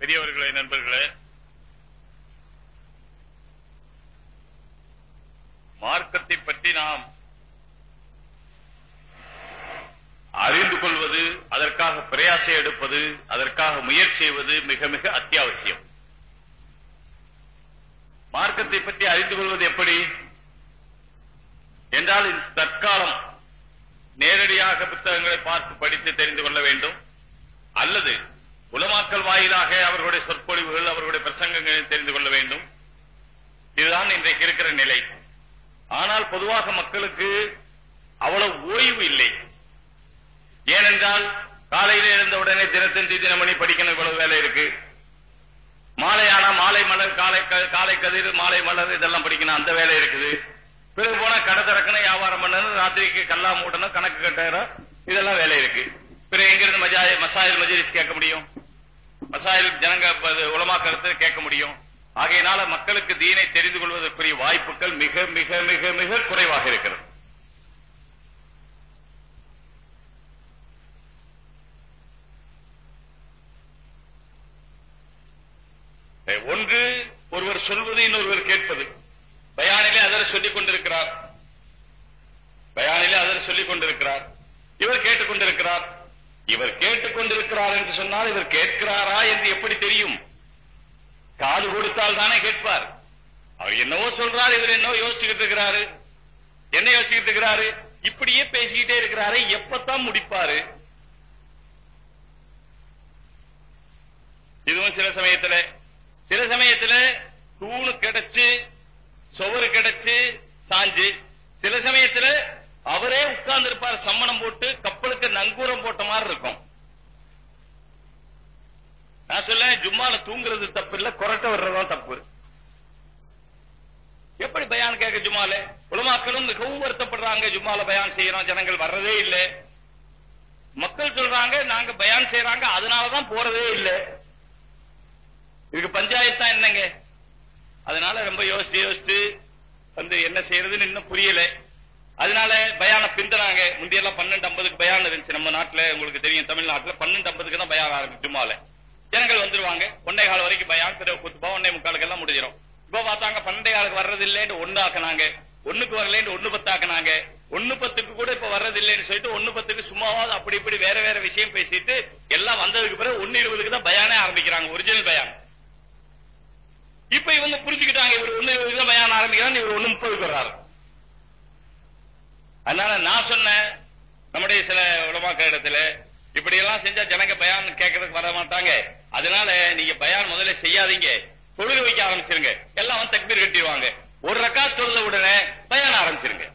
பெரியவர்களே நண்பர்களே மார்க்கத்தை பற்றி நாம் அறிந்து கொள்வது அதற்காக பிரயாசை எடுப்பது அதற்காக முயற்சி செய்வது மிக மிக அத்தியாவசியம். மார்க்கத்தை பற்றி அறிந்து கொள்வது எப்படி? என்றால் தற்காலம் நேரடியாக புத்தகங்களை பார்த்து படித்து தெரிந்து கொள்ள வேண்டும். அல்லது உலமாக்கல் வாயிலாக அவர்களுடைய சொற்பொழிவுகள் அவர்களுடைய பிரசங்கங்களை தெரிந்து கொள்ள வேண்டும். இதுதான் இன்றைக்கு இருக்கிற நிலை. ஆனால் பொதுவாக மக்களுக்கு அவ்வளவு ஓய்வு இல்லை. ஏனென்றால் காலையில எழுந்தவுடனே தினத்தந்தி தினமணி படிக்கணும் இவ்வளவு வேலை இருக்கு. மாலையானா மாலை மலர் காலை க- காலை கதிர் மாலை மலர் இதெல்லாம் படிக்கணும் அந்த வேலை இருக்குது. பிறகு போனா கடை திறக்கணும் வியாபாரம் பண்ணணும் ராத்திரிக்கு கல்லா மூட்டணும் கணக்கு கட்டணும் இதெல்லாம் வேலை இருக்கு. பிறகு எங்கிருந்து மஜாய மசாயில் மஜிரிஸ் கேட்க முடியும்? மசாயில் ஜனங்க உலமா கருத்து கேட்க முடியும். ஆகையினால மக்களுக்கு தீனை தெரிந்து கொள்வதற்குரிய வாய்ப்புகள் மிக மிக மிக மிக குறைவாக இருக்கிறது. ஒன்று ஒருவர் சொல்வது இன்னொருவர் கேட்பது. பயானிலே அதர் சொல்லிக் கொண்டிருக்கிறார். பயானிலே அதர் சொல்லிக் கொண்டிருக்கிறார். இவர் கேட்டுக் கொண்டிருக்கிறார். இவர் கேட்டுக் கொண்டிருக்கிறார் என்று சொன்னால் இவர் கேட்கிறாரா என்று எப்படி தெரியும்? காது கொடுத்தால் தானே கேட்பார். அவர் என்னவோ சொல்றாரு இவர் என்னவோ யோசிச்சுக்கிட்டு இருக்கிறாரு. என்ன யோசிச்சுக்கிட்டு இருக்கிறாரு? இப்படியே பேசிக்கிட்டே இருக்கிறாரு. எப்பத்தான் முடிப்பாரு? இதுவும் சில சமயத்துல. சில சமயத்துல தூணு கிடைச்சு சுவரு கிடைச்சு சாஞ்சு. சில சமயத்துல அவரே உட்கார்ந்து இருப்பார் சம்மணம் போட்டு கப்பலுக்கு நங்கூரம் போட்ட மாதிரி இருக்கும். நான் சொல்லேன் ஜும்மால தூங்குறது தப்பு இல்ல கொரட்டை வர்றதுதான் தப்பு. எப்படி பயான் கேட்க ஜும்மால? உலமாக்களும் மிகவும் வருத்தப்படுறாங்க ஜும்மால பயான் செய்யறோம் ஜனங்கள் வர்றதே இல்ல. மக்கள் சொல்றாங்க நாங்க பயான் செய்யறாங்க அதனாலதான் போறதே இல்ல. இதுக்கு பஞ்சாயத்து தான் என்னங்க? அதனால ரொம்ப யோசிச்சு யோசிச்சு வந்து என்ன செய்யறதுன்னு இன்னும் புரியல. அதனால பயான பிந்தனாங்க முந்தையெல்லாம் பன்னெண்டு ஐம்பதுக்கு பயான இருந்துச்சு நம்ம நாட்டுல. உங்களுக்கு தெரியும் தமிழ்நாட்டுல பன்னெண்டு ஐம்பதுக்கு தான் பயான ஆரம்பிச்சு ஜும்மால ஜனங்கள் வந்துருவாங்க. ஒன்னே கால வரைக்கும் பயான் பிறகு குத்துப்பா ஒன்னே முக்காலுக்கு எல்லாம் முடிஞ்சிடும் இப்ப பார்த்தாங்க பன்னெண்டு காலுக்கு வர்றது இல்லைன்னு ஒண்ணு ஆக்குனாங்க. ஒண்ணுக்கு வரலன்னு ஒண்ணு பத்து ஆக்குனாங்க. ஒண்ணு பத்துக்கு கூட இப்ப வர்றது இல்லைன்னு சொல்லிட்டு ஒண்ணு பத்துக்கு சும்மாவாது அப்படி இப்படி வேற வேற விஷயம் பேசிட்டு எல்லாம் வந்ததுக்கு பிறகு ஒண்ணு இருபதுக்கு தான் பயானே ஆரம்பிக்கிறாங்க. ஒரிஜினல் பயான். இப்ப இவங்க புரிஞ்சுக்கிட்டாங்க இவர் ஒண்ணு இருபதுக்கு தான் பயான் ஆரம்பிக்கிறாங்க இவர் ஒண்ணு முப்பதுக்கு வர்றாரு. அதனால நான் சொன்னேன் நம்முடைய சில உலமாக்க இடத்துல இப்படி எல்லாம் செஞ்சா ஜனங்க பயான் கேட்கறதுக்கு வர மாட்டாங்க. அதனால நீங்க பயான் முதல்ல செய்யாதீங்க. தொழுது வைக்க ஆரம்பிச்சிருங்க. எல்லாம் தக்பீர் கட்டிடுவாங்க. ஒரு ரக்கா தொழுத உடனே பயான் ஆரம்பிச்சிருங்க.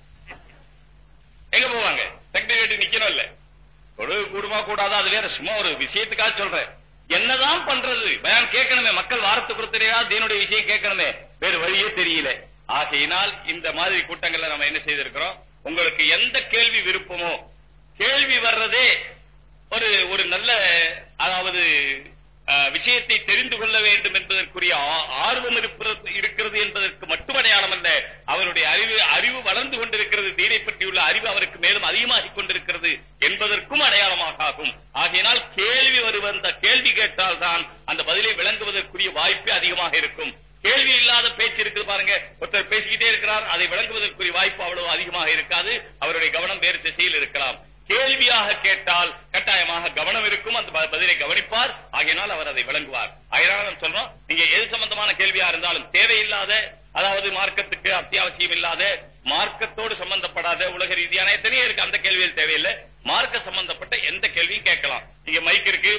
எங்க போவாங்க? தக்பீர் கட்டி நிக்கணும் இல்ல? தொழுது கூடுமா கூடாதா? அது வேற சும்மா ஒரு விஷயத்துக்காக சொல்றேன். என்னதான் பண்றது? பயான் கேட்கணுமே. மக்கள் வாரத்துக்கு ஒருத்தரையா தீனுடைய விஷயம் கேட்கணுமே. வேறு வழியே தெரியல. ஆகையினால் இந்த மாதிரி கூட்டங்கள்ல நம்ம என்ன செய்திருக்கிறோம்? உங்களுக்கு எந்த கேள்வி விருப்பமோ கேள்வி வர்றதே ஒரு ஒரு நல்ல அதாவது விஷயத்தை தெரிந்து கொள்ள வேண்டும் என்பதற்குரிய ஆர்வம் இருப்பது- இருக்கிறது என்பதற்கு மட்டும் அடையாளம் அல்ல அவருடைய அறிவு அறிவு வளர்ந்து கொண்டிருக்கிறது தீனை பற்றியுள்ள அறிவு அவருக்கு மேலும் அதிகமாகிக் கொண்டிருக்கிறது என்பதற்கும் அடையாளமாக ஆகும். ஆகையினால் கேள்வி வருவந்த கேள்வி கேட்டால் தான் அந்த பதிலை விளங்குவதற்குரிய வாய்ப்பு அதிகமாக இருக்கும். கேள்வி இல்லாத பேச்சு இருக்குது பாருங்க. ஒருத்தர் பேசிக்கிட்டே இருக்கிறார் அதை விளங்குவதற்குரிய வாய்ப்பு அவ்வளவு அதிகமாக இருக்காது. அவருடைய கவனம் வேறு திசையில் இருக்கலாம். கேள்வியாக கேட்டால் கட்டாயமாக கவனம் இருக்கும் அந்த பதிலை கவனிப்பார். ஆகையினால் அவர் அதை விளங்குவார். அதனால நம்ம சொல்றோம். நீங்க எது சம்பந்தமான கேள்வியா இருந்தாலும் தேவையில்லாத அதாவது மார்க்கத்துக்கு அத்தியாவசியம் இல்லாத மார்க்கத்தோடு சம்பந்தப்படாத உலக ரீதியான எத்தனையோ இருக்கு. அந்த கேள்வியில் தேவையில்லை. மார்க்க சம்பந்தப்பட்ட எந்த கேள்வியும் கேட்கலாம். இங்க மைக் இருக்கு.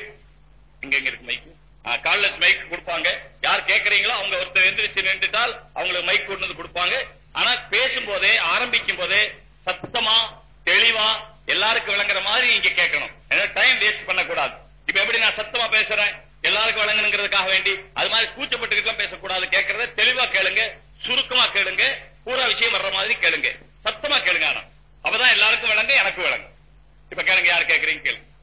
இங்க எங்க இருக்கு மைக் கால்லஸ் மைக் கொடுப்பாங்க. யார் கேக்குறீங்களோ அவங்க ஒருத்தர் எந்திரிச்சு நின்றுட்டால் அவங்களுக்கு மைக் கொண்டு வந்து கொடுப்பாங்க. ஆனா பேசும்போதே ஆரம்பிக்கும் போதே சத்தமா தெளிவா எல்லாருக்கும் விளங்குற மாதிரி இங்க கேட்கணும். ஏன்னா டைம் வேஸ்ட் பண்ணக்கூடாது. இப்ப எப்படி நான் சத்தமா பேசுறேன்? எல்லாருக்கும் விளங்கணுங்கிறதுக்காக வேண்டி அது மாதிரி கூச்சப்பட்டுக்கிட்டு பேசக்கூடாது. கேட்கறத தெளிவா கேளுங்க சுருக்கமா கேளுங்க பூரா விஷயம் வர்ற மாதிரி கேளுங்க. சத்தமா கேளுங்க ஆனா. அப்பதான் எல்லாருக்கும் விளங்க எனக்கும் விளங்கும். இப்ப கேளுங்க யார் கேட்கறீங்க கேளுங்க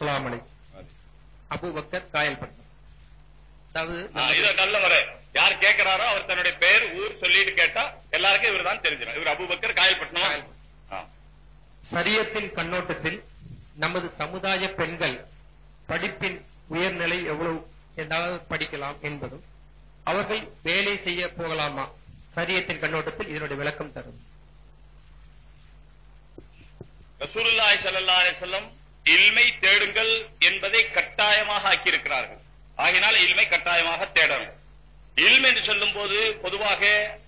அலைக்கும் அபூபக்கர் காயல்பட்டினம். அதாவது நல்ல முறை யார் கேட்கிறாரோ அவர் தன்னுடைய பெயர் ஊர் சொல்லிட்டு கேட்டா எல்லாருக்கும் இவர் தான் தெரிஞ்சிடும் இவர் அபூபக்கர் காயல்பட்டினம். சரியத்தின் கண்ணோட்டத்தில் நமது சமுதாய பெண்கள் படிப்பின் உயர்நிலை எவ்வளவு ஏதாவது படிக்கலாம் என்பதும் அவர்கள் வேலை செய்ய போகலாமா? சரியத்தின் கண்ணோட்டத்தில் இதனுடைய விளக்கம் தரும். ரசூலுல்லாஹி ஸல்லல்லாஹு அலைஹி வஸல்லம் இல்மை தேடுங்கள் என்பதை கட்டாயமாக ஆக்கியிருக்கிறார்கள். ஆகினால் இல்மை கட்டாயமாக தேடணும். இல்மை என்று சொல்லும் போது பொதுவாக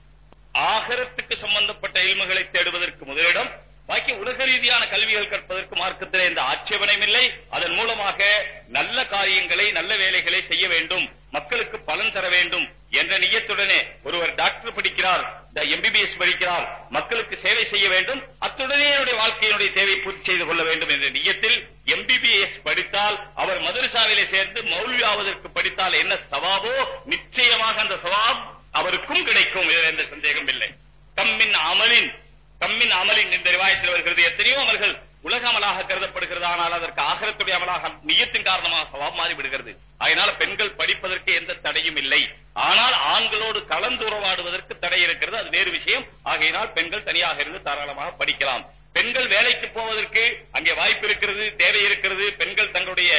ஆகரத்துக்கு சம்பந்தப்பட்ட இல்முகளை தேடுவதற்கு முதலிடம் பாக்கி உலக ரீதியான கல்விகள் கற்பதற்கு மார்க்கத்திலே எந்த ஆட்சேபனையும் இல்லை. அதன் மூலமாக நல்ல காரியங்களை நல்ல வேலைகளை செய்ய வேண்டும். மக்களுக்கு பலன் தர வேண்டும் என்ற நியத்துடனே ஒருவர் டாக்டர் படிக்கிறார். எம்பிபிஎஸ் படிக்கிறார். மக்களுக்கு சேவை செய்ய வேண்டும். அத்துடனே என்னுடைய வாழ்க்கையினுடைய தேவை பூர்த்தி செய்து கொள்ள வேண்டும் என்ற நியத்தில் எம்பிபிஎஸ் படித்தால் அவர் மதுரசாவிலே சேர்ந்து மௌல்வியாவதற்கு படித்தால் என்ன சவாபோ? நிச்சயமாக அந்த சவாப் அவருக்கும் கிடைக்கும். எந்த சந்தேகம் இல்லை. கம்மின் அமலின் கம்மின் அமலின் இந்த ரிவாயத்தில் வருகிறது எத்தனையோ அமல்கள் உலக அமலாக கருதப்படுகிறது ஆனால் அதற்கு ஆகரத்துடைய அமலாக நீயத்தின் காரணமாக சவாப் மாறி விடுகிறது. அதனால பெண்கள் படிப்பதற்கு எந்த தடையும் இல்லை. ஆனால் ஆண்களோடு கலந்துறவாடுவதற்கு தடை இருக்கிறது. அது வேறு விஷயம். ஆகையினால் பெண்கள் தனியாக இருந்து தாராளமாக படிக்கலாம். பெண்கள் வேலைக்கு போவதற்கு அங்கே வாய்ப்பு இருக்கிறது தேவை இருக்கிறது. பெண்கள் தங்களுடைய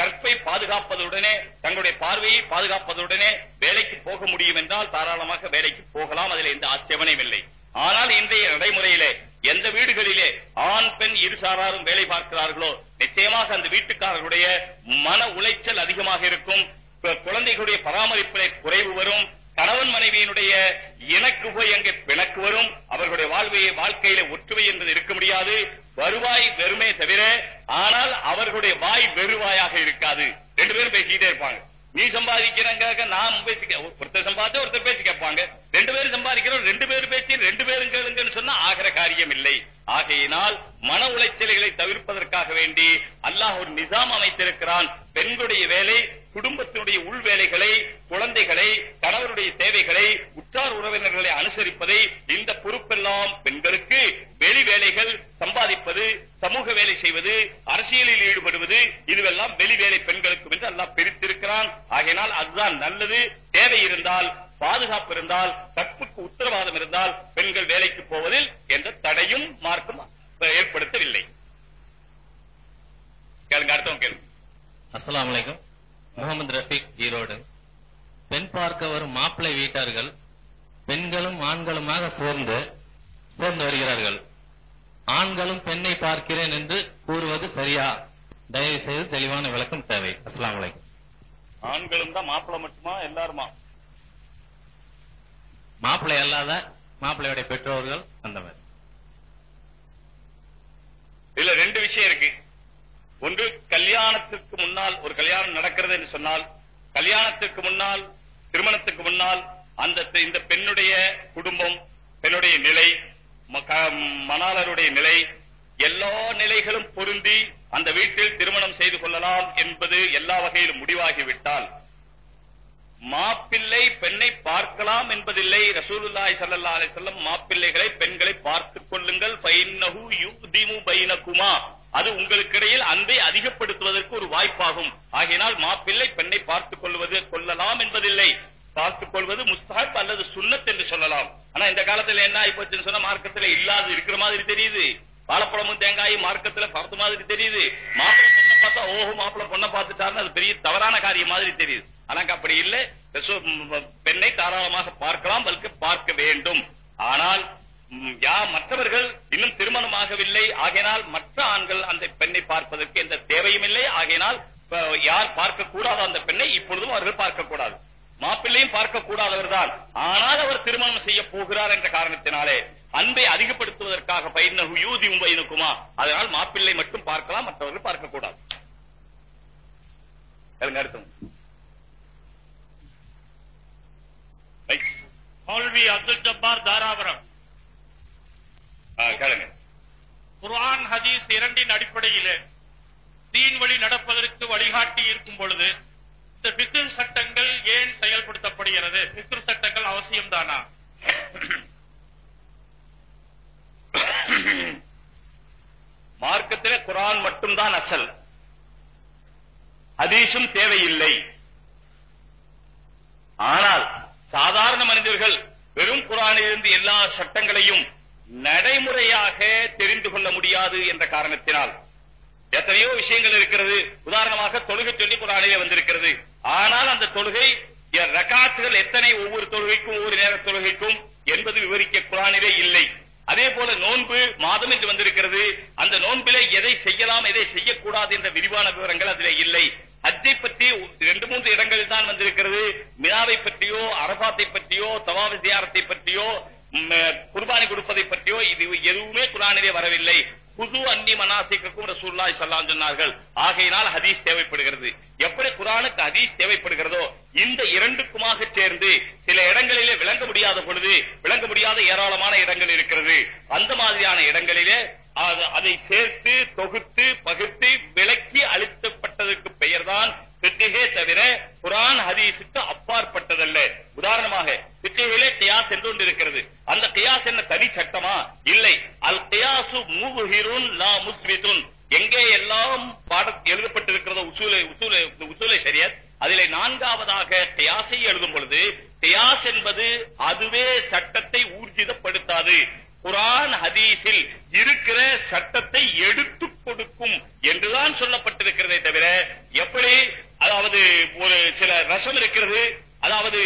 கற்பை பாதுகாப்பதுடனே தங்களுடைய பார்வையை பாதுகாப்பதுடனே வேலைக்கு போக முடியும் என்றால் தாராளமாக வேலைக்கு போகலாம். அதில் எந்த ஆட்சேபனையும் இல்லை. ஆனால் இன்றைய நடைமுறையிலே எந்த வீடுகளிலே ஆண் பெண் இரு சாராரும் வேலை பார்க்கிறார்களோ நிச்சயமாக அந்த வீட்டுக்காரர்களுடைய மன உளைச்சல் அதிகமாக இருக்கும். குழந்தைகளுடைய பராமரிப்பிலே குறைவு வரும். கணவன் மனைவியினுடைய இணக்கு போய் அங்கே பிணக்கு வரும். அவர்களுடைய வாழ்வையை வாழ்க்கையில ஒற்றுமை என்பது இருக்க முடியாது. வருவாய் வெறுமே தவிர ஆனால் அவர்களுடைய வாய் வெறுவாயாக இருக்காது. ரெண்டு பேரும் பேசிக்கிட்டே இருப்பாங்க. நீ சம்பாதிக்கிறங்க நான் பேசிக்க ஒருத்தர் சம்பாதிச்சா ஒருத்தர் பேச்சு கேட்பாங்க. ரெண்டு பேரும் சம்பாதிக்கிறோம் ரெண்டு பேரும் பேச்சு ரெண்டு பேரும் கேளுங்கன்னு சொன்னா ஆகிற காரியம் இல்லை. ஆகையினால் மன உளைச்சல்களை தவிர்ப்பதற்காக வேண்டி அல்லாஹ் ஒரு நிசாம் அமைத்திருக்கிறான். பெண்களுடைய வேலை குடும்பத்தினுடைய உள் வேலைகளை குழந்தைகளை கணவருடைய தேவைகளை உற்றார் உறவினர்களை அனுசரிப்பதை இந்த பொறுப்பெல்லாம் பெண்களுக்கு வெளி வேலைகள் சம்பாதிப்பது சமூக வேலை செய்வது அரசியலில் ஈடுபடுவது இதுவெல்லாம் வெளி வேலை பெண்களுக்கு என்று எல்லாம் பிரித்திருக்கிறான். ஆகையினால் அதுதான் நல்லது. தேவை இருந்தால் பாதுகாப்பு இருந்தால் கற்புக்கு உத்தரவாதம் இருந்தால் பெண்கள் வேலைக்கு போவதில் எந்த தடையும் மார்க்கும் ஏற்படுத்தவில்லை. கேளுங்க அடுத்தவங்க கேளுங்க. அஸ்லாம் வலைக்கம் முகமது ரஃபீக் ஈரோடு பெண் பார்க்க வரும் மாப்பிள்ளை வீட்டார்கள் பெண்களும் ஆண்களுமாக சேர்ந்து சேர்ந்து வருகிறார்கள். ஆண்களும் பெண்ணை பார்க்கிறேன் என்று கூறுவது சரியா? தயவு செய்து தெளிவான விளக்கம் தேவை. அஸ்ஸலாமு அலைக்கும். ஆண்களும் தான் மாப்பிள்ளை மட்டுமா எல்லாருமா? மாப்பிள்ளை அல்லாத மாப்பிள்ளையுடைய பெற்றோர்கள் அந்த மாதிரி இதுல ரெண்டு விஷயம் இருக்கு. ஒன்று கல்யாணத்திற்கு முன்னால் ஒரு கல்யாணம் நடக்கிறது என்று சொன்னால் கல்யாணத்திற்கு முன்னால் திருமணத்துக்கு முன்னால் அந்த இந்த பெண்ணுடைய குடும்பம் பெண்ணுடைய நிலை மணாளருடைய நிலை எல்லா நிலைகளும் பொருந்தி அந்த வீட்டில் திருமணம் செய்து கொள்ளலாம் என்பது எல்லா வகையிலும் முடிவாகிவிட்டால் மாப்பிள்ளை பெண்ணை பார்க்கலாம் என்பதில்லை. ரசூலுல்லாய் சல்லா அலைஹி மாப்பிள்ளைகளை பெண்களை பார்த்துக் கொள்ளுங்கள். ஃபைன்னஹு யுக்திமு பைனகுமா. அது உங்களுக்கிடையில் அன்பை அதிகப்படுத்துவதற்கு ஒரு வாய்ப்பாகும். ஆகையினால் மாப்பிள்ளை பெண்ணை பார்த்துக் கொள்வது கொள்ளலாம் என்பதில்லை. பார்த்துக் கொள்வது முஸ்தாப் அல்லது சுண்ணத் என்று சொல்லலாம். ஆனா இந்த காலத்துல என்ன ஆயிப்போச்சுன்னு சொன்னா மார்க்கத்துல இல்லாது இருக்கிற மாதிரி தெரியுது. வாழைப்பழமும் தேங்காயும் மார்க்கத்துல பார்த்த மாதிரி தெரியுது. மாப்பிள்ளை பொண்ணை பார்த்தா ஓஹோ மாப்பிள்ளை பொண்ணை பார்த்துட்டாருன்னு அது பெரிய தவறான காரியம் மாதிரி தெரியுது. ஆனாக்க அப்படி இல்லை. பெண்ணை தாராளமாக பார்க்கலாம் பல்கு பார்க்க வேண்டும். ஆனால் யா மற்றவர்கள் இன்னும் திருமணமாகவில்லை. ஆகையினால் மற்ற ஆண்கள் அந்த பெண்ணை பார்ப்பதற்கு எந்த தேவையும் இல்லை. ஆகையினால் யார் பார்க்க கூடாத அந்த பெண்ணை இப்பொழுதும் அவர்கள் பார்க்க கூடாது. மாப்பிள்ளையும் பார்க்க கூடாதவர் தான். ஆனால் அவர் திருமணம் செய்ய போகிறார் என்ற காரணத்தினாலே அன்பை அதிகப்படுத்துவதற்காக பைனஹு யூதி பைனகுமா. அதனால் மாப்பிள்ளை மட்டும் பார்க்கலாம் மற்றவர்கள் பார்க்க கூடாது. கேளுங்க மௌல்வி அப்துல் ஜப்பார் தாராபுரம். கேளுங்க. குர்ஆன் ஹதீஸ் இரண்டின் அடிப்படையிலே தீன் வழி நடப்பதற்கு வழிகாட்டி இருக்கும் பொழுது இந்த பித்ர் சட்டங்கள் ஏன் செயல்படுத்தப்படுகிறது? பித்ர் சட்டங்கள் அவசியம்தானா? மார்க்கத்திலே குரான் மட்டும்தான் அசல். ஹதீஸும் தேவையில்லை. ஆனால் சாதாரண மனிதர்கள் வெறும் குரானிலிருந்து எல்லா சட்டங்களையும் நடைமுறையாக தெரிந்து கொள்ள முடியாது என்ற காரணத்தினால். எத்தனையோ விஷயங்கள் இருக்கிறது. உதாரணமாக தொழுகை சொல்லி குரானிலே வந்திருக்கிறது. ஆனால் அந்த தொழுகை ரகாத்துகள் எத்தனை ஒவ்வொரு தொழுகைக்கும் ஒவ்வொரு நேர தொழுகைக்கும் என்பது விவரிக்க குரானிலே இல்லை. அதே போல நோன்பு மாதம் என்று வந்திருக்கிறது. அந்த நோன்பிலே எதை செய்யலாம் எதை செய்யக்கூடாது என்ற விரிவான விவரங்கள் அதிலே இல்லை. ஹஜ்ஜை பற்றி ரெண்டு மூன்று இடங்களில் தான் வந்திருக்கிறது. மினாவை பற்றியோ அரபாத்தை பற்றியோ தவாவி பற்றியோ குர்பானி கொடுப்பதை பற்றியோ இது எதுவுமே குரானிலே வரவில்லை. புது அன்னி மனாசிக்கும் ரசூல்லாய் சொல்லாம் சொன்னார்கள். ஆகையினால் ஹதீஸ் தேவைப்படுகிறது. எப்படி குரானுக்கு ஹதீஸ் தேவைப்படுகிறதோ இந்த இரண்டுக்குமாக சேர்ந்து சில இடங்களிலே விளங்க முடியாத பொழுது விளங்க முடியாத ஏராளமான இடங்கள் இருக்கிறது. அந்த மாதிரியான இடங்களிலே அது- அதை சேர்த்து தொகுத்து பகுத்து விளக்கி அழுத்தப்பட்டதற்கு பெயர்தான் பித்திகே தவிர குரான் ஹதீஸுக்கு அப்பாற்பட்டதல்ல. உதாரணமாக பித்திகிலே கியாஸ் என்று ஒன்று இருக்கிறது. அந்த கியாஸ் என்ன தனி சட்டமா? இல்லை. அல் கியாசு மூஹிருன் லா முஸ்பிதுன் எங்கே எல்லாம் பாட எழுதப்பட்டிருக்கிறதோ உசூலை உசூலை உசூலை ஷரியத் அதிலே நான்காவதாக கியாஸை எழுதும் பொழுது கியாஸ் என்பது அதுவே சட்டத்தை ஊர்ஜிதப்படுத்தாது. குரான் ஹதீஸில் இருக்கிற சட்டத்தை எடுத்துக் கொடுக்கும் என்றுதான் சொல்லப்பட்டிருக்கிறதே தவிர எப்படி? அதாவது ஒரு சில ரசம் இருக்கிறது. அதாவது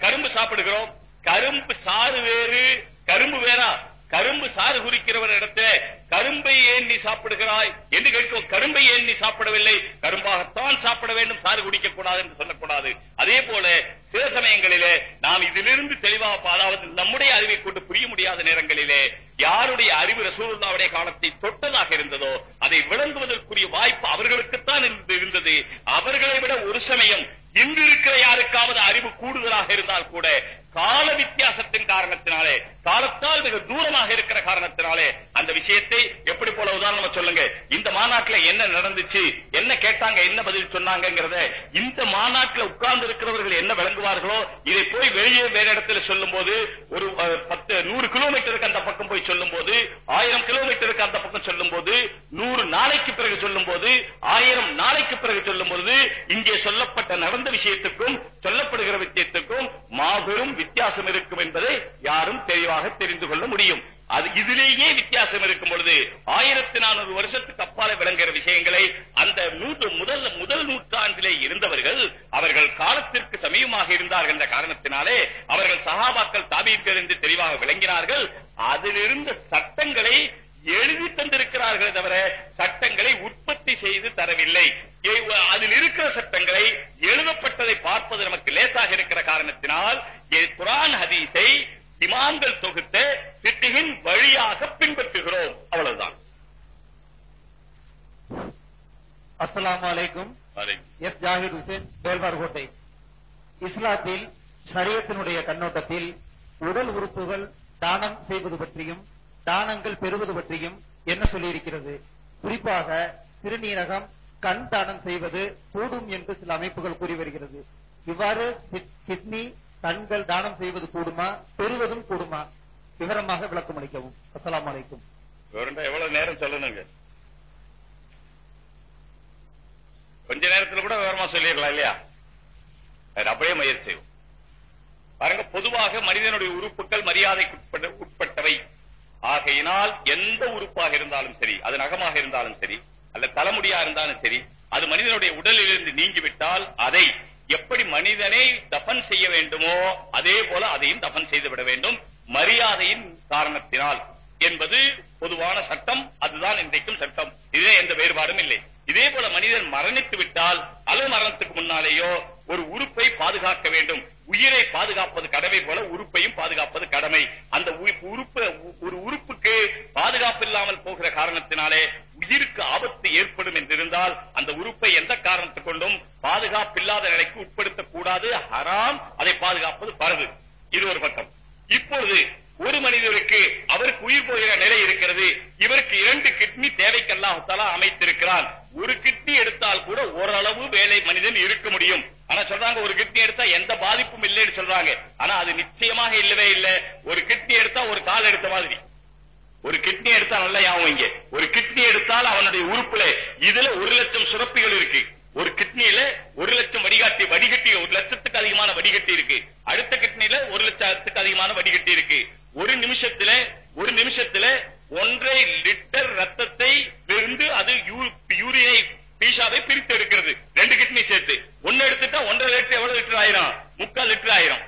கரும்பு சாப்பிடுகிறோம். கரும்பு சாறு வேறு கரும்பு வேறா. கரும்பு சாறு குறிக்கிறவர் இடத்துல கரும்பை ஏன் நீ சாப்பிடுகிறாய் என்று கேட்கும் கரும்பை ஏன் நீ சாப்பிடவில்லை? கரும்பாகத்தான் சாப்பிட வேண்டும் சாறு குடிக்க கூடாது என்று சொல்லக்கூடாது. அதே போல சில சமயங்களிலே நாம் இதிலிருந்து தெளிவாக பாதாவது நம்முடைய அறிவை கொண்டு புரிய முடியாத நேரங்களிலே யாருடைய அறிவு ரசூலுல்லாவுடைய காலத்தை தொட்டதாக இருந்ததோ அதை விளங்குவதற்குரிய வாய்ப்பு அவர்களுக்குத்தான் இருந்தது. அவர்களை விட ஒரு சமயம் இன்று இருக்கிற யாருக்காவது அறிவு கூடுதலாக இருந்தால் கூட கால வித்தியாசத்தின் காரணத்தினாலே காலத்தால் மிக தூரமாக இருக்கிற காரணத்தினாலே அந்த விஷயத்தை எப்படி போல உதாரணமா சொல்லுங்க? இந்த மாநாட்டில் என்ன நடந்துச்சு? என்ன கேட்டாங்க? என்ன பதில் சொன்னாங்கிறத இந்த மாநாட்டில் உட்கார்ந்து இருக்கிறவர்கள் என்ன விளங்குவார்களோ இதை போய் வெளியே வேற இடத்துல சொல்லும் போது ஒரு பத்து நூறு கிலோமீட்டருக்கு அந்த பக்கம் போய் சொல்லும் போது ஆயிரம் கிலோமீட்டருக்கு அந்த பக்கம் சொல்லும் போது நூறு நாளைக்கு பிறகு சொல்லும் போது ஆயிரம் நாளைக்கு பிறகு சொல்லும் போது இங்கே சொல்லப்பட்ட நடந்த விஷயத்துக்கும் சொல்லப்படுகிற விஷயத்துக்கும் மாபெரும் வித்தியாசம் இருக்கும் என்பதை யாரும் தெளிவாக தெரிந்து கொள்ள முடியும். அது இதிலேயே வித்தியாசம் இருக்கும் பொழுது ஆயிரத்தி நானூறு வருஷத்துக்கு அப்பால விளங்குகிற விஷயங்களை அந்த நூற்று முதல் முதல் நூற்றாண்டிலே இருந்தவர்கள் அவர்கள் காலத்திற்கு சமீபமாக இருந்தார்கள் என்ற காரணத்தினாலே அவர்கள் சகாபாக்கள் தாபீர்கள் என்று தெளிவாக விளங்கினார்கள். அதிலிருந்த சட்டங்களை எழுதி தந்திருக்கிறார்களே தவிர சட்டங்களை உற்பத்தி செய்து தரவில்லை. அதில் இருக்கிற சட்டங்களை எழுதப்பட்டதை பார்ப்பது நமக்கு லேசாக இருக்கிற காரணத்தினால் குர்ஆன் ஹதீஸை இமாம்கள் தொகுத்த சிட்டிகின் வழியாக பின்பற்றுகிறோம். அவ்வளவுதான். அஸ்ஸலாமு அலைக்கும். எஸ் ஜாகிர் ஹுசேன் வேல்வார்கோட்டை இஸ்லாத்தில் ஷரியத்தினுடைய கண்ணோட்டத்தில் உடல் உறுப்புகள் தானம் செய்வது பற்றியும் தானங்கள் பெறுவது பற்றியும் என்ன சொல்லியிருக்கிறது? குறிப்பாக சிறுநீரகம் கண் தானம் செய்வது கூடும் என்று சில அமைப்புகள் கூறி வருகிறது. இவ்வாறு கிட்- கிட்னி கண்கள் தானம் செய்வது கூடுமா? பெறுவதும் கூடுமா? விவரமாக விளக்கம் அளிக்கவும். அஸ்லாம் அலைக்கும். எவ்வளவு நேரம் சொல்லணுங்க? கொஞ்ச நேரத்துல கூட விவரமா சொல்லிடலாம் இல்லையா? அது அப்படியே முயற்சி செய்வோம். பாருங்க பொதுவாக மனிதனுடைய உறுப்புகள் மரியாதைக்கு உட்பட்டவை. ஆகையினால் எந்த உறுப்பாக இருந்தாலும் சரி அது நகமாக இருந்தாலும் சரி அல்ல தலைமுடியா இருந்தாலும் சரி அது மனிதனுடைய உடலிலிருந்து நீங்கிவிட்டால் அதை எப்படி மனிதனை தபன் செய்ய வேண்டுமோ அதே போல அதையும் தபன் செய்து விட வேண்டும். மரியாதையின் காரணத்தினால் என்பது பொதுவான சட்டம். அதுதான் இன்றைக்கும் சட்டம். இதே எந்த வேறுபாடும் இல்லை. இதே போல மனிதன் மரணித்து விட்டால் அலு மரணத்துக்கு முன்னாலேயோ ஒரு உறுப்பை பாதுகாக்க வேண்டும். உயிரை பாதுகாப்பது கடமை போல உறுப்பையும் பாதுகாப்பது கடமை. அந்த உறுப்பு ஒரு உறுப்புக்கு பாதுகாப்பு இல்லாமல் போகிற காரணத்தினாலே உயிருக்கு ஆபத்து ஏற்படும் என்றிருந்தால் அந்த உறுப்பை எந்த காரணத்தை கொண்டும் பாதுகாப்பு இல்லாத நிலைக்கு உட்படுத்தக் கூடாது ஹராம். அதை பாதுகாப்பது பரவு. இது ஒரு பக்கம். இப்பொழுது ஒரு மனிதருக்கு அவருக்கு உயிர் போகிற நிலை இருக்கிறது. இவருக்கு இரண்டு கிட்னி தேவைக்கல்லாகத்தால அமைத்திருக்கிறான். ஒரு கிட்னி எடுத்தால் கூட ஓரளவு வேலை மனிதன் இருக்க முடியும். ஆனா சொல்றாங்க ஒரு கிட்னி எடுத்தா எந்த பாதிப்பும் இல்லைன்னு சொல்றாங்க. ஆனா அது நிச்சயமாக இல்லவே இல்லை. ஒரு கிட்னி எடுத்தா ஒரு கால் எடுத்த மாதிரி. ஒரு கிட்னி எடுத்தா நல்லா ஞாபகம் இங்க. ஒரு கிட்னி எடுத்தால் அவனுடைய உறுப்புல இதுல ஒரு லட்சம் சுரப்பிகள் இருக்கு. ஒரு கிட்னியில ஒரு லட்சம் வடிகட்டி வடிகட்டி ஒரு லட்சத்துக்கு அதிகமான வடிகட்டி இருக்கு. அடுத்த கிட்னில ஒரு லட்சத்துக்கு அதிகமான வடிகட்டி இருக்கு. ஒரு நிமிஷத்துல ஒரு நிமிஷத்துல ஒன்றரை லிட்டர் ரத்தத்தை வெறுந்து அது யூ- யூரினை பீஷாவை பிரித்து எடுக்கிறது. ரெண்டு கிட்னி சேர்த்து. ஒன்னு எடுத்துட்டா ஒன்றரை லிட்டர் எவ்வளவு லிட்டர் ஆயிரும்? முக்கால் லிட்டர் ஆயிரும்.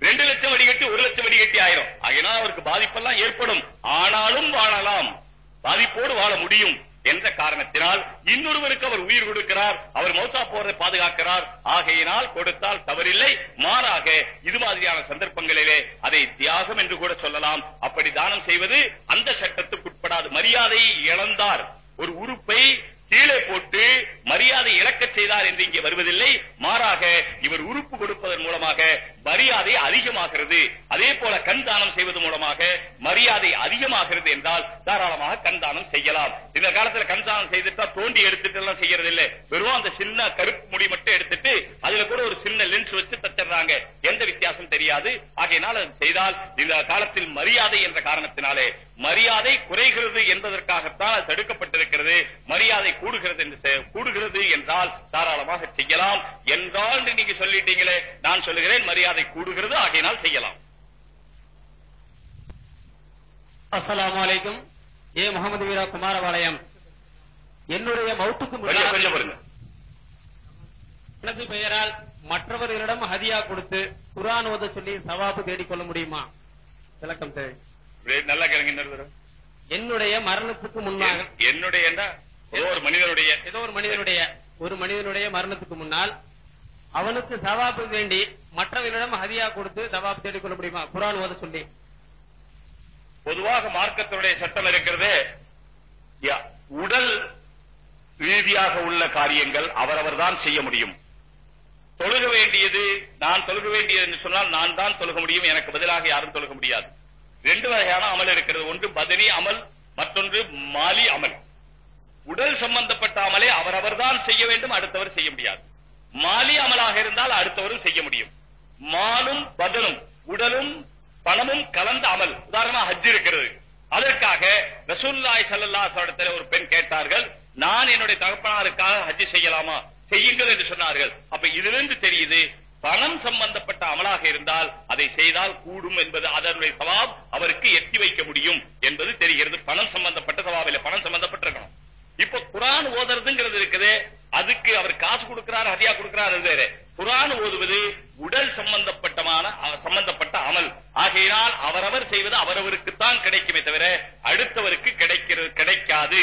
ரெண்டு லட்சம் வடிகட்டி ஒரு லட்சம் வடிகட்டி ஆயிரும். ஆகினால் அவருக்கு பாதிப்பெல்லாம் ஏற்படும். ஆனாலும் வாழலாம். பாதிப்போடு வாழ முடியும் என்ற காரணத்தினால் இன்னொருவருக்கு அவர் உயிர் கொடுக்கிறார். அவர் மௌத்தா போறதை பாதுகாக்கிறார். ஆகையினால் கொடுத்தால் தவறில்லை. மாறாக இது மாதிரியான சந்தர்ப்பங்களிலே அதை தியாகம் என்று கூட சொல்லலாம். அப்படி தானம் செய்வது அந்த சட்டத்துக்குட்படாது. மரியாதையை இழந்தார். ஒரு உறுப்பை கீழே போட்டு மரியாதை இழக்கச் செய்தார் என்று இங்கே வருவதில்லை. மாறாக இவர் உறுப்பு கொடுப்பதன் மூலமாக மரியாதை அதிகமாகிறது. அதே போல கண் தானம் செய்வது மூலமாக மரியாதை அதிகமாகிறது என்றால் தாராளமாக கண் தானம் செய்யலாம். இந்த காலத்துல கண் தானம் செய்துட்டா தோண்டி எடுத்துட்டு எல்லாம் செய்யறது இல்ல வெறும் அந்த சின்ன கருப்பு முடி மட்டும் எடுத்துட்டு அதுல கூட ஒரு சின்ன லென்ஸ் வச்சு தச்சிடுறாங்க. எந்த வித்தியாசம் தெரியாது. ஆகையினால் அது செய்தால் இந்த காலத்தில் மரியாதை என்ற காரணத்தினாலே மரியாதை குறைகிறது என்பதற்காகத்தான் அது தடுக்கப்பட்டிருக்கிறது. மரியாதை கூடுகிறது என்று கூடுகிறது என்றால் தாராளமாக செய்யலாம். என்றால் நீங்க சொல்லிட்டீங்களே நான் சொல்லுகிறேன் மரியாதை கூடுகிறது ஆகையினால் செய்யலாம். அஸ்ஸலாமு அலைக்கும். ஏ முகமது வீரா குமாரபாளையம். என்னுடைய கொஞ்சம் முன்னால் பாருங்க எனது பெயரால் மற்றவர்களிடம் ஹதியா கொடுத்து குர்ஆன் ஓத சொல்லி சவாபு தேடிக்கொள்ள முடியுமா? விளக்கம் தேவை. நல்லா கேளுங்க தடவை. என்னுடைய மரணத்துக்கு முன்னாக என்- என்னுடைய என்ன ஏதோ ஒரு மனிதனுடைய. ஏதோ ஒரு மனிதனுடைய ஒரு மனிதனுடைய மரணத்துக்கு முன்னால் அவனுக்கு சவாபு வேண்டி மற்றவர்களிடம் ஹதியா கொடுத்து சவாப் தேடிக்கொள்ள முடியுமா? குரான் ஓத சொல்லி. பொதுவாக மார்க்கத்தினுடைய சட்டம் இருக்கிறது. யா- உடல் ரீதியாக உள்ள காரியங்கள் அவரவர் தான் செய்ய முடியும். தொழுக வேண்டியது நான் தொழுக வேண்டியது என்று சொன்னால் நான் தான் தொழுக முடியும். எனக்கு பதிலாக யாரும் தொழுக முடியாது. ரெண்டு வகையான அமல் இருக்கிறது. ஒன்று பதனி அமல் மற்றொன்று மாலி அமல். உடல் சம்பந்தப்பட்ட அமலை அவரவர் தான் செய்ய வேண்டும் அடுத்தவர் செய்ய முடியாது. மாலி அமலாக இருந்தால் அடுத்தவரும் செய்ய முடியும். மாலும் பதனும் உடலும் பணமும் கலந்த அமல். உதாரணமா ஹஜ் இருக்கிறது. அதற்காக ரசூல்லாய் சல்லா இடத்துல ஒரு பெண் கேட்டார்கள் நான் என்னுடைய தகப்பனாருக்காக ஹஜ் செய்யலாமா? செய்யுங்கள் என்று சொன்னார்கள். அப்ப இதிலிருந்து தெரியுது பணம் சம்பந்தப்பட்ட அமலாக இருந்தால் அதை செய்தால் கூடும் என்பது அதனுடைய சவாப் அவருக்கு எட்டி வைக்க முடியும் என்பது தெரிகிறது. பணம் சம்பந்தப்பட்ட சவாப் இல்ல பணம் சம்பந்தப்பட்டிருக்கணும். இப்ப குரான் ஓதுறதுங்கிறது இருக்குது. அதுக்கு அவர் காசு கொடுக்கிறார் ஹதியா கொடுக்கிறார் அது வேற. குரான் ஓதுவது உடல் சம்பந்தப்பட்டமான சம்பந்தப்பட்ட அமல். ஆகையினால் அவரவர் செய்வது அவரவருக்குத்தான் கிடைக்குமே தவிர அடுத்தவருக்கு கிடைக்கிறது கிடைக்காது.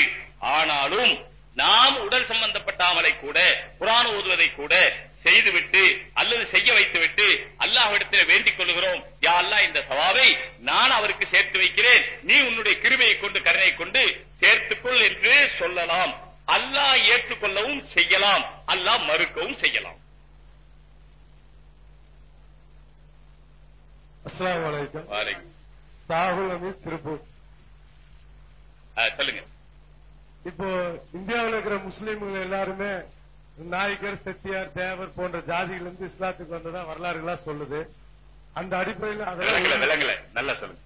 ஆனாலும் நாம் உடல் சம்பந்தப்பட்ட அமலை கூட குரான் ஓதுவதை கூட செய்துவிட்டு அல்லது செய்ய வைத்துவிட்டு அல்லாஹ்விடத்தில் வேண்டிக் கொள்கிறோம் யா அல்லாஹ் இந்த சவாவை நான் அவருக்கு சேர்த்து வைக்கிறேன். நீ உன்னுடைய கிருமையை கொண்டு கருணை கொண்டு சேர்த்துக்கொள் என்று சொல்லலாம். அல்லாஹ் ஏற்றுக்கொள்ளவும் செய்யலாம். அல்லாஹ் மறுக்கவும் செய்யலாம். வாருங்க. ராகுல் அமீத் திருப்பூர். சொல்லுங்க. இப்போ இந்தியாவில் இருக்கிற முஸ்லீம்கள் எல்லாருமே நாயக்கர் செட்டியார் தேவர் போன்ற ஜாதிகள் இருந்து இஸ்லாத்துக்கு வந்ததா வரலாறுகளா சொல்லுது. அந்த அடிப்படையில் அதெல்லாம் சொல்லுங்க.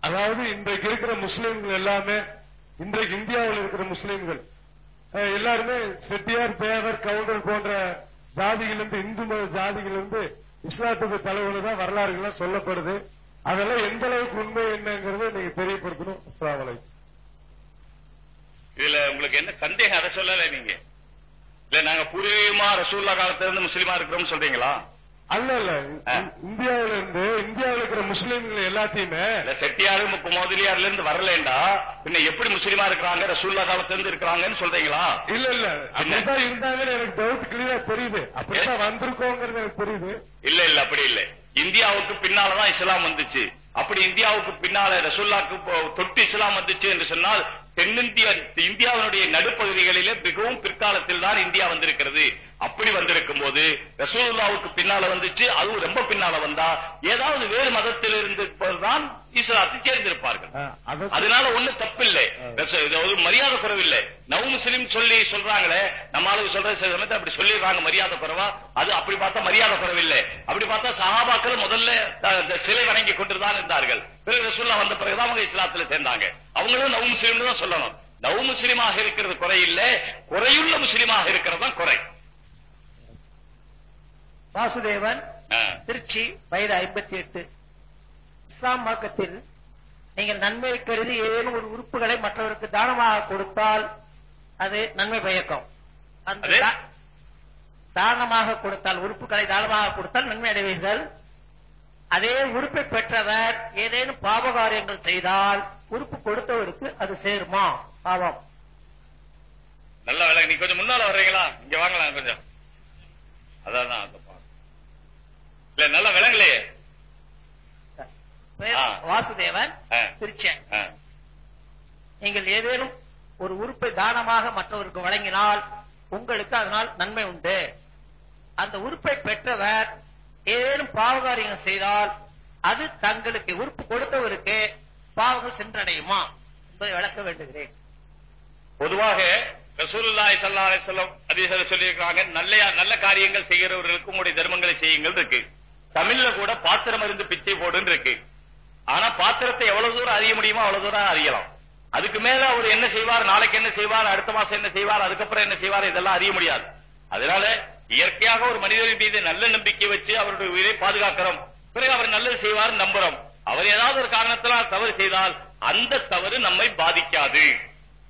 அதாவது இன்றைக்கு இருக்கிற முஸ்லீம்கள் எல்லாமே இன்றைக்கு இந்தியாவில் இருக்கிற முஸ்லீம்கள் எல்லாருமே செட்டியார் தேவர் கவுண்டர் போன்ற ஜாதிகளிலிருந்து இந்து மத ஜாதிகளிலிருந்து இஸ்லாத்துக்கு தலைவர்கள் வரலாறுகள்லாம் சொல்லப்படுது. அதெல்லாம் எந்த அளவுக்கு உண்மை என்னங்கறத நீங்க தெரியப்படுத்தணும் அஸ்லாம் இதுல உங்களுக்கு என்ன சந்தேகம்? அதை சொல்லல நீங்க. இல்ல நாங்க பூர்வீகமா ரசூல்லா காலத்துல இருந்து முஸ்லீமா இருக்கிறோம் சொல்றீங்களா? அல்ல இல்ல. இந்தியாவில இருந்து இந்தியாவில் இருக்கிற முஸ்லீம்கள் எல்லாத்தையுமே செட்டியாரு முதலியார்ல இருந்து வரலேண்டா. பின்ன எப்படி முஸ்லீமா இருக்கிறாங்க ரசூல்லா காலத்துல இருந்து இருக்கிறாங்கன்னு சொல்றீங்களா? இல்ல இல்ல. அப்படிதான் இருந்தாங்கன்னு எனக்கு டவுட் கிளியரா தெரியுது. அப்படிதான் வந்திருக்கோங்கிறது எனக்கு தெரியுது. இல்ல இல்ல. அப்படி இல்ல. இந்தியாவுக்கு பின்னாலதான் இஸ்லாம் வந்துச்சு. அப்படி இந்தியாவுக்கு பின்னால ரசூல்லாக்கு தொட்டு இஸ்லாம் வந்துச்சு என்று சொன்னால் தென்னிந்திய இந்தியாவினுடைய நடுப்பகுதிகளிலே மிகவும் பிற்காலத்தில் தான் இந்தியா வந்திருக்கிறது. அப்படி வந்திருக்கும் போது ரசூலுல்லாவுக்கு பின்னால வந்துச்சு அதுவும் ரொம்ப பின்னால வந்தா ஏதாவது வேறு மதத்தில் இருந்து தான் இஸ்லாத்தை சேர்ந்திருப்பார்கள் அதனால ஒண்ணு தப்பில்லை. மரியாதை குறைவில்லை. நவ் முஸ்லிம் சொல்லி சொல்றாங்களே நம்ம ஆளுங்க சொல்ற சில சமயத்துல அப்படி சொல்லிடுறாங்க மரியாதை குறைவா. அது அப்படி பார்த்தா மரியாதை குறைவில்லை. அப்படி பார்த்தா சஹாபாக்கள் முதல்ல சிலை வணங்கி கொண்டுதான் இருந்தார்கள். பிறகு ரசூல்லா வந்த பிறகுதான் அவங்க இஸ்லாத்துல சேர்ந்தாங்க. அவங்களும் நவ் முஸ்லிம் தான் சொல்லணும். நவ் முஸ்லிமாக இருக்கிறது குறை இல்ல குறையுள்ள முஸ்லிமாக இருக்கிறது தான் குறை. வாசுதேவன். திருச்சி வயது ஐம்பத்தி எட்டு இஸ்லாம் மார்க்கத்தில் நீங்கள் நன்மை கருதி ஏதேனும் ஒரு உறுப்புகளை மற்றவருக்கு தானமாக கொடுத்தால் அது நன்மை பயக்கும். அந்த தானமாக கொடுத்தால் உறுப்புகளை தானமாக கொடுத்தால் நன்மை அடைவீர்கள். அதே உறுப்பை பெற்றவர் ஏதேனும் பாவகாரியங்கள் செய்தால் உறுப்பு கொடுத்தவருக்கு அது சேருமா? பாவம். நல்ல வேலை. நீ கொஞ்சம் முன்னால வர்றீங்களா? இங்க வாங்கலாம் கொஞ்சம். அதான். இல்ல நல்ல ஆ. வாசுதேவன். திருச்சென். நீங்கள் ஏதேனும் ஒரு உறுப்பை தானமாக மற்றவருக்கு வழங்கினால் உங்களுக்கு அதனால் நன்மை உண்டு அந்த உறுப்பை பெற்றவர் ஏதேனும் பாவகாரியங்கள் செய்தால் அது தங்களுக்கு உறுப்பு கொடுத்தவருக்கு பாவங்கள் சென்றடையுமா என்பதை விளக்க வேண்டுகிறேன் பொதுவாக ரசூலுல்லாஹி ஸல்லல்லாஹு அலைஹி வஸல்லம் ஹதீஸ்ல சொல்லியிருக்காங்க நல்ல நல்ல காரியங்கள் செய்கிறவர்களுக்கு உங்களுடைய தர்மங்களை செய்யுங்கள் இருக்கு தமிழ்ல கூட பாத்திரம் இருந்து பிச்சை போடுன்னு இருக்கு. ஆனா பாத்திரத்தை எவ்வளவு தூரம் அறிய முடியுமோ அவ்வளவு தூரம் அறியலாம். அதுக்கு மேல அவர் என்ன செய்வார் நாளைக்கு என்ன செய்வார் அடுத்த மாசம் என்ன செய்வார் அதுக்கப்புறம் என்ன செய்வார் இதெல்லாம் அறிய முடியாது. அதனால இயற்கையாக ஒரு மனிதரின் மீது நல்ல நம்பிக்கை வச்சு அவருடைய உயிரை பாதுகாக்கிறோம். பிறகு அவர் நல்லது செய்வார் நம்புறோம். அவர் ஏதாவது ஒரு காரணத்தினால் தவறு செய்தால் அந்த தவறு நம்மை பாதிக்காது.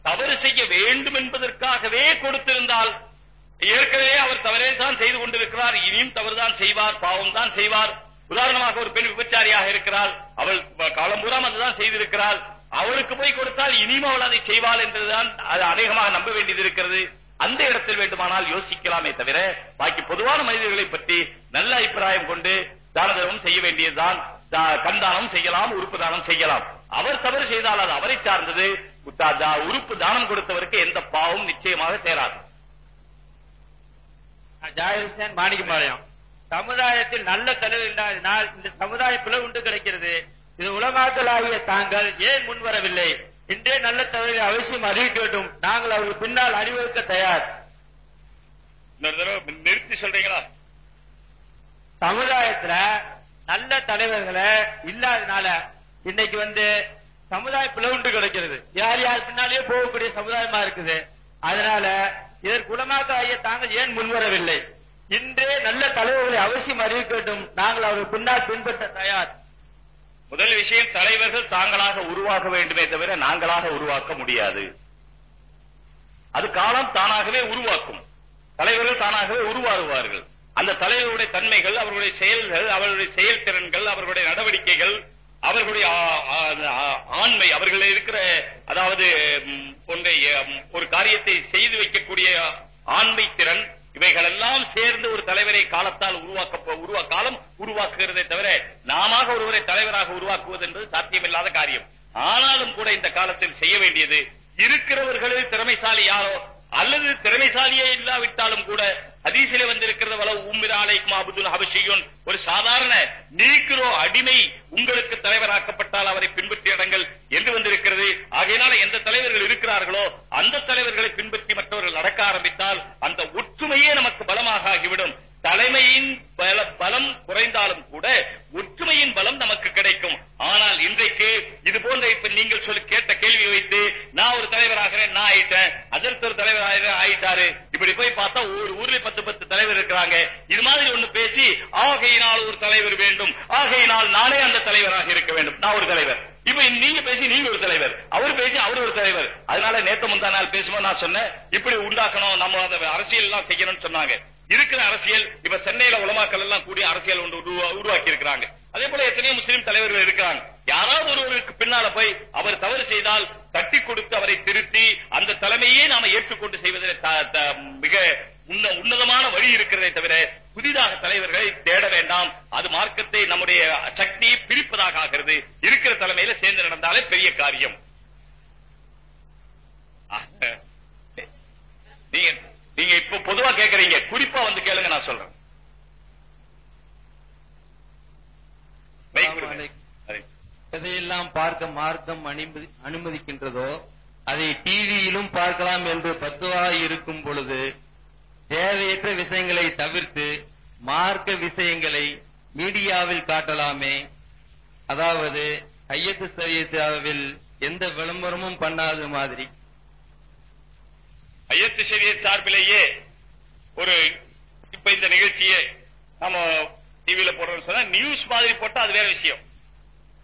தவறு செய்ய வேண்டும் என்பதற்காகவே கொடுத்திருந்தால் ஏற்கனவே அவர் தவறே தான் செய்து கொண்டிருக்கிறார் இனியும் தவறுதான் செய்வார் பாவம் தான் செய்வார். உதாரணமாக ஒரு பெண் விபச்சாரியாக இருக்கிறார் அவள் காலம்பூராம் அதுதான் செய்திருக்கிறாள். அவளுக்கு போய் கொடுத்தால் இனியும் அவள் அதை செய்வாள் என்றுதான் அது அநேகமாக நம்ப வேண்டியது இருக்கிறது. அந்த இடத்தில் வேண்டுமானால் யோசிக்கலாமே தவிர பாக்கி பொதுவான மனிதர்களை பற்றி நல்ல அபிப்பிராயம் கொண்டு தான தர்மம் செய்ய வேண்டியதுதான். கண்தானம் செய்யலாம் உறுப்பு தானம் செய்யலாம். அவர் தவறு செய்தால் அது அவரை சார்ந்தது. உறுப்பு தானம் கொடுத்தவருக்கு எந்த பாவம் நிச்சயமாக சேராது. ஜாகிர் ஹுசேன் மாணிக்கம்பாளையம். சமுதாயத்தில் நல்ல தலைவர் இல்லாததினால் இந்த சமுதாய பிளவுண்டு கிடைக்கிறது. இது உலமாக்கலாகிய தாங்கள் ஏன் முன்வரவில்லை? இன்றே நல்ல தலைவரை அவசியம் அறிவிக்க வேண்டும். நாங்கள் அவர்கள் பின்னால் அணிவகுக்க தயார். நிறுத்தி சொல்றீங்களா? சமுதாயத்துல நல்ல தலைவர்களை இல்லாதனால இன்னைக்கு வந்து சமுதாய பிளவுண்டு கிடைக்கிறது. யார் யார் பின்னாலேயே போகக்கூடிய சமுதாயமா இருக்குது? அதனால இதற்கு உலமாக்காய தாங்கள் ஏன் முன்வரவில்லை? இன்றே நல்ல தலைவர்களை அவசியம் அறிவிக்க வேண்டும். நாங்கள் அவர்கள் பின்னால் பின்பற்ற தயார். முதல் விஷயம் தலைவர்கள் தாங்களாக உருவாக வேண்டுமே தவிர நாங்களாக உருவாக்க முடியாது. அது காலம் தானாகவே உருவாக்கும். தலைவர்கள் தானாகவே உருவாகுவார்கள். அந்த தலைவருடைய தன்மைகள் அவர்களுடைய செயல்கள் அவர்களுடைய செயல்திறன்கள் அவர்களுடைய நடவடிக்கைகள் அவர்களுடைய ஆண்மை அவர்கள் இருக்கிற அதாவது ஒன்றை ஒரு காரியத்தை செய்து வைக்கக்கூடிய ஆண்மை திறன் இவைகள் எல்லாம் சேர்ந்து ஒரு தலைவரை காலத்தால் உருவாக்க உருவா காலம் உருவாக்குகிறதே தவிர நாம ஒருவரை தலைவராக உருவாக்குவது என்பது சாத்தியமில்லாத காரியம். ஆனாலும் கூட இந்த காலத்தில் செய்ய வேண்டியது இருக்கிறவர்களே திறமைசாலி யாரோ அல்லது திறமைசாலியே இல்லாவிட்டாலும் கூட ஹதீஸிலே வந்திருக்கிறது வளவு உம்மிராலைக்கும் அபுதுல் ஹபஷியுன். ஒரு சாதாரண நீக்கிறோ அடிமை உங்களுக்கு தலைவராக்கப்பட்டால் அவரை பின்பற்றி இடங்கள் என்று வந்திருக்கிறது? ஆகையினால எந்த தலைவர்கள் இருக்கிறார்களோ அந்த தலைவர்களை பின்பற்றி மற்றவர்கள் நடக்க ஆரம்பித்தால் அந்த ஒற்றுமையே நமக்கு பலமாக ஆகிவிடும். தலைமையின் பல பலம் குறைந்தாலும் கூட ஒற்றுமையின் பலம் நமக்கு கிடைக்கும். ஆனால் இன்றைக்கு இது போன்ற இப்ப நீங்கள் சொல்லி கேட்ட கேள்வி வைத்து நான் ஒரு தலைவர் ஆகிறேன் நான் ஆயிட்டேன் அதற்கு ஒரு தலைவர் ஆயிட்டாரு. இப்படி போய் பார்த்தா ஒரு ஊர்ல பத்து பத்து தலைவர் இருக்கிறாங்க. இது மாதிரி ஒண்ணு பேசி ஆகையினால் ஒரு தலைவர் வேண்டும். ஆகையினால் நானே அந்த தலைவராக இருக்க வேண்டும். நான் ஒரு தலைவர். இப்ப நீங்க பேசி நீங்க ஒரு தலைவர். அவர் பேசி அவர் ஒரு தலைவர். அதனால நேத்து முந்தா நாள் பேசும்போது நான் சொன்னேன் இப்படி உண்டாக்கணும் நம்ம அந்த அரசியல் எல்லாம் செய்யணும்னு சொன்னாங்க. இருக்கிற அரசியல் இப்ப சென்னையில உலமாக்கள் எல்லாம் கூடி அரசியல் ஒன்று உருவாக்கி இருக்கிறாங்க அதே போல எத்தனையோ முஸ்லீம் தலைவர்கள் இருக்கிறாங்க. யாராவது ஒருவருக்கு பின்னால போய் அவர் தவறு செய்தால் தட்டி கொடுத்து அவரை திருத்தி அந்த தலைமையே நாம ஏற்றுக்கொண்டு செய்வதில் மிக உன்ன- உன்னதமான வழி இருக்கிறதே தவிர புதிதாக தலைவர்களை தேட வேண்டாம். அது மார்க்கத்தை நம்முடைய சக்தியை பிரிப்பதாக ஆகிறது. இருக்கிற தலைமையில சேர்ந்து நடந்தாலே பெரிய காரியம். நீங்க நீங்க இப்ப பொதுவா கேக்குறீங்க. குறிப்பா வந்து கேளுங்க நான் சொல்றேன். எதையெல்லாம் பார்க்க மார்க்கம் அனுமதி அனுமதிக்கின்றதோ அதை டிவியிலும் பார்க்கலாம் என்று பத்துவாக இருக்கும் பொழுது தேவையற்ற விஷயங்களை தவிர்த்து மார்க்க விஷயங்களை மீடியாவில் காட்டலாமே. அதாவது ஐயத்து சரியத்தில் எந்த விளம்பரமும் பண்ணாத மாதிரி ஐயத்து ஷரியத் சார்பிலேயே ஒரு இப்ப இந்த நிகழ்ச்சியை நம்ம டிவியில போடுறோம்னு சொன்னா நியூஸ் மாதிரி போட்டா அது வேற விஷயம்.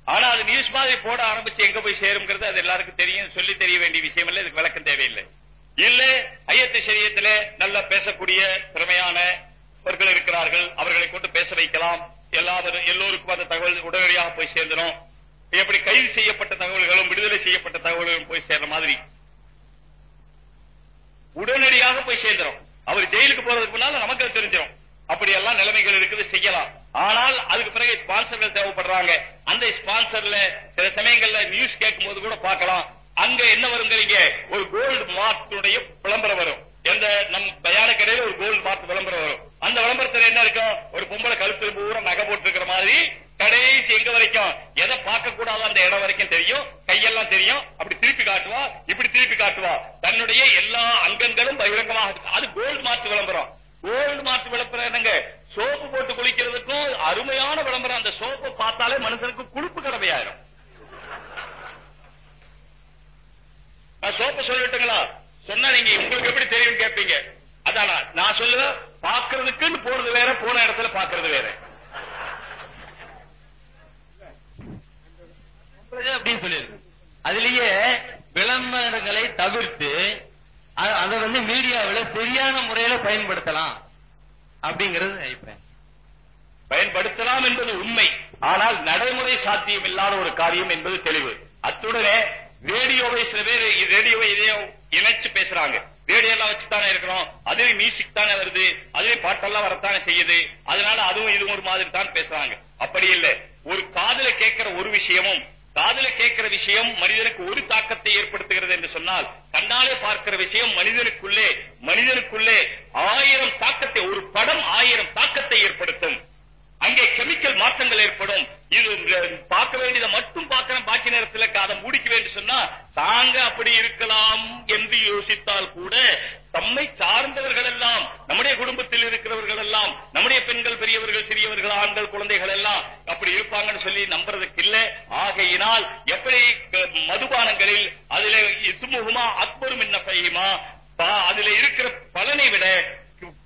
ஆனா அது நியூஸ் மாதிரி போட ஆரம்பிச்சு எங்க போய் சேருங்கிறது அது எல்லாருக்கும் தெரியும். சொல்லி தெரிய வேண்டிய விஷயம் இல்ல இதுக்கு விளக்கம் தேவையில்லை. இல்ல ஐயத்து சரியத்துல நல்லா பேசக்கூடிய திறமையானவர்கள் இருக்கிறார்கள். அவர்களை கொண்டு பேச வைக்கலாம். எல்லாரும் எல்லோருக்கும் அந்த தகவல் உடனடியாக போய் சேர்ந்துடும் எப்படி கைது செய்யப்பட்ட தகவல்களும் விடுதலை செய்யப்பட்ட தகவல்களும் போய் சேர்ற மாதிரி உடனடியாக போய் சேர்ந்துரும். அவர் ஜெயிலுக்கு போறதுக்கு முன்னால நமக்கு அது தெரிஞ்சிடும் அப்படி எல்லாம் நிலைமைகள் இருக்குது செய்யலாம். ஆனால் அதுக்கு பிறகு ஸ்பான்சர்கள் தேவைப்படுறாங்க. அந்த ஸ்பான்சர்ல சில சமயங்கள்ல நியூஸ் கேட்கும் போது கூட பார்க்கலாம். அங்க என்ன வருங்கிறீங்க ஒரு கோல்டு மார்க்குடைய விளம்பரம் வரும். எந்த நம் பயான கடையில ஒரு கோல்டு மார்க் விளம்பரம் வரும். அந்த விளம்பரத்துல என்ன இருக்கும்? ஒரு பொம்பளை கழுத்து பூரா நகை போட்டுருக்கிற மாதிரி கடைசி எங்க வரைக்கும்? எதை பார்க்க கூடாதோ அந்த இடம் வரைக்கும் தெரியும். கையெல்லாம் தெரியும் அப்படி திருப்பி காட்டுவா இப்படி திருப்பி காட்டுவா தன்னுடைய எல்லா அங்கங்களும் பகிரங்கமாக இருக்கு. அது கோல்டு மார்க் விளம்பரம். கோல்டு மார்க் விளம்பரம் என்னங்க? சோப்பு போட்டு குளிக்கிறதுக்கும் அருமையான விளம்பரம். அந்த சோப்பை பார்த்தாலே மனுஷனுக்கு குளிப்பு கடமையாயிரும். நான் சோப்பு சொல்லட்டுங்களா? சொன்னா நீங்க உங்களுக்கு எப்படி தெரியும் கேட்பீங்க. அதானா நான் சொல்லுவேன் பாக்குறதுக்குன்னு போறது வேற போன இடத்துல பாக்குறது வேற அப்படின்னு சொல்லியிருக்கு அதுலயே விளம்பரங்களை தவிர்த்து அ- அதை வந்து மீடியாவில் சரியான முறையில பயன்படுத்தலாம் அப்படிங்கிறது அபிப்பிராயம். பயன்படுத்தலாம் என்பது உண்மை. ஆனால் நடைமுறை சாத்தியம் இல்லாத ஒரு காரியம் என்பது தெளிவு. அத்துடனே ரேடியோவை சில பேர் ரேடியோவை இதையும் இணைச்சு பேசுறாங்க. ரேடியோ எல்லாம் வச்சுதானே இருக்கிறோம். அதுவே மியூசிக் தானே வருது. அதுவே பாட்டெல்லாம் வரத்தானே செய்யுது. அதனால அதுவும் இது ஒரு மாதிரி தான் பேசுறாங்க. அப்படி இல்லை. ஒரு காதல கேட்கிற ஒரு விஷயமும் காதுல கேட்கிற விஷயம் மனிதனுக்கு ஒரு தாக்கத்தை ஏற்படுத்துகிறது என்று சொன்னால் கண்ணாலே பார்க்கிற விஷயம் மனிதனுக்குள்ளே மனிதனுக்குள்ளே ஆயிரம் தாக்கத்தை ஒரு படம் ஆயிரம் தாக்கத்தை ஏற்படுத்தும். அங்கே கெமிக்கல் மாற்றங்கள் ஏற்படும். இது பார்க்க வேண்டியதை மட்டும் பார்க்கிறேன் பாக்கி நேரத்துல அதை முடிக்க வேண்டும் சொன்னா தாங்க அப்படி இருக்கலாம் என்று யோசித்தால் கூட தம்மை சார்ந்தவர்கள் எல்லாம் நம்முடைய குடும்பத்தில் இருக்கிறவர்கள் எல்லாம் நம்முடைய பெண்கள் பெரியவர்கள் சிறியவர்கள் ஆண்கள் குழந்தைகள் எல்லாம் அப்படி இருப்பாங்கன்னு சொல்லி நம்புறதுக்கு இல்லை ஆகையினால் எப்படி மதுபானங்களில் அதுல இசுமுகமா அக்பரும் என்ன பையுமா அதுல இருக்கிற பலனை விட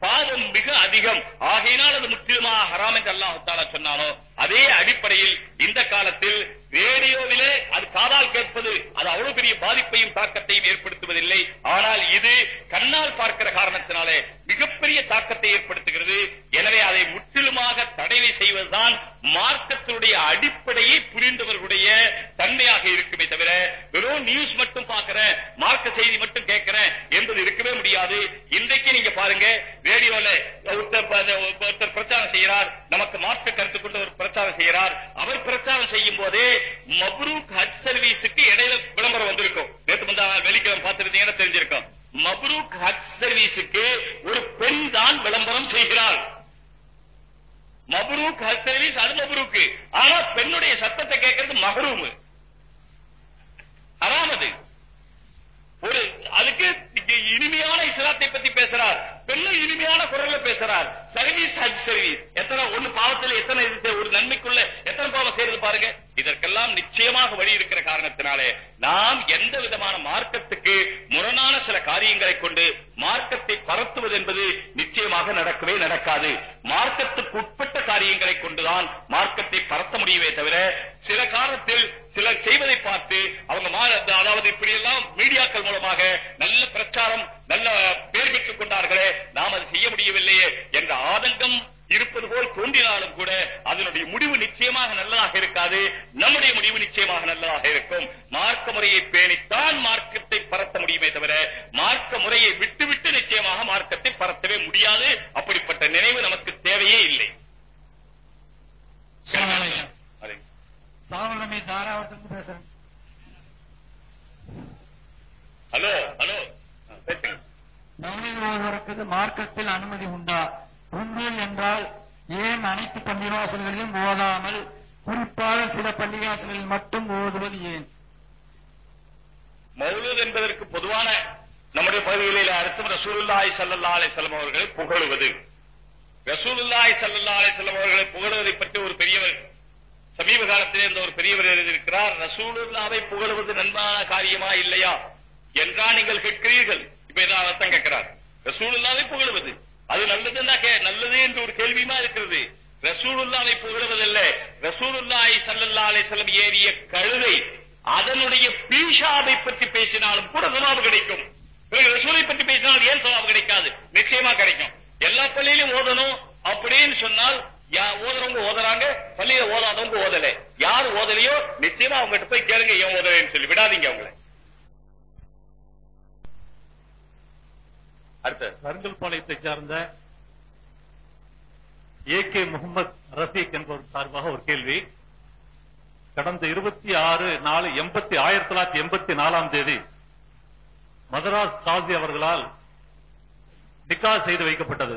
பாவம் மிக அதிகம். ஆகையினால் அது முற்றிலுமாக ஹராம் என்று அல்லாஹ் சொன்னாலும் அதே அடிப்படையில் இந்த காலத்தில் ரேடியோவிலே அது காதால் கேட்பது அது அவ்வளவு பெரிய பாதிப்பையும் தாக்கத்தையும் ஏற்படுத்துவதில்லை. ஆனால் இது கண்ணால் பார்க்கிற காரணத்தினாலே மிகப்பெரிய தாக்கத்தை ஏற்படுத்துகிறது. எனவே அதை முற்றிலுமாக தடைவை செய்வதுதான் மார்க்கத்தினுடைய அடிப்படையை புரிந்தவர்களுடைய தன்மையாக இருக்குமே தவிர வெறும் நியூஸ் மட்டும் பார்க்கிறேன் மார்க்க செய்தி மட்டும் கேட்கிற என்பது இருக்கவே முடியாது. இன்றைக்கு நீங்க பாருங்க ரேடியோல ஒருத்தர் பிரச்சாரம் செய்கிறார் நமக்கு மார்க்க கருத்து கொண்டு ஒரு பிரச்சாரம் செய்கிறார். அவர் பிரச்சாரம் செய்யும் போதே மப்ரூக் ஹஜ் சர்வீஸுக்கு இடையில விளம்பரம் வந்திருக்கும். நேற்று முந்தா வெள்ளிக்கிழமை பார்த்திருந்தீங்கன்னா தெரிஞ்சிருக்கும். மப்ரூக் ஹஜ் சர்வீஸுக்கு ஒரு பெண் தான் விளம்பரம் செய்கிறாள். மப்ரூக் ஹஜ் சர்வீஸ் அது மப்ரூக் ஆனா பெண்ணுடைய சத்தத்தை கேட்கறது மஹரூம். ஹராமது ஒரு அதுக்கு இனிமையான இஸ்லாத்தை பத்தி பேசுறார். பெண்ணும் இனிமையான குரல்ல பேசுறார். சர்வீஸ் ஹஜ் சர்வீஸ் எத்தனை ஒண்ணு பாவத்தில் எத்தனை இது ஒரு நன்மைக்குள்ள எத்தனை பாவம் செய்யறது பாருங்க. இதற்கெல்லாம் நிச்சயமாக வழி இருக்கிற காரணத்தினாலே நாம் எந்த விதமான மார்க்கத்துக்கு முரணான சில காரியங்களை கொண்டு மார்க்கத்தை பரத்துவது என்பது நிச்சயமாக நடக்கவே நடக்காது. மார்க்கத்துக்கு உட்பட்ட காரியங்களை கொண்டுதான் மார்க்கத்தை பரத்த முடியவே தவிர சில காலத்தில் சிலர் செய்வதை பார்த்து அவங்க அதாவது இப்படி எல்லாம் மீடியாக்கள் மூலமாக நல்ல பிரச்சாரம் நல்ல பேர் பெற்றுக் கொண்டார்களே நாம் அது செய்ய முடியவில்லையே என்ற ஆதங்கம் இருப்பது போல் தோன்றினாலும் கூட அதனுடைய முடிவு நிச்சயமாக நல்லதாக இருக்காது. நம்முடைய முடிவு நிச்சயமாக நல்லதாக இருக்கும். மார்க்க முறையை பேணித்தான் மார்க்கத்தை பரத்த முடியுமே தவிர மார்க்க முறையை விட்டுவிட்டு நிச்சயமாக மார்க்கத்தை பரத்தவே முடியாது. அப்படிப்பட்ட நினைவு நமக்கு தேவையே இல்லை. தாராவரத்துக்கு பேசுறேன். Hello hello. ஆ, மார்க்கத்தில் அனுமதி உண்டா? உண்டு என்றால் ஏன் அனைத்து பள்ளிவாசல்களிலும் ஓதாமல் குறிப்பாக சில பள்ளிவாசல்களில் மட்டும் ஓதுவது ஏன்? மௌலூத் என்பதற்கு பொதுவான நம்முடைய பகுதிகளில் அர்த்தம் ரசூலுல்லாய் ஸல்லல்லாஹு அலைஹி வஸல்லம் அவர்களை புகழுவது. ரசூலுல்லாய் ஸல்லல்லாஹு அலைஹி செல்லம் அவர்களை புகழுவதை பற்றி ஒரு பெரியவர் சமீப காலத்திலே இந்த ஒரு பெரியவர் எழுதியிருக்கிறார் ரசூலுல்லாவை புகழுவது நன்மையான காரியமா இல்லையா? என்றா நீங்கள் கேட்கிறீர்கள். இப்ப இதான் அர்த்தம் கேட்கிறார். ரசூலுல்லாவை புகழுவது. அது நல்லதுன்னா நல்லது என்று ஒரு கேள்வியுமா இருக்கிறது? ரசூலுல்லாவை புகழுவதில்லை. ரசூலுல்லாஹி ஸல்லல்லாஹு அலைஹி ஏறிய கழுதை அதனுடைய பீஷாவை பற்றி பேசினாலும் கூட சவாபு கிடைக்கும். ரசூலை பற்றி பேசினால் ஏன் சவாபு கிடைக்காது? நிச்சயமா கிடைக்கும். எல்லா பள்ளியிலும் ஓதணும் அப்படின்னு சொன்னால் யா ஓதுறவங்க ஓதுறாங்க பள்ளியில ஓதாதவங்க ஓதல. யார் ஓதலையோ நிச்சயமா அவங்ககிட்ட போய் கேளுங்க ஏன் ஓதலைன்னு சொல்லி. விடாதீங்க அவங்கள. அடுத்து. கருங்கல்பாளையத்தை சார்ந்த ஏ கே முகமது ரஃபீக் என்பவர் சார்பாக ஒரு கேள்வி. கடந்த இருபத்தி ஆறு நாலு எண்பத்தி ஆயிரத்தி தொள்ளாயிரத்தி எண்பத்தி நாலாம் தேதி மதராஸ் காசி அவர்களால் நிக்கா செய்து வைக்கப்பட்டது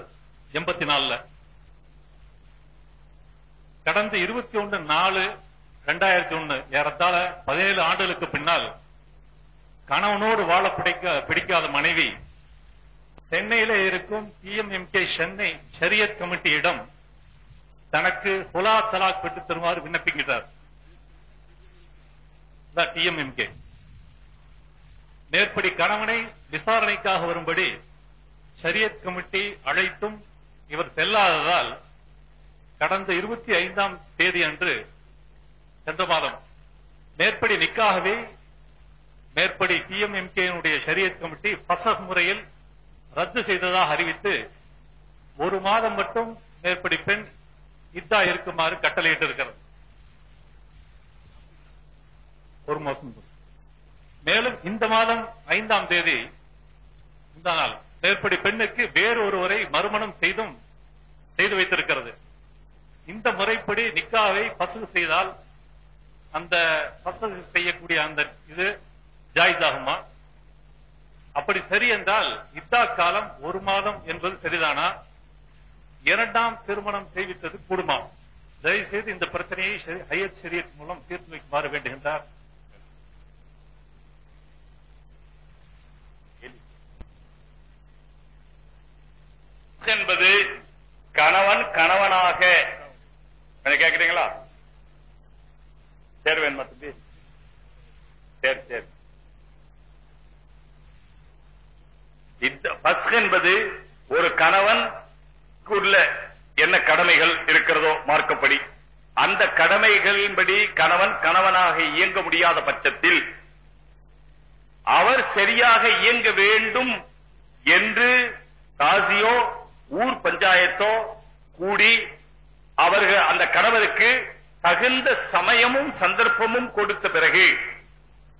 எண்பத்தி நாலுல. கடந்த இருபத்தி ஒன்று நாலு ரெண்டாயிரத்தி ஒண்ணு ஏறத்தாழ பதினேழு ஆண்டுகளுக்கு பின்னால் கணவனோடு வாழ பிடிக்க பிடிக்காத மனைவி சென்னையில இருக்கும் பிஎம்எம்கே சென்னை ஷரியத் கமிட்டியிடம் தனக்கு ஹுலா தலாக் பெற்று தருமாறு விண்ணப்பிக்கிறார் டிஎம்எம்கே மேற்படி கணவனை விசாரணைக்காக வரும்படி ஷரியத் கமிட்டி அழைத்தும் இவர் செல்லாததால் கடந்த இருபத்தி ஐந்தாம் தேதி அன்று சென்ற மாதம் மேற்படி நிக்காகவே மேற்படி டிஎம்எம்கே ஷரியத் கமிட்டி பசக் முறையில் ரத்து செய்ததாக அறிவித்து ஒரு மாதம் மட்டும் மேற்படி பெண் இதா இருக்குமாறு கட்டளையிட்டு இருக்கிறது ஒரு மாதம் மேலும் இந்த மாதம் ஐந்தாம் தேதி இந்த நாள் மேற்படி பெண்ணுக்கு வேறு ஒருவரை மறுமணம் செய்தும் செய்து வைத்திருக்கிறது. இந்த முறைப்படி நிக்காவை பசுகு செய்தால் அந்த பசுகு செய்யக்கூடிய அந்த இது ஜாயிஸ் ஆகுமா? அப்படி சரி என்றால் இத்தா காலம் ஒரு மாதம் என்பது சரிதானா? இரண்டாம் திருமணம் செய்வித்தது கூடுமா? தயவு செய்து இந்த பிரச்சனையை ஹையத் சரியத் மூலம் தீர்த்து வைக்குமாறு வேண்டுகின்றார். என்பது கணவன் கணவனாக. எனக்கு கேக்குறீங்களா சரி வேணுமா சரி சரி இந்த பஸ்க் என்பது ஒரு கணவன் உள்ள என்ன கடமைகள் இருக்கிறதோ மார்க்கப்படி. அந்த கடமைகளின்படி கணவன் கணவனாக இயங்க முடியாத பட்சத்தில் அவர் சரியாக இயங்க வேண்டும் என்று காசியோ ஊர் பஞ்சாயத்தோ கூடி அவர்கள் அந்த கணவருக்கு தகுந்த சமயமும் சந்தர்ப்பமும் கொடுத்த பிறகு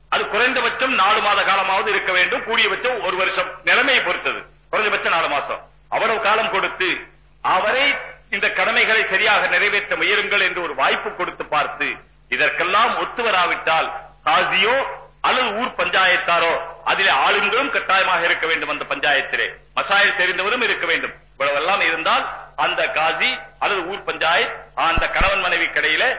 அது குறைந்தபட்சம் நாலு மாத காலமாவது இருக்க வேண்டும். கூடியபட்சம் ஒரு வருஷம் நிலைமையை பொறுத்தது. குறைந்தபட்சம் நாலு மாசம். அவ்வளவு காலம் கொடுத்து அவரை இந்த கடமைகளை சரியாக நிறைவேற்ற முயலுங்கள் என்று ஒரு வாய்ப்பு கொடுத்து பார்த்து இதற்கெல்லாம் ஒத்து வராவிட்டால் காசியோ அல்லது ஊர் பஞ்சாயத்தாரோ அதிலே ஆளுங்களும் கட்டாயமாக இருக்க வேண்டும் அந்த பஞ்சாயத்திலே. மசாயில் தெரிந்தவரும் இருக்க வேண்டும். இவ்வளவெல்லாம் இருந்தால் அந்த காசி அல்லது ஊர் பஞ்சாயத் அந்த கணவன் மனைவி கடையில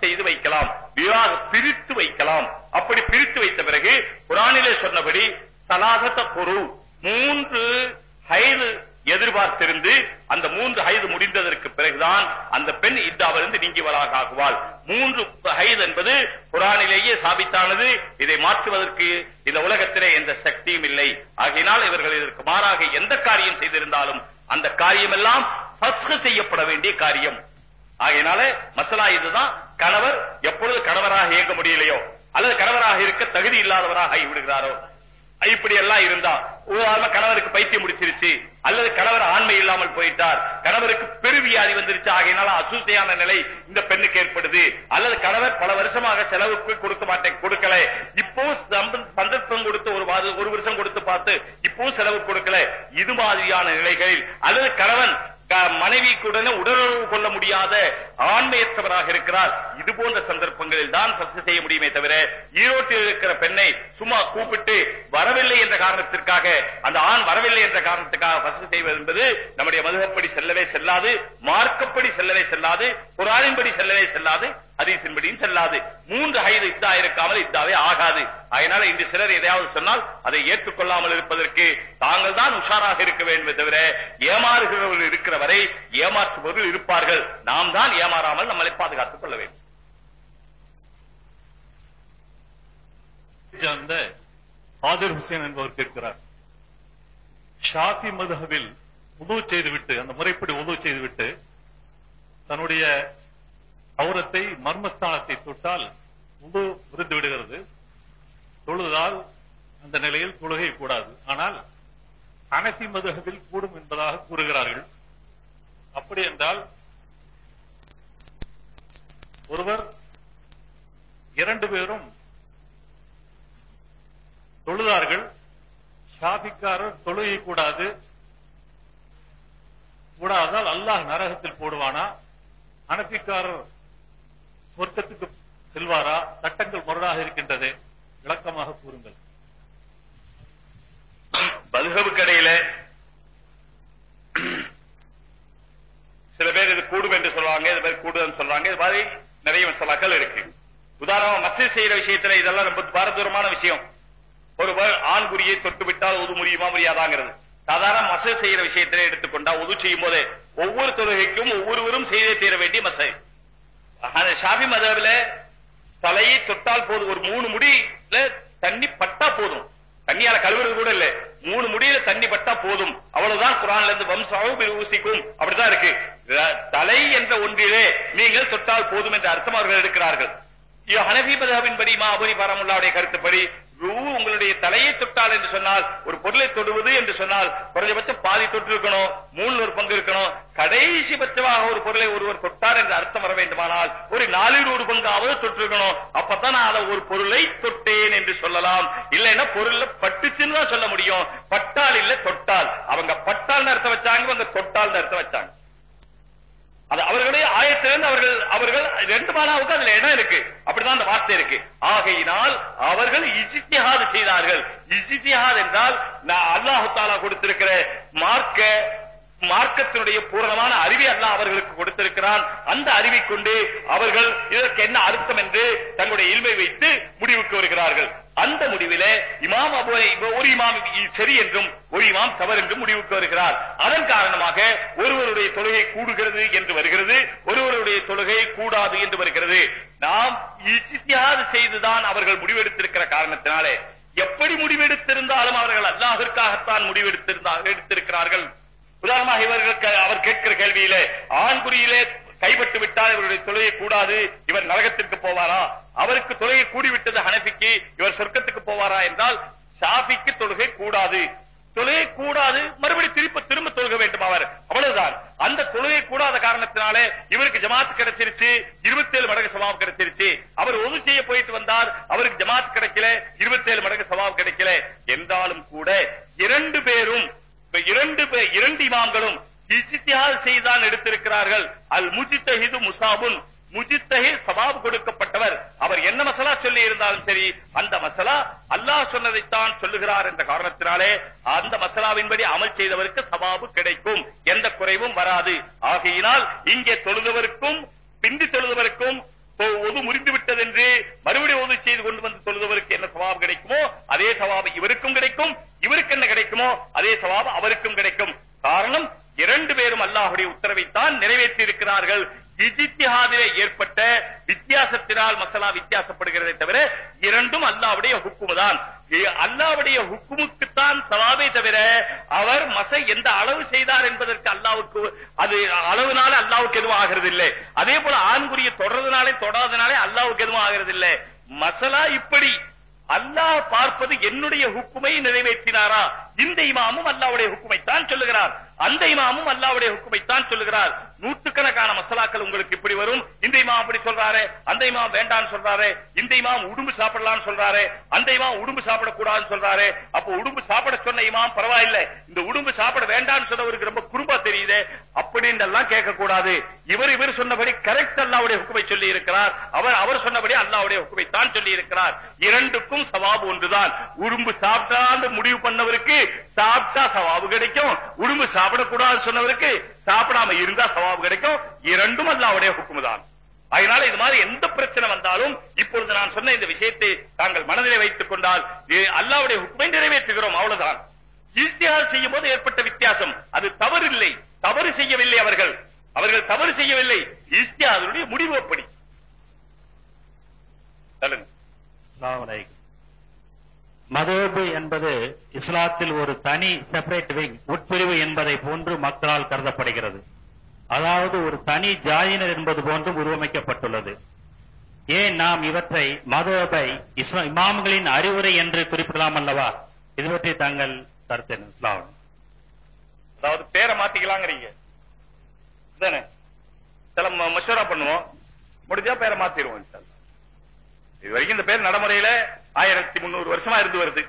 செய்து வைக்கலாம். விவாக பிரித்து வைக்கலாம். அப்படி பிரித்து வைத்த பிறகு குரானிலே சொன்னபடி சலாகத்த பொரு மூன்று ஹைது எதிர்பார்த்திருந்து அந்த மூன்று ஹைது முடிந்ததற்கு பிறகுதான் அந்த பெண் இத்தாவிலிருந்து நீங்கிவராக ஆகுவாள். மூன்று ஹைது என்பது குரானிலேயே சாபித்தானது. இதை மாற்றுவதற்கு இந்த உலகத்திலே எந்த சக்தியும் இல்லை. ஆகையினால் இவர்கள் இதற்கு மாறாக எந்த காரியம் செய்திருந்தாலும் அந்த காரியமெல்லாம் பஸ்கு செய்யப்பட வேண்டிய காரியம். ஆகையினால மசலா இதுதான். கணவர் எப்பொழுது கணவராக இயங்க முடியலையோ அல்லது கணவராக இருக்க தகுதி இல்லாதவராக ஆகிவிடுகிறாரோ? இப்படி எல்லாம் இருந்தா உதாரணமா கணவருக்கு பைத்தியம் முடிச்சிருச்சு அல்லது கணவர் ஆண்மை இல்லாமல் போயிட்டார் கணவருக்கு பெருவியாதி வந்துருச்சு ஆகையினால அசூசையான நிலை இந்த பெண்ணுக்கு ஏற்படுது அல்லது கணவர் பல வருஷமாக செலவுக்கு கொடுக்க மாட்டேன் கொடுக்கல. இப்போ சந்தர்ப்பம் கொடுத்து ஒரு ஒரு வருஷம் கொடுத்து பார்த்து இப்போ செலவு கொடுக்கல. இது மாதிரியான நிலைகளில் அல்லது கணவன் மனைவி கூட உடலுறவு கொள்ள முடியாத ஆண்மையற்றவராக இருக்கிறார். இது போன்ற சந்தர்ப்பங்களில் தான் பசு செய்ய முடியுமே தவிர ஈரோட்டில் இருக்கிற பெண்ணை சும்மா கூப்பிட்டு வரவில்லை என்ற காரணத்திற்காக அந்த ஆண் வரவில்லை என்ற காரணத்துக்காக பசு செய்வது என்பது நம்முடைய மதுகப்படி செல்லவே செல்லாது மார்க்கப்படி செல்லவே செல்லாது குரானின்படி செல்லவே செல்லாது ஹதீஸின்படியும் செல்லாது மூன்று ஐந்து இத்தா இருக்காமல் இத்தாவே ஆகாது. அதனால இன்று சிலர் எதையாவது சொன்னால் அதை ஏற்றுக்கொள்ளாமல் இருப்பதற்கு தாங்கள் தான் உஷாராக இருக்க வேண்டும் தவிர ஏமாறுகிறவர்கள் இருக்கிற வரை ஏமாற்றுபவர்கள் இருப்பார்கள். நாம் தான் ஏமாறாமல் நம்மளை பாதுகாத்துக் கொள்ள வேண்டும். ஆதிர் ஹுசேன் என்பவர் கேட்கிறார். ஷாஃபி மதுஹபில் உதவு செய்துவிட்டு அந்த முறைப்படி உதவு செய்துவிட்டு தன்னுடைய பௌரத்தை மர்மஸ்தானத்தை தொட்டால் உடு விருந்து விடுகிறது. தொழுதால் அந்த நிலையில் தொழுகை கூடாது. ஆனால் அனசி மதுகவில் கூடும் என்பதாக கூறுகிறார்கள். அப்படி என்றால் ஒருவர் இரண்டு பேரும் தொழுதார்கள். ஷாபிக்காரர் தொழுகை கூடாது. கூடாதால் அல்லாஹ் நரகத்தில் போடுவானா? அனபிக்காரர் சொர்க்கத்துக்கு செல்வாரா? சட்டங்கள் முரணாக இருக்கின்றது. விளக்கமாக கூறுங்கள். மதுகபுக்கு இடையில சில பேர் இது கூடும் என்று சொல்றாங்க இது பேர் கூடுதல் சொல்றாங்க. இது மாதிரி நிறைய மசாலாக்கள் இருக்கு. உதாரணமா மசித் செய்யற விஷயத்துல இதெல்லாம் ரொம்ப பாரதூரமான விஷயம். ஒரு ஆண் குறியை தொட்டு விட்டால் உது முடியுமா முடியாதாங்கிறது சாதாரண மசை செய்யற விஷயத்திலே எடுத்துக்கொண்டா உது செய்யும் போதே ஒவ்வொரு தொழுகைக்கும் ஒவ்வொருவரும் செய்தே தீர வேண்டிய மசை ஷாபி மதவில தலையை தொட்டால் போதும். ஒரு மூணு முடியில தண்ணி பட்டா போதும். தண்ணியால கழுவுறது கூட இல்ல. மூணு முடியில தண்ணி பட்டா போதும். அவ்வளவுதான் குரான்ல இருந்து வம்சாவும் ஊசிக்கும். அப்படிதான் இருக்கு. தலை என்ற ஒன்றிலே நீங்கள் தொட்டால் போதும் என்ற அர்த்தம் அவர்கள் எடுக்கிறார்கள். ஹனபி மதபின் படி மா அபுரி பரமுல்லாவுடைய கருத்துப்படி ரூ உங்களுடைய தலையை தொட்டால் என்று சொன்னால் ஒரு பொருளை தொடுவது என்று சொன்னால் குறைஞ்சபட்சம் பாதி தொட்டு இருக்கணும் மூணு ஒரு பங்கு இருக்கணும். கடைசி பட்சமாக ஒரு பொருளை ஒருவர் தொட்டார் என்று அர்த்தம் வர வேண்டுமானால் ஒரு நாலில் ஒரு பங்காவது தொட்டிருக்கணும். அப்பதான் நான் அதை ஒரு பொருளை தொட்டேன் என்று சொல்லலாம். இல்லைன்னா பொருள்ல பட்டுச்சுன்னு தான் சொல்ல முடியும். பட்டால் இல்ல தொட்டால். அவங்க பட்டால் அர்த்தம் வச்சாங்க அவங்க தொட்டால் அர்த்தம் வச்சாங்க. அது அவர்களுடைய ஆயத்திலிருந்து அவர்கள் அவர்கள் ரெண்டு மாணாவுக்கு அதுல இடம் இருக்கு. அப்படிதான் அந்த வார்த்தை இருக்கு. ஆகையினால் அவர்கள் இஜித்திஹாது செய்தார்கள். இஜித்திஹாத் என்றால் நான் அல்லாஹு தாலா கொடுத்திருக்கிற மார்க்க மார்க்கத்தினுடைய பூரணமான அறிவை அல்லாஹ் அவர்களுக்கு கொடுத்திருக்கிறான். அந்த அறிவை கொண்டு அவர்கள் இதற்கு என்ன அர்த்தம் என்று தங்களுடைய இல்மை வைத்து முடிவுக்கு வருகிறார்கள். அந்த முடிவிலே இமாம் ஒரு இமாம் சரி என்றும் ஒரு இமாம் தவறு என்றும் முடிவுக்கு வருகிறார். அதன் காரணமாக ஒருவருடைய தொழுகை கூடுகிறது என்று வருகிறது ஒருவருடைய தொழுகை கூடாது என்று வருகிறது. நாம் செய்துதான் அவர்கள் முடிவெடுத்திருக்கிற காரணத்தினாலே எப்படி முடிவெடுத்திருந்தாலும் அவர்கள் அல்லாஹிற்காகத்தான் முடிவெடுத்திருந்தார் எடுத்திருக்கிறார்கள். உதாரணமாக இவர்களுக்கு அவர் கேட்கிற கேள்வியிலே ஆண்குறியிலே கைப்பட்டு விட்டால் இவருடைய தொழுகை கூடாது இவர் நரகத்திற்கு போவாரா? அவருக்கு தொழுகை கூடிவிட்டது ஹனபிக்கு இவர் சொர்க்கத்துக்கு போவாரா என்றால் ஷாபிக்கு தொழுகை கூடாது. தொழுகை கூடாது மறுபடி திருப்ப திரும்ப தொழுக வேண்டும் அவர். அவ்வளவுதான். அந்த தொழுகை கூடாத காரணத்தினாலே இவருக்கு ஜமாத் கிடைச்சிருச்சு இருபத்தி ஏழு மடங்கு சவாப் கிடைச்சிருச்சு. அவர் ஒது செய்ய போயிட்டு வந்தார் அவருக்கு ஜமாத் கிடைக்கல இருபத்தி ஏழு மடங்கு சவாப் கிடைக்கல. என்றாலும் கூட இரண்டு பேரும் இரண்டு இரண்டு இமாம்களும் இஜித்தியால் செய்தான் எடுத்திருக்கிறார்கள். அல் முஜித்தஹிது முசாபுன். முஜித்தஹி சவாப் கொடுக்கப்பட்டவர். அவர் என்ன மசலா சொல்லி இருந்தாலும் சரி அந்த மசலா அல்லாஹ் சொன்னதைத்தான் சொல்லுகிறார் என்ற காரணத்தினாலே அந்த மசலாவின்படி அமல் செய்தவருக்கு சவாபு கிடைக்கும். எந்த குறைவும் வராது. ஆகையினால் இங்கே தொழுதவருக்கும் பிந்தி தொழுதவருக்கும் ஒது முறிந்து விட்டது என்று மறுபடியும் ஒது செய்து கொண்டு வந்து தொழுதவருக்கு என்ன சவாபம் கிடைக்குமோ அதே சவாபம் இவருக்கும் கிடைக்கும் இவருக்கு என்ன கிடைக்குமோ அதே சவாபம் அவருக்கும் கிடைக்கும். காரணம் இரண்டு பேரும் அல்லாஹுடைய உத்தரவைத்தான் நிறைவேற்றி இருக்கிறார்கள் இஜித்திஹாதிலே ஏற்பட்ட வித்தியாசத்தினால் மசாலா வித்தியாசப்படுகிறதே தவிர இரண்டும் அல்லாவுடைய ஹுக்குமதான் அல்லாவுடைய ஹுக்குமுக்குத்தான் சவாபே தவிர அவர் மசை எந்த அளவு செய்தார் என்பதற்கு அல்லாவுக்கு அது அளவுனால அல்லாவுக்கு எதுவும் ஆகிறது இல்லை அதே போல ஆண்குரிய தொடர்றதுனாலே தொடாதனாலே அல்லாவுக்கு எதுவும் ஆகிறது இல்லை மசலா இப்படி அல்லாஹ் பார்ப்பது என்னுடைய ஹுக்குமை நிறைவேற்றினாரா? இந்த இமாமும் அல்லாவுடைய ஹுக்குமை தான் சொல்லுகிறார். அந்த இமாமும் அல்லாவுடைய ஹுக்குமை தான் சொல்லுகிறார். நூற்றுக்கணக்கான மசாலாக்கள் உங்களுக்கு இப்படி வரும். இந்த இமாம் அப்படி சொல்றாரு அந்த இமாம் வேண்டான்னு சொல்றாரு இந்த இமாம் உடும்பு சாப்பிடலாம்னு சொல்றாரு அந்த இமாம் உடும்பு சாப்பிடக்கூடாதுன்னு சொல்றாரு. அப்ப உடும்பு சாப்பிட சொன்ன இமாம் பரவாயில்ல. இந்த உடும்பு சாப்பிட வேண்டாம்னு சொன்னவருக்கு ரொம்ப குறும்பா தெரியுது. அப்படின்னு எல்லாம் கேட்கக்கூடாது. இவர் இவர் சொன்னபடி கரெக்ட் அல்லாவுடைய ஹுக்குமை சொல்லி இருக்கிறார். அவர் அவர் சொன்னபடி அல்லாவுடைய ஹுக்குமை தான் சொல்லி இருக்கிறார். இரண்டுக்கும் சவாபு ஒன்றுதான். உடும்பு சாப்பிட்டான்னு முடிவு பண்ணவருக்கு சாப்பிட்டா சவாபு கிடைக்கும். உடும்பு சாப்பிடக்கூடாதுன்னு சொன்னவருக்கு சாப்பிடாம இருந்தா சவாபு கிடைக்கும். இரண்டும் அல்லாவுடைய ஹுக்குமுதான். அதனால இது மாதிரி எந்த பிரச்சனை வந்தாலும் இப்பொழுது நான் சொன்ன இந்த விஷயத்தை தாங்கள் மனதிலே வைத்துக் கொண்டால் அல்லாவுடைய ஹுக்குமை நிறைவேற்றுகிறோம் அவ்வளவுதான். ஈஸ்தியால் செய்யும் போது ஏற்பட்ட வித்தியாசம். அது தவறில்லை. தவறு செய்யவில்லை அவர்கள். அவர்கள் தவறு செய்யவில்லை. ஈஸ்தியாதனுடைய முடிவு அப்படி. சொல்லுங்க மதோபு என்பது இஸ்லாத்தில் ஒரு தனி செப்பரேட் விங் உட்பிரிவு என்பதை போன்று மக்களால் கருதப்படுகிறது. அதாவது ஒரு தனி ஜாதியினர் என்பது போன்றும் உருவமைக்கப்பட்டுள்ளது. ஏன் நாம் இவற்றை மதோபை இமாம்களின் அறிவுரை என்று குறிப்பிடலாம் அல்லவா? இது பற்றி தங்கள் கருத்து இஸ்லாம் அதாவது பேரை மாத்திக்கலாங்கிறீங்க. தானே சில மஷூரா பண்ணுவோம். முடிஞ்சா பேரை மாத்திடுவோம் இது வரைக்கும் இந்த பேர் நடைமுறையில ஆயிரத்தி முந்நூறு வருஷமா இருந்து வருது.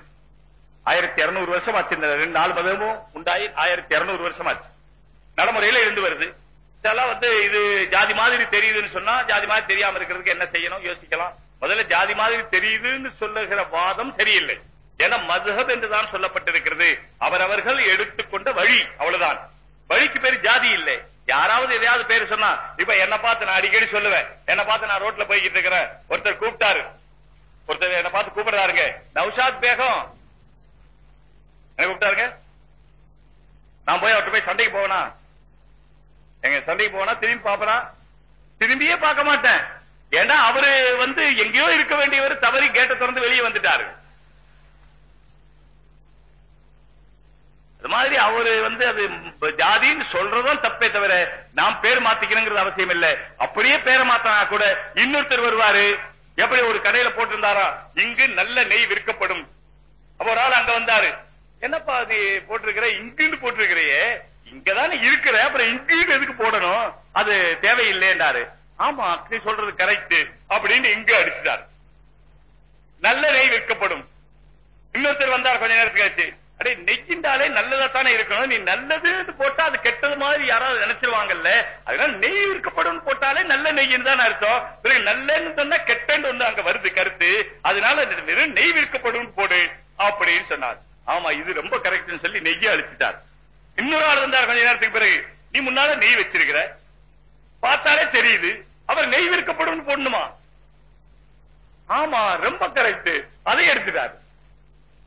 ஆயிரத்தி இருநூறு வருஷம் ஆச்சு இந்த ரெண்டு நாலு மதமும் உண்டாயி ஆயிரத்தி இருநூறு வருஷம் ஆச்சு நடைமுறையில இருந்து வருது. இதெல்லாம் வந்து இது ஜாதி மாதிரி தெரியுதுன்னு சொன்னா ஜாதி மாதிரி தெரியாம இருக்கிறதுக்கு என்ன செய்யணும்? யோசிக்கலாம். முதல்ல ஜாதி மாதிரி தெரியுதுன்னு சொல்லுகிற வாதம் சரியில்லை. ஏன்னா மதுஹப் என்றுதான் சொல்லப்பட்டிருக்கிறது. அவரவர்கள் எடுத்துக்கொண்ட வழி அவ்வளவுதான். வழிக்கு பேர் ஜாதி இல்லை. யாராவது எதையாவது பேர் சொன்னா இப்ப என்ன பார்த்து நான் அடிக்கடி சொல்லுவேன். என்ன பார்த்து நான் ரோட்ல போய்கிட்டு இருக்கிறேன். ஒருத்தர் கூப்பிட்டாரு. ஒருத்தர் என்ன பார்த்து கூப்பிடுறாருங்க. நௌஷாத் பேகம். என்ன கூப்பிட்டாருங்க? நான் போய் அவர்கிட்ட போய் சண்டைக்கு போனா எங்க சண்டைக்கு போனா திரும்பி பாப்பனா திரும்பியே பார்க்க மாட்டேன். ஏன்னா அவரு வந்து எங்கேயோ இருக்க வேண்டியவர் தவறி கேட்டை திறந்து வெளியே வந்துட்டாரு. அது மாதிரி அவரு வந்து அது ஜாதின்னு சொல்றதும் தப்பே தவிர நாம் பேர் மாத்திக்கணுங்கிறது அவசியம் இல்ல. அப்படியே பேரை மாத்தினா கூட இன்னொருத்தர் வருவாரு. எப்படி ஒரு கடையில போட்டிருந்தாரா இங்கு நல்ல நெய் விற்கப்படும். அப்ப ஒரு ஆள் அங்க வந்தாரு. என்னப்பா அது போட்டிருக்கிற? இங்குன்னு போட்டிருக்கிறையே. இங்கதானே இருக்கிற அப்புறம் இங்குன்னு எதுக்கு போடணும்? அது தேவையில்லைன்றாரு. ஆமா நீ சொல்றது கரெக்ட் அப்படின்னு இங்க அடிச்சுட்டாரு. நல்ல நெய் விற்கப்படும். இன்னொருத்தர் வந்தார் கொஞ்ச நேரத்துக்கு ஆச்சு அடே நெய்யின்றாலே நல்லதா தானே இருக்கணும். நீ நல்லதுன்னு போட்டா அது கெட்டது மாதிரி யாராவது நினைச்சிருவாங்கல்ல? அதனால நெய் விற்கப்படும் போட்டாலே நல்ல நெய்ன்னு தான் அர்த்தம். பிறகு நல்லன்னு சொன்னா கெட்டன்னு வந்து அங்க வருது கருத்து. அதனால வெறும் நெய் விற்கப்படும் போடு அப்படின்னு சொன்னார். ஆமா இது ரொம்ப கரெக்ட்னு சொல்லி நெய்யை அழிச்சிட்டார். இன்னொரு ஆள் வந்தார் கொஞ்ச நேரத்துக்கு பிறகு நீ முன்னால நெய் வச்சிருக்கிற? பார்த்தாலே தெரியுது. அவர் நெய் விற்கப்படும் போடணுமா? ஆமா ரொம்ப கரெக்ட் அதை எடுத்துட்டாரு.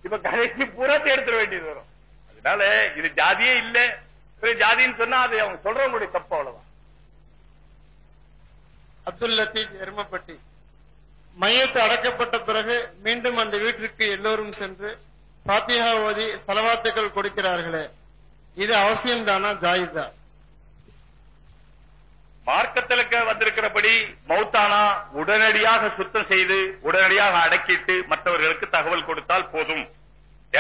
இப்ப கடைசி பூராத்தை எடுத்துட வேண்டியது வரும். அதனால இது ஜாதியே இல்ல. ஜாதின்னு சொன்னா அது அவங்க சொல்றவங்களுடைய தப்பு அவ்வளவுதான். அப்துல் லத்தீப் எருமப்பட்டி. மையத்து அடக்கப்பட்ட பிறகு மீண்டும் அந்த வீட்டிற்கு எல்லோரும் சென்று பாத்தியா ஓதி செலவாத்துக்கள் கொடுக்கிறார்களே. இது அவசியம்தானா? ஜாயிதா. மார்க்கத்திலுக்கு வந்திருக்கிறபடி மௌத்தானா உடனடியாக சுத்தம் செய்து உடனடியாக அடக்கிட்டு மற்றவர்களுக்கு தகவல் கொடுத்தால் போதும்.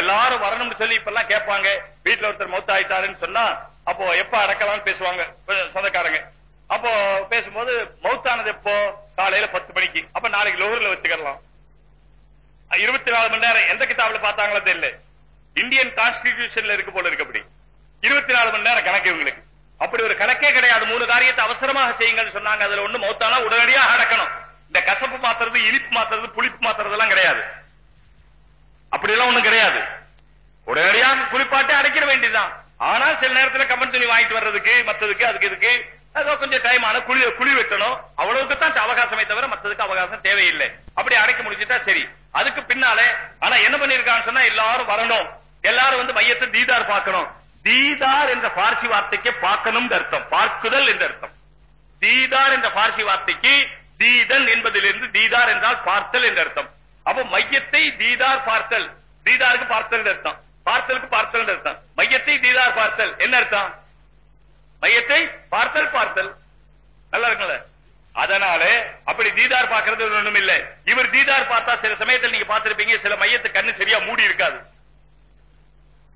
எல்லாரும் வரணும்னு சொல்லி இப்ப எல்லாம் கேட்பாங்க. வீட்டுல ஒருத்தர் மௌத்த ஆயிட்டாருன்னு சொன்னா அப்போ எப்ப அடக்கலாம்னு பேசுவாங்க சொந்தக்காரங்க. அப்போ பேசும்போது மௌத்தானது எப்போ? காலையில பத்து மணிக்கு. அப்ப நாளைக்கு லோகர்ல வச்சுக்கலாம் இருபத்தி நாலு மணி நேரம் எந்த கிதாபில் பார்த்தாங்களோ தெரியல. இந்தியன் கான்ஸ்டிடியூஷன்ல இருக்கு போல இருக்கு அப்படி. இருபத்தி நாலு மணி நேரம் கணக்கு இவங்களுக்கு. அப்படி ஒரு கணக்கே கிடையாது. மூணு காரியத்தை அவசரமாக செய்யுங்கன்னு சொன்னாங்க. அதுல ஒண்ணு மௌத்தானா உடனடியாக அடக்கணும். இந்த கசப்பு மாத்துறது இனிப்பு மாத்துறது புளிப்பு மாத்துறது எல்லாம் கிடையாது. அப்படி எல்லாம் ஒண்ணும் கிடையாது. உடனடியா குளிப்பாட்டி அடைக்கிற வேண்டியதுதான். ஆனா சில நேரத்துல கம்பன் துணி வாங்கிட்டு வர்றதுக்கு மத்ததுக்கு அதுக்கு இதுக்கு ஏதோ கொஞ்சம் டைம் ஆன குழி குழி வெட்டணும். அவ்வளவுக்கு தான் அவகாசமே தவிர மத்ததுக்கு அவகாசம் தேவையில்லை. அப்படி அடைக்க முடிஞ்சுட்டா சரி. அதுக்கு பின்னாலே ஆனா என்ன பண்ணிருக்கான்னு சொன்னா எல்லாரும் வரணும். எல்லாரும் வந்து மையத்தை தீதார் பார்க்கணும். தீதார் என்ற பார்சி வார்த்தைக்கு பார்க்கணும் அர்த்தம். பார்க்குதல் என்ற அர்த்தம். தீதார் என்ற பார்சி வார்த்தைக்கு தீதன் என்பதிலிருந்து தீதார் என்றால் பார்த்தல் என்ற அர்த்தம். அப்ப மையத்தை தீதார் பார்த்தல். தீதாருக்கு பார்த்தல் அர்த்தம். பார்த்தலுக்கு பார்த்தல் அர்த்தம். மையத்தை தீதார் பார்த்தல். என்ன அர்த்தம்? மையத்தை பார்த்தல் பார்த்தல். நல்லா இருக்குல்ல அதனால அப்படி தீதார் பார்க்கறது ஒண்ணும் இல்ல. இவர் தீதார் பார்த்தா சில சமயத்தில் நீங்க பார்த்திருப்பீங்க சில மையத்து கண்ணு சரியா மூடி இருக்காது.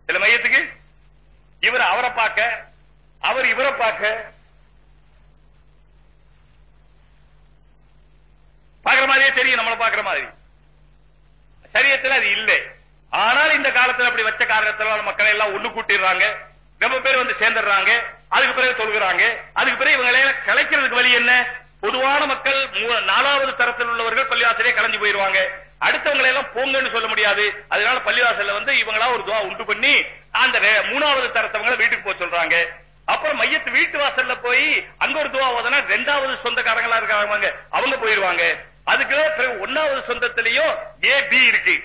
சில மையத்துக்கு இவர் அவரை பார்க்க அவர் இவரை பார்க்க பாக்குற மாதிரியே தெரியும் நம்மளை பாக்குற மாதிரி. சரியத்துல அது இல்லை. ஆனால் இந்த காலத்துல அப்படி வச்ச காரணத்துல மக்களை எல்லாம் ஒண்ணு கூட்டிடுறாங்க. ரொம்ப பேர் வந்து சேர்ந்துடுறாங்க. அதுக்கு பிறகு தொழுகிறாங்க அதுக்கு பிறகு இவங்களை கலைக்கிறதுக்கு வழி என்ன? பொதுவான மக்கள் மூ- நாலாவது தரத்தில் உள்ளவர்கள் பள்ளிவாசலே கலைஞ்சு போயிருவாங்க அடுத்தவங்களை எல்லாம் போங்கன்னு சொல்ல முடியாது. அதனால பள்ளிவாசல்ல வந்து இவங்களா ஒரு துவா உண்டு பண்ணி அந்த மூணாவது தரத்தவங்களை வீட்டுக்கு போக சொல்றாங்க. அப்புறம் மையத்து வீட்டு வாசல்ல போய் அங்க ஒரு துவா ஓதனா ரெண்டாவது சொந்தக்காரங்களா இருக்காங்க. அவங்க போயிருவாங்க அதுக்கு பிறகு ஒன்னாவது சொந்தத்திலையும் ஏ பி இருக்கு.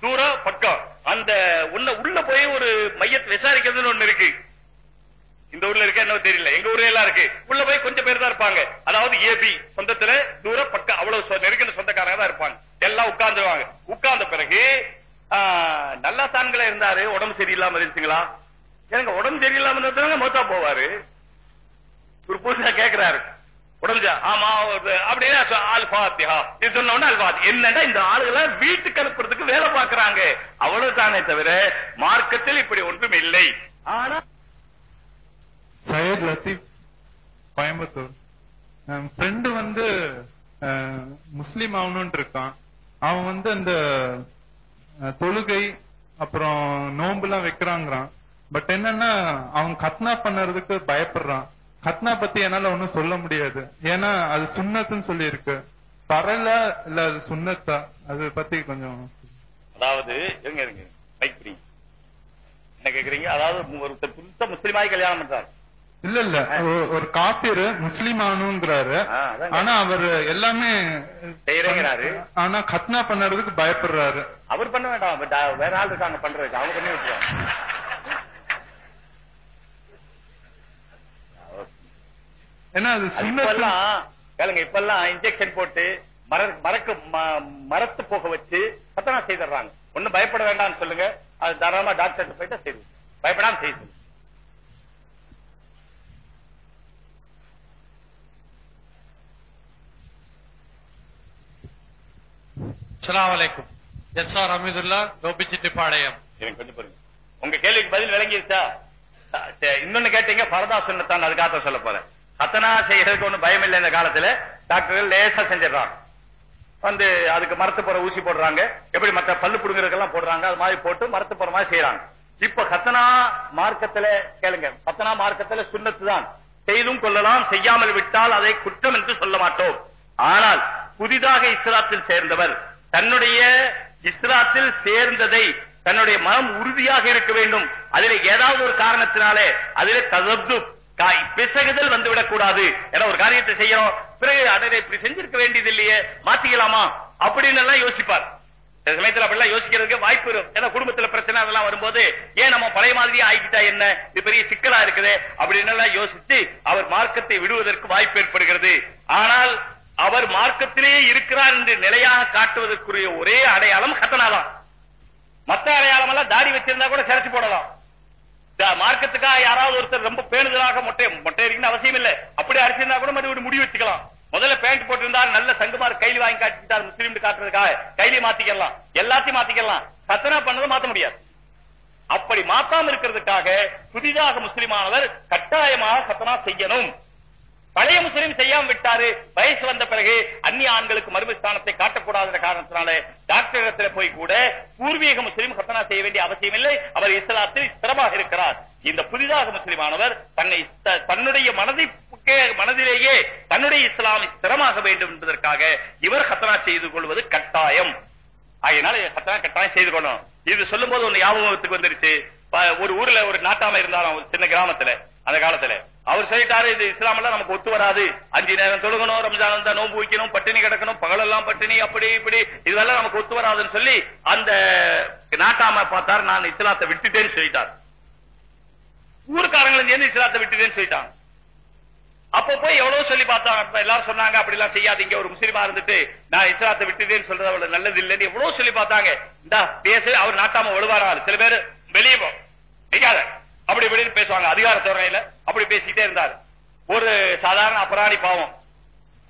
தூரம் பக்கம். அந்த உள்ள உள்ள போய் ஒரு மையத்தை விசாரிக்கிறதுன்னு ஒண்ணு இருக்கு. இந்த ஊர்ல இருக்க என்ன தெரியல. எங்க ஊர்ல எல்லாம் இருக்கு. உள்ள போய் கொஞ்சம் பேர் தான் இருப்பாங்க. அதாவது ஏபி சொந்தத்துல தூர பக்கம். அவ்வளவு நெருக்கின சொந்தக்காரங்க தான் இருப்பாங்க. எல்லாம் உட்கார்ந்துருவாங்க. உட்கார்ந்த பிறகு ஆ, நல்லா தான்களே இருந்தாரு. உடம்பு சரியில்லாம இருந்துச்சுங்களா? எனக்கு உடம்பு சரியில்லாம இருந்தாங்க மௌத்தா போவாரு. ஒரு புதுசா கேக்குறாரு. உடம்புச்சா? ஆமா ஒரு அப்படின்னா சொ- இது சொன்ன உடனே அல் ஃபாத்தி என்னன்னா இந்த ஆளுகளை வீட்டுக்கு அனுப்புறதுக்கு வேலை பாக்குறாங்க அவ்வளவுதானே தவிர மார்க்கத்தில் இப்படி ஒன்றும் இல்லை. ஆனா சையத் லத்தீப் கோயம்புத்தூர். ஃப்ரெண்டு வந்து அஹ், முஸ்லீம் ஆகணும்னு இருக்கான். அவன் வந்து அந்த தொழுகை அப்புறம் நோம்புலாம் வைக்கிறாங்கிறான். பட் என்னன்னா அவன் கத்னா பண்ணறதுக்கு பயப்படுறான். கத்னா பத்தி என்னால ஒண்ணும் சொல்ல முடியாது. ஏன்னா அது சுன்னத்துன்னு சொல்லி இருக்கு பரல இல்ல அது சுன்னத்தா அது பத்தி கொஞ்சம் அதாவது இருங்க இருங்க. என்ன கேக்குறீங்க? அதாவது ஒருத்தர் புதுசா முஸ்லீமாய் கல்யாணம் பண்றாரு. இல்ல இல்ல. ஒரு காப்பீர் முஸ்லீம் ஆகணுங்கிறாரு ஆ, அதாங்க. ஆனா அவர் எல்லாமே செய்யறேங்கிறாரு. ஆனா கத்னா பண்ணறதுக்கு பயப்படுறாரு. அவர் பண்ண வேண்டாம். வேற ஆள் இருக்காங்க பண்றதுக்கு. அவங்க பண்ணி விட்டுருவாங்க. ஏன்னா அது இப்பெல்லாம் கேளுங்க இப்பெல்லாம் இன்ஜெக்ஷன் போட்டு மர மரக்கு ம- மரத்து போக வச்சு கத்தனா செய்துடுறாங்க. ஒண்ணும் பயப்பட வேண்டாம்னு சொல்லுங்க. அது தாராளமா டாக்டர் போயிட்டா செய்து பயப்படாம செய்து. அஸ்ஸலாமு அலைக்கும். எஸ் ஆர் ஹமீதுல்லா கோபிச்செட்டிப்பாளையம் எனக்கு கொஞ்சம் பாருங்க உங்க கேள்விக்கு பதில் விளங்கிருச்சா? இன்னொன்னு கேட்டீங்க பரதா சுண்ணத்தான் அதுக்காக சொல்ல போறேன். சத்தனா செய்யறதுக்கு ஒன்றும் பயம் இல்லை இந்த காலத்துல. டாக்டர்கள் லேசா செஞ்சிடறாங்க. வந்து அதுக்கு மரத்து போற ஊசி போடுறாங்க. எப்படி மத்த பல்லு புடுங்குறதுக்கெல்லாம் போடுறாங்க. அது மாதிரி போட்டு மரத்து போற மாதிரி செய்யறாங்க இப்ப கத்தனா மார்க்கத்துல கேளுங்க கத்தனா மார்க்கத்துல சுண்ணத்து தான் செய்தும் கொள்ளலாம் செய்யாமல் விட்டால் அதை குற்றம் என்று சொல்ல மாட்டோம். ஆனால் புதிதாக இஸ்லாத்தில் சேர்ந்தவர் தன்னுடைய இஸ்லாத்தில் சேர்ந்ததை தன்னுடைய மனம் உறுதியாக இருக்க வேண்டும். அதில் ஏதாவது ஒரு காரணத்தினாலே அதிலே ததப்து பிசகுதல் வந்துவிடக் கூடாது ஏன்னா ஒரு காரியத்தை செய்யறோம். பிறகு அதை இப்படி செஞ்சிருக்க வேண்டியது இல்லையே மாத்திக்கலாமா? அப்படின்னு எல்லாம் யோசிப்பார். சில சமயத்துல அப்படிலாம் யோசிக்கிறதுக்கு வாய்ப்பு இருக்கும் ஏன்னா குடும்பத்துல பிரச்சனை அதெல்லாம் வரும்போது ஏன் நம்ம பழைய மாதிரியே ஆகிக்கிட்டா என்ன? இது பெரிய சிக்கலா இருக்குது. அப்படின்னு எல்லாம் யோசித்து அவர் மார்க்கத்தை விடுவதற்கு வாய்ப்பு ஏற்படுகிறது. ஆனால் அவர் மார்க்கத்திலேயே இருக்கிறார் என்று நிலையாக காட்டுவதற்குரிய ஒரே அடையாளம் ஹத்தனாதான் மத்த அடையாளம் எல்லாம் தாடி வச்சிருந்தா கூட சிறச்சு போடலாம். மார்க்கத்துக்காக யாராவது ஒருத்தர் ரொம்ப பேணுதலாக மொட்டை மொட்டை அடிக்கணும் அவசியம் இல்ல. அப்படி அடிச்சிருந்தா கூட மறுபடியும் முடி வச்சுக்கலாம். முதல்ல பேண்ட் போட்டிருந்தால் நல்ல சங்குமார் கைலி வாங்கி காட்டிட்டார் முஸ்லீம் காட்டுறதுக்காக கைலி மாத்திக்கலாம். எல்லாத்தையும் மாத்திக்கலாம். சத்தனா பண்ணதை மாத்த முடியாது. அப்படி மாத்தாம இருக்கிறதுக்காக புதிதாக முஸ்லிமானவர் கட்டாயமாக சத்தனா செய்யணும். பழைய முஸ்லீம் செய்யாம விட்டாரு. வயசு வந்த பிறகு அந்நிய ஆண்களுக்கு மருமஸ்தானத்தை காட்டக்கூடாத காரணத்தினால டாக்டர் இடத்துல போய் கூட பூர்வீக முஸ்லீம் கத்தனா செய்ய வேண்டிய அவசியம் இல்லை. அவர் இஸ்லாத்தில் ஸ்திரமாக இருக்கிறார். இந்த புதிதாக முஸ்லிமானவர் தன்னை தன்னுடைய மனதை மனதிலேயே தன்னுடைய இஸ்லாம் ஸ்திரமாக வேண்டும் என்பதற்காக இவர் கத்தனா செய்து கொள்வது கட்டாயம். ஆகையினால கத்தனா கட்டாயம் செய்து கொள்ளணும். இது சொல்லும் போது ஒண்ணு ஞாபகத்துக்கு வந்துருச்சு. ஒரு ஊர்ல ஒரு நாட்டாம இருந்தாலும் ஒரு சின்ன கிராமத்துல அந்த காலத்துல. அவர் சொல்லிட்டாரு இது இஸ்லாமெல்லாம் நமக்கு ஒத்து வராது. அஞ்சு நேரம் தொழுகணும் ரம்ஜான் இருந்தா நோன்பு வைக்கணும் பட்டினி கிடக்கணும் பகலெல்லாம் பட்டினி அப்படி இப்படி. இதெல்லாம் நமக்கு ஒத்து வராதுன்னு சொல்லி அந்த நாட்டாம பார்த்தார். நான் இஸ்லாத்தை விட்டுட்டேன்னு சொல்லிட்டார். ஊருக்காரங்களும் சேர்ந்து இஸ்லாத்தை விட்டுட்டேன்னு சொல்லிட்டாங்க. அப்ப போய் எவ்வளவு சொல்லி பார்த்தாங்க. அப்ப எல்லாரும் சொன்னாங்க அப்படி எல்லாம் செய்யாதீங்க ஒரு முஸ்லீமா இருந்துட்டு நான் இஸ்லாத்தை விட்டுதேன்னு சொல்றது அவ்வளவு நல்லது இல்லைன்னு எவ்வளவு சொல்லி பார்த்தாங்க. இந்த பேசு. அவர் நாட்டாம வலுவாராரு. சில பேர் வெளியே போ. அப்படி இப்படின்னு பேசுவாங்க. அதிகார துறையில அப்படி பேசிக்கிட்டே இருந்தாரு. ஒரு சாதாரண அபராணி பாவம்.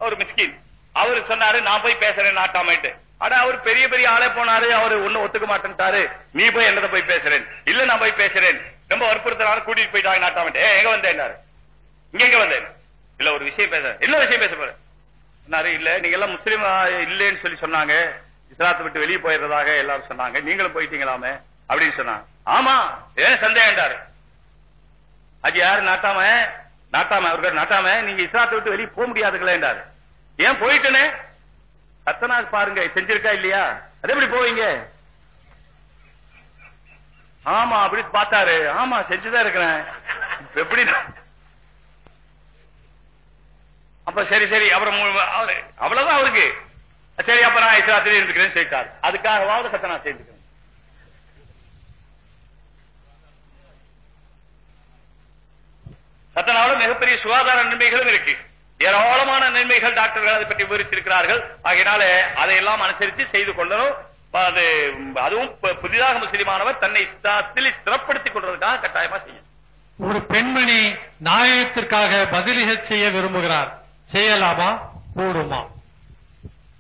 ஒரு மிஸ்கின். அவரு சொன்னாரு நான் போய் பேசுறேன் நாட்டாமைட்டு ஆனா அவர் பெரிய பெரிய ஆளே போனாரு. அவரு ஒண்ணு ஒத்துக்க மாட்டேன்ட்டாரு. நீ போய் என்னத போய் பேசுறேன்? இல்ல நான் போய் பேசுறேன். ரொம்ப வற்புறுத்தினாலும் கூட்டிட்டு போயிட்டாங்க நாட்டாமைட்டு எங்க வந்தேன் இங்க எங்க வந்தேன் இல்ல ஒரு விஷயம் பேச என்ன விஷயம் பேச போற? சொன்னாரு இல்ல நீங்க எல்லாம் முஸ்லீம் இல்லைன்னு சொல்லி சொன்னாங்க. இஸ்லாத்தை விட்டு வெளியே போயிடுறதாக எல்லாரும் சொன்னாங்க. நீங்களும் போயிட்டீங்களாமே? அப்படின்னு சொன்னாங்க. ஆமா ஏன் சந்தேகம்டாரு அது யாரு? நாட்டாம? நாட்டாம அவர்கள் நாட்டாம. நீங்க இஸ்லாத்தை விட்டு வெளியே போக முடியாதுங்களேன்டாரு ஏன் போயிட்டனே? கத்தனா பாருங்க செஞ்சிருக்கா இல்லையா? அது எப்படி போவீங்க? ஆமா அப்படி பார்த்தாரு. ஆமா செஞ்சுதான் இருக்கிறேன். எப்படி? அப்ப சரி சரி அப்புறம் அவ்வளவுதான் அவருக்கு. சரி அப்ப நான் இஸ்லாத்திலே இருந்துக்கிறேன் சொல்லிட்டாரு. அதுக்காகவாவது சத்தனா சேர்ந்துக்கிறேன். கத்தனாவோட மிகப்பெரிய சுகாதார நன்மைகளும் இருக்கு. ஏராளமான நன்மைகள் டாக்டர்கள் அதை பற்றி விவரித்திருக்கிறார்கள். ஆகையினால அதையெல்லாம் அனுசரித்து செய்து கொள்ளணும். அது அதுவும் புதிதாக முஸ்லிமானவர் தன்னை ஸ்திரப்படுத்திக் கொள்வதற்காக கட்டாயமா செய்யும் ஒரு பெண்மணி நாயகத்திற்காக பதிலிக செய்ய விரும்புகிறார். செய்யலாமா? கூடுமா?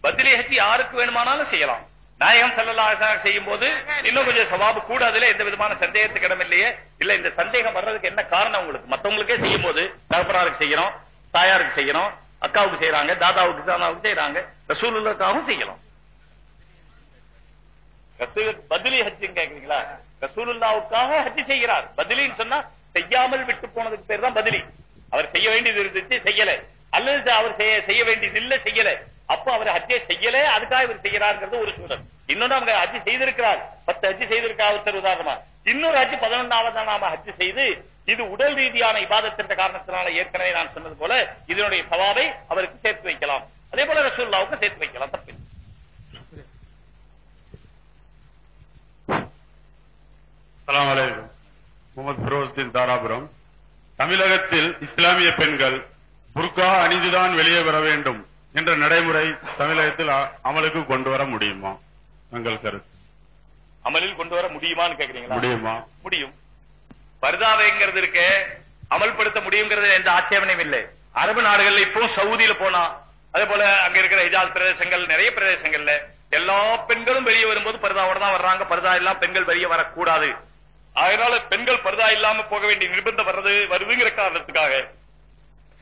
பதிலி ஹஜ் யாருக்கு வேணுமானாலும் செய்யலாம். நாயகம் ஸல்லல்லாஹு செய்யும் போது இன்னும் கொஞ்சம் சவாபு கூட அதுல எந்த விதமான சந்தேகத்துக்கு இடம் இல்லையே இல்ல இந்த சந்தேகம் வர்றதுக்கு என்ன காரணம் உங்களுக்கு? மத்தவங்களுக்கே செய்யும் போது தகப்பனாருக்கு செய்யறோம் தாயாருக்கு செய்யறோம் அக்காவுக்கு செய்யறாங்க தாதாவுக்கு தாதாவுக்கு செய்யறாங்க ரசூலுல்லாவுக்காகவும் செய்யலாம். பதிலி ஹஜ்ஜுன்னு கேக்குறீங்களா? ரசூலுல்லாவுக்காக ஹஜ் செய்கிறார். பதிலின்னு சொன்னா செய்யாமல் விட்டு போனதுக்கு பேர் தான் பதிலி. அவர் செய்ய வேண்டியது இருந்துச்சு செய்யல. அல்லது அவர் செய்ய வேண்டியது இல்ல செய்யல. அப்ப அவர் ஹஜ்ஜை செய்யல அதுக்காக இவர் செய்யறாருங்கிறது ஒரு சூழல். இன்னொன்னு அவங்க ஹஜ் செய்திருக்கிறார். பத்து ஹஜ் செய்திருக்கார் ஒருத்தர் உதாரணமா. இன்னொரு ஹஜ் பதினொன்றாவது நாம ஹஜ் செய்து இது உடல் ரீதியான இபாதத்தின் காரணத்தினால ஏற்கனவே நான் சொன்னது போல இதனுடைய சவாவை அவருக்கு சேர்த்து வைக்கலாம். அதே போல ரசூல்லாவுக்கு சேர்த்து வைக்கலாம் தப்பு அலைக்கும். முகமது ஃபிரோஸ்தீன் தாராபுரம். தமிழகத்தில் இஸ்லாமிய பெண்கள் புர்கா அணிந்துதான் வெளியே வர வேண்டும். என்ற நடைமுறை தமிழகத்தில் அமலுக்கு கொண்டு வர முடியுமா? உங்கள் கருத்து. அமலில் கொண்டு வர முடியுமான்னு கேக்குறீங்களா? முடியுமா? முடியும். பர்தாவைங்கிறது இருக்கு அமல்படுத்த முடியுங்கிறது எந்த ஆட்சேபனையும் இல்லை. அரபு நாடுகள்ல இப்போ சவுதியில போனா அதே போல அங்க இருக்கிற ஹிஜாஸ் பிரதேசங்கள் நிறைய பிரதேசங்கள்ல எல்லா பெண்களும் வெளியே வரும்போது பர்தாவோட தான் வர்றாங்க. பர்தா எல்லாம் பெண்கள் வெளியே வரக்கூடாது. அதனால பெண்கள் பர்தா இல்லாம போக வேண்டிய நிர்பந்தம் வர்றது வருதுங்கிற காரணத்துக்காக.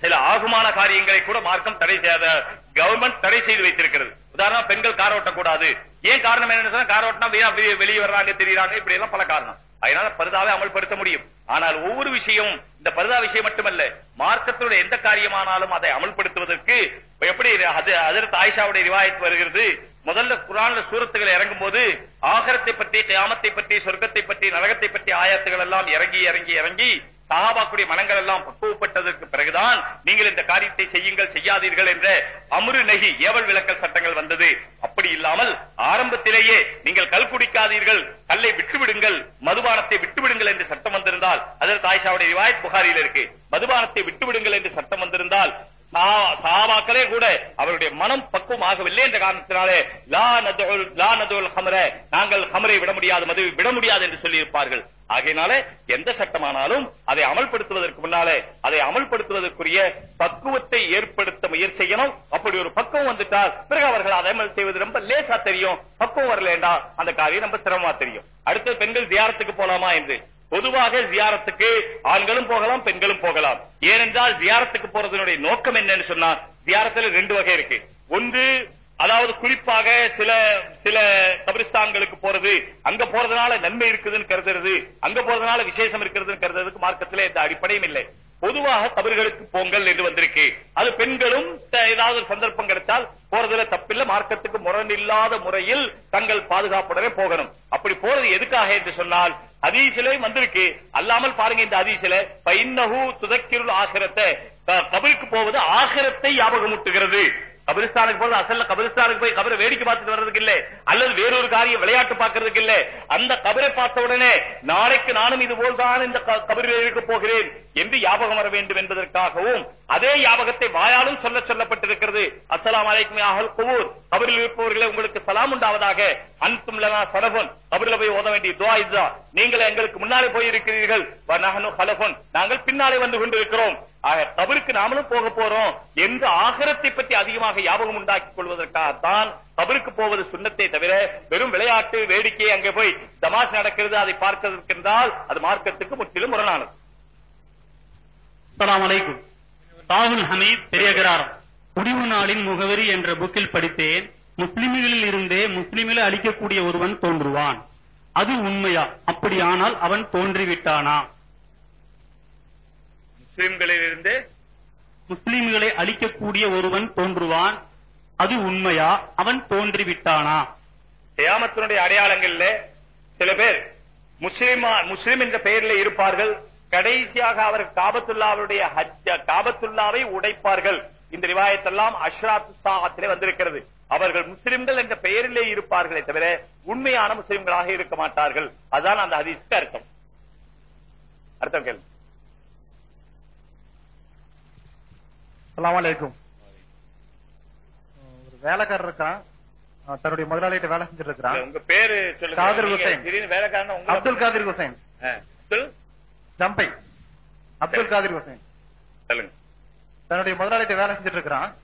சில ஆகுமான காரியங்களை கூட மார்க்கம் தடை செய்யாத கவர்மெண்ட் தடை செய்து வைத்திருக்கிறது. உதாரணம் பெண்கள் கார் ஓட்டக்கூடாது. ஏன் காரணம் என்னன்னு சொன்னா கார் ஓட்டினா வெளியே- வர்றாங்க தெரியுறாங்க இப்படி எல்லாம் பல காரணம். அதனால பரிதாவை அமல்படுத்த முடியும். ஆனால் ஒவ்வொரு விஷயமும் இந்த பரிதா விஷயம் மட்டுமல்ல மார்க்கத்தினுடைய எந்த காரியமானாலும் அதை அமல்படுத்துவதற்கு எப்படி அது அதற்கு ஆயிஷாவுடைய ரிவாயத் வருகிறது? முதல்ல குரான்ல சூரத்துகள் இறங்கும் போது ஆகரத்தை பற்றி கியாமத்தை பற்றி சொர்க்கத்தை பற்றி நரகத்தை பற்றி ஆயத்துகள் எல்லாம் இறங்கி இறங்கி இறங்கி சஹாபாக்குடைய மனங்கள் எல்லாம் பக்குவப்பட்டதற்கு பிறகுதான் நீங்கள் இந்த காரியத்தை செய்யுங்கள் செய்யாதீர்கள் என்ற அமுரு நகி ஏவல் விளக்கல் சட்டங்கள் வந்தது. அப்படி இல்லாமல் ஆரம்பத்திலேயே நீங்கள் கல் குடிக்காதீர்கள் கல்லை விட்டுவிடுங்கள் மதுபானத்தை விட்டுவிடுங்கள் என்று சட்டம் வந்திருந்தால் அதற்கு ஆயிஷாவுடைய ரிவாயத் புகாரியில் இருக்கு. மதுபானத்தை விட்டுவிடுங்கள் என்று சட்டம் வந்திருந்தால் சஹா- கூட அவருடைய மனம் பக்குவம் ஆகவில்லை என்ற காரணத்தினாலே ஹமர நாங்கள் ஹமரை விட முடியாது மதுவை விட முடியாது என்று சொல்லி இருப்பார்கள் ஆகையினால எந்த சட்டமானாலும் அதை அமல்படுத்துவதற்கு முன்னாலே அதை அமல்படுத்துவதற்குரிய பக்குவத்தை ஏற்படுத்த முயற்சி செய்யணும். அப்படி ஒரு பக்குவம் வந்துட்டால் பிறகு அவர்கள் அதை அமல் செய்வது ரொம்ப லேசா தெரியும். பக்குவம் வரலேண்டா அந்த காரியம் ரொம்ப சிரமமா தெரியும். அடுத்தது பெண்கள் தியாரத்துக்கு போலாமா என்று. பொதுவாக ஜியாரத்துக்கு ஆண்களும் போகலாம் பெண்களும் போகலாம். ஏனென்றால் ஜியாரத்துக்கு போறதனுடைய நோக்கம் என்னன்னு சொன்னா ஜியாரத்துல ரெண்டு வகை இருக்கு. ஒன்று அதாவது குறிப்பாக சில சில கபிரிஸ்தான்களுக்கு போறது அங்க போறதுனால நன்மை இருக்குதுன்னு கருதுறது அங்க போறதுனால விசேஷம் இருக்கிறதுன்னு கருதுறதுக்கு மார்க்கத்துல எந்த அடிப்படையும் இல்லை. பொதுவாக கபர்களுக்கு போங்கள் என்று வந்திருக்கு. அது பெண்களும் ஏதாவது ஒரு சந்தர்ப்பம் கிடைத்தால் போறதுல தப்பில்ல. மார்க்கத்துக்கு முரண் இல்லாத முறையில் தங்கள் பாதுகாப்புடனே போகணும். அப்படி போறது எதுக்காக என்று சொன்னால் அதீசிலே வந்திருக்கு. அல்லாமல் பாருங்க இந்த அதீசில பைன்னஹு துதக்கிருள் ஆகிரத்தை. கபிலுக்கு போவது ஆகிரத்தை ஞாபகமூட்டுகிறது. கபிரிஸ்தானுக்கு போறது அசல்ல கபிரிஸ்தானுக்கு போய் கபரை வேடிக்கை பார்த்துட்டு வர்றதுக்கு இல்ல. அல்லது வேறொரு காரியம் விளையாட்டு பார்க்கறதுக்கு இல்ல. அந்த கபரை பார்த்த உடனே நாளைக்கு நானும் இது போல்தான் இந்த க- கபரில் போகிறேன் என்று ஞாபகம் வர வேண்டும் என்பதற்காகவும் அதே ஞாபகத்தை வாயாலும் சொல்ல சொல்லப்பட்டிருக்கிறது. அஸ்லாம் அலைக்கும் அகல் குவூர் கபரில் இருப்பவர்களே உங்களுக்கு சலாம் உண்டாவதாக அன்தும் லனா சலபுன் கபரில் போய் ஓத வேண்டிய துவா இதுதான். நீங்கள் எங்களுக்கு முன்னாலே போயிருக்கிறீர்கள். நாங்கள் பின்னாலே வந்து கொண்டிருக்கிறோம். ஆக கபருக்கு நாமளும் போக போறோம் என்று ஆகரத்தை பற்றி அதிகமாக ஞாபகம் உண்டாக்கிக் கொள்வதற்காகத்தான் கபருக்கு போவது சுண்ணத்தை தவிர வெறும் விளையாட்டு வேடிக்கை அங்கே போய் தமாஷ் நடக்கிறது அதை பார்க்கிறதற்கென்றால் அது மார்க்கத்துக்கு முற்றிலும் முரணானது. அஸ்ஸலாமு அலைக்கும். தாகுல் ஹமீத் பெரியகராரம் முடிவு நாளின் முகவரி என்ற புக்கில் படித்தேன். முஸ்லிம்களில் இருந்தே முஸ்லிம்களை அழிக்கக்கூடிய ஒருவன் தோன்றுவான். அது உண்மையா? அப்படியானால் அவன் தோன்றிவிட்டானா? முஸ்லிம்களிலிருந்து முஸ்லிம்களை அழிக்கக்கூடிய ஒருவன் தோன்றுவான். அது உண்மையா? அவன் தோன்றிவிட்டானா? கியாமத்தினுடைய அடையாளங்கள்ல சில பேர் முஸ்லிமா முஸ்லிம் என்ற பெயரில் இருப்பார்கள். கடைசியாக அவர் காபத்துல்லாவுடைய காபத்துல்லாவை உடைப்பார்கள். இந்த ரிவாயத்தெல்லாம் அஷ்ராத் சாகத்திலே வந்திருக்கிறது. அவர்கள் முஸ்லிம்கள் என்ற பெயரிலே இருப்பார்களே தவிர உண்மையான முஸ்லிம்களாக இருக்க மாட்டார்கள். அதான் அந்த ஹதீஸ்க்கு அர்த்தம். அர்த்தம் கேள்வி. அஸ்ஸலாமு அலைக்கும். ஒரு வேலைக்காரர் இருக்கான். தன்னுடைய முதலாளிகிட்ட வேலை செஞ்சுட்டு இருக்கிறான் உங்க பேரு சொல்லுங்க. காதிர் நீங்க ஹுசைன். திடீர்னு வேலைக்காரன் உங்களை அப்துல் காதிர் ஹுசைன். ஜம்பை. அப்துல் காதிர் ஹுசைன். சொல்லுங்க. தன்னுடைய முதலாளிகிட்ட வேலை செஞ்சுட்டு இருக்கிறான்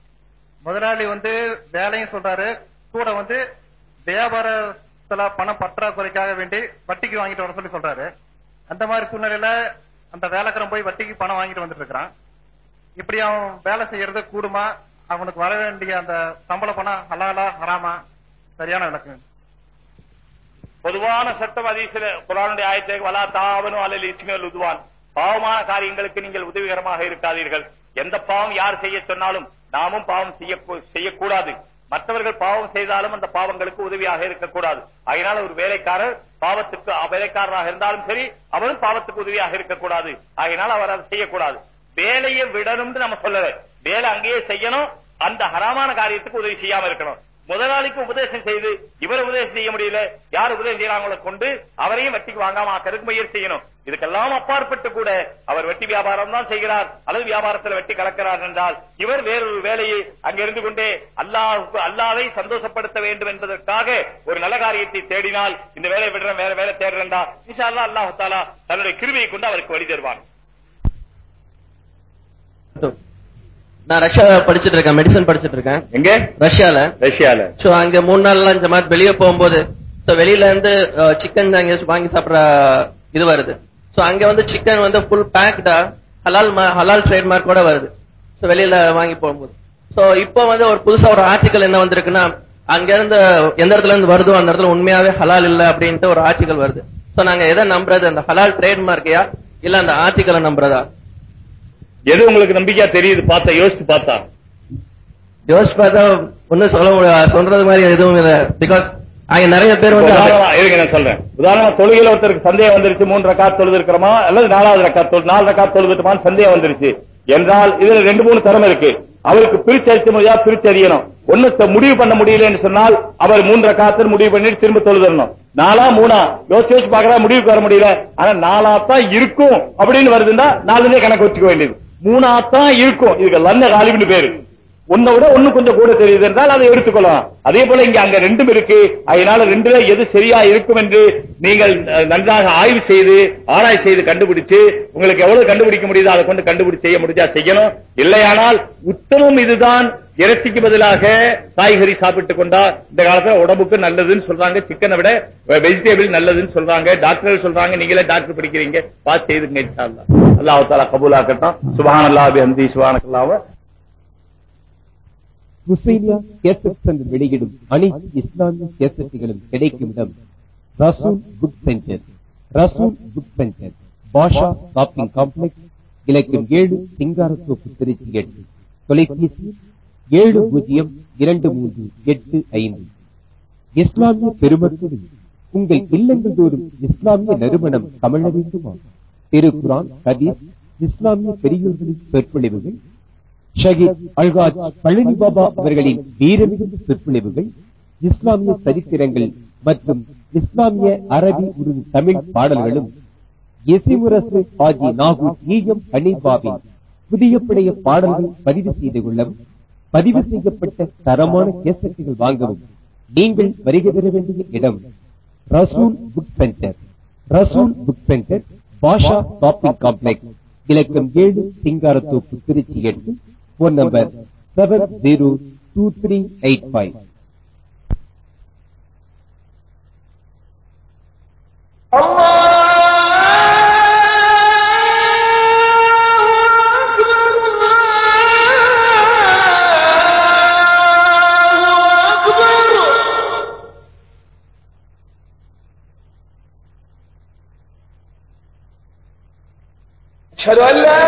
முதலாளி வந்து வேலையும் சொல்றாரு. கூட வந்து வியாபாரத்துல பணம் பற்றாக்குறைக்காக வேண்டி வட்டிக்கு வாங்கிட்டு வர சொல்லி சொல்றாரு. அந்த மாதிரி சூழ்நிலையில அந்த வேலைக்காரன் போய் வட்டிக்கு பணம் வாங்கிட்டு வந்துட்டு இருக்கிறான். இப்படி அவன் வேலை செய்யறது கூடுமா? அவனுக்கு வர வேண்டிய அந்த சம்பள பணம் ஹலாலா ஹராமா? சரியான விளக்கு பொதுவான சட்டம் அதிசல குரானுடைய ஆயத்தை வலா தாவனும் அல்லது இஸ்மேல் உதுவான். பாவமான காரியங்களுக்கு நீங்கள் உதவிகரமாக இருக்காதீர்கள். எந்த பாவம் யார் செய்ய சொன்னாலும் நாமும் பாவம் செய்ய செய்யக்கூடாது. மற்றவர்கள் பாவம் செய்தாலும் அந்த பாவங்களுக்கு உதவியாக இருக்கக்கூடாது. அதனால ஒரு வேலைக்காரர் பாவத்துக்கு வேலைக்காரராக இருந்தாலும் சரி அவரும் பாவத்துக்கு உதவியாக இருக்கக்கூடாது. அதனால் அவர் அதை செய்யக்கூடாது. வேலையை விடணும்னு நம்ம சொல்லல. வேலை அங்கேயே செய்யணும். அந்த ஹராமான காரியத்துக்கு உதவி செய்யாம இருக்கணும். முதலாளிக்கு உபதேசம் செய்து இவர் உபதேசம் செய்ய முடியல யார் உபதேசம் செய்யறாங்களோ கொண்டு அவரையும் வட்டிக்கு வாங்காம ஆக்கிறதுக்கு முயற்சி செய்யணும். இதுக்கெல்லாம் அப்பாற்பட்டு கூட அவர் வெட்டி வியாபாரம் தான் செய்கிறார். அல்லது வியாபாரத்தில் வெட்டி கலக்கிறார் என்றால் இவர் வேறொரு வேலையை அங்கிருந்து கொண்டே அல்லாஹுக்கு அல்லாவை சந்தோஷப்படுத்த வேண்டும் என்பதற்காக ஒரு நல்ல காரியத்தை தேடினால் இந்த வேலை விடுறேன் வேற வேலை தேடுறா இன்ஷா அல்லா அல்லாஹு தாலா தன்னுடைய கிருவியை கொண்டு அவருக்கு வழி தருவான். நான் ரஷ்யால படிச்சிட்டு இருக்கேன் மெடிசன் படிச்சிட்டு இருக்கேன். எங்க? ரஷ்யால. ரஷ்யால. சோ அங்க மூணு நாள்லாம் ஜமாத் வெளியே போகும்போது சோ வெளியில இருந்து சிக்கன் எங்கேயாச்சும் வாங்கி சாப்பிடுற இது வருது. சோ அங்க வந்து சிக்கன் வந்து ஃபுல் பேக்டா ஹலால் ஹலால் ட்ரேட் மார்க்கோட வருது. சோ வெளியில வாங்கி போகும்போது. சோ இப்போ வந்து ஒரு புதுசா ஒரு ஆர்டிக்கல் என்ன வந்திருக்குன்னா அங்க இருந்து எந்த இடத்துல இருந்து வருதோ அந்த இடத்துல உண்மையாவே ஹலால் இல்ல அப்படின்ட்டு ஒரு ஆர்டிக்கல் வருது. சோ நாங்க எதை நம்புறது? அந்த ஹலால் ட்ரேட் மார்க்கையா இல்ல அந்த ஆர்டிக்கலை நம்புறதா? எது உங்களுக்கு நம்பிக்கையா தெரியுது? பார்த்தா யோசிச்சு பார்த்தா. யோசிச்சு பார்த்தா ஒன்னும் சொல்ல முடியாது. சொல்றது மாதிரி எதுவும் இல்ல. பிகாஸ் அங்க நிறைய பேர் வந்து இருங்க நான் சொல்றேன். உதாரணமா தொழுகையில ஒருத்தருக்கு சந்தேகம் வந்துருச்சு மூன்று ரக்காத் தொழுது இருக்கிறோமா அல்லது நாலாவது ரக்காத் தொழு நாலு ரக்காத் தொழுதுட்டுமான்னு சந்தேகம் வந்துருச்சு. என்றால் இதுல ரெண்டு மூணு தரம் இருக்கு. அவருக்கு பிரிச்சரிக்க முடியா? பிரிச்சறியணும் ஒண்ணு த- முடிவு பண்ண முடியலன்னு சொன்னால் அவர் மூன்று ரக்காத்து முடிவு பண்ணிட்டு திரும்ப தொழுதரணும். நாலா மூணா? யோசிச்சு யோசிச்சு பாக்குறா முடிவுக்கு வர முடியல. ஆனா நாலா தான் இருக்கும் அப்படின்னு வருதுன்னா நாலுனே கணக்கு வச்சுக்க வேண்டியது. மூணாத்தான் தான் இருக்கும் இதுக்கு லன்ன காலிப்னு பேரு. ஒன்னை விட ஒண்ணு கொஞ்சம் கூட தெரியுது என்றால் அதை எடுத்துக்கொள்ளலாம். அதே போல இங்க அங்க ரெண்டும் இருக்கு. அதனால ரெண்டுல எது சரியா இருக்கும் என்று நீங்கள் நன்றாக ஆய்வு செய்து ஆராய்ச்சி செய்து கண்டுபிடிச்சு உங்களுக்கு எவ்வளவு கண்டுபிடிக்க முடியுதோ அதை கொண்டு கண்டுபிடிச்சு செய்ய முடிஞ்சா செய்யணும். இல்லையானால் உத்தமம் இதுதான். இறைச்சிக்கு பதிலாக காய்கறி சாப்பிட்டு கொண்டா இந்த காலத்துல உடம்புக்கு நல்லதுன்னு சொல்றாங்க. சிக்கனை விட வெஜிடபிள் நல்லதுன்னு சொல்றாங்க. டாக்டர் சொல்றாங்க. நீங்களே டாக்டர் படிக்கிறீங்க. பார்த்து செய்துங்க இன்ஷா அல்லாஹ் அல்லாஹ் கபூலாக்கட்டும். சுபஹான் அல்லாஹ் அந்தி சுபானக்கல்லாவ ருசைலியா கேசட் சென்டர் வெளியிடும் அனைத்து இஸ்லாமிய கேசட்டுகளும் கிடைக்கும் இடம். Rasool book centre. Rasool book centre. Basha shopping complex இலக்கம் ஏழு சிங்காரத்தோப்பு திருச்சி எட்டு. தொலைபேசி ஏழு பூஜ்ஜியம் இரண்டு மூன்று எட்டு ஐந்து. இஸ்லாமிய பெருமக்களில் உங்கள் இல்லங்கள் தோறும் இஸ்லாமிய நறுமணம் தமிழ வேண்டுமா? திருக்குரான் ஹதீஸ் இஸ்லாமிய பெரியோர்களின் சொற்பொழிவுகள் ஷஹீத் அல்காஜ் பழனி பாபா அவர்களின் வீரமிகுந்த சொற்பொழிவுகள் இஸ்லாமிய சரித்திரங்கள் மற்றும் இஸ்லாமிய அரபி உருது தமிழ் பாடல்களும் எசிமுரசு ஆகிய நாகூர் ஈயம் ஹனீபாவின் புதிய படைய பாடல்கள் பதிவு செய்து கொள்ளவும் பதிவு செய்யப்பட்ட தரமான கேசட்டுகள் வாங்கவும் நீங்கள் வருகை பெற வேண்டிய இடம் Rasool book centre. Rasool book centre Basha shopping complex இலக்கம் ஏழு சிங்காரத்தோப்பு திருச்சி எட்டு number 702385. أشهد أن لا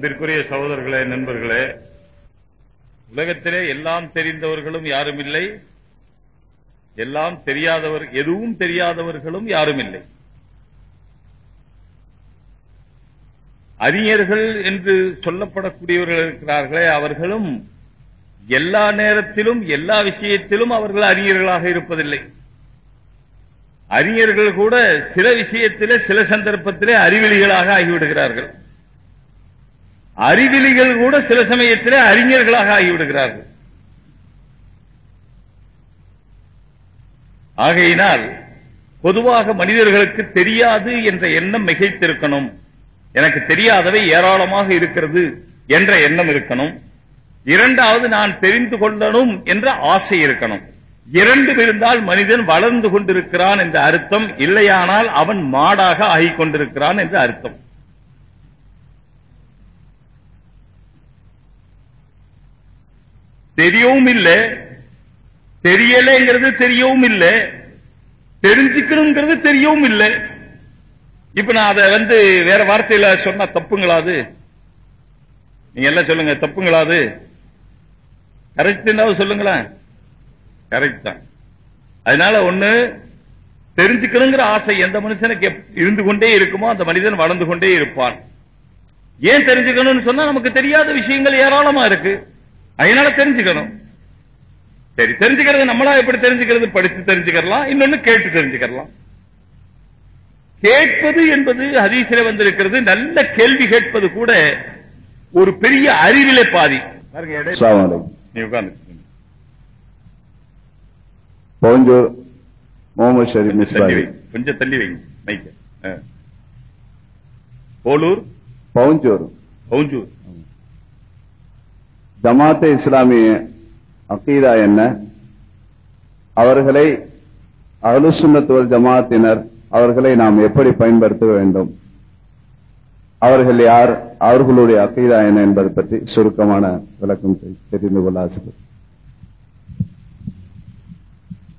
அன்பிற்குரிய சகோதரர்களே நண்பர்களே உலகத்திலே எல்லாம் தெரிந்தவர்களும் யாரும் இல்லை எல்லாம் தெரியாதவர் எதுவும் தெரியாதவர்களும் யாரும் இல்லை அறிஞர்கள் என்று சொல்லப்படக்கூடியவர்கள் இருக்கிறார்களே அவர்களும் எல்லா நேரத்திலும் எல்லா விஷயத்திலும் அவர்கள் அறிஞர்களாக இருப்பதில்லை. அறிஞர்கள் கூட சில விஷயத்திலே சில சந்தர்ப்பத்திலே அறிவிலிகளாக ஆகிவிடுகிறார்கள். அறிவிலிகள் கூட சில சமயத்திலே அறிஞர்களாக ஆகிவிடுகிறார்கள். ஆகையினால் பொதுவாக மனிதர்களுக்கு தெரியாது என்ற எண்ணம் மிகைத்திருக்கணும். எனக்கு தெரியாதவை ஏராளமாக இருக்கிறது என்ற எண்ணம் இருக்கணும். இரண்டாவது நான் தெரிந்து கொள்ளணும் என்ற ஆசை இருக்கணும். இரண்டும் இருந்தால் மனிதன் வளர்ந்து கொண்டிருக்கிறான் என்ற அர்த்தம் இல்லையானால் அவன் மாடாக ஆகிக் கொண்டிருக்கிறான் என்ற அர்த்தம். தெரியவும் இல்லை தெரியலைங்கிறது தெரியவும் இல்லை தெரிஞ்சுக்கணுங்கிறது தெரியவும் இல்லை இப்ப நான் அதை வந்து வேற வார்த்தையில சொன்னா தப்புங்களா அது? நீங்க எல்லாம் சொல்லுங்க தப்புங்களா அது? கரெக்ட் சொல்லுங்களேன். கரெக்ட் தான். அதனால ஒண்ணு தெரிஞ்சுக்கணுங்கிற ஆசை எந்த மனுஷனுக்கு இருந்து கொண்டே இருக்குமோ அந்த மனிதன் வளர்ந்து கொண்டே இருப்பான். ஏன் தெரிஞ்சுக்கணும்னு சொன்னா நமக்கு தெரியாத விஷயங்கள் ஏராளமா இருக்கு. அதனால தெரிஞ்சுக்கணும். சரி தெரிஞ்சுக்கிறது நம்மளா எப்படி தெரிஞ்சுக்கிறது? படிச்சு தெரிஞ்சுக்கலாம் இன்னொன்னு கேட்டு தெரிஞ்சுக்கலாம் கேட்பது என்பது ஹதீஸிலே வந்திருக்கிறது. நல்ல கேள்வி கேட்பது கூட ஒரு பெரிய அறிவிலே பாதி. நீ உட்கார்ந்து பவுஞ்சூர் முகமது ஷரீப் கொஞ்சம் தள்ளி வைங்க மைக்க. போலூர்? பவுஞ்சூர். பவுஞ்சூர். ஜமாத்தே இஸ்லாமிய அக்கீதா என்ன? அவர்களை அகலுசுன்னத்துவல் ஜமாத்தினர் அவர்களை நாம் எப்படி பயன்படுத்த வேண்டும்? அவர்கள் யார்? அவர்களுடைய அக்கீதா என்ன என்பது பற்றி சுருக்கமான விளக்கம் தெரிந்து கொள்ள ஆசைப்படுகிறேன்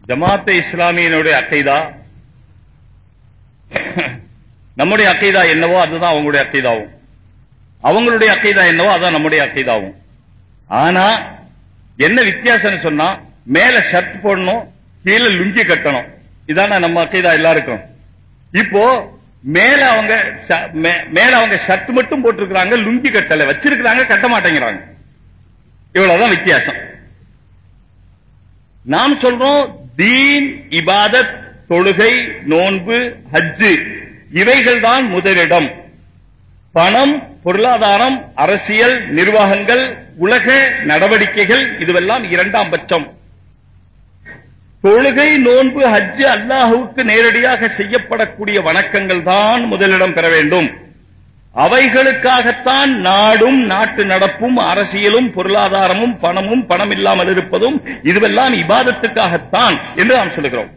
ஜமாத்தே இஸ்லாமியினுடைய அக்கைதா நம்முடைய அக்கைதா என்னவோ அதுதான் அவங்களுடைய அக்கைதாவும் அவங்களுடைய அக்கைதா என்னவோ அதான் நம்முடைய அக்கைதாவும் ஆனா என்ன வித்தியாசம்னு சொன்னா மேல ஷர்ட் போடணும் கீழே லுங்கி கட்டணும். இதான நம்ம அக்கைதா எல்லாருக்கும். இப்போ மேல அவங்க மேல அவங்க ஷர்ட் மட்டும் போட்டிருக்கிறாங்க லுங்கி கட்டல. வச்சிருக்கிறாங்க கட்ட மாட்டேங்கிறாங்க. இவ்வளவுதான் வித்தியாசம். நாம் சொல்றோம் தீன் இபாதத் தொழுகை நோன்பு ஹஜ்ஜு. இவைகள் தான் முதலிடம். பணம் பொருளாதாரம் அரசியல் நிர்வாகங்கள் உலக நடவடிக்கைகள் இதுவெல்லாம் இரண்டாம் பட்சம். தொழுகை நோன்பு ஹஜ்ஜு அல்லாஹுவுக்கு நேரடியாக செய்யப்படக்கூடிய வணக்கங்கள் தான் முதலிடம் பெற வேண்டும். அவைகளுக்காகத்தான் நாடும் நாட்டு நடப்பும் அரசியலும் பொருளாதாரமும் பணமும் பணம் இல்லாமல் இருப்பதும் இதுவெல்லாம் இபாதத்துக்காகத்தான் என்று நாம் சொல்லுகிறோம்.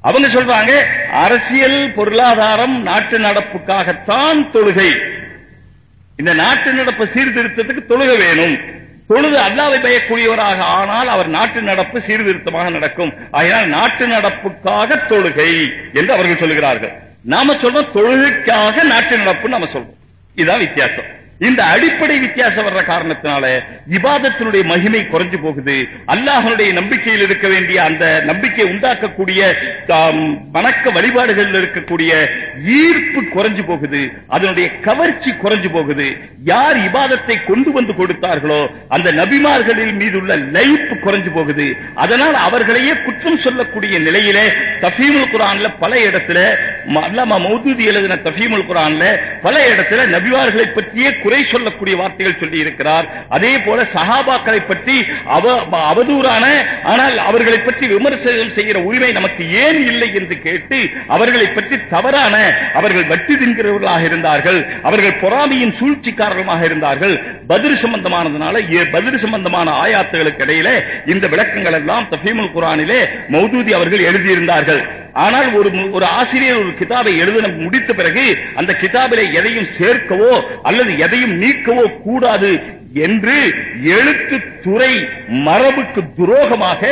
அவங்க சொல்றாங்க அரசியல் பொருளாதாரம் நாட்டு நடப்புக்காகத்தான் தொழுகை. இந்த நாட்டு நடப்பு சீர்திருத்தத்துக்கு தொழுக வேணும். தொழுது அல்லாவை பயக்கூடியவராக ஆனால் அவர் நாட்டு நடப்பு சீர்திருத்தமாக நடக்கும். ஆகையால் நாட்டு நடப்புக்காக தொழுகை என்று அவர்கள் சொல்லுகிறார்கள். நாம சொல்றோம் தொழுகைக்காக நாட்டு நடப்பு நாம சொல்றோம். இதுதான் வித்தியாசம். இந்த அடிப்படை வித்தியாசம் வர்ற காரணத்தினால இபாதத்தினுடைய மகிமை குறைஞ்சு போகுது. அல்லாஹனுடைய நம்பிக்கையில் இருக்க வேண்டிய அந்த நம்பிக்கை உண்டாக்கக்கூடிய வணக்க வழிபாடுகளில் இருக்கக்கூடிய ஈர்ப்பு குறைஞ்சு போகுது. அதனுடைய கவர்ச்சி குறைஞ்சு போகுது. யார் இபாதத்தை கொண்டு வந்து கொடுத்தார்களோ அந்த நபிமார்களின் மீது உள்ள லைப்பு குறைஞ்சு போகுது. அதனால் அவர்களையே குற்றம் சொல்லக்கூடிய நிலையிலே தஃபீமுல் குரான்ல பல இடத்துல அல்லாமா மௌதூதி எழுதின தஃபீமுல் குரான்ல பல இடத்துல நபிமார்களை பற்றியே குறை சொல்லக்கூடிய வார்த்தைகள் சொல்லி இருக்கிறார். அதே போல சஹாபாக்களை பற்றி அவதூறான ஆனால் அவர்களை பற்றி விமர்சனம் செய்கிற உரிமை நமக்கு ஏன் இல்லை என்று கேட்டு அவர்களை பற்றி தவறான அவர்கள் வட்டி தின்கிறவர்களாக இருந்தார்கள் அவர்கள் பொறாமையின் சூழ்ச்சிக்காரர்களாக இருந்தார்கள். பதில் சம்பந்தமானதுனால பதில் சம்பந்தமான ஆயாத்துகளுக்கு இடையில இந்த விளக்கங்கள் எல்லாம் தஃபீமுல் குரானிலே மௌதூதி அவர்கள் எழுதியிருந்தார்கள். ஆனால் ஒரு ஒரு ஆசிரியர் ஒரு கிதாபை எழுத முடித்த பிறகு அந்த கிதாபிலே எதையும் சேர்க்கவோ அல்லது எதையும் நீக்கவோ கூடாது என்று எழுத்து துறை மரபுக்கு துரோகமாக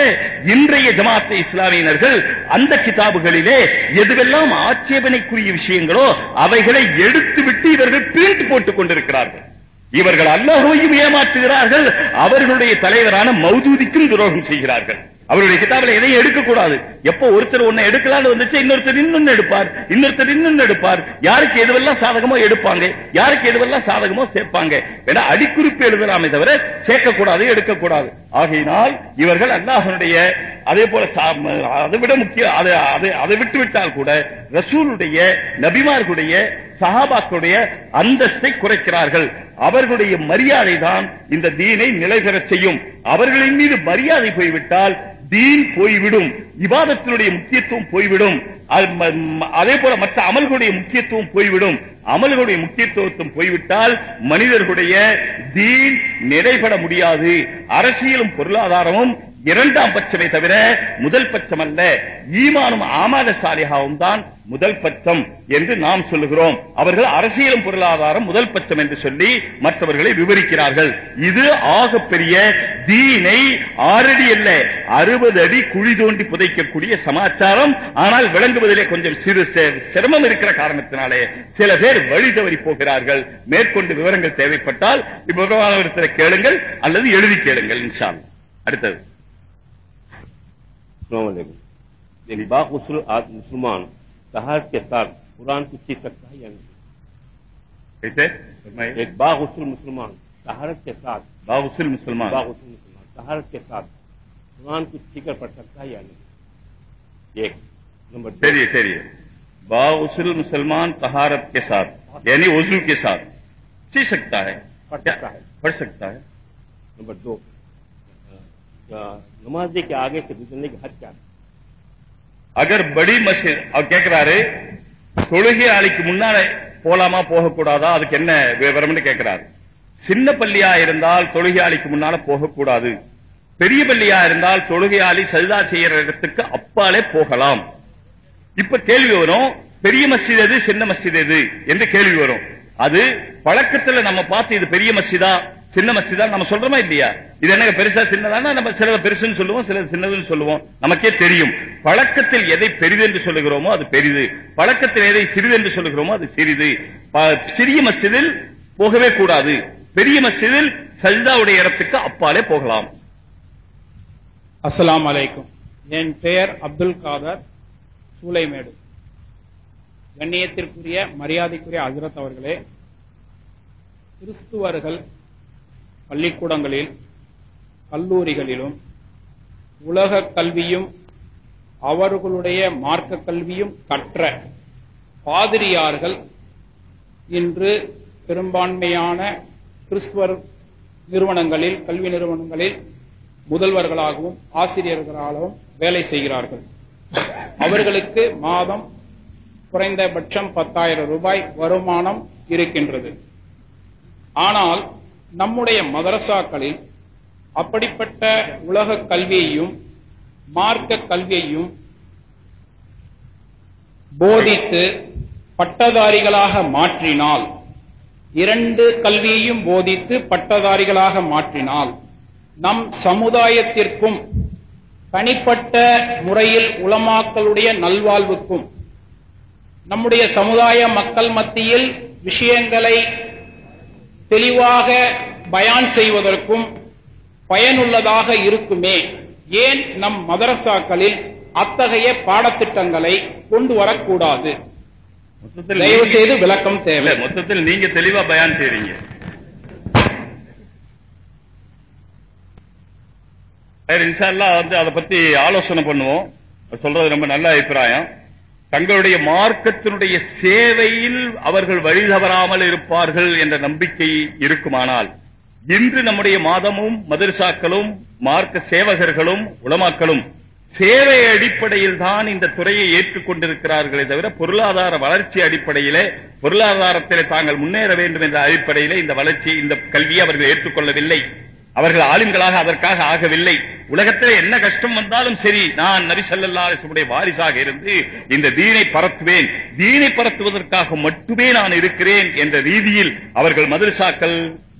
இன்றைய ஜமாத்தை இஸ்லாமியினர்கள் அந்த கிதாபுகளிலே எதுவெல்லாம் ஆட்சேபனைக்குரிய விஷயங்களோ அவைகளை எடுத்துவிட்டு இவர்கள் பிரிண்ட் போட்டுக் கொண்டிருக்கிறார்கள். இவர்கள் அல்லாஹையும் ஏமாற்றுகிறார்கள் அவர்களுடைய தலைவரான மௌதூதிக்கும் துரோகம் செய்கிறார்கள். அவருடைய கிதாபில் எதையும் எடுக்கக்கூடாது. எப்போ ஒருத்தர் ஒன்னு எடுக்கலாம்னு வந்துச்சு இன்னொருத்தர் இன்னொன்னு எடுப்பார். இன்னொருத்தர் இன்னொன்னு எடுப்பார். யாருக்கு எதுவெல்லாம் சாதகமோ எடுப்பாங்க. யாருக்கு எதுவெல்லாம் சாதகமோ சேர்ப்பாங்க. ஏன்னா அடிக்குறிப்பு எழுதலாமே தவிர சேர்க்கக்கூடாது எடுக்கக்கூடாது. ஆகையினால் இவர்கள் அல்லாஹனுடைய அதே போல சா- அதை விட முக்கிய அதை அதை- அதை விட்டு விட்டால் கூட ரசூலுடைய நபிமார்களுடைய சஹாபாக்களுடைய அந்தஸ்தை குறைக்கிறார்கள். அவர்களுடைய மரியாதை தான் இந்த தீனை நிலைபெறச் செய்யும். அவர்களின் மீது மரியாதை போய்விட்டால் தீன் போய்விடும். இபாதத்தினுடைய முக்கியத்துவம் போய்விடும். அதே போல மற்ற அமல்களுடைய முக்கியத்துவம் போய்விடும். அமல்களுடைய முக்கியத்துவத்தும் போய்விட்டால் மனிதர்களுடைய தீன் நிறைபட முடியாது. அரசியலும் பொருளாதாரமும் இரண்டாம் பட்சமே தவிர முதல் பட்சம் அல்ல. ஈமானும் ஆமாத சாலிகாவும் தான் முதல் பட்சம் என்று நாம் சொல்லுகிறோம். அவர்கள் அரசியலும் பொருளாதாரம் முதல் பட்சம் என்று சொல்லி மற்றவர்களை விவரிக்கிறார்கள். இது ஆகப்பெரிய தீனை ஆறடி அல்ல. அறுபது அடி குழி தோண்டி புதைக்கக்கூடிய சமாச்சாரம். ஆனால் விளங்குவதிலே கொஞ்சம் சிறு சிரமம் இருக்கிற காரணத்தினாலே சில பேர் வழி தவறி போகிறார்கள். மேற்கொண்டு விவரங்கள் தேவைப்பட்டால் விவரமானவரத்தில் கேளுங்கள் அல்லது எழுதி கேளுங்கள் இன்ஷா அடுத்தது. السلام علیکم۔ یعنی باخصل مسلمان تحائف کے ساتھ قرآن کو سیکھ سکتا ہے یا نہیں؟ ایک باغسل مسلمان تہارت کے ساتھ باغسل مسلمان۔ باغسل مسلمان تہارت کے ساتھ قرآن کو فکر پڑھ سکتا ہے یا نہیں؟ ایک نمبر ٹھہریے ٹھہریے اصول مسلمان تہارت کے ساتھ یعنی وضو کے ساتھ سی سکتا ہے۔ پڑھ سکتا ہے۔ پڑھ سکتا ہے۔ نمبر دو۔ नंबर दो अ, नमाजी के आगे से गुजरने की हद क्या है அகர் படி மஸ்ஜித் அவர் கேட்கிறாரு தொழுகை ஆளிக்கு முன்னால போலாமா போகக்கூடாதா அதுக்கு என்ன விவரம்னு கேட்கிறாரு சின்ன பள்ளியா இருந்தால் தொழுகை ஆளிக்கு முன்னால போகக்கூடாது பெரிய பள்ளியா இருந்தால் தொழுகை ஆளி சஜிதா செய்யற இடத்துக்கு அப்பாலே போகலாம் இப்ப கேள்வி வரும் பெரிய மஸ்ஜித் எது சின்ன மஸ்ஜித் எது என்று கேள்வி வரும் அது பழக்கத்துல நம்ம பார்த்து இது பெரிய மஸ்ஜிதா சின்ன மஸ்ஜிதா நம்ம சொல்றோமா இல்லையா? இது என்ன பெருசா சின்னதானா? நம்ம சிலத பெருசுன்னு சொல்லுவோம் சிலது சின்னதுன்னு சொல்லுவோம். நமக்கே தெரியும். பழக்கத்தில் எதை பெரிது என்று சொல்லுகிறோமோ அது பெரிது. பழக்கத்தில் எதை சிறிது என்று சொல்லுகிறோமோ அது சிறிது. சிறிய மஸ்ஜிதில் போகவே கூடாது. பெரிய மஸ்ஜிதில் சஜிதாவுடைய இடத்துக்கு அப்பாலே போகலாம். அஸ்லாம் அலைக்கும். என் பெயர் அப்துல் காதர் சூளைமேடு கண்ணியத்திற்குரிய மரியாதைக்குரிய அஜரத் அவர்களே கிறிஸ்துவர்கள் பள்ளிக்கூடங்களில் கல்லூரிகளிலும் உலக கல்வியும் அவர்களுடைய மார்க்க கல்வியும் கற்ற பாதிரியார்கள் இன்று பெரும்பான்மையான கிறிஸ்துவர் நிறுவனங்களில் கல்வி நிறுவனங்களில் முதல்வர்களாகவும் ஆசிரியர்களாகவும் வேலை செய்கிறார்கள். அவர்களுக்கு மாதம் குறைந்தபட்சம் பத்தாயிரம் ரூபாய் வருமானம் இருக்கின்றது. ஆனால் நம்முடைய மதரசாக்களில் அப்படிப்பட்ட உலக கல்வியையும் மார்க்க கல்வியையும் போதித்து பட்டதாரிகளாக மாற்றினால் இரண்டு கல்வியையும் போதித்து பட்டதாரிகளாக மாற்றினால் நம் சமுதாயத்திற்கும் தனிப்பட்ட முறையில் உலமாக்களுடைய நல்வாழ்வுக்கும் நம்முடைய சமுதாய மக்கள் மத்தியில் விஷயங்களை தெளிவாக பயான் செய்வதற்கும் பயனுள்ளதாக இருக்குமே. ஏன் நம் மதரசாக்களில் அத்தகைய பாடத்திட்டங்களை கொண்டு வரக்கூடாது? தயவு செய்து விளக்கம் தேவை. மொத்தத்தில் நீங்க தெளிவா பயான் செய்றீங்க. சரி, இன்ஷா அல்லாஹ் வந்து அதை பத்தி ஆலோசனை பண்ணுவோம். சொல்றது ரொம்ப நல்ல அபிப்பிராயம். தங்களுடைய மார்க்கத்தினுடைய சேவையில் அவர்கள் வழி தவறாமல் இருப்பார்கள் என்ற நம்பிக்கை இருக்குமானால் இன்று நம்முடைய மாதமும் மதரசாக்களும் மார்க்க சேவகர்களும் உலமாக்களும் சேவை அடிப்படையில் தான் இந்த துறையை ஏற்றுக்கொண்டிருக்கிறார்களே தவிர பொருளாதார வளர்ச்சி அடிப்படையிலே பொருளாதாரத்தில் தாங்கள் முன்னேற வேண்டும் என்ற அடிப்படையிலே இந்த வளர்ச்சி இந்த கல்வியை அவர்கள் ஏற்றுக்கொள்ளவில்லை. அவர்கள் ஆளுங்களாக அதற்காக ஆகவில்லை. உலகத்தில் என்ன கஷ்டம் வந்தாலும் சரி நான் நபி வாரிசாக இருந்து இந்த தீனை பரத்துவேன் தீனை பரத்துவதற்காக மட்டுமே நான் இருக்கிறேன் என்ற ரீதியில் அவர்கள் மதரசாக்கள்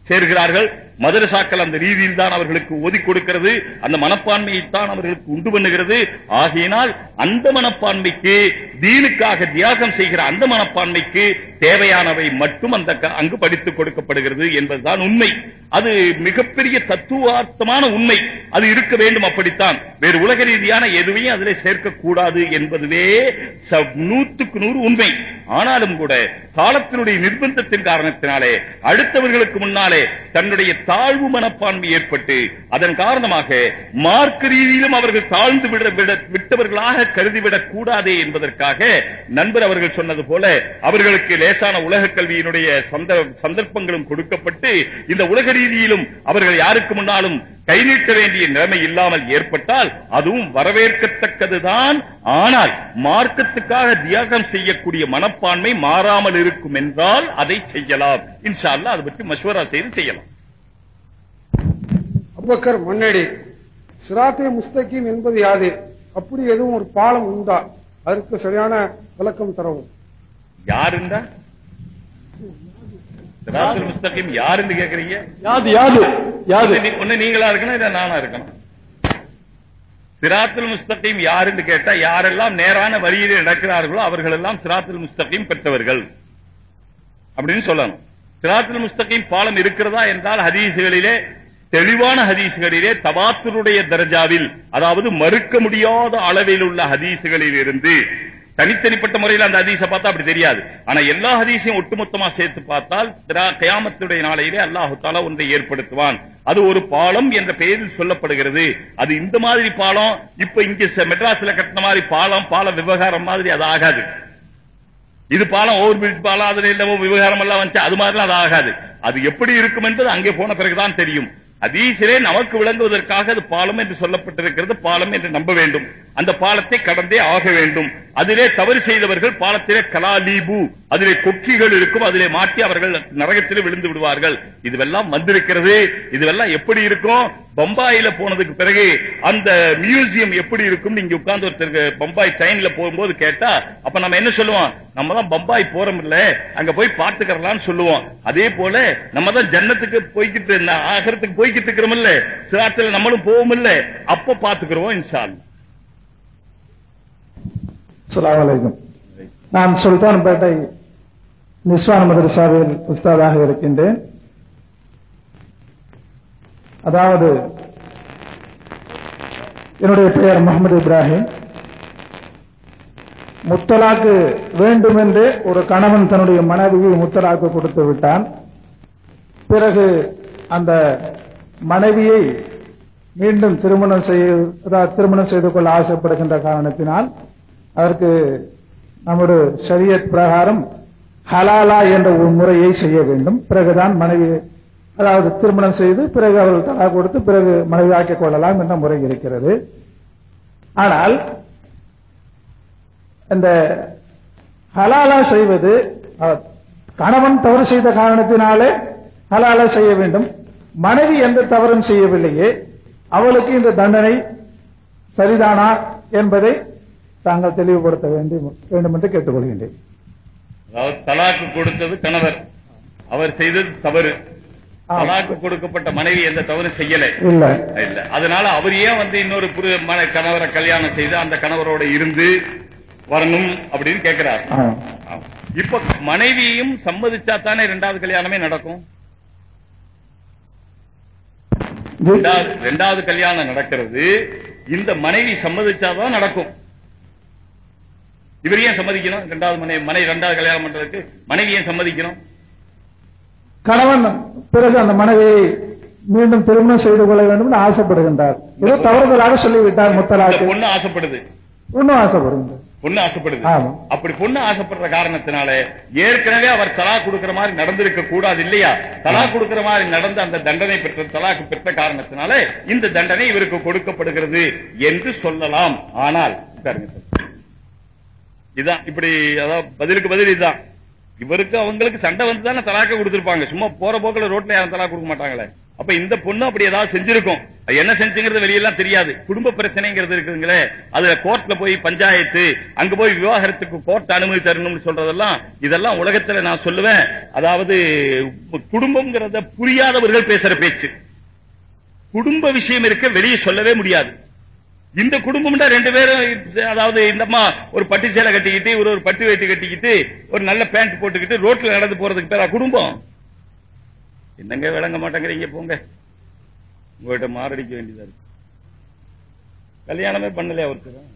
சேர்கிறார்கள். மதரசாக்கள் அந்த ரீதியில் தான் அவர்களுக்கு ஒதுக்கி கொடுக்கிறது. அந்த மனப்பான்மையைத்தான் அவர்களுக்கு உண்டு பண்ணுகிறது. ஆகையினால் அந்த மனப்பான்மைக்கு தீனுக்காக தியாகம் செய்கிற அந்த மனப்பான்மைக்கு தேவையானவை மட்டும் அந்த அங்கு படித்துக் கொடுக்கப்படுகிறது என்பதுதான் உண்மை. அது மிகப்பெரிய தத்துவார்த்தமான உண்மை. அது இருக்க வேண்டும் அப்படித்தான். வேறு உலக ரீதியான எதுவையும் அதிலே சேர்க்கக்கூடாது என்பதுவே நூற்றுக்கு நூறு உண்மை. ஆனாலும் கூட காலத்தினுடைய நிர்பந்தத்தின் காரணத்தினாலே அடுத்தவர்களுக்கு முன்னாலே தன்னுடைய தாழ்வு மனப்பான்மை ஏற்பட்டு அதன் காரணமாக மார்க்க ரீதியிலும் அவர்கள் தாழ்ந்து விட விட- விட்டவர்களாக கருதிவிடக் கூடாதே என்பதற்காக நண்பர் அவர்கள் சொன்னது போல அவர்களுக்கு லேசான உலக கல்வியினுடைய சந்த- சந்தர்ப்பங்களும் கொடுக்கப்பட்டு இந்த உலக ரீதியிலும் அவர்கள் யாருக்கு முன்னாலும் கை நீட்ட வேண்டிய நிலைமை இல்லாமல் ஏற்பட்டால் அதுவும் வரவேற்கத்தக்கதுதான். ஆனால் மார்க்கத்துக்காக தியாகம் செய்யக்கூடிய மனப்பான்மை மாறாமல் இருக்கும் என்றால் அதை செய்யலாம். இன்ஷா அல்லாஹ் அதை பற்றி மஷ்வரா செய்து செய்யலாம். அபுபக்கர் முன்னாடி சிராத்தே முஸ்தகீம் என்பது யாது? அப்படி எதுவும் ஒரு பாலம் உண்டா? அதற்கு சரியான விளக்கம் தரவும். யாருண்டா சிராத்துல் முஸ்தகீம் யாருன்னு கேக்குறீங்க? யாது யாது யாது? ஒண்ணு நீங்களா இருக்கணும் இல்ல நானா இருக்கணும்? சிராத்துல் முஸ்தகீம் யாருன்னு கேட்டா யாரெல்லாம் நேரான வழியிலே நடக்கிறார்களோ அவர்கள் எல்லாம் சிராத்துல் முஸ்தகீம் பெற்றவர்கள். அப்படின்னு சொல்லணும். சிராத்துல் முஸ்தகீம் பாலம் இருக்கிறதா என்றால் ஹதீசுகளிலே தெளிவான ஹதீசுகளிலே தவாத்துருடைய தர்ஜாவில் அதாவது மறுக்க முடியாத அளவில் உள்ள ஹதீசுகளில் இருந்து தனித்தனிப்பட்ட முறையில் அந்த ஹதீஸை பார்த்தா அப்படி தெரியாது. ஆனா எல்லா ஹதீஸையும் ஒட்டுமொத்தமா சேர்த்து பார்த்தால் திரா- நாளையிலே அல்லாஹு தாலா ஒன்றை ஏற்படுத்துவான். அது ஒரு பாலம் என்ற பெயரில் சொல்லப்படுகிறது. அது இந்த மாதிரி பாலம் இப்ப இங்க ச- மெட்ராஸ்ல கட்டின மாதிரி பாலம் பாலம் விவகாரம் மாதிரி அது ஆகாது. இது பாலம் ஓவர் பிரிட்ஜ் பாலம் அதுல இல்லவோ விவகாரம் எல்லாம் வந்துச்சு அது மாதிரிலாம் அது ஆகாது. அது எப்படி இருக்கும் என்பது அங்கே போன பிறகுதான் தெரியும். அதீசிலே நமக்கு விளங்குவதற்காக அது பாலம் என்று சொல்லப்பட்டிருக்கிறது. பாலம் என்று நம்ப வேண்டும். அந்த பாலத்தை கடந்தே ஆக வேண்டும். அதிலே தவறு செய்தவர்கள் பாலத்திலே கலாலீபு அதிலே கொக்கிகள் இருக்கும் அதிலே மாட்டி அவர்கள் நரகத்திலே விழுந்து விடுவார்கள். இதுவெல்லாம் வந்திருக்கிறது. இதுவெல்லாம் எப்படி இருக்கும்? பம்பாயில போனதுக்கு பிறகு அந்த மியூசியம் எப்படி இருக்கும்? நீங்க உட்கார்ந்து ஒருத்தருக்கு பம்பாய் ட்ரெயின்ல போகும்போது கேட்டா அப்ப நம்ம என்ன சொல்லுவோம்? நம்ம தான் பம்பாய் போறோம் இல்ல அங்க போய் பார்த்துக்கலாம்னு சொல்லுவோம். அதே போல நம்ம தான் ஜன்னத்துக்கு போய்கிட்டு ந- போய்கிட்டு இருக்கிறோம் இல்ல சிராத்துல நம்மளும் போவோம் இல்ல அப்ப பாத்துக்கிறோம் இன்ஷா அல்லாஹ். அஸ்ஸலாமு அலைக்கும். நிஸ்வான் மதரசாவில் உஸ்தாதாக இருக்கின்றேன். அதாவது என்னுடைய பெயர் முகமது இப்ராஹிம். முத்தலாக்கு வேண்டும் என்று ஒரு கணவன் தன்னுடைய மனைவியை முத்தலாக்கு கொடுத்து விட்டான். பிறகு அந்த மனைவியை மீண்டும் திருமணம் செய்ய திருமணம் செய்து கொள்ள ஆசைப்படுகின்ற காரணத்தினால் அதற்கு நமது ஷரியத் பிரகாரம் ஹலாலா என்ற ஒரு முறையை செய்ய வேண்டும். பிறகுதான் மனைவி அதாவது திருமணம் செய்து பிறகு அவர்கள் தலா கொடுத்து பிறகு மனைவி ஆக்கிக் கொள்ளலாம் என்ற முறை இருக்கிறது. ஆனால் இந்த ஹலாலா செய்வது அஹ், கணவன் தவறு செய்த காரணத்தினாலே ஹலாலா செய்ய வேண்டும். மனைவி எந்த தவறும் செய்யவில்லையே அவளுக்கு இந்த தண்டனை சரிதானா என்பதை தாங்கள் தெளிவுபடுத்த வேண்டும் வேண்டும் என்று கேட்டுக்கொள்கின்றேன். அதாவது தலாக்கு கொடுத்தது கணவர். அவர் செய்தது தவறு. தலாக்கு கொடுக்கப்பட்ட மனைவி எந்த தவறு செய்யல. இல்ல. இல்ல. அதனால அவர் ஏன் வந்து இன்னொரு புது கணவரை கல்யாணம் செய்து அந்த கணவரோட இருந்து வரணும் அப்படின்னு கேட்கிறார். இப்ப மனைவியும் சம்மதிச்சா தானே ரெண்டாவது கல்யாணமே நடக்கும்? ரெண்டாவது கல்யாணம் நடக்கிறது. இந்த மனைவி சம்மதிச்சாதான் நடக்கும். இவர் ஏன் சம்மதிக்கணும்? ரெண்டாவது மனைவி மனைவி ரெண்டாவது கல்யாணம் பண்றதுக்கு மனைவி ஏன் சம்மதிக்கணும்? கணவன் பிறகு அந்த மனைவியை மீண்டும் திருமணம் செய்து கொள்ள வேண்டும் ஆசைப்படுகின்றார். ஏதோ தவறுதலாக சொல்லிவிட்டார் இந்த முத்தலாக்கு பொண்ணு ஆசைப்படுது. இன்னும் ஆசைப்படுகின்றார் பொண்ணு ஆசைப்படுது. அப்படி பொண்ணு ஆசைப்படுற காரணத்தினால ஏற்கனவே அவர் தலா கொடுக்கிற மாதிரி நடந்திருக்க கூடாது இல்லையா? தலா கொடுக்கிற மாதிரி நடந்த அந்த தண்டனை பெற்ற தலாக்கு பெற்ற காரணத்தினால இந்த தண்டனை இவருக்கு கொடுக்கப்படுகிறது என்று சொல்லலாம். ஆனால் சார். இதான் இப்படி அதாவது பதிலுக்கு பதில் இதுதான். இவருக்கு அவங்களுக்கு சண்டை வந்து தானே தலாக்க கொடுத்துருப்பாங்க. சும்மா போற போக்குல ரோட்ல யாரும் தலா கொடுக்க மாட்டாங்களே. அப்ப இந்த பொண்ணு அப்படி ஏதாவது செஞ்சிருக்கும். என்ன செஞ்சுங்கிறது வெளியெல்லாம் தெரியாது. குடும்ப பிரச்சனைங்கிறது இருக்குங்களே அதுல கோர்ட்ல போய் பஞ்சாயத்து அங்க போய் விவாகரத்துக்கு கோர்ட் அனுமதி தரணும்னு சொல்றதெல்லாம் இதெல்லாம் உலகத்துல நான் சொல்லுவேன். அதாவது குடும்பம்ங்கிறத புரியாதவர்கள் பேசுற பேச்சு. குடும்ப விஷயம் இருக்க வெளியே சொல்லவே முடியாது. இந்த குடும்பம்டா ரெண்டு பேரும் அதாவது இந்த அம்மா ஒரு பட்டு சேலை கட்டிக்கிட்டு ஒரு ஒரு பட்டு வேட்டி கட்டிக்கிட்டு ஒரு நல்ல பேண்ட் போட்டுக்கிட்டு ரோட்ல நடந்து போறதுக்கு பேரா குடும்பம். என்னங்க விளங்க மாட்டேங்கிறீங்க போங்க. உங்ககிட்ட மாரடிக்க வேண்டியதா இருக்கு. கல்யாணமே பண்ணலையா ஒருத்தர்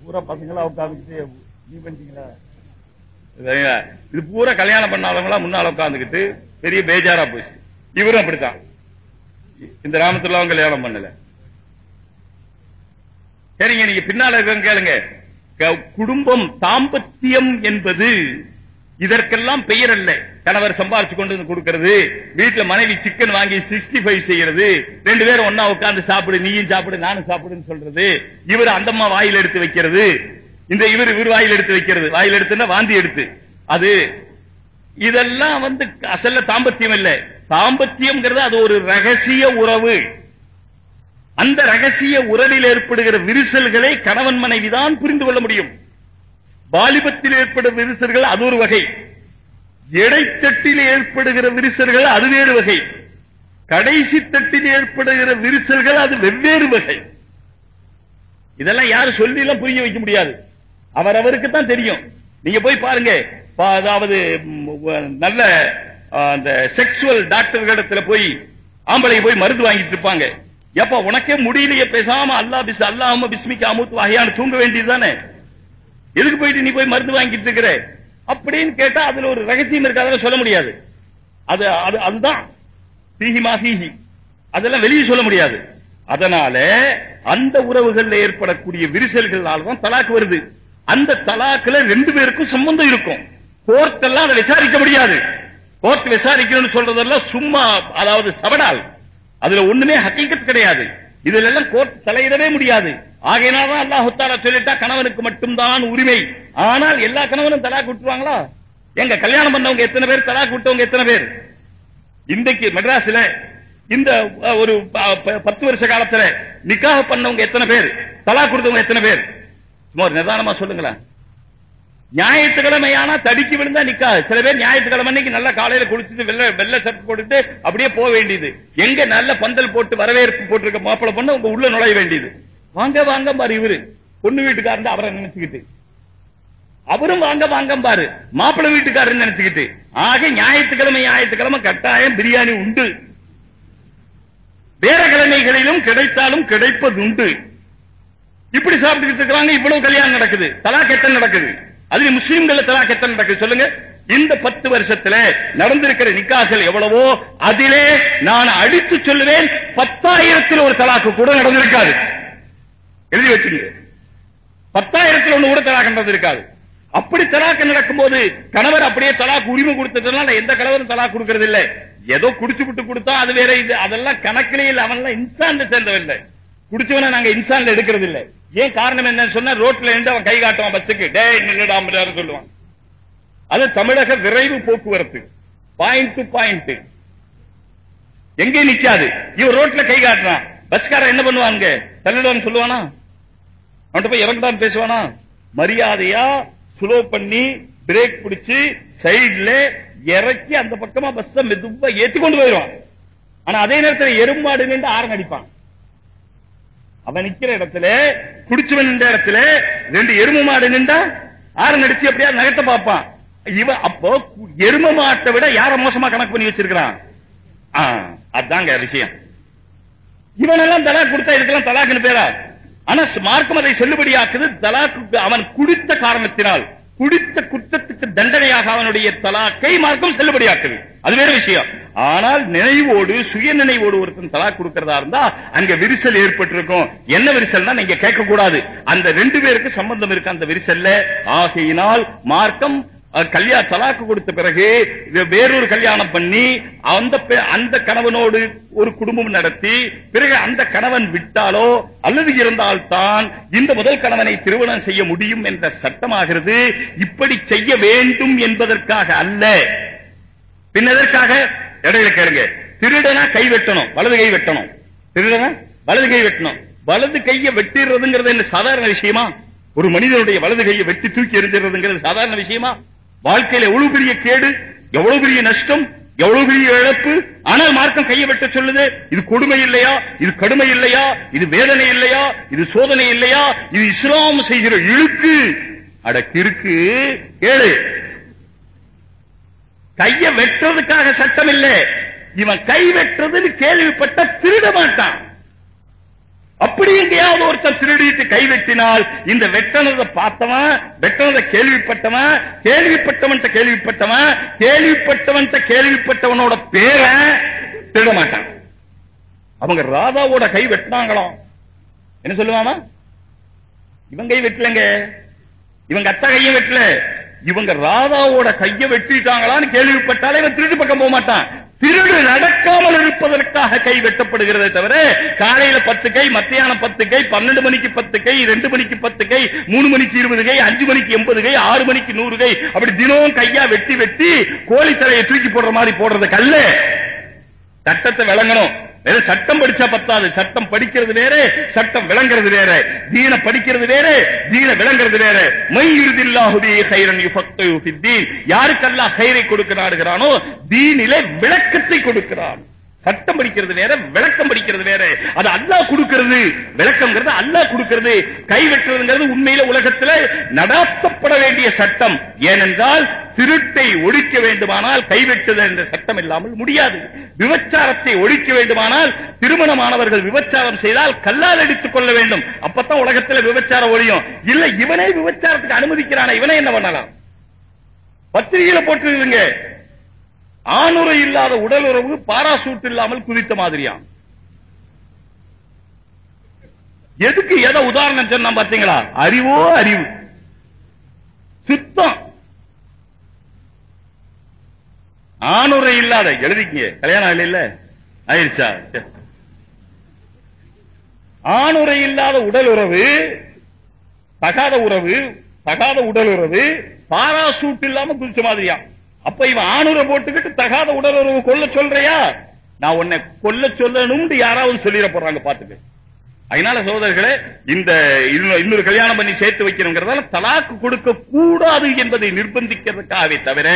பூரா பசங்களா உட்காந்துக்கிட்டு நீ பண்ணிட்டீங்களா? சரிங்களா? இது பூரா கல்யாணம் பண்ணாதவங்களா முன்னால உட்காந்துக்கிட்டு பெரிய பேஜாரா போச்சு. இவரும் அப்படித்தான். இந்த ராமத்துல்லாவும் கல்யாணம் பண்ணல. சரிங்க நீங்க பின்னால இருக்க கேளுங்க. குடும்பம் தாம்பத்தியம் என்பது இதற்கெல்லாம் பெயர் அல்ல. கணவர் சம்பாரிச்சு கொண்டு வந்து கொடுக்கிறது வீட்டுல மனைவி சிக்கன் வாங்கி சிக்ஸ்டி ஃபைவ் செய்யறது ரெண்டு பேரும் ஒன்னா உட்கார்ந்து சாப்பிடு நீயும் சாப்பிடு நானும் சாப்பிடுன்னு சொல்றது இவர் அந்தம்மா வாயில் எடுத்து வைக்கிறது இந்த இவர் இவர் வாயில் எடுத்து வைக்கிறது வாயில் எடுத்துன்னா வாந்தி எடுத்து. அது இதெல்லாம் வந்து அசல்ல தாம்பத்தியம் இல்ல. தாம்பத்தியம்ங்கிறது அது ஒரு ரகசிய உறவு. அந்த ரகசிய உறவில் ஏற்படுகிற விரிசல்களை கணவன் மனைவிதான் புரிந்து கொள்ள முடியும். வாலிபத்தில் ஏற்படும் விரிசல்கள் அது ஒரு வகை. இடைத்தட்டில் ஏற்படுகிற விரிசல்கள் அது வேறு வகை. கடைசி தட்டில் ஏற்படுகிற விரிசல்கள் அது வெவ்வேறு வகை. இதெல்லாம் யாரும் சொல்லி எல்லாம் புரிய வைக்க முடியாது. அவரவருக்கு தான் தெரியும். நீங்க போய் பாருங்க. பா- அதாவது நல்ல அந்த செக்ஷுவல் டாக்டர்களிடத்துல போய் ஆம்பளை போய் மருந்து வாங்கிட்டு இருப்பாங்க. எப்ப உனக்கே முடியலையே பேசாம அல்லா பிஸ் அல்லாம பிஸ்மிக்கு அமுத்து வகையான தூங்க வேண்டியது தானே? எதுக்கு போயிட்டு நீ போய் மருந்து வாங்கிட்டு இருக்கிற? அப்படின்னு கேட்டா அதுல ஒரு ரகசியம் இருக்கு அதெல்லாம் சொல்ல முடியாது. அது அது அதுதான். சீஹிமா சீஹி அதெல்லாம் வெளியே சொல்ல முடியாது. அதனால அந்த உறவுகள்ல ஏற்படக்கூடிய விரிசல்களால தான் தலாக்கு வருது. அந்த தலாக்குல ரெண்டு பேருக்கும் சம்பந்தம் இருக்கும். கோர்ட்டெல்லாம் அதை விசாரிக்க முடியாது. கோர்ட் விசாரிக்கணும்னு சொல்றதெல்லாம் சும்மா அதாவது சவடால் அதுல ஒண்ணுமே ஹக்கீக்கத் கிடையாது. இதுல எல்லாம் கோர்ட் தலையிடவே முடியாது. ஆகையினால்தான் அல்லாஹ் தாலா சொல்லிட்டா கணவனுக்கு மட்டும்தான் உரிமை. ஆனால் எல்லா கணவனும் தலா விட்டுருவாங்களா? எங்க கல்யாணம் பண்ணவங்க எத்தனை பேர் தலா விட்டவங்க எத்தனை பேர்? இன்றைக்கு மெட்ராஸ்ல இந்த ஒரு ப- ப- பத்து வருஷ காலத்துல நிக்காக பண்ணவங்க எத்தனை பேர் தலா கொடுத்தவங்க எத்தனை பேர்? சும்மா நிதானமா சொல்லுங்களேன். ஞாயிற்றுக்கிழமை ஆனா தடுக்கி விழுந்தா நிக்காது. சில பேர் ஞாயிற்றுக்கிழமை அன்னைக்கு நல்ல காலையில குளிச்சுட்டு வெள்ள வெள்ளை ஷர்ட் போட்டுட்டு அப்படியே போக வேண்டியது. எங்க நல்ல பந்தல் போட்டு வரவேற்பு போட்டிருக்க மாப்பிள பொண்ணு உங்க உள்ள நுழைய வேண்டியது. வாங்க வாங்க பாரு இவரு. பொண்ணு வீட்டுக்காரன் அவரை நினைச்சுக்கிட்டு. அவரும் வாங்க வாங்க பாரு மாப்பிள்ளை வீட்டுக்காரர் நினைச்சுக்கிட்டு. ஆக ஞாயிற்றுக்கிழமை ஞாயிற்றுக்கிழமை கட்டாயம் பிரியாணி உண்டு. வேற கிழமைகளிலும் கிடைத்தாலும் கிடைப்பது உண்டு இப்படி சாப்பிட்டுக்கிட்டு இருக்கிறாங்க இவ்வளவு கல்யாணம் நடக்குது. தலா கெட்ட நடக்குது. அதுல முஸ்லிம்கள் தலாக் எத்தனை நடக்குது சொல்லுங்க? இந்த பத்து வருஷத்துல நடந்திருக்கிற நிக்காக்கள் எவ்வளவோ அதிலே நான் அடித்து சொல்லுவேன் பத்தாயிரத்தில் ஒரு தலாக்கு கூட நடந்திருக்காது. எழுதி வச்சுங்க பத்தாயிரத்தில் ஒண்ணு கூட தலாக் நடந்திருக்காது. அப்படி தலாக்கு நடக்கும்போது கணவர் அப்படியே தலாக்கு உரிமை கொடுத்ததுனால எந்த கணவரும் தலாக் கொடுக்கறது இல்லை ஏதோ குடிச்சு விட்டு கொடுத்தா அது வேற இது. அதெல்லாம் கணக்கிலே இல்ல. எல்லாம் இன்சான்ல சேர்ந்தவன் இல்லை. குடிச்சவன நாங்க இன்சான்ல எடுக்கிறது இல்ல ஏன் காரணம் என்னன்னு சொன்னா ரோட்ல இருந்து அவன் கை காட்டுவான் பஸ்ஸுக்கு. டே நின்றுடாம சொல்லுவான். அது தமிழக விரைவு போக்குவரத்து. பாயிண்ட் டு பாயிண்ட் எங்கே நிக்காது. இவன் ரோட்ல கை காட்டுறான். பஸ்காரன் என்ன பண்ணுவாங்க தள்ளிடுவான்னு சொல்லுவானா? அவன்கிட்ட போய் இறங்குதான் பேசுவானா? மரியாதையா ஸ்லோ பண்ணி பிரேக் பிடிச்சு சைடுல இறக்கி அந்த பக்கமா பஸ் மெதுவா ஏத்தி கொண்டு போயிடுவான். ஆனா அதே நேரத்தில் எறும்பாடு நின்று ஆரன் அடிப்பான். அவன் நிக்கிற இடத்துல குடிச்சவன் நின்ற இடத்துல ரெண்டு எரும மாடு நின்றா ஆறு நடிச்சு அப்படியா நகத்தை பார்ப்பான். இவன் அப்போ எரும மாட்டை விட யார மோசமா கணக்கு பண்ணி வச்சிருக்கிறான்? அதாங்க விஷயம். இவனெல்லாம் தலாக் கொடுத்தா இதுக்கெல்லாம் தலாக்குன்னு பேரா. ஆனா மார்க்கம் அதை செல்லுபடியாக்குது. தலாக்கு அவன் குடித்த காரணத்தினால். குடித்த குற்றத்துக்கு தண்டனையாக அவனுடைய தலாக்கை மார்க்கம் செல்லுபடியாக்குது. அது வேற விஷயம். ஆனால் நினைவோடு சுய நினைவோடு ஒருத்தன் தலா கொடுக்கிறதா இருந்தா அங்க விரிசல் ஏற்பட்டிருக்கும். என்ன விரிசல்னா நீங்க கேட்க கூடாது அந்த ரெண்டு பேருக்கு சம்பந்தம் இருக்கு அந்த விரிசல்ல. ஆகையினால் மார்க்கம் கல்யா தலாக்கு கொடுத்த பிறகு வேறொரு கல்யாணம் பண்ணி அந்த பெ- அந்த கணவனோடு ஒரு குடும்பம் நடத்தி பிறகு அந்த கணவன் விட்டாலோ அல்லது இருந்தால்தான் இந்த முதல் கணவனை திருமணம் செய்ய முடியும் என்ற சட்டமாகிறது. இப்படி செய்ய வேண்டும் என்பதற்காக அல்ல. பின்னதற்காக இடையில கேளுங்க. திருடனா கை வெட்டணும் வலது கை வெட்டணும். திருடனா வலது கை வெட்டணும். வலது கையை வெட்டிடுறதுங்கிறது என்ன சாதாரண விஷயமா? ஒரு மனிதனுடைய வலது கையை வெட்டி தூக்கி எறிஞ்சிடுறதுங்கிறது சாதாரண விஷயமா? வாழ்க்கையில எவ்வளவு பெரிய கேடு எவ்வளவு பெரிய நஷ்டம் எவ்வளவு பெரிய இழப்பு? ஆனால் மார்க்கம் கையை வெட்ட சொல்லுது இது கொடுமை இல்லையா இது கடுமை இல்லையா இது வேதனை இல்லையா இது சோதனை இல்லையா இது இஸ்லாம் செய்கிற இழுக்கு. அட கிறுக்கு கேளு. கைய வெட்டுறதுக்காக சட்டம் இல்லை. இவன் கை வெட்டுறதுன்னு கேள்விப்பட்ட திருட மாட்டான் அப்படி எங்கேயாவது ஒருத்தர் திருடிட்டு கை வெட்டினால் இந்த வெட்டனதை பார்த்தவன் வெட்டனதை கேள்விப்பட்டவன் கேள்விப்பட்டவன் கேள்விப்பட்டவன் கேள்விப்பட்டவன் கேள்விப்பட்டவனோட பேரை திருட மாட்டான். அவங்க ராதாவோட கை வெட்டினாங்களாம். என்ன சொல்லுவாமா? இவன் கை வெட்டலங்க. இவங்க அத்தா கையும் வெட்டல. இவங்க ராதாவோட கைய வெட்டிட்டாங்களான்னு கேள்விப்பட்டாலே இவன் திருட்டு பக்கம் போக மாட்டான். திருடு நடக்காமல் இருப்பதற்காக கை வெட்டப்படுகிறதே தவிர காலையில பத்து கை மத்தியானம் பத்து கை பன்னெண்டு மணிக்கு பத்து கை ரெண்டு மணிக்கு பத்து கை மூணு மணிக்கு இருபது கை அஞ்சு மணிக்கு எண்பது கை ஆறு மணிக்கு நூறு கை அப்படி தினம் கையா வெட்டி வெட்டி கோழி தலையை தூக்கி போடுற மாதிரி போடுறது கல்லு. சட்டத்தை விளங்கணும். வெறும் சட்டம் படிச்சா பத்தாது. சட்டம் படிக்கிறது வேற சட்டம் விளங்குறது வேற. தீன படிக்கிறது வேற தீன விளங்குறது வேற. மையுதில்லாஹுபி ஹைரன் யுஃபக்ஹு யாருக்கெல்லாம் ஹைரை கொடுக்க நாடுகிறானோ தீனிலே விளக்கத்தை கொடுக்கிறான். சட்டம் படிக்கிறது வேற விளக்கம் படிக்கிறது வேற. அது அல்லா கொடுக்கிறது. விளக்கம்ங்கிறது அல்லா கொடுக்கிறது. கை வெட்டுறதுங்கிறது உண்மையில உலகத்துல நடாத்தப்பட வேண்டிய சட்டம். ஏனென்றால் திருட்டை ஒழிக்க வேண்டுமானால் கைவெட்டுதல் என்ற சட்டம் இல்லாமல் முடியாது. விபச்சாரத்தை ஒழிக்க வேண்டுமானால் திருமணமானவர்கள் விபச்சாரம் செய்தால் கல்லால் அடித்துக் கொள்ள வேண்டும். அப்பதான் உலகத்துல விபச்சாரம் ஒழியும். இல்ல இவனே விபச்சாரத்துக்கு அனுமதிக்கிறான? இவனே என்ன பண்ணலாம்? பத்திரிகையில போட்டுருங்க ஆணுரை இல்லாத உடல் உறவு பாராசூட் இல்லாமல் குதித்த மாதிரியாம். எதுக்கு எதை உதாரணம் சொன்னா பாத்தீங்களா அறிவோ அறிவு. சித்தம். ஆணுரை இல்லாத எழுதிக்கங்க. கல்யாணம் இல்ல இல்ல? ஆயிடுச்சா? சரி. ஆணுரை இல்லாத உடல் உறவு தகாத உறவு தகாத உடல் உறவு பாராசூட் இல்லாம குதிச்ச மாதிரியா அப்ப இவன் ஆணுரை போட்டுக்கிட்டு தகாத உடல் உறவு கொல்ல சொல்றியா? நான் உன்னை கொல்ல சொல்லணும்னு யாராவது சொல்லிட போறாங்க பாத்துக்க. அதனால சகோதரர்களே இந்த இன்னொரு இன்னொரு கல்யாணம் பண்ணி சேர்த்து வைக்கணுங்கிறதால தலாக்கு கொடுக்க கூடாது என்பதை நிர்பந்திக்கிறதுக்காகவே தவிர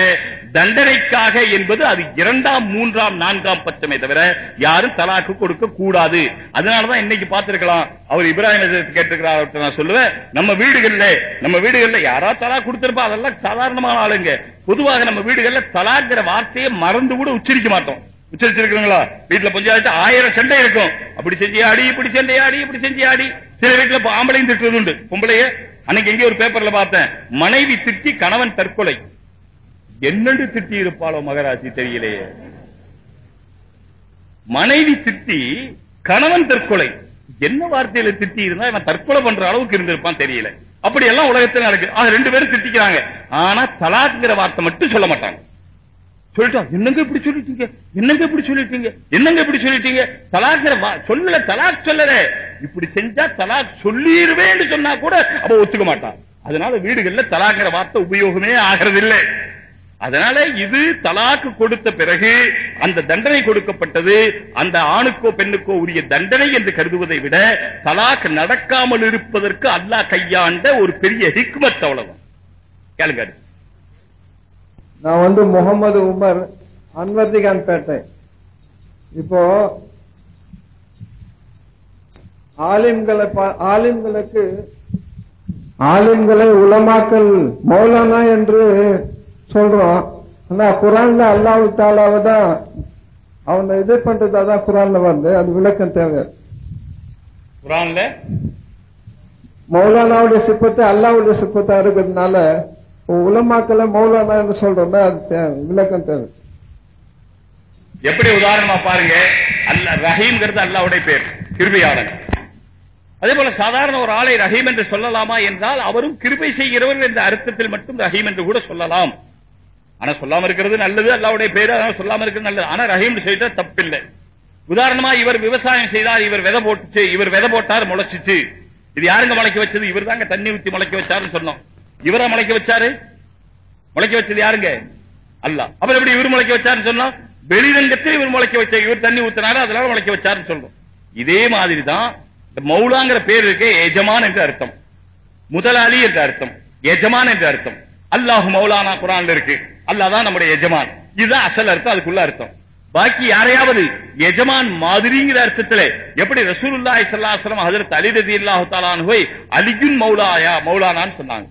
தண்டனைக்காக என்பது அது இரண்டாம் மூன்றாம் நான்காம் பட்சமே தவிர யாரும் தலாக்கு கொடுக்க கூடாது. அதனாலதான் இன்னைக்கு பார்த்திருக்கலாம் அவர் இப்ராஹிம் கேட்டிருக்கிறார் நான் சொல்லுவேன் நம்ம வீடுகள்ல நம்ம வீடுகள்ல யாரா தலா கொடுத்திருப்பா அதெல்லாம் சாதாரணமான ஆளுங்க. பொதுவாக நம்ம வீடுகள்ல தலாங்கிற வார்த்தையை மறந்து கூட உச்சரிக்க மாட்டோம். உச்சரிச்சிருக்கிறீங்களா? வீட்டுல பஞ்சாயத்து ஆயிரம் சண்டை இருக்கும். அப்படி செஞ்சு ஆடி இப்படி செஞ்சு ஆடி இப்படி செஞ்சு ஆடி சில வீட்டுல ஆம்பளையும் திட்டுறது உண்டு. பொம்பளைய அன்னைக்கு எங்கேயோ ஒரு பேப்பர்ல பார்த்தேன். மனைவி திட்டி கணவன் தற்கொலை. என்னென்று திட்டி இருப்பாளோ மகராசி தெரியலையே. மனைவி திட்டி கணவன் தற்கொலை. என்ன வார்த்தையில திட்டி இருந்தா இவன் தற்கொலை பண்ற அளவுக்கு இருந்திருப்பான் தெரியல. அப்படி எல்லாம் உலகத்தில் நடக்கு ஆக ரெண்டு பேரும் திட்டிக்கிறாங்க. ஆனா தலாக்குங்கிற வார்த்தை மட்டும் சொல்ல மாட்டாங்க. சொல்லிட்டா என்னங்க இப்படி சொல்லிட்டீங்க? என்னங்க இப்படி சொல்லிட்டீங்க? என்னங்க இப்படி சொல்லிட்டீங்க? தலாக்ங்கிற வா- சொல்லல தலாக் சொல்லல. இப்படி செஞ்சா தலாக் சொல்லிருவேன்னு சொன்னா கூட அவ ஒத்துக்க மாட்டான் அதனால வீடுகள்ல தலாக்கிற வார்த்தை உபயோகமே ஆகிறது இல்லை அதனால இது தலாக்கு கொடுத்த பிறகு அந்த தண்டனை கொடுக்கப்பட்டது அந்த ஆணுக்கோ பெண்ணுக்கோ உரிய தண்டனை என்று கருதுவதை விட தலாக் நடக்காமல் இருப்பதற்கு அல்லாஹ் கையாண்ட ஒரு பெரிய ஹிக்மத் அவ்வளவு கேளுங்க நான் வந்து முகமது உமர் அன்வர்திகான் பேட்டை இப்போ ஆலிம்களை ஆலிம்களுக்கு ஆலிம்களை உலமாக்கல் மௌலானா என்று சொல்றோம். ஆனா குரான்ல அல்லாஹ் தாலாவை தான் அவனை இது பண்றது அதான் குரான்ல வருது. அது விளக்கம் தேவை. குரான்ல? மௌலானாவுடைய சிப்பத்தை அல்லாவுடைய சிப்பத்தா இருக்கிறதுனால உலமாக்கல மௌலானா என்று சொல்றோம்னா விளக்கம் தேவை. எப்படி உதாரணமா பாருங்க? அல்ல ரஹீம்ங்கிறது அல்லாவுடைய பேர் கிருபியாளன். அதே போல சாதாரண ஒரு ஆளை ரஹீம் என்று சொல்லலாமா என்றால் அவரும் கிருபை செய்கிறவர் என்ற அர்த்தத்தில் மட்டும் ரஹீம் என்று கூட சொல்லலாம். ஆனா சொல்லாம இருக்கிறது நல்லது அல்லாவுடைய பேரு அதனால சொல்லாம இருக்கிறது நல்லது. ஆனா ரஹீம் செய்தால் தப்பில்லை. உதாரணமா இவர் விவசாயம் செய்தார் இவர் விதை போட்டுச்சு இவர் விதை போட்டார் முளைச்சிச்சு. இது யாருங்க முளைக்க வச்சது? இவர் தாங்க தண்ணி ஊத்தி முளைக்க வச்சாருன்னு சொன்னோம். இவரை முளைக்க வச்சாரு? முளைக்க வச்சது யாருங்க? அல்ல அவர் எப்படி இவர் முளைக்க வச்சாருன்னு சொன்னா வெளிரங்கத்தில் இவர் முளைக்க வச்ச இவர் தண்ணி ஊத்தினாரு அதனால முளைக்க வச்சாருன்னு சொல்றோம். இதே மாதிரி தான் இந்த மௌலாங்கிற பேர் இருக்கு எஜமான் என்று அர்த்தம். முதலாளி என்று அர்த்தம். எஜமான் என்று அர்த்தம். அல்லாஹ் மௌலானா குரான் இருக்கு. அல்லாஹ் தான் நம்முடைய எஜமான். இதுதான் அசல் அர்த்தம் அதுக்குள்ள அர்த்தம். பாக்கி யாரையாவது எஜமான் மாதிரிங்கிற அர்த்தத்துல எப்படி ரசூலுல்லாஹி ஸல்லல்லாஹு அலைஹி வஸல்லம் ஹஜரத் அலி ரலியல்லாஹு தஆலா அன்ஹு அலியுன் மௌலாயா மௌலானான்னு சொன்னாங்க.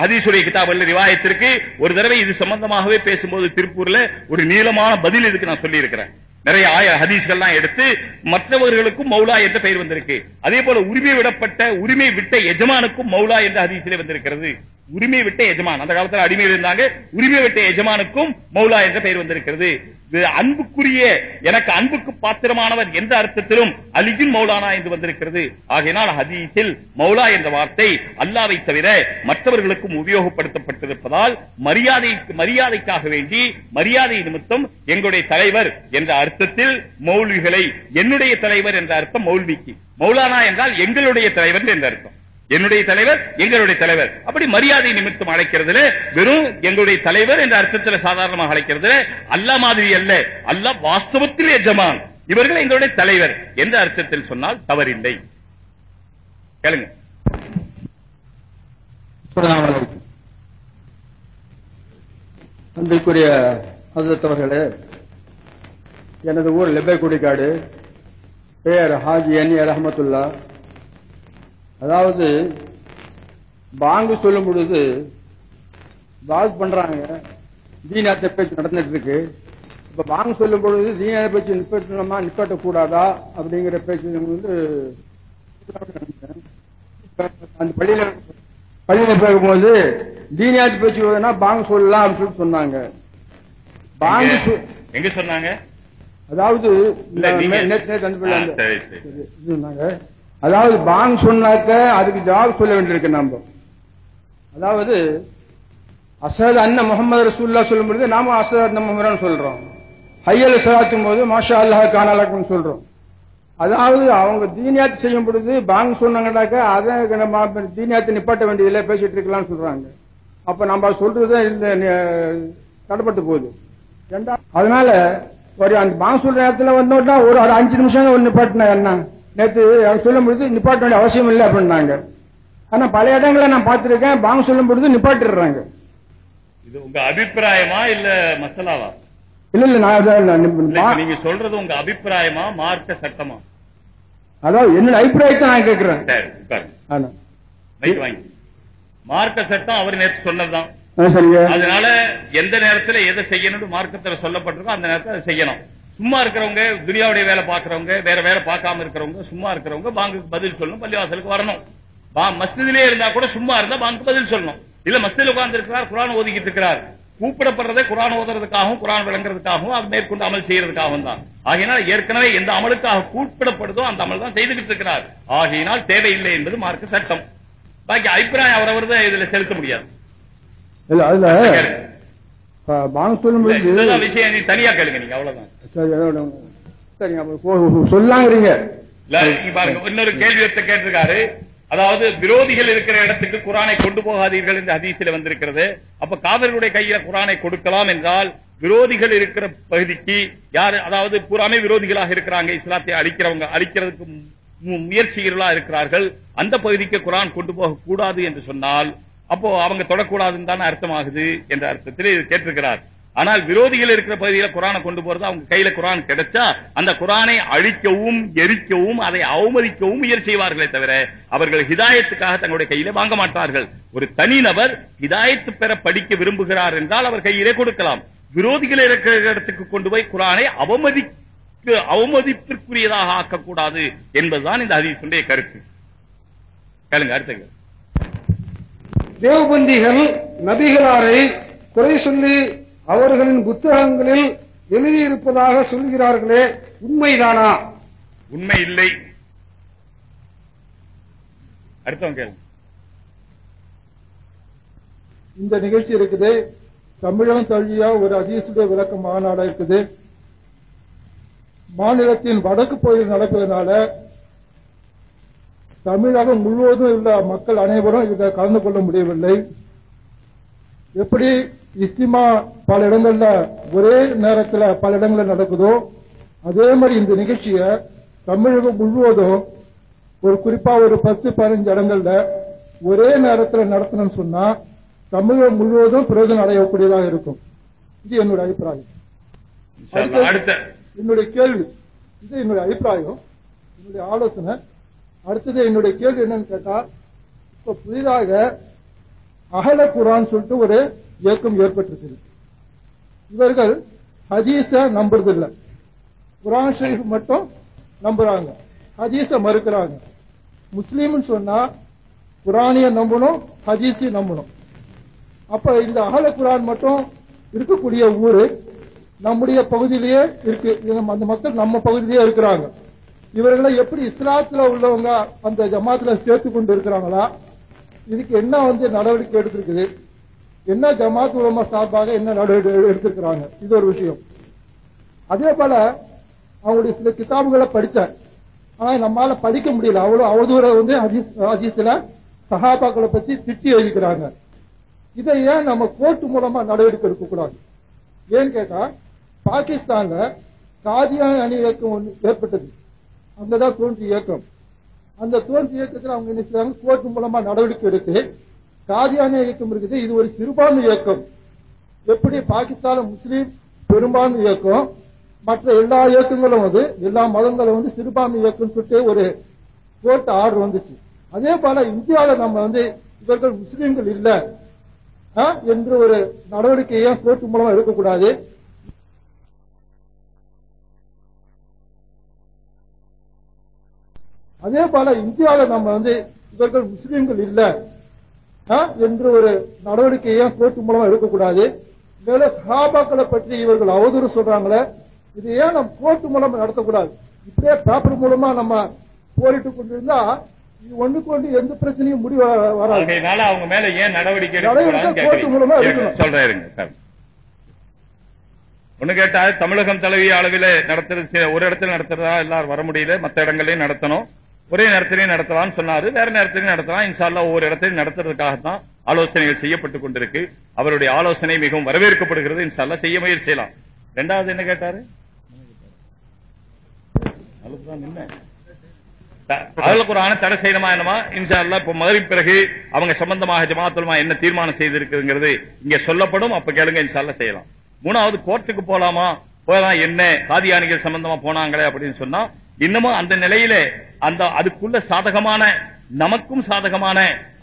ஹதீசுடைய கிதாபல்ல ரிவாயத்திற்கு ஒரு தடவை இது சம்பந்தமாகவே பேசும்போது திருப்பூர்ல ஒரு நீளமான பதில் இதுக்கு நான் சொல்லி இருக்கிறேன் நிறைய ஆய ஹதீஸ்கள்லாம் எடுத்து மற்றவர்களுக்கும் மௌலா என்ற பெயர் வந்திருக்கு. அதே போல உரிமை விடப்பட்ட உரிமை விட்ட எஜமானுக்கும் மௌலா என்ற ஹதீஸிலே வந்திருக்கிறது. உரிமை விட்ட எஜமான் அந்த காலத்துல அடிமை இருந்தாங்க. உரிமை விட்ட எஜமானுக்கும் மௌலா என்ற பெயர் வந்திருக்கிறது. அன்புக்குரிய எனக்கு அன்புக்கு பாத்திரமானவர் எந்த அர்த்தத்திலும் அலிஜின் மௌலானா என்று வந்திருக்கிறது. ஆகையினால் ஹதீஸில் மௌலா என்ற வார்த்தை அல்லாவை தவிர மற்றவர்களுக்கும் உபயோகப்படுத்தப்பட்டிருப்பதால் மரியாதை மரியாதைக்காக வேண்டி மரியாதை நிமித்தம் எங்களுடைய தலைவர் என்ற அர்த்தத்தில் மௌல்விகளை என்னுடைய தலைவர் என்ற அர்த்தம் மௌல்விக்கு. மௌலானா என்றால் எங்களுடைய தலைவர் என்ற அர்த்தம். என்னுடைய தலைவர் எங்களுடைய தலைவர். அப்படி மரியாதை நிமித்தம் அழைக்கிறதுல வெறும் எங்களுடைய தலைவர் என்ற அர்த்தத்தில் சாதாரணமாக அழைக்கிறதுல அல்ல மாதிரி அல்ல. அல்ல வாஸ்தவத்தில் எஜமான் இவர்கள் எங்களுடைய தலைவர் என்ற அர்த்தத்தில் சொன்னால் தவறில்லை. கேளுங்க. அன்பிற்குரிய ஹசரத் அவர்களே எனது ஊர் லெப்பைக்குடிக்காடு. பெயர் ஹாஜி என் ரஹமத்துல்லா. அதாவது பாங்கு சொல்லும் பொழுது பாஸ் பண்றாங்க. தீனாத்த பேச்சு நடந்துட்டு இருக்கு இப்ப பாங்கு சொல்லும் பொழுது தீனாத பேச்சு நிப்பாட்டணுமா நிப்பாட்ட கூடாதா அப்படிங்கிற பேச்சு வந்து அந்த பள்ளியில பள்ளியில போகும்போது தீனியாத்து பேச்சு பாங்கு சொல்லலாம் அப்படின்னு சொல்லி சொன்னாங்க. பாங்கு எங்க சொன்னாங்க? அதாவது அதாவது பாங் சொன்னாக்க அதுக்கு ஜவாப் சொல்ல வேண்டியிருக்கு நம்ம அதாவது அசத் அண்ணன் முகமது ரசூல்லா சொல்லும் பொழுது நாம அசத் அண்ணன் முகமது சொல்றோம். ஹையல் சலாத்தும் போது மாஷா அல்லாஹ் கானாலாக்கும் சொல்றோம். அதாவது அவங்க தீனியாத்து செய்யும் பொழுது பாங் சொன்னாங்கன்னாக்க அதை தீனியாத்து நிப்பாட்ட வேண்டியதில்லை பேசிட்டு இருக்கலாம்னு சொல்றாங்க. அப்ப நம்ம சொல்றது தடைப்பட்டு போகுது. அதனால ஒரு அந்த சொல்ற நேரத்துல வந்தோம்னா ஒரு ஒரு அஞ்சு நிமிஷம் ஒரு நிப்பாட்டினாங்க அண்ணா நேத்து அவங்க சொல்லும் பொழுது நிப்பாட்ட வேண்டிய அவசியம் இல்லை அப்படின்னாங்க. ஆனா பல இடங்களை நான் பார்த்திருக்கேன் பாங் சொல்லும் பொழுது நிப்பாட்டிடுறாங்க. இது உங்க அபிப்பிராயமா இல்ல மசலாவா? இல்ல இல்ல நான் நீங்க சொல்றது உங்க அபிப்பிராயமா மார்க்க சட்டமா? அதாவது என்னோட அபிப்பிராயத்தை நான் கேட்கிறேன். மார்க்க சட்டம் அவர் நேற்று சொன்னதுதான். அதனால எந்த நேரத்துல எதை செய்யணும்னு மார்க்கத்துல சொல்லப்பட்டிருக்கோ அந்த நேரத்தில் அதை செய்யணும். சும்மா இருக்கிறவங்க துனியாவுடைய வேலை பாக்குறவங்க வேற வேலை பார்க்காம இருக்கிறவங்க சும்மா இருக்கிறவங்க பாங்குக்கு பதில் சொல்லணும் பள்ளிவாசலுக்கு வரணும். மஸ்திலே இருந்தா கூட சும்மா இருந்தா பாங்குக்கு பதில் சொல்லணும். இல்ல மஸ்தில் உட்கார்ந்து இருக்கிறார் குரான் ஒதுக்கிட்டு இருக்கிறார் கூப்பிடப்படுறதே குரான் ஓதுறதுக்காகவும் குரான் விளங்குறதுக்காகவும் அது மேற்கொண்டு அமல் செய்யறதுக்காகவும் தான். ஆகையினால் ஏற்கனவே எந்த அமலுக்காக கூப்பிடப்படுதோ அந்த அமல் தான் செய்துகிட்டு இருக்கிறார் ஆகையினால் தேவையில்லை என்பது மார்க்க சட்டம். பாக்கி அபிப்பிராயம் அவரவர் தான் இதுல செலுத்த முடியாது. இல்ல அதுல ப- பாங் சொல்லும்போது விஷயம் நீ தனியா கேளுங்க நீங்க அவ்வளவுதான். சரி சரிங்க சொல்லாங்கிறீங்க. பாருங்க இன்னொரு கேள்வி கேட்டிருக்காரு. அதாவது விரோதிகள் இருக்கிற இடத்துக்கு குரானை கொண்டு போகாதீர்கள் என்று ஹதீஸில் வந்திருக்கிறது. அப்ப காவிர்களுடைய கையில குரானை கொடுக்கலாம் என்றால் விரோதிகள் இருக்கிற பகுதிக்கு யாரு அதாவது பூராமே விரோதிகளாக இருக்கிறாங்க இஸ்லாத்தை அழிக்கிறவங்க அழிக்கிறதுக்கு முயற்சிகளா இருக்கிறார்கள். அந்த பகுதிக்கு குரான் கொண்டு போக கூடாது என்று சொன்னால் அப்போ அவங்க தொடக்கூடாதுன்னு தானே அர்த்தமாகுது என்ற அர்த்தத்தில் இது கேட்டிருக்கிறார். ஆனால் விரோதிகள் இருக்கிற பகுதியில குரானை கொண்டு போறது அவங்க கையில குரான் கிடைச்சா அந்த குரானை அழிக்கவும் எரிக்கவும் அதை அவமதிக்கவும் முயற்சி செய்வார்களே தவிர அவர்கள் ஹிதாயத்துக்காக தங்களுடைய கையில வாங்க மாட்டார்கள். ஒரு தனிநபர் ஹிதாயத்து பெற படிக்க விரும்புகிறார் என்றால் அவர் கையிலே கொடுக்கலாம். விரோதிகள் இருக்கிற இடத்துக்கு கொண்டு போய் குரானை அவமதி அவமதிப்பிற்குரியதாக ஆக்கக்கூடாது என்பதுதான் இந்த ஹதீஸுடைய கருத்து. கேளுங்க அடுத்த தேவபந்திகள் நபிகளாரை குறை சொல்லி அவர்களின் புத்தகங்களில் எழுதியிருப்பதாக சொல்கிறார்களே உண்மைதானா? உண்மை இல்லை. இந்த நிகழ்ச்சி இருக்குது. தமிழகம் தழுவியா ஒரு அதீசுடைய விளக்க மாநாடு இருக்குது. மாநிலத்தின் வடக்கு பகுதியில் நடப்பதனால தமிழகம் முழுவதும் உள்ள மக்கள் அனைவரும் இதில் கலந்து கொள்ள முடியவில்லை. எப்படி இஸ்திமா பல இடங்கள்ல ஒரே நேரத்துல பல இடங்கள்ல நடக்குதோ அதே மாதிரி இந்த நிகழ்ச்சியை தமிழகம் முழுவதும் ஒரு குறிப்பா ஒரு பத்து பதினஞ்சு இடங்கள்ல ஒரே நேரத்துல நடத்தணும்னு சொன்னா தமிழகம் முழுவதும் பிரயோஜனம் அடையக்கூடியதாக இருக்கும். இது என்னுடைய அபிப்பிராயம். என்னுடைய கேள்வி. இது என்னுடைய அபிப்பிராயம். என்னுடைய ஆலோசனை. அடுத்தது என்னுடைய கேள்வி என்னன்னு கேட்டா இப்ப புதிதாக அகல குரான் சொல்லிட்டு ஒரு இயக்கம் ஏற்பட்டிருக்குது. இவர்கள் ஹதீஸ நம்புறதில்ல. குரான் ஷரீஃப் மட்டும் நம்புறாங்க. ஹதீஸ மறுக்கிறாங்க. முஸ்லீம்னு சொன்னா குரானிய நம்பணும் ஹதீஸையும் நம்பணும். அப்ப இந்த அகல குரான் மட்டும் இருக்கக்கூடிய ஊரு நம்முடைய பகுதியிலேயே இருக்கு. நம்ம- அந்த மக்கள் நம்ம பகுதியிலேயே இருக்கிறாங்க. இவர்களை எப்படி இஸ்லாத்துல உள்ளவங்க அந்த ஜமாத்துல சேர்த்து கொண்டு இருக்கிறாங்களா இதுக்கு என்ன வந்து நடவடிக்கை எடுத்திருக்குது? என்ன ஜமாத் உலமா சார்பாக என்ன நடவடிக்கை எடுத்திருக்கிறாங்க? இது ஒரு விஷயம். அதே போல அவங்களுடைய சில கிதாபுகளை படித்தேன் ஆனா நம்மால படிக்க முடியல. அவ்வளவு அவதூற வந்து ஹதீஸ் ஹதீஸ்ல சஹாபாக்களை பத்தி திட்டி எழுதிக்கிறாங்க. இதை ஏன் நம்ம கோர்ட் மூலமா நடவடிக்கை எடுக்கக்கூடாது? ஏன்னு கேட்டா பாகிஸ்தான்ல காதியான் அணி ஏற்பட்டது. அங்கதான் தோன்றி இயக்கம். அந்த தோன்றி இயக்கத்தில் அவங்க என்ன செய்வாங்க கோர்ட் மூலமா நடவடிக்கை எடுத்து காதியான இயக்கம் இருக்குது. இது ஒரு சிறுபான்மை இயக்கம். எப்படி பாகிஸ்தான் முஸ்லீம் பெரும்பான்மை இயக்கம்? மற்ற எல்லா இயக்கங்களும் வந்து எல்லா மதங்களும் வந்து சிறுபான்மை இயக்கம் சொல்லிட்டு ஒரு கோர்ட் ஆர்டர் வந்துச்சு. அதே போல இந்தியாவில் நம்ம வந்து இவர்கள் முஸ்லீம்கள் இல்லை ஆ, என்று ஒரு நடவடிக்கையை கோர்ட் மூலமா எடுக்கக்கூடாது? அதே போல இந்தியாவில நம்ம வந்து இவர்கள் முஸ்லீம்கள் இல்ல என்று ஒரு நடவடிக்கையை கோர்ட் மூலமா எடுக்கக்கூடாது மேலும் சஹாபாக்களை பற்றி இவர்கள் அவதூறு சொல்றாங்களே இது ஏன் நம்ம கோர்ட் மூலமா நடத்தக்கூடாது இப்படியே பேப்பர் மூலமா நம்ம போரிட்டு கொண்டிருந்தா இது ஒண்ணுக்கு ஒன்று எந்த பிரச்சனையும் முடிவு வராது அவங்க மேல ஏன் நடவடிக்கை நடவடிக்கை எடுக்கக்கூடாதுன்னு கோர்ட் மூலமா. எடுக்கணும். சொல்றேன். ஒண்ணு கேட்டா தமிழகம் தழுவிய அளவில நடத்துறது ஒரு இடத்துல நடத்துறதா எல்லாரும் வர முடியல மத்த இடங்களையும் நடத்தணும் ஒரே நேரத்திலையும் நடத்தலாம்னு சொன்னாரு. வேற நேரத்திலையும் நடத்தலாம். இன்ஷால்லா ஒவ்வொரு இடத்திலையும் நடத்துறதுக்காகத்தான் ஆலோசனைகள் செய்யப்பட்டுக் கொண்டிருக்கு. அவருடைய ஆலோசனை மிகவும் வரவேற்கப்படுகிறது. இன்ஷால்லா செய்ய முயற்சி செய்யலாம். ரெண்டாவது என்ன கேட்டாரு? அதுதான் என்ன குரான தடை செய்யணுமா என்னமா? இன்ஷா இப்ப பிறகு அவங்க சம்பந்தமாக ஜமாத்துலமா என்ன தீர்மானம் செய்திருக்குங்கிறது இங்க சொல்லப்படும். அப்ப கேளுங்க இன்ஷா செய்யலாம். மூணாவது கோர்ட்டுக்கு போலாமா? போலாம் என்ன? காதியானிகள் சம்பந்தமா போனாங்களே அப்படின்னு சொன்னா இன்னமும் அந்த நிலையில அந்த அதுக்குள்ள சாதகமான நமக்கும் சாதகமான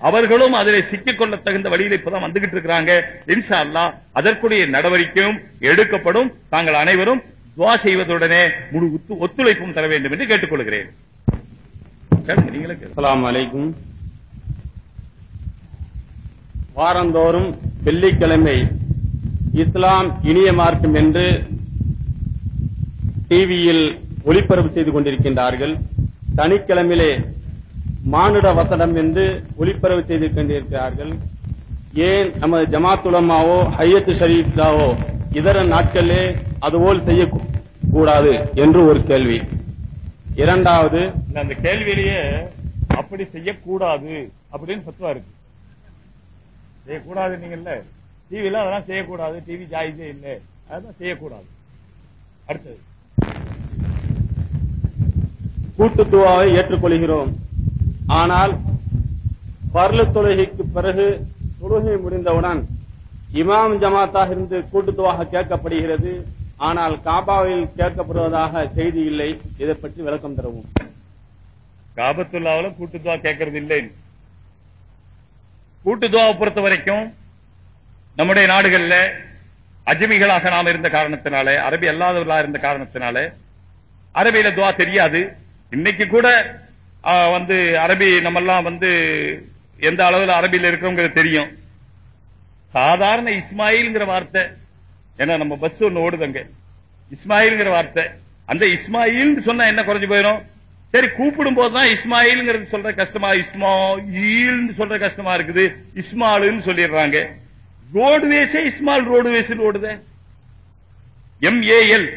அவர்களும் அதிலே சிக்கிக்கொள்ள தகுந்த வழியில் இப்பதான் வந்துகிட்டு இருக்கிறாங்க. இன்ஷா அல்லாஹ் அதற்குரிய நடவடிக்கையும் எடுக்கப்படும். தாங்கள் அனைவரும் துவா செய்வதுடனே முழு ஒத்துழைப்பும் தர வேண்டும் என்று கேட்டுக்கொள்கிறேன். கேளுங்க, அலைக்கும். வாரந்தோறும் வெள்ளிக்கிழமை இஸ்லாம் இனிய மார்க்கம் என்று டிவியில் ஒளிபரப்பு செய்து கொண்டிருக்கின்றார்கள். சனிக்கிழமையிலே மானுட வசனம் என்று ஒளிப்பரவு செய்து கொண்டிருக்கிறார்கள். ஏன் நமது ஜமாத்துலமாவோ ஹையத்து ஷரீஃபாவோ இதர நாட்களிலே அதுபோல் செய்யக்கூடாது என்று ஒரு கேள்வி. இரண்டாவது அந்த கேள்வியிலேயே அப்படி செய்யக்கூடாது அப்படின்னு சத்துவா இருக்கு. செய்யக்கூடாது நீங்கல்ல டிவில அதெல்லாம் செய்யக்கூடாது. டிவி ஜாயிஸே இல்லை. அதெல்லாம் செய்யக்கூடாது. அடுத்தது கூட்டுத்துவாவை ஏற்றுக்கொள்கிறோம். ஆனால் பர்ல தொழுகைக்கு பிறகு தொழுகை முடிந்தவுடன் இமாம் ஜமாத்தாக இருந்து கூட்டுத்துவாக கேட்கப்படுகிறது. ஆனால் காபாவில் கேட்கப்படுவதாக செய்தி இல்லை. இதை பற்றி விளக்கம் தரவும். காபத்துல்லாவில கூட்டுத்துவா கேட்கறது இல்லை. கூட்டுத்துவாவை பொறுத்த வரைக்கும் நம்முடைய நாடுகள்ல அஜமிகளாக நாம் இருந்த காரணத்தினாலே அரபி அல்லாதவர்களாக இருந்த காரணத்தினாலே அரபியில துவா தெரியாது. இன்னைக்கு கூட வந்து அரபி நம்மெல்லாம் வந்து எந்த அளவில் அரபியில் இருக்கிறோங்கிறது தெரியும். சாதாரண இஸ்மாயில்ங்கிற வார்த்தை ஏன்னா நம்ம பஸ் ஒண்ணு ஓடுதங்க. இஸ்மாயில்ங்கிற வார்த்தை அந்த இஸ்மாயில் சொன்னா என்ன குறைஞ்சு போயிடும் சரி கூப்பிடும் போதுதான் இஸ்மாயில்ங்கிறது சொல்ற கஷ்டமா இஸ்மாயில் சொல்ற கஷ்டமா இருக்குது இஸ்மாலுன்னு சொல்லிடுறாங்க. ரோடுவேஸே Ismal roadways ஓடுத. M A L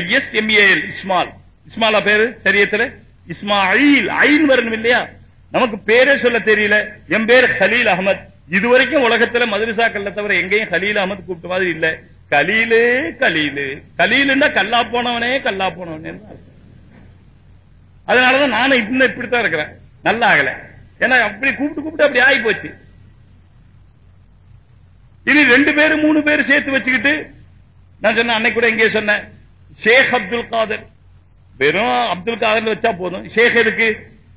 I S M A L Ismal இஸ்மாலா பேரு? சரியத்துல? இஸ்மாயில் ஐன் வரணும் இல்லையா? நமக்கு பேரே சொல்ல தெரியல. என் பேர் ஹலீல் அகமது இதுவரைக்கும் உலகத்துல மதுரசாக்கள்ல தவிர எங்கேயும் ஹலீல் அகமது கூப்பிட்ட மாதிரி இல்ல. கலீலு கலீலு. கலீலுன்னா கல்லா போனவனே கல்லா போனவனே அதனாலதான் நானும் இன்னும் இப்படித்தான் இருக்கிறேன். நல்லா ஆகல. ஏன்னா அப்படி கூப்பிட்டு கூப்பிட்டு அப்படி ஆகி போச்சு இனி ரெண்டு பேரும் மூணு பேர் சேர்த்து வச்சுக்கிட்டு நான் சொன்ன அன்னைக்கு கூட எங்கே சொன்னேன். ஷேக் அப்துல் காதர். வெறும் அப்துல் காதர் வச்சா போதும். ஷேக் எதுக்கு?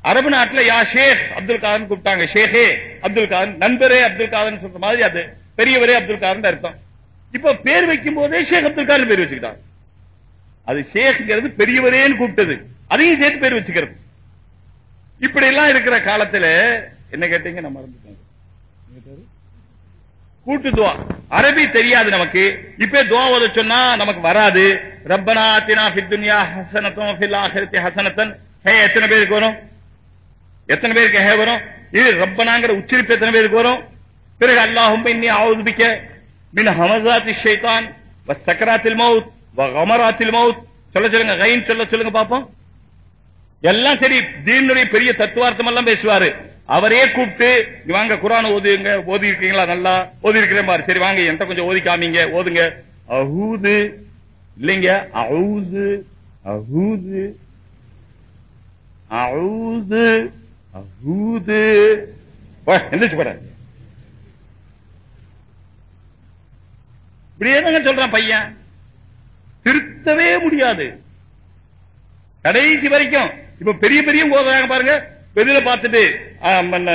அரபு நாட்டுல யா ஷேக் அப்துல் காதர் கூப்பிட்டாங்க. ஷேகே அப்துல் காதர். நண்பரே அப்துல் காதர் சொல்ற மாதிரி அது. பெரியவரே அப்துல் காதர் அர்த்தம். இப்ப பேர் வைக்கும் போதே ஷேக் அப்துல் காதர் பேர் வச்சுக்கிட்டாங்க. அது ஷேக்ங்கிறது பெரியவரேன்னு கூப்பிட்டது. அதையும் சேர்த்து பேர் வச்சுக்கிறது. இப்படி எல்லாம் இருக்கிற காலத்துல என்ன கேட்டீங்க? நம்ம மறந்துட்டோம் கூட்டு துவா. அரபி தெரியாது நமக்கு. இப்ப துவா ஓத சொன்னா நமக்கு வராது. ரப்பனா ஆத்தினா ஃபித் துன்யா ஹசனத்தும் ஹே எத்தனை பேருக்கு வரும்? எத்தனை பேருக்கு ஹே வரும்? இது ரப்பனாங்கிற உச்சரிப்பு எத்தனை பேருக்கு வரும்? பிறகு அல்லாஹும் இன்னி ஆவுதுபிக்க மின் ஹமசாத்தி ஷைதான் சக்கராத்தில் மவுத் அமராத்தில் மவுத். சொல்ல சொல்லுங்க கைன் சொல்ல சொல்லுங்க பாப்போம். எல்லாம் சரி தீனுடைய பெரிய தத்துவார்த்தம் எல்லாம் பேசுவாரு. அவரே கூப்பிட்டு வாங்க குரான் ஓதுங்க ஓதி இருக்கீங்களா நல்லா ஓதி இருக்கிறேன் பாரு. சரி வாங்க என்கிட்ட கொஞ்சம் ஓதி காமிங்க ஓதுங்க. அஹூது. இல்லைங்க அவுது அஹூது அவுது அஹூது. வா, எந்திரிச்சு இப்படியே தாங்க சொல்றான் பையன்? திருத்தவே முடியாது. கடைசி வரைக்கும் இப்ப பெரிய பெரிய ஓதுறாங்க பாருங்க வெளியில பார்த்துட்டு என்ன,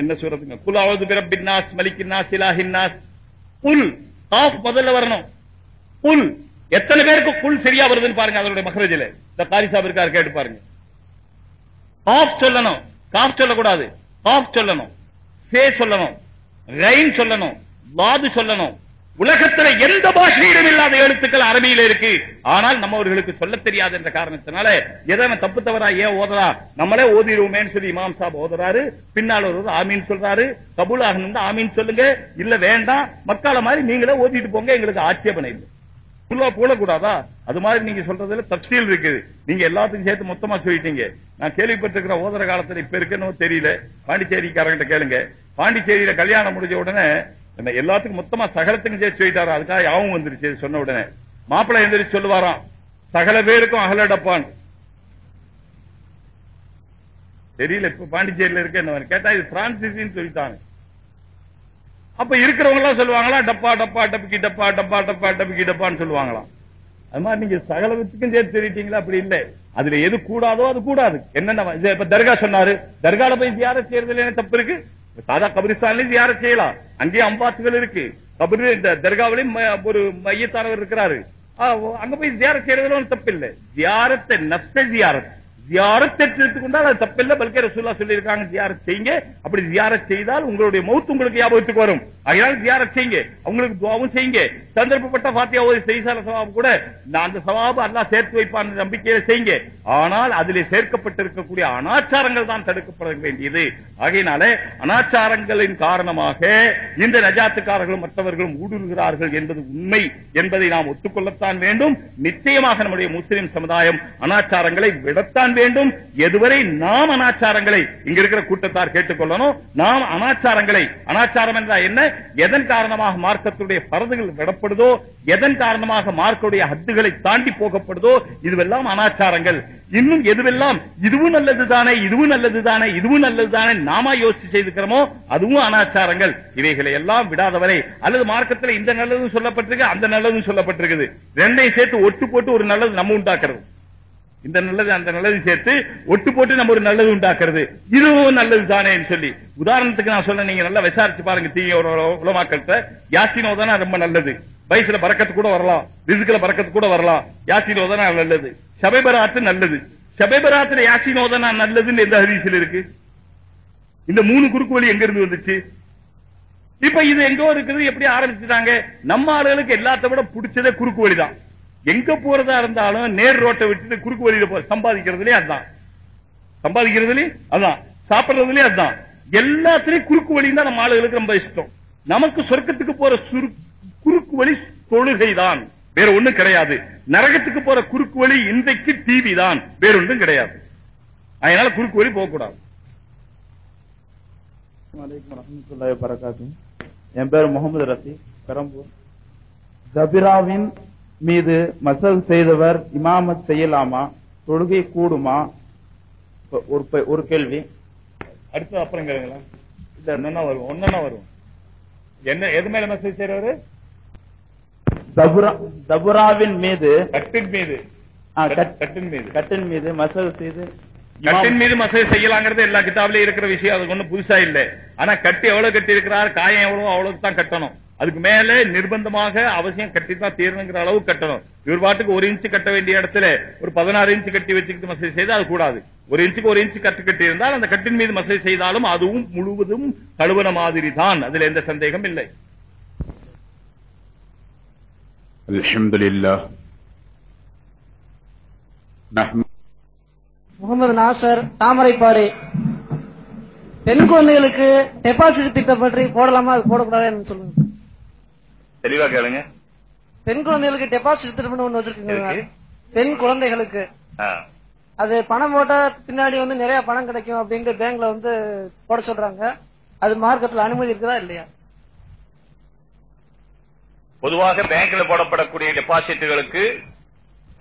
என்ன சொல்றதுங்க? குலாவது பிரபின் நாஸ் மலிக்கின் நாஸ் இலாஹின் நாஸ் புல் காஃப் முதல்ல வரணும். புல் எத்தனை பேருக்கு புல் சரியா வருதுன்னு பாருங்க அதனுடைய மகரஜில. இந்த காரி சாப் இருக்காரு கேட்டு பாருங்க. காஃப் சொல்லணும். காஃப் சொல்லக்கூடாது. காஃப் சொல்லணும். சே சொல்லணும். ரைன் சொல்லணும். வாது சொல்லணும். உலகத்துல எந்த பாஷையிலும் இல்லாத எழுத்துக்கள் அரபியில இருக்கு. ஆனால் நம்மவர்களுக்கு சொல்ல தெரியாது என்ற காரணத்தினால எதன தப்பு தவறா ஏன் ஓதுறா? நம்மளே ஓதிடுவோமேன்னு சொல்லி இமாம் சாப் ஓதுறாரு. பின்னால் ஒரு ஆமீன் சொல்றாரு. கபூல் ஆகணும் ஆமீன் சொல்லுங்க. இல்ல வேண்டாம். மக்கால மாதிரி நீங்களே ஓதிட்டு போங்க. எங்களுக்கு ஆட்சேபனை இல்லை. ஃபுல்லா போடக்கூடாதா? அது மாதிரி நீங்க சொல்றதுல தப்சீல் இருக்குது. நீங்க எல்லாத்துக்கும் சேர்த்து மொத்தமா சொல்லிட்டீங்க. நான் கேள்விப்பட்டிருக்கிற ஓதர காலத்துல இப்ப இருக்குன்னு தெரியல. பாண்டிச்சேரிக்காரங்கிட்ட கேளுங்க. பாண்டிச்சேரியில கல்யாணம் முடிஞ்ச உடனே என்ன எல்லாத்துக்கும் மொத்தமா சகலத்துக்கும் சேர்த்து சொல்லிட்டாரா? அதுக்காக யாவும் வந்துருச்சு சொன்ன உடனே. மாப்பிள்ளை எந்திரிச்சு சொல்லுவாராம். சகல பேருக்கும் அகலடப்பான். தெரியல இப்ப பாண்டிச்சேரியில இருக்க என்ன கேட்டா இது பிரான்சிஸ் சொல்லிட்டாங்க. அப்ப இருக்கிறவங்க எல்லாம் சொல்லுவாங்களா டப்பா டப்பா டப்பிக்கி டப்பா டப்பா டப்பா டப்பிக்கி டப்பான்னு சொல்லுவாங்களாம். அது மாதிரி நீங்க சகலத்துக்கும் சேர்த்து தெரிவிட்டீங்களா அப்படி இல்ல. அதுல எது கூடாதோ அது கூடாது. என்னென்ன இப்ப தர்கா சொன்னாரு. தர்கால போய் தியாரம் செய்யறதுல என்ன தப்பு இருக்கு? சாதா கபிரிஸ்தான்லயும் தியாரம் செய்யலாம். அங்கேயும் அம்பாத்துகள் இருக்கு. கபிரி இந்த தர்காவிலையும் ம- ஒரு மையத்தாரவர் இருக்கிறாரு. அங்க போய் தியாரம் செய்யறதுல ஒன்றும் தப்பு இல்ல. தியாரத்தை நப்ச தியாரத்தை ஜியாரத் அது தப்பில்லை. பல்கே ரசூல்லா சொல்லியிருக்காங்க ஜியாரத் செய்யுங்க. அப்படி ஜியாரத் செய்தால் உங்களுடைய உங்களுக்கு ஞாபகத்துக்கு வரும். ஜியாரத் செய்யுங்க. துவாவும் செய்யுங்க. சந்தர்ப்பப்பட்ட பாத்தியா சவாபு கூட அந்த சவாபு சேர்த்து வைப்பான் நம்பிக்கையில செய்யுங்க. ஆனால் அதிலே சேர்க்கப்பட்டிருக்கக்கூடிய அனாச்சாரங்கள் தான் தடுக்கப்பட வேண்டியது. ஆகையினால அனாச்சாரங்களின் காரணமாக இந்த நஜாத்துக்காரர்களும் மற்றவர்களும் ஊடுருகிறார்கள் என்பது உண்மை என்பதை நாம் ஒத்துக்கொள்ளத்தான் வேண்டும். நிச்சயமாக நம்முடைய முஸ்லிம் சமுதாயம் அனாச்சாரங்களை விடத்தான் வேண்டும். எதுவரை நாம் அனாச்சாரங்களை இங்க இருக்கிற கூட்டத்தார் கேட்டுக்கொள்ளணும். நாம் அனாச்சாரங்களை அனாச்சாரம் என்றால் என்ன? எதன் காரணமாக மார்க்கத்துடைய பரதுகள் விடப்படுதோ எதன் காரணமாக மார்க்குடைய ஹத்துகளை தாண்டி போகப்படுதோ இதுவெல்லாம் அனாச்சாரங்கள். இன்னும் எதுவெல்லாம் இதுவும் நல்லதுதானே இதுவும் நல்லதுதானே இதுவும் நல்லதுதானே நாம யோசிச்சு செய்திருக்கிறோமோ அதுவும் அனாச்சாரங்கள். இவைகளை எல்லாம் விடாதவரை அல்லது மார்க்கத்தில் இந்த நல்லதும் சொல்லப்பட்டிருக்கு அந்த நல்லதும் சொல்லப்பட்டிருக்குது. ரெண்டையும் சேர்த்து ஒட்டு போட்டு ஒரு நல்லது நம்ம உண்டாக்குறது. இந்த நல்லது அந்த நல்லது சேர்த்து ஒட்டு போட்டு நம்ம ஒரு நல்லது உண்டாக்குறது. இதுவும் நல்லது தானேன்னு சொல்லி. உதாரணத்துக்கு நான் சொல்ல நீங்க நல்லா விசாரிச்சு பாருங்க தீய ஒரு உலமாக்கள்கிட்ட. யாசின் ஓதனா ரொம்ப நல்லது. வயசுல பறக்கத்து கூட வரலாம். ரிசுக்குல பறக்கத்து கூட வரலாம். யாசின் ஓதனா நல்லது. சபைபராத்து நல்லது. சபைபராத்துல யாசின் ஓதனா நல்லதுன்னு எந்த ஹரிசில் இருக்கு? இந்த மூணு குறுக்கு வழி எங்க இருந்து வந்துச்சு? இப்ப இது எங்கோ இருக்குது எப்படி ஆரம்பிச்சுட்டாங்க? நம்ம ஆளுகளுக்கு எல்லாத்த விட பிடிச்சதே குறுக்கு வழிதான். எங்க போறதா இருந்தாலும் நேர் ரோட்டை விட்டு குறுக்கு வழியில போ சம்பாதிக்கிறதுலயே அதான் சம்பாதிக்கிறதுலயும் அதான் சாப்பிடுறதுலயும் அதான் எல்லாத்துலயும் குறுக்கு வழி தான் நம்ம ஆளுகளுக்கு ரொம்ப இஷ்டம். நமக்கு சொர்க்கத்துக்கு போற குறுக்கு வழி தொழுகை தான் வேற ஒண்ணும் கிடையாது. நரகத்துக்கு போற குறுக்கு வழி இன்றைக்கு டிவி தான் வேற ஒன்றும் கிடையாது. அதனால குறுக்கு வழி போக கூடாது என் பேர் முகமது ரசி பெரம்பூர். ஜபிராவின் மீது மசல் செய்தவர் இமாமத் செய்யலாமா? தொழுகை கூடுமா? ஒரு கேள்வி. அடுத்து அப்புறம் கேளுங்களேன். இல்ல என்னன்னா வரும். ஒன்னா வரும். என்ன எது மேல மெசேஜ் செய்யறாரு தபுரா தபுராவின் மீது. கட்டின் மீது. கட்டின் மீது. கட்டின் மீது மசல் செய்து கட்டின் மீது மசேஜ் செய்யலாங்கிறது எல்லா கிதாபிலையும் இருக்கிற விஷயம். அது ஒண்ணும் புதுசா இல்ல. ஆனா கட்டி எவ்வளவு கட்டி இருக்கிறார் காயம் எவ்வளவு அவ்வளவுக்கு தான் கட்டணும். அதுக்கு மேல நிர்பந்தமாக அவசியம் கட்டி தான் தீரணுங்கிற அளவு கட்டணும் இவர் பாட்டுக்கு ஒரு இன்ச்சு கட்ட வேண்டிய இடத்துல ஒரு பதினாறு இன்ச்சு கட்டி வச்சுக்கிட்டு மசேஜ் செய்தால் அது கூடாது ஒரு இன்ச்சுக்கு ஒரு இன்ச்சு கட்டு கட்டி இருந்தால் அந்த கட்டின் மீது மசேஜ் செய்தாலும் அதுவும் முழுவதும் கழுவன மாதிரி தான் அதுல எந்த சந்தேகம் இல்லை الحمد لله نحمد முகமது நாசர் தாமரைப்பாடி பெண் குழந்தைகளுக்கு டெபாசிட் திட்டம் பற்றி போடலாமா அது போடக்கூடாதுன்னு சொல்லுங்க தெளிவா கேளுங்க. பெண் குழந்தைகளுக்கு டெபாசிட் திட்டம் ஒண்ணு வச்சிருக்கீங்க பெண் குழந்தைகளுக்கு. அது பணம் போட்டா பின்னாடி வந்து நிறைய பணம் கிடைக்கும் அப்படின்ட்டு பேங்க்ல வந்து போட சொல்றாங்க. அது மார்க்கத்துல அனுமதி இருக்குதா இல்லையா? பொதுவாக பேங்க்ல போடப்படக்கூடிய டெபாசிட்டுகளுக்கு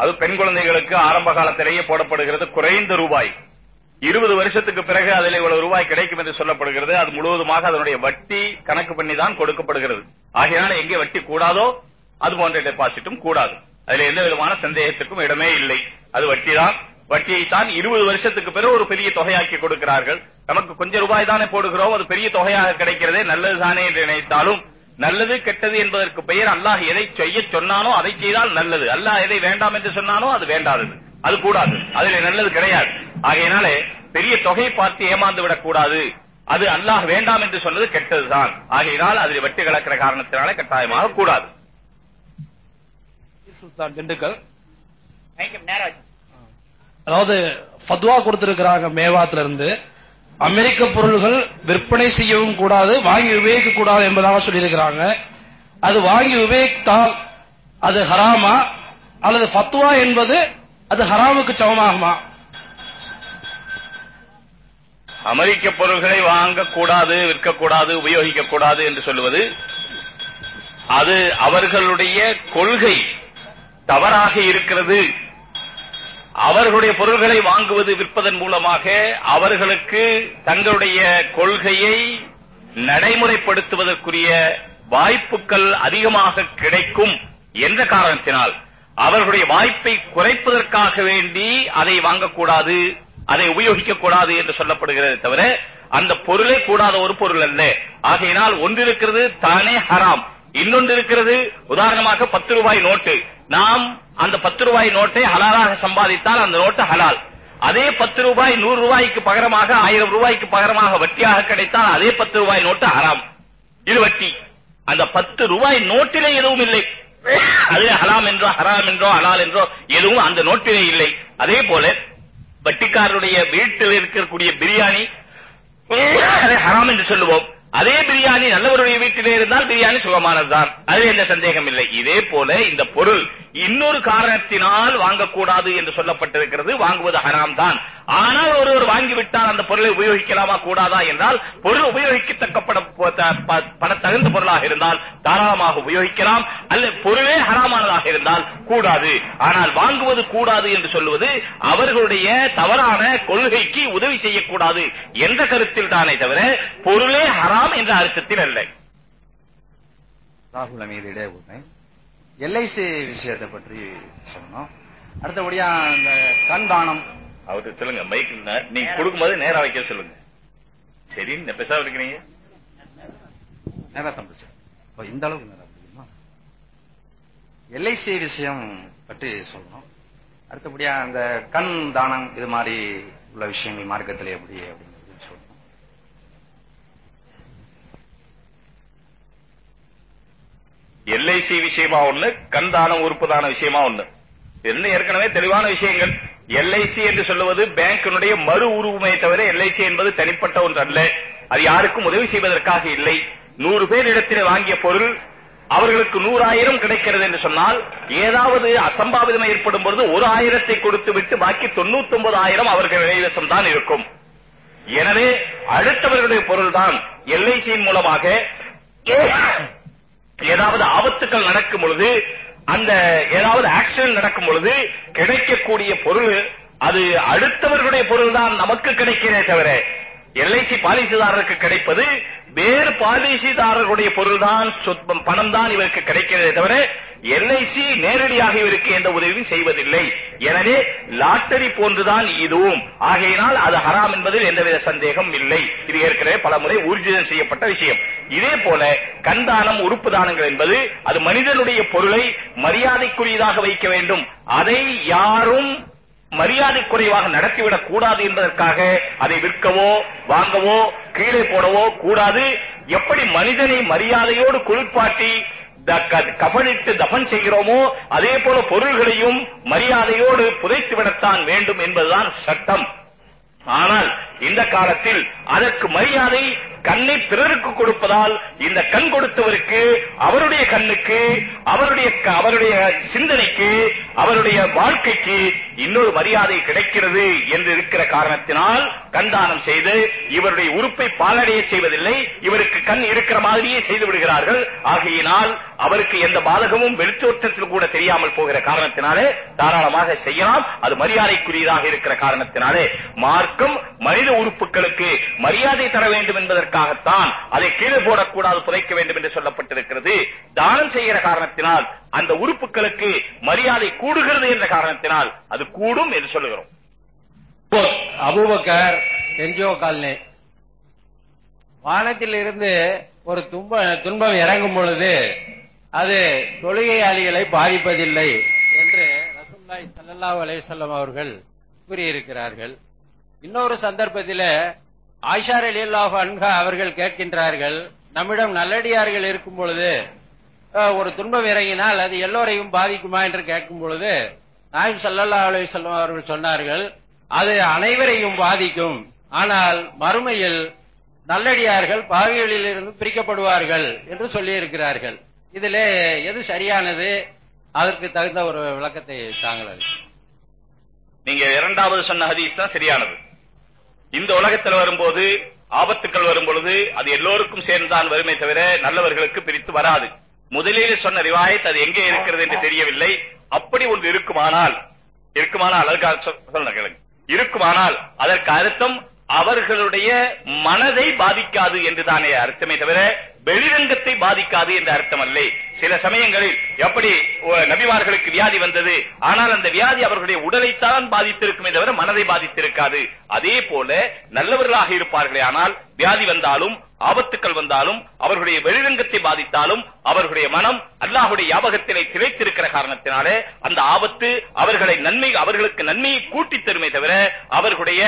அது பெண் குழந்தைகளுக்கு ஆரம்ப காலத்திலேயே போடப்படுகிறது குறைந்த ரூபாய். இருபது வருஷத்துக்கு பிறகு அதில் இவ்வளவு ரூபாய் கிடைக்கும் என்று சொல்லப்படுகிறது. அது முழுவதுமாக அதனுடைய வட்டி கணக்கு பண்ணி தான் கொடுக்கப்படுகிறது. ஆகையால எங்கே வட்டி கூடாதோ அது போன்ற டெபாசிட்டும் கூடாது. அதுல எந்த விதமான சந்தேகத்துக்கும் இடமே இல்லை. அது வட்டி தான் வட்டியை தான் இருபது வருஷத்துக்கு பிறகு ஒரு பெரிய தொகையாக்கி கொடுக்கிறார்கள். நமக்கு கொஞ்சம் ரூபாய் தானே போடுகிறோம். அது பெரிய தொகையாக கிடைக்கிறதே நல்லது தானே என்று நினைத்தாலும் நல்லது கெட்டது என்பதற்கு பெயர் அல்லாஹ் எதை செய்ய சொன்னானோ அதை செய்தால் நல்லது. அல்லாஹ் எதை வேண்டாம் என்று சொன்னானோ அது வேண்டாதது. அது கூடாது. அதுல நல்லது கிடையாது. ஆகையினாலே பெரிய தொகை பார்த்து ஏமாந்து விடக் கூடாது அது அல்லாஹ் வேண்டாம் என்று சொன்னது கெட்டதுதான். ஆகையினால் அதில் வெட்டி கலக்கிற காரணத்தினாலே கட்டாயமாக கூடாது. சுல்தான் திண்டுக்கல். அதாவது ஃபத்வா கொடுத்திருக்கிறாங்க மேவாத்துல இருந்து அமெரிக்க பொருள்கள் விற்பனை செய்யவும் கூடாது வாங்கி உபயோகிக்க கூடாது என்பதாக சொல்லியிருக்கிறாங்க. அது வாங்கி உபயோகித்தால் அது ஹராமா? அல்லது ஃபத்வா என்பது அது ஹராமுக்கு சமமாகுமா? அமெரிக்க பொருள்களை வாங்கக்கூடாது விற்கக்கூடாது உபயோகிக்க கூடாது என்று சொல்லுவது அது அவர்களுடைய கொள்கை. தவறாக இருக்கிறது. அவர்களுடைய பொருள்களை வாங்குவது விற்பதன் மூலமாக அவர்களுக்கு தங்களுடைய கொள்கையை நடைமுறைப்படுத்துவதற்குரிய வாய்ப்புகள் அதிகமாக கிடைக்கும் என்ற காரணத்தினால் அவர்களுடைய வாய்ப்பை குறைப்பதற்காக வேண்டி அதை வாங்கக்கூடாது அதை உபயோகிக்க கூடாது என்று சொல்லப்படுகிறது தவிர அந்த பொருளே கூடாத ஒரு பொருள் அல்ல. ஆகையினால் ஒன்று இருக்கிறது தானே ஹராம். இன்னொன்று இருக்கிறது உதாரணமாக பத்து ரூபாய் நோட்டு. நாம் அந்த பத்து ரூபாய் நோட்டை ஹலாலாக சம்பாதித்தால் அந்த நோட்டு ஹலால். அதே பத்து ரூபாய் நூறு ரூபாய்க்கு பகரமாக ஆயிரம் ரூபாய்க்கு பகரமாக வட்டியாக கிடைத்தால் அதே பத்து ரூபாய் நோட்டு ஹராம். இது வட்டி. அந்த பத்து ரூபாய் நோட்டிலே எதுவும் இல்லை. அது ஹலாம் என்றோ ஹராம் என்றோ ஹலால் என்றோ எதுவும் அந்த நோட்டிலே இல்லை. அதே போல வட்டிக்காரருடைய வீட்டில் இருக்கக்கூடிய பிரியாணி. அதை ஹராம் என்று சொல்லுவோம். அதே பிரியாணி நல்லவருடைய வீட்டிலே இருந்தால் பிரியாணி சுகமானதுதான். அது என்ன சந்தேகம் இல்லை. இதே போல இந்த பொருள் இன்னொரு காரணத்தினால் வாங்கக்கூடாது என்று சொல்லப்பட்டிருக்கிறது. வாங்குவது ஹராம் தான் ஆனால் ஒருவர் வாங்கிவிட்டால் அந்த பொருளை உபயோகிக்கலாமா கூடாதா என்றால் பொருள் உபயோகிக்கத்தக்க பண தகுந்த பொருளாக இருந்தால் தாராளமாக உபயோகிக்கலாம் அல்ல பொருளே ஹராமானதாக இருந்தால் கூடாது. ஆனால் வாங்குவது கூடாது என்று சொல்லுவது அவர்களுடைய தவறான கொள்கைக்கு உதவி செய்யக்கூடாது என்ற கருத்தில் தானே தவிர பொருளே ஹராம் என்ற அர்த்தத்தில் அல்ல. ராகுல் அமீது இடையே எல்ஐசி விஷயத்தை பற்றி சொன்னோம் அடுத்தபடியா அந்த கண் தானம். அவர்கிட்ட சொல்லுங்க மைக் நீங்க கொடுக்கும்போது நேரா வைக்க சொல்லுங்க. சரி பெருசா இருக்கிறீங்க? நேரா தான் பிடிச்சேன் ஓ, இந்த அளவுக்கு நேரா பிடிக்குமா எல்ஐசி விஷயம் பற்றி சொல்லணும். அடுத்தபடியா அந்த கண் தானம் இது மாதிரி உள்ள விஷயங்கள் மார்க்கத்தில் எப்படி அப்படிங்கிறது சொல்லணும். எல்ஐசி விஷயமா ஒண்ணு கண்தான உறுப்புதான விஷயமா ஒண்ணு. என்ன ஏற்கனவே தெளிவான விஷயங்கள். எல்ஐசி என்று சொல்லுவது பேங்கினுடைய மறு உருவமே தவிர எல்ஐசி என்பது தனிப்பட்ட ஒன்று அல்ல அது யாருக்கும் உதவி செய்வதற்காக இல்லை. நூறு பேர் வாங்கிய பொருள் அவர்களுக்கு நூறாயிரம் கிடைக்கிறது என்று சொன்னால் ஏதாவது அசம்பாவிதம் ஏற்படும் பொழுது ஒரு ஆயிரத்தை கொடுத்து விட்டு பாக்கி தொண்ணூத்தி ஒன்பது ஆயிரம் அவர்கள் கைவசம் தான் இருக்கும். எனவே அடுத்தவர்களுடைய பொருள்தான் எல்ஐசியின் மூலமாக ஏதாவது ஆபத்துக்கள் நடக்கும் பொழுது அந்த ஏதாவது ஆக்சிடென்ட் நடக்கும் பொழுது கிடைக்கக்கூடிய பொருள் அது அடுத்தவர்களுடைய பொருள் தான் நமக்கு கிடைக்கிறதே தவிர எல்ஐசி பாலிசிதாரருக்கு கிடைப்பது வேறு பாலிசிதாரர்களுடைய பொருள் தான் பணம் தான் இவருக்கு கிடைக்கிறதே தவிர எல்ஐசி நேரடியாக இவருக்கு எந்த உதவியும் செய்வதில்லை. எனவே லாட்டரி போன்றுதான் இதுவும். ஆகையினால் அது ஹராம் என்பதில் எந்தவித சந்தேகம் இல்லை. இது ஏற்கனவே பல முறை ஊர்ஜிதம் செய்யப்பட்ட விஷயம். இதே போல கண்தானம் உறுப்பு தானங்கள் என்பது அது மனிதனுடைய பொருளை மரியாதைக்குரியதாக வைக்க வேண்டும். அதை யாரும் மரியாதை குறைவாக நடத்திவிடக் கூடாது என்பதற்காக அதை விற்கவோ வாங்கவோ கீழே போடவோ கூடாது. எப்படி மனிதனை மரியாதையோடு குளிர்பாட்டி கஃனிட்டு தஃபன் செய்கிறோமோ அதே போல பொருள்களையும் மரியாதையோடு புதைத்து விடத்தான் வேண்டும் என்பதுதான் சட்டம். ஆனால் இந்த காலத்தில் அதற்கு மரியாதை கண்ணை பிறருக்கு கொடுப்பதால் இந்த கண் கொடுத்தவருக்கு அவருடைய கண்ணுக்கு அவருடைய அவருடைய சிந்தனைக்கு அவருடைய வாழ்க்கைக்கு இன்னொரு மரியாதை கிடைக்கிறது என்று இருக்கிற காரணத்தினால் கண்தானம் செய்து இவருடைய உறுப்பை பாலடைய செய்வதில்லை. இவருக்கு கண் இருக்கிற மாதிரியே செய்து விடுகிறார்கள். ஆகையினால் அவருக்கு எந்த பாதகமும் வெளித்தோற்றத்தில் கூட தெரியாமல் போகிற காரணத்தினாலே தாராளமாக செய்யலாம். அது மரியாதைக்குரியதாக இருக்கிற காரணத்தினாலே. மார்க்கம் மனித உறுப்புகளுக்கு மரியாதை தர வேண்டும் என்பதற்காகத்தான் அதை கீழே போடக்கூடாது புதைக்க வேண்டும் என்று சொல்லப்பட்டிருக்கிறது. தானம் செய்கிற காரணத்தினால் அந்த உறுப்புகளுக்கு மரியாதை கூடுகிறது என்ற காரணத்தினால் அது கூடும் என்று சொல்லுகிறோம். Abubakar NGO colony. வானத்தில் இருந்து ஒரு துன்ப துன்பம் இறங்கும் பொழுது அது தொழுகையாளிகளை பாதிப்பதில்லை என்று ரசூலுல்லாஹி சல்லல்லா அலைஹி அவர்கள் கூறியிருக்கிறார்கள். இன்னொரு சந்தர்ப்பத்திலே ஆயிஷா அல்லாஹ் அன்ஹா அவர்கள் கேட்கின்றார்கள் நம்மிடம் நல்லடியார்கள் இருக்கும் பொழுது ஒரு துன்பம் இறங்கினால் அது எல்லோரையும் பாதிக்குமா? என்று கேட்கும் பொழுது நாயம் ஸல்லல்லாஹு அலி வஸல்லம் அவர்கள் சொன்னார்கள் அது அனைவரையும் பாதிக்கும். ஆனால் மறுமையில் நல்லடியார்கள் பாவிகளில் இருந்து பிரிக்கப்படுவார்கள் என்று சொல்லி இருக்கிறார்கள் இதிலே எது சரியானது? அதற்கு தகுந்த ஒரு விளக்கத்தை தாங்கள் நீங்க இரண்டாவது சொன்ன ஹதீஸ் தான் சரியானது. இந்த உலகத்தில் வரும்போது ஆபத்துக்கள் வரும் பொழுது அது எல்லோருக்கும் சேர்ந்துதான் வருமே தவிர நல்லவர்களுக்கு பிரித்து வராது. முதலில் சொன்ன ரிவாயத் அது எங்கே இருக்கிறது என்று தெரியவில்லை. அப்படி ஒன்று இருக்குமானால் இருக்குமானால் அதற்காக சொல்- சொல்லுங்க இருக்குமானால் அதற்கு அர்த்தம் அவர்களுடைய மனதை பாதிக்காது என்றுதானே அர்த்தமே தவிர வெளிரங்கத்தை பாதிக்காது என்ற அர்த்தம் அல்ல சில சமயங்களில் எப்படி நபிமார்களுக்கு வியாதி வந்தது ஆனால் அந்த வியாதி அவர்களுடைய உடலைத்தான் பாதித்திருக்குமே தவிர மனதை பாதித்திருக்காது. அதே போல நல்லவர்களாக இருப்பார்களே ஆனால் வியாதி வந்தாலும் ஆபத்துக்கள் வந்தாலும் அவர்களுடைய வெளிரங்கத்தை பாதித்தாலும் அவர்களுடைய மனம் அல்லாஹுடைய ஞாபகத்திலே திளைத்திருக்கிற காரணத்தினாலே அந்த ஆபத்து அவர்களை நன்மை அவர்களுக்கு நன்மையை கூட்டித் தருமே தவிர அவர்களுடைய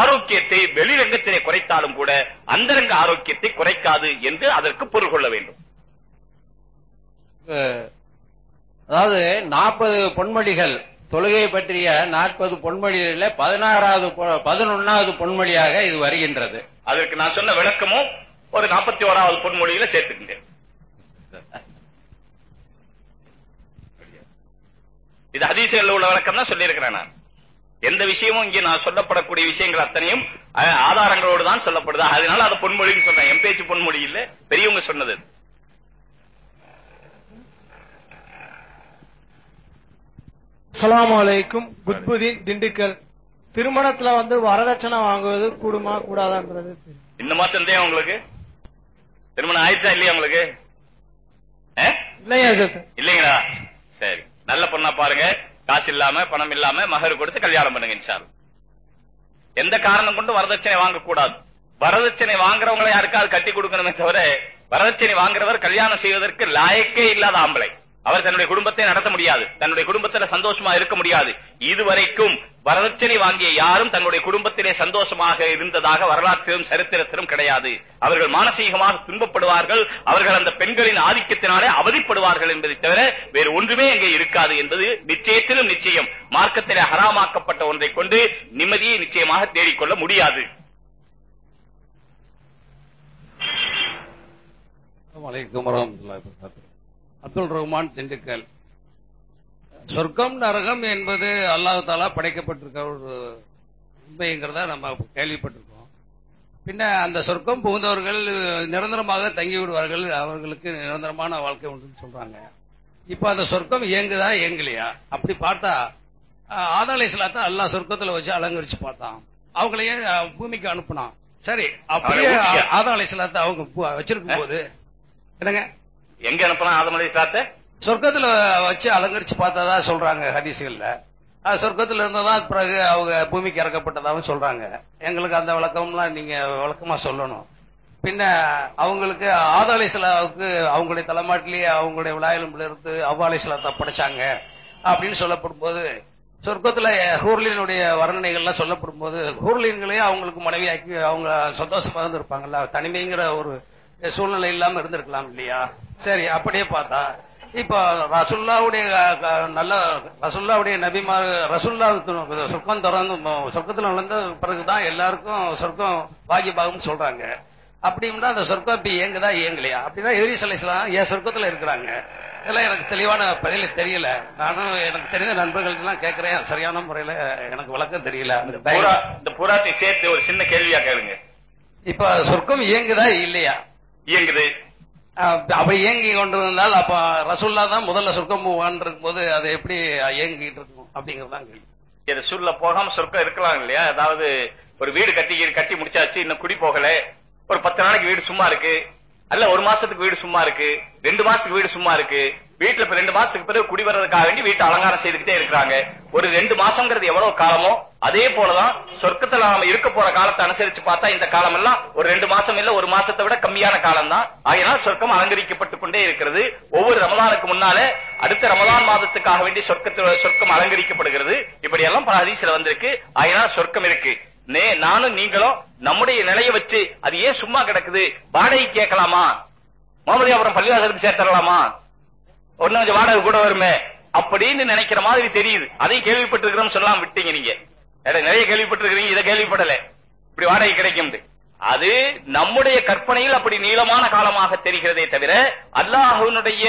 ஆரோக்கியத்தை வெளிரங்கத்திலே குறைத்தாலும் கூட அந்தரங்க ஆரோக்கியத்தை குறைக்காது என்று அதற்கு பொருள் கொள்ள வேண்டும். அதாவது நாற்பது பொன்மொழிகள் தொழுகை பற்றிய நாற்பது பொன்மொழிகளில பதினாறாவது பதினொன்னாவது பொன்மொழியாக இது வருகின்றது. அதற்கு நான் சொன்ன விளக்கமும் ஒரு நாற்பத்தி ஓராவது பொன்மொழியில சேர்த்துக்கின்றேன் இது ஹதீசுகள்ல உள்ள விளக்கம் தான் சொல்லியிருக்கிறேன் நான். எந்த விஷயமும் இங்கே நான் சொல்லப்படக்கூடிய விஷயங்கள் அத்தனையும் ஆதாரங்களோடு தான் சொல்லப்படுது. அதனால அது பொன்மொழின்னு சொல்றேன். என் பேச்சு பொன்மொழி இல்ல பெரியவங்க சொன்னது. அலைக்கும் குத்புதீன் திண்டுக்கல். திருமணத்துல வந்து வரதட்சணை வாங்குவது கூடுமா கூடாதான்றது. இன்னுமா சந்தேகம் உங்களுக்கு? திருமணம் ஆயிடுச்சா இல்லையா உங்களுக்கு? இல்லைங்களா? சரி. நல்ல பொண்ணா பாருங்க. காசு இல்லாம பணம் இல்லாம மகர் கொடுத்து கல்யாணம் பண்ணுங்க. எந்த காரணம் கொண்டு வரதட்சணை வாங்க கூடாது வரதட்சணை வாங்குறவங்களை யாருக்காவது கட்டி கொடுக்கணுமே தவிர வரதட்சணை வாங்குறவர் கல்யாணம் செய்வதற்கு லாயக்கே இல்லாத ஆம்பளை. அவர் தன்னுடைய குடும்பத்தை நடத்த முடியாது. தன்னுடைய குடும்பத்துல சந்தோஷமா இருக்க முடியாது. இதுவரைக்கும் வரதட்சணை வாங்கிய யாரும் தங்களுடைய குடும்பத்திலே சந்தோஷமாக இருந்ததாக வரலாற்றிலும் சரித்திரத்திலும் கிடையாது. அவர்கள் மானசீகமாக துன்பப்படுவார்கள். அவர்கள் அந்த பெண்களின் ஆதிக்கத்தினாலே அவதிப்படுவார்கள் என்பதை தவிர வேறு ஒன்றுமே அங்கே இருக்காது என்பது நிச்சயத்திலும் நிச்சயம். மார்க்கத்திலே ஹராமாக்கப்பட்ட ஒன்றை கொண்டு நிம்மதியை நிச்சயமாக தேடிக்கொள்ள முடியாது. அப்துல் ரஹ்மான் திண்டுக்கல். சொர்க்கம் நரகம் என்பது அல்லாஹ் தாலா படைக்கப்பட்டிருக்க ஒரு உண்மைங்கிறத நம்ம கேள்விப்பட்டிருக்கோம். பின்ன அந்த சொர்க்கம் புகுந்தவர்கள் நிரந்தரமாக தங்கி விடுவார்கள் அவர்களுக்கு நிரந்தரமான வாழ்க்கை உண்டுன்னு சொல்றாங்க. இப்ப அந்த சொர்க்கம் இயங்குதா இயங்கலையா? அப்படி பார்த்தா ஆஹ், ஆதம் அலைஹிஸ்ஸலாத்தை அல்லாஹ் சொர்க்கத்துல வச்சு அலங்கரிச்சு பார்த்தான். அவங்களையே பூமிக்கு அனுப்புனான். சரி அப்படியே? ஆதம் அலைஹிஸ்ஸலாத்தை அவங்க வச்சிருக்கும் போது என்னங்க? எங்க அனுப்பினா ஆதம் அலைஹிஸ்ஸலாத்தை சொர்க்கத்துல வச்சு அலங்கரிச்சு பார்த்ததா சொல்றாங்க ஹதீசுகள்ல சொர்க்கத்துல இருந்ததா பிறகு அவங்க பூமிக்கு இறக்கப்பட்டதாகவும் சொல்றாங்க. எங்களுக்கு அந்த விளக்கம்லாம் நீங்க விளக்கமா சொல்லணும். பின்ன அவங்களுக்கு ஆதா சிலாவுக்கு அவங்களுடைய தலைமாட்டிலேயே அவங்களுடைய விழாயிலும்புல இருந்து அவ்வா அலிஸ்லாத்தை படைச்சாங்க அப்படின்னு சொல்லப்படும் போது சொர்க்கத்துல ஹூர்லினுடைய வர்ணனைகள்லாம் சொல்லப்படும் போது ஹூர்லின்களையே அவங்களுக்கு மனைவியாக்கி அவங்க சந்தோஷமா இருந்திருப்பாங்கல்ல. தனிமைங்கிற ஒரு சூழ்நிலை இல்லாம இருந்திருக்கலாம் இல்லையா? சரி அப்படியே பார்த்தா இப்ப ரசுல்லாவுடைய நல்ல ரசுல்லாவுடைய நபிமார் ரசுல்லா சொர்க்கம் திறந்து சொர்க்கத்துல நுழைந்த பிறகுதான் எல்லாருக்கும் சொர்க்கம் பாகிபாகம் சொல்றாங்க. அப்படின்னா அந்த சொர்க்கம் இப்ப இயங்குதா இயங்கலையா? அப்படின்னா எதிரி சலைசலாம் ஏன் சொர்க்கத்துல இருக்கிறாங்க. இதெல்லாம் எனக்கு தெளிவான பதில தெரியல. நானும் எனக்கு தெரிந்த நண்பர்களுக்கு எல்லாம் கேட்கிறேன் சரியான முறையில எனக்கு விளக்கம் தெரியல. இந்த பூராத்தை சேர்த்து ஒரு சின்ன கேள்வியா கேளுங்க. இப்ப சொர்க்கம் இயங்குதா இல்லையா? இயங்குது. அப்படி இயங்கி கொண்டு இருந்தால் அப்ப ரசுல்லா தான் முதல்ல சொர்க்கம் போவான் போது அது எப்படி இயங்கிட்டு இருக்கும் அப்படிங்கறது தான் கேள்வி. இது போகாம சொர்க்கம் இருக்கலாம் இல்லையா? அதாவது ஒரு வீடு கட்டி கட்டி முடிச்சாச்சு இன்னும் குடி போகல. ஒரு பத்து நாளைக்கு வீடு சும்மா இருக்கு. அல்ல ஒரு மாசத்துக்கு வீடு சும்மா இருக்கு. ரெண்டு மாசத்துக்கு வீடு சும்மா இருக்கு. வீட்டுல இப்ப ரெண்டு மாசத்துக்கு பிறகு குடி வர்றதுக்காக வேண்டி வீட்டை அலங்காரம் செய்துக்கிட்டே இருக்கிறாங்க. ஒரு ரெண்டு மாசங்கிறது எவ்வளவு காலமோ அதே போலதான் சொர்க்கத்துல நாம இருக்க போற காலத்தை அனுசரிச்சு பார்த்தா இந்த காலம் எல்லாம் ஒரு ரெண்டு மாசம் இல்ல ஒரு மாசத்தை விட கம்மியான காலம் தான் ஆகையினால் சொர்க்கம் அலங்கரிக்கப்பட்டுக் கொண்டே இருக்கிறது. ஒவ்வொரு ரமதானுக்கு முன்னாலே அடுத்த ரமதான் மாதத்துக்காக வேண்டி சொர்க்கத்தோட சொர்க்கம் அலங்கரிக்கப்படுகிறது. இப்படி எல்லாம் பல ஹதீஸ்ல வந்திருக்கு. ஆகையினால் சொர்க்கம் இருக்கு. நே நானும் நீங்களும் நம்முடைய நிலையை வச்சு அது ஏன் சும்மா கிடக்குது? வாடகை கேட்கலாமா? மாமலியாபுரம் பள்ளிவாசலுக்கு சேர்த்தரலாமா? ஒன்னும் கொஞ்சம் வாடகை கூட வருமே? அப்படின்னு நினைக்கிற மாதிரி தெரியுது. அதையும் கேள்விப்பட்டிருக்கிறோம் சொல்லலாம் விட்டீங்க நீங்க. நிறைய கேள்விப்பட்டிருக்கிறீங்க இதை கேள்விப்படல. இப்படி வாடகை கிடைக்கும் அது நம்முடைய கற்பனையில் அப்படி நீளமான காலமாக தெரிகிறதே தவிர அல்லாஹனுடைய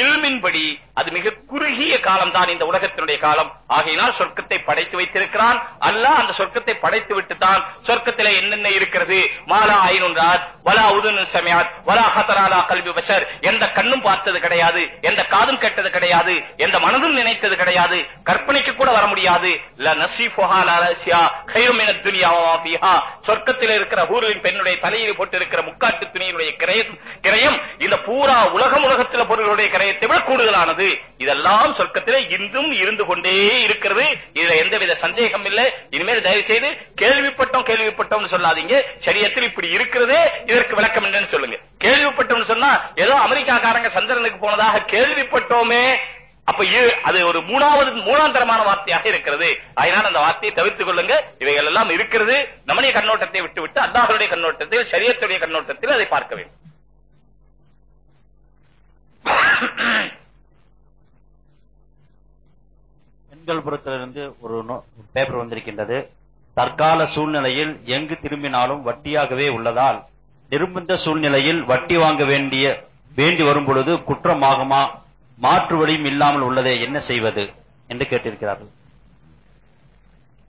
இல்மின்படி அது மிக குறுகிய காலம் தான் இந்த உலகத்தினுடைய காலம். ஆகையினால் சொர்க்கத்தை படைத்து வைத்திருக்கிறான். அல்லாஹ் அந்த சொர்க்கத்தை படைத்து விட்டு தான் சொர்க்கத்தில் என்னென்ன இருக்கிறது? மாலா ஐநுன்றார் வலா உதுனு சமியாத் வலா ஹத்தராலா கல்வி பஷர். எந்த கண்ணும் பார்த்தது கிடையாது எந்த காதும் கேட்டது கிடையாது எந்த மனதும் நினைத்தது கிடையாது கற்பனைக்கு கூட வர முடியாது. ல நசீஃபுஹா கைரும் சொர்க்கத்தில் இருக்கிற ஹூரின் பெண்ணுடைய தலையில் போட்டிருக்கிற முக்காட்டு துணியினுடைய கிரயம் கிரயம் இந்த பூரா உலகம் உலகத்தில் பொருளுடைய கிரயத்தை விட கூடுதலானது. இதெல்லாம் சொர்க்கத்திலே இன்றும் இருந்து கொண்டே இருக்கிறது. இதுல எந்தவித சந்தேகம் இல்லை. இனிமேல் தயவு செய்து கேள்விப்பட்டோம் கேள்விப்பட்டோம்னு சொல்லாதீங்க. சரியத்தில் இப்படி இருக்கிறதே. இதற்கு விளக்கம் என்னன்னு சொல்லுங்க. கேள்விப்பட்டோம்னு சொன்னா ஏதோ அமெரிக்காக்காரங்க சந்திரனுக்கு போனதாக கேள்விப்பட்டோமே. அப்ப இ- அது ஒரு மூணாவது மூணாம் தரமான வார்த்தையாக இருக்கிறது. அதனால் அந்த வார்த்தையை தவிர்த்துக் கொள்ளுங்க. இவைகள் எல்லாம் இருக்கிறது. நம்முடைய கண்ணோட்டத்தை விட்டு விட்டு அல்லாஹருடைய கண்ணோட்டத்தில் சரியத்துடைய கண்ணோட்டத்தில் அதை பார்க்க வேண்டும். பெண்கள் புறத்திலிருந்து ஒரு நோ- ஒரு பேப்பர் வந்திருக்கின்றது. தற்கால சூழ்நிலையில் எங்கு திரும்பினாலும் வட்டியாகவே உள்ளதால் நிர்பந்த சூழ்நிலையில் வட்டி வாங்க வேண்டிய வேண்டி வரும் பொழுது குற்றமாகுமா? மாற்று வழியும் இல்லாமல் உள்ளதே என்ன செய்வது என்று கேட்டிருக்கிறார்கள்.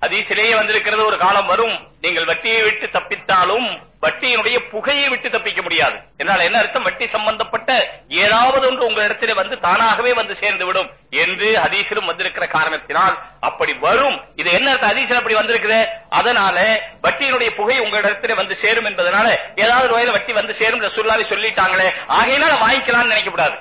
அதிசிலேயே வந்திருக்கிறது ஒரு காலம் வரும். நீங்கள் வட்டியை விட்டு தப்பித்தாலும் வட்டியினுடைய புகையை விட்டு தப்பிக்க முடியாது. என்றால் என்ன அர்த்தம்? வட்டி சம்பந்தப்பட்ட ஏதாவது ஒன்று உங்களிடத்திலே வந்து தானாகவே வந்து சேர்ந்து விடும் என்று ஹதீஸிலும் வந்திருக்கிற காரணத்தினால் அப்படி வரும். இது என்ன அர்த்தம்? ஹதீஸில் அப்படி வந்திருக்குது. அதனால வட்டியினுடைய புகை உங்களிடத்திலே வந்து சேரும் என்பதனால ஏதாவது ஒரு வகையில வட்டி வந்து சேரும் ரசூலுல்லாஹி சொல்லிட்டாங்களே. ஆகையினால வாங்கிக்கலாம்னு நினைக்கக்கூடாது.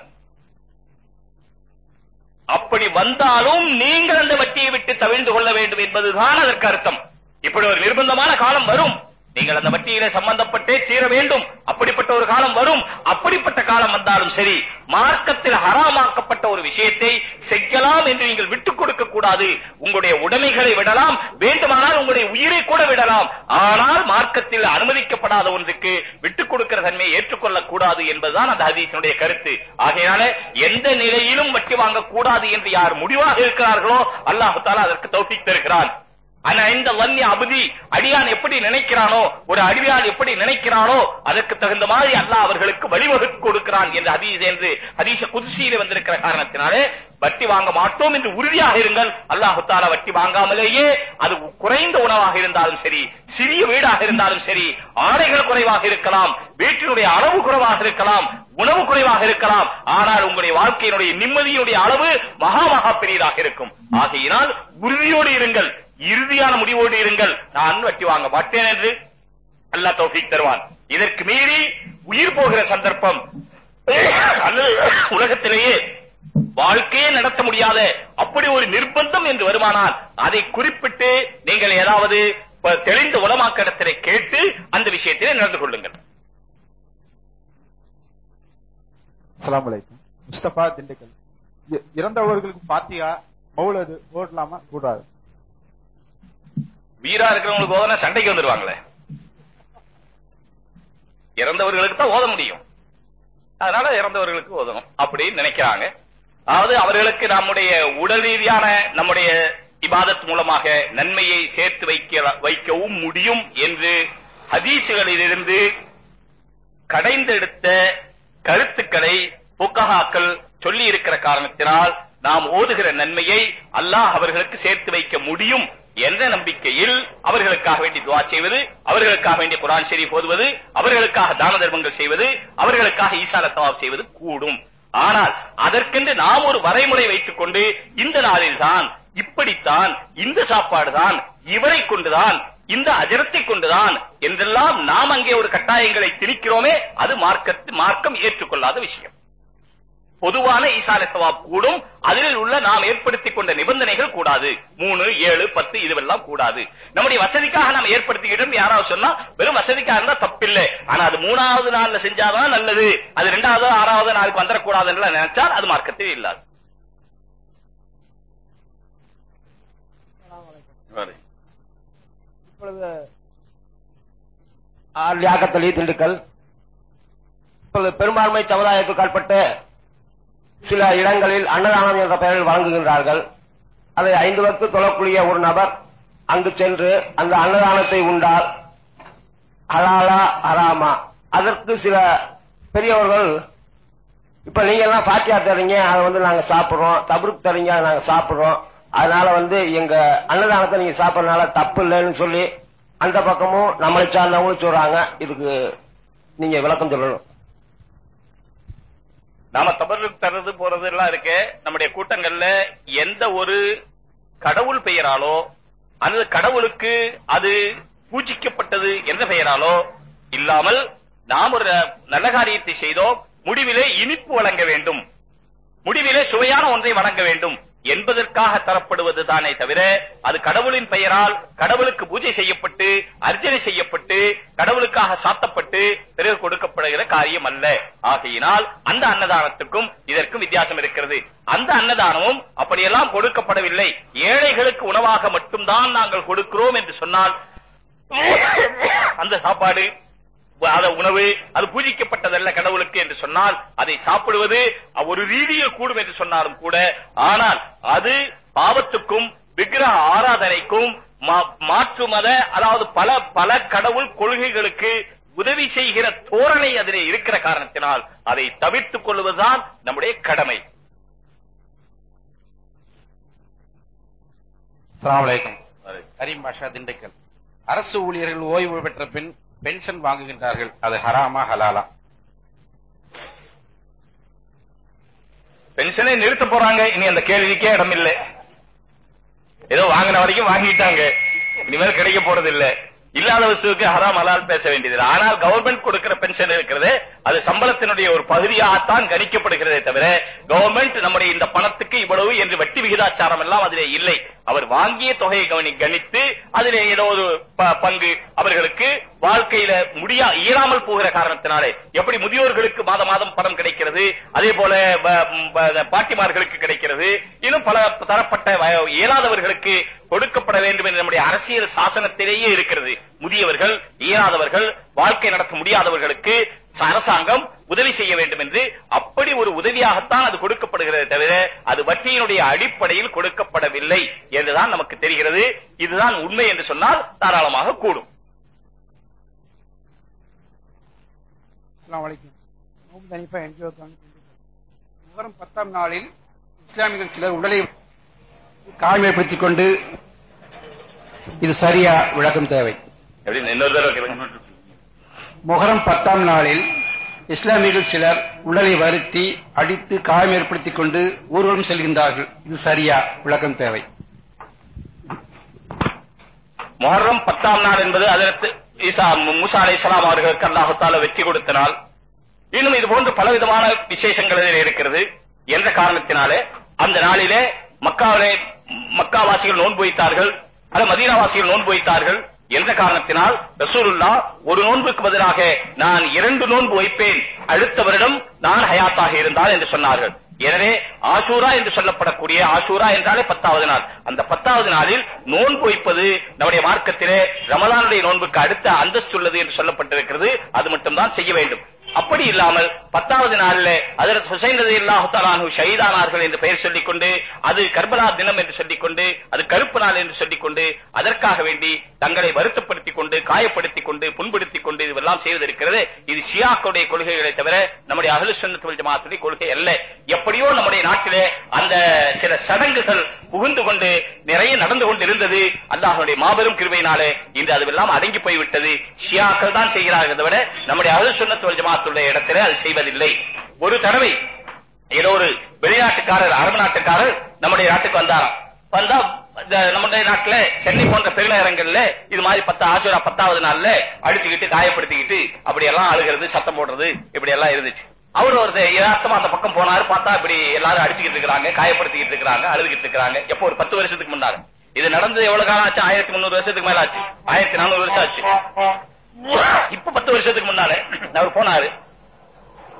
அப்படி வந்தாலும் நீங்கள் அந்த வட்டியை விட்டு தவிழ்ந்து கொள்ள வேண்டும் என்பதுதான் அதற்கு அர்த்தம். இப்படி ஒரு நிர்பந்தமான காலம் வரும். நீங்கள் அந்த வட்டியிலே சம்பந்தப்பட்டே தீர வேண்டும். அப்படிப்பட்ட ஒரு காலம் வரும். அப்படிப்பட்ட காலம் வந்தாலும் சரி மார்க்கத்தில் ஹராமாக்கப்பட்ட ஒரு விஷயத்தை செய்யலாம் என்று நீங்கள் விட்டுக் கொடுக்க கூடாது. உங்களுடைய உடைமைகளை விடலாம். வேண்டுமானால் உங்களுடைய உயிரை கூட விடலாம். ஆனால் மார்க்கத்தில் அனுமதிக்கப்படாத ஒன்றுக்கு விட்டுக் கொடுக்கிற தன்மையை ஏற்றுக்கொள்ளக் கூடாது என்பதுதான் அந்த ஹதீசனுடைய கருத்து. ஆகையினால எந்த நிலையிலும் வட்டி வாங்கக்கூடாது என்று யார் முடிவாக இருக்கிறார்களோ அல்லாஹு தாலா அதற்கு தௌஃபீக் தருகிறான். அபதி அடியான் எப்படி நினைக்கிறானோ ஒரு அடியான் எப்படி நினைக்கிறானோ அதற்கு தகுந்த மாதிரி அல்லாஹ் அவர்களுக்கு வழிவகுத்து கொடுக்கிறான் என்று ஹதீஸ் என்று ஹதீஸ குதிசியில வந்திருக்கிற காரணத்தினாலே வட்டி வாங்க மாட்டோம் என்று உறுதியாக இருங்கள். அல்லாஹு தாலா வட்டி வாங்காமலேயே அது குறைந்த உணவாக இருந்தாலும் சரி சிறிய வீடாக இருந்தாலும் சரி ஆடைகள் குறைவாக இருக்கலாம் வீட்டினுடைய அளவு குறைவாக இருக்கலாம் உணவு குறைவாக இருக்கலாம் ஆனால் உங்களுடைய வாழ்க்கையினுடைய நிம்மதியினுடைய அளவு மகா மகா பெரியதாக இருக்கும். ஆகையினால் உறுதியோடு இருங்கள். இறுதியான முடிவோடு இருங்கள். நான் வட்டி வாங்க மாட்டேன் என்று அல்லாஹ் தௌஃபீக் தருவான். இதற்கு மீறி உயிர் போகிற சந்தர்ப்பம். அல்லது உலகத்திலேயே வாழ்க்கையே நடத்த முடியாத அப்படி ஒரு நிர்பந்தம் என்று வருமானால் அதை குறிப்பிட்டு நீங்கள் ஏதாவது தெளிந்த உலமாக்கடத்திலே கேட்டு அந்த விஷயத்திலே நடந்து கொள்ளுங்கள். அஸ்லாம் அலைக்கும். முஸ்தபா திண்டுக்கல். இ- இறந்தவர்களுக்கு பாத்தியா மௌலது ஓடலாமா கூடாது வீரா இருக்கிறவங்களுக்கு ஓதனா சண்டைக்கு வந்துருவாங்களே. இறந்தவர்களுக்கு தான் ஓத முடியும். அதனால இறந்தவர்களுக்கு ஓதணும் அப்படின்னு நினைக்கிறாங்க. அதாவது அவர்களுக்கு நம்முடைய உடல் ரீதியான நம்முடைய இபாதத் மூலமாக நன்மையை சேர்த்து வைக்க வைக்கவும் முடியும் என்று ஹதீசுகளிலிருந்து கடைந்தெடுத்த கருத்துக்களை புக்கஹாக்கள் சொல்லி இருக்கிற காரணத்தினால் நாம் ஓதுகிற நன்மையை அல்லாஹ் அவர்களுக்கு சேர்த்து வைக்க முடியும். என்ற நம்பிக்கையில் அவர்களுக்காக வேண்டி துவா செய்வது அவர்களுக்காக வேண்டிய குரான் ஷெரீஃப் ஓதுவது அவர்களுக்காக தான தர்மங்கள் செய்வது அவர்களுக்காக ஈசால தவாப் செய்வது கூடும். ஆனால் அதற்கென்று நாம் ஒரு வரைமுறை வைத்துக் கொண்டு இந்த நாளில்தான் இப்படித்தான் இந்த சாப்பாடு தான் இவரை கொண்டுதான் இந்த அஜரத்தை கொண்டுதான் என்றெல்லாம் நாம் அங்கே ஒரு கட்டாயங்களை திணிக்கிறோமே அது மார்க்க மார்க்கம் ஏற்றுக்கொள்ளாத விஷயம். பொதுவான ஈசால சவாப் கூடும். அதில் உள்ள நாம் ஏற்படுத்திக் கொண்ட நிபந்தனைகள் கூடாது. மூணு ஏழு பத்து இதுவெல்லாம் கூடாது. நம்முடைய வசதிக்காக நாம் ஏற்படுத்திக்கிட்டோம் யாராவது சொன்னா வெறும் வசதிக்காக இருந்தா தப்பில்லை. ஆனா அது மூணாவது நாள்ல செஞ்சாதான் நல்லது. அது ரெண்டாவது ஆறாவது நாளுக்கு வந்துடக்கூடாதுன்னு நினைச்சால் அது மார்க்கத்தில் இல்லாது. இப்பொழுது திண்டுக்கல். இப்பொழுது பெரும்பான்மை சமுதாயத்துக்கு கட்பட்டு சில இடங்களில் அன்னதானம் என்ற பெயரில் வழங்குகின்றார்கள். அதை ஐந்து வக்கு தொழக்கூடிய ஒரு நபர் அங்கு சென்று அந்த அன்னதானத்தை உண்டால் ஹலாலா ஹராமா. அதற்கு சில பெரியவர்கள் இப்ப நீங்க எல்லாம் பாத்தியா தரீங்க அதை வந்து நாங்க சாப்பிடுறோம். தபுருக்கு தரீங்க அதை நாங்க சாப்பிடுறோம். அதனால வந்து எங்க அன்னதானத்தை நீங்க சாப்பிடறதுனால தப்பு இல்லைன்னு சொல்லி அந்த பக்கமும் நம்மளை சார்ந்தவங்களும் சொல்றாங்க. இதுக்கு நீங்க விளக்கம் சொல்லணும். நாம தபருக்கு தர்றது போறது எல்லாம் இருக்கு. நம்முடைய கூட்டங்கள்ல எந்த ஒரு கடவுள் பெயராலோ அந்த கடவுளுக்கு அது பூஜிக்கப்பட்டது என்ற பெயராலோ இல்லாமல் நாம் ஒரு நல்ல காரியத்தை செய்தோம் முடிவிலே இனிப்பு வழங்க வேண்டும். முடிவிலே சுவையான ஒன்றை வழங்க வேண்டும். என்பதற்காக தரப்படுவது தானே தவிர அது கடவுளின் பெயரால் கடவுளுக்கு பூஜை செய்யப்பட்டு அர்ச்சனை செய்யப்பட்டு கடவுளுக்காக சாத்தப்பட்டு பிறகு கொடுக்கப்படுகிற காரியம் அல்ல. ஆகையினால் அந்த அன்னதானத்துக்கும் இதற்கும் வித்தியாசம் இருக்கிறது. அந்த அன்னதானமும் அப்படியெல்லாம் கொடுக்கப்படவில்லை. ஏழைகளுக்கு உணவாக மட்டும்தான் நாங்கள் கொடுக்கிறோம் என்று சொன்னால் அந்த சாப்பாடு அத உணவு அது பூஜிக்கப்பட்டதல்ல கடவுளுக்கு என்று சொன்னால் அதை சாப்பிடுவது ஒரு ரீதியில் கூடும் என்று சொன்னாலும் கூட ஆனால் அது பாவத்துக்கும் விக்கிரக ஆராதனைக்கும் மாற்று மத அதாவது பல பல கடவுள் கொள்கைகளுக்கு உதவி செய்கிற தோரணை அதிலே இருக்கிற காரணத்தினால் அதை தவிர்த்துக் கொள்வதுதான் நம்முடைய கடமை. பாஷா திண்டுக்கல். அரசு ஊழியர்கள் ஓய்வு பெற்ற பின் பென்ஷன் வாங்குகின்றார்கள் அது ஹராமா ஹலாலா. பென்ஷனை நிறுத்த போறாங்க இனி அந்த கேள்விக்கே இடம் இல்லை ஏதோ வாங்கின வரைக்கும் வாங்கிட்டாங்க இனிமேல் கிடைக்க போறது இல்லை இல்லாத வஸ்துவுக்கு ஹராம் ஹலால் பேச வேண்டியது ஆனால் கவர்மெண்ட் கொடுக்கிற பென்ஷன் இருக்கிறது அது சம்பளத்தினுடைய ஒரு பகுதியாகத்தான் கணிக்கப்படுகிறதே தவிர கவர்மெண்ட் நம்முடைய இந்த பணத்துக்கு இவ்வளவு என்று வட்டி விகிதாச்சாரம் எல்லாம் அதிலே இல்லை. அவர் வாங்கிய தொகையை கவனி கணித்து அதிலே ஏதோ ஒரு ப- பங்கு அவர்களுக்கு வாழ்க்கையில முடியா இயலாமல் போகிற காரணத்தினாலே எப்படி முதியோர்களுக்கு மாத மாதம் பணம் கிடைக்கிறது அதே போல பாட்டிமார்களுக்கு கிடைக்கிறது இன்னும் பல தரப்பட்ட இயலாதவர்களுக்கு கொடுக்கப்பட வேண்டும் என்று நம்முடைய அரசியல் சாசனத்திலேயே இருக்கிறது. முதியவர்கள் இயலாதவர்கள் வாழ்க்கை நடத்த முடியாதவர்களுக்கு அரசாங்கம் உதவி செய்ய வேண்டும் என்று அப்படி ஒரு உதவியாகத்தான் அது கொடுக்கப்படுகிறது தவிர அது வட்டியினுடைய அடிப்படையில் கொடுக்கப்படவில்லை என்றுதான் நமக்கு தெரிகிறது. இதுதான் உண்மை என்று சொன்னால் தாராளமாக கூடும். அஸ்ஸலாமு அலைக்கும். என்ஜிஓ முகரம் பத்தாம் நாளில் இஸ்லாமியர்கள் சிலர் உடலை காய்மைப்படுத்திக் கொண்டு இது சரியா விளக்கம் தேவை. முகரம் பத்தாம் நாளில் இஸ்லாமியர்கள் சிலர் உடலை வருத்தி அடித்து காயம் ஏற்படுத்திக் கொண்டு ஊர்வலம் செல்கின்றார்கள். இது சரியா விளக்கம் தேவை. முஹர்ரம் பத்தாம் நாள் என்பது அதற்கு ஈசா மூசா அலைஹிஸ்ஸலாம் அவர்களுக்கு அல்லாஹ் தஆலா வெற்றி கொடுத்த நாள் இன்னும் இது போன்று பலவிதமான விசேஷங்கள் இருக்கிறது. என்ற காரணத்தினாலே அந்த நாளிலே மக்காவிலே மக்காவாசிகள் நோன்பு வைத்தார்கள் அல்ல மதீனாவாசிகள் நோன்பு வைத்தார்கள் எந்த காரணத்தினால் ரசூலுல்லா ஒரு நோன்புக்கு பதிலாக நான் இரண்டு நோன்பு வைப்பேன் அடுத்த வருடம் நான் ஹயாத்தாக இருந்தால் என்று சொன்னார்கள். எனவே ஆசூரா என்று சொல்லப்படக்கூடிய ஆசூரா என்றாலே பத்தாவது நாள். அந்த பத்தாவது நாளில் நோன்பு வைப்பது நம்முடைய மார்க்கத்திலே ரமலானுடைய நோன்புக்கு அடுத்த அந்தஸ்து உள்ளது என்று சொல்லப்பட்டிருக்கிறது. அது மட்டும்தான் செய்ய வேண்டும். அப்படி இல்லாமல் பத்தாவது நாளில் அதற்கு ஹுசைன் ரதி அல்லாஹு ஷஹீதானார்கள் என்று பெயர் சொல்லிக்கொண்டு அது கர்பலா தினம் என்று சொல்லிக்கொண்டு அது கருப்பு நாள் என்று சொல்லிக்கொண்டு அதற்காக வேண்டி தங்களை வருத்தப்படுத்திக் கொண்டு காயப்படுத்திக் கொண்டு புண்படுத்திக் கொண்டு இதுவெல்லாம் செய்வதற்கிறது இது ஷியாக்களுடைய கொள்கைகளை தவிர நம்முடைய அகலு தொழில் ஜமாத்துடைய கொள்கை அல்ல. எப்படியோ நம்முடைய நாட்டிலே அந்த சில சடங்குகள் புகுந்து கொண்டு நிறைய நடந்து கொண்டிருந்தது அல்லாஹனுடைய மாபெரும் கிருபையினாலே இன்று அதுவெல்லாம் அடங்கி போய்விட்டது. ஷியாக்கள் தான் செய்கிறார்கள் விட நம்முடைய அகலு சுன்னத்துவல் ஜமாத்துடைய இடத்திலே அது செய்வதில்லை. ஒரு தடவை ஏதோ ஒரு வெளிநாட்டுக்காரர் அரபு நாட்டுக்காரர் நம்முடைய நாட்டுக்கு வந்தாராம். வந்தா இந்த நம்முடைய நாட்டுல சென்னை போன்ற பெருநகரங்கள்ல இது மாதிரி பத்து ஆசூரா பத்தாவது நாள்ல அடிச்சுக்கிட்டு காயப்படுத்திக்கிட்டு அப்படி எல்லாம் அழுகிறது சத்தம் போடுறது இப்படி எல்லாம் இருந்துச்சு. அவர் ஒரு யதார்த்தமா அந்த பக்கம் போனாரு பார்த்தா இப்படி எல்லாரும் அடிச்சுக்கிட்டு இருக்காங்க காயப்படுத்திக்கிட்டு இருக்காங்க அழுதுகிட்டு இருக்காங்க எப்போ ஒரு பத்து வருஷத்துக்கு முன்னால. இது நடந்து எவ்வளவு காலம் ஆச்சு? ஆயிரத்தி முந்நூறு வருஷத்துக்கு மேல ஆச்சு. ஆயிரத்தி நானூறு வருஷம் ஆச்சு. இப்ப பத்து வருஷத்துக்கு முன்னாலே அவர் போனாரு.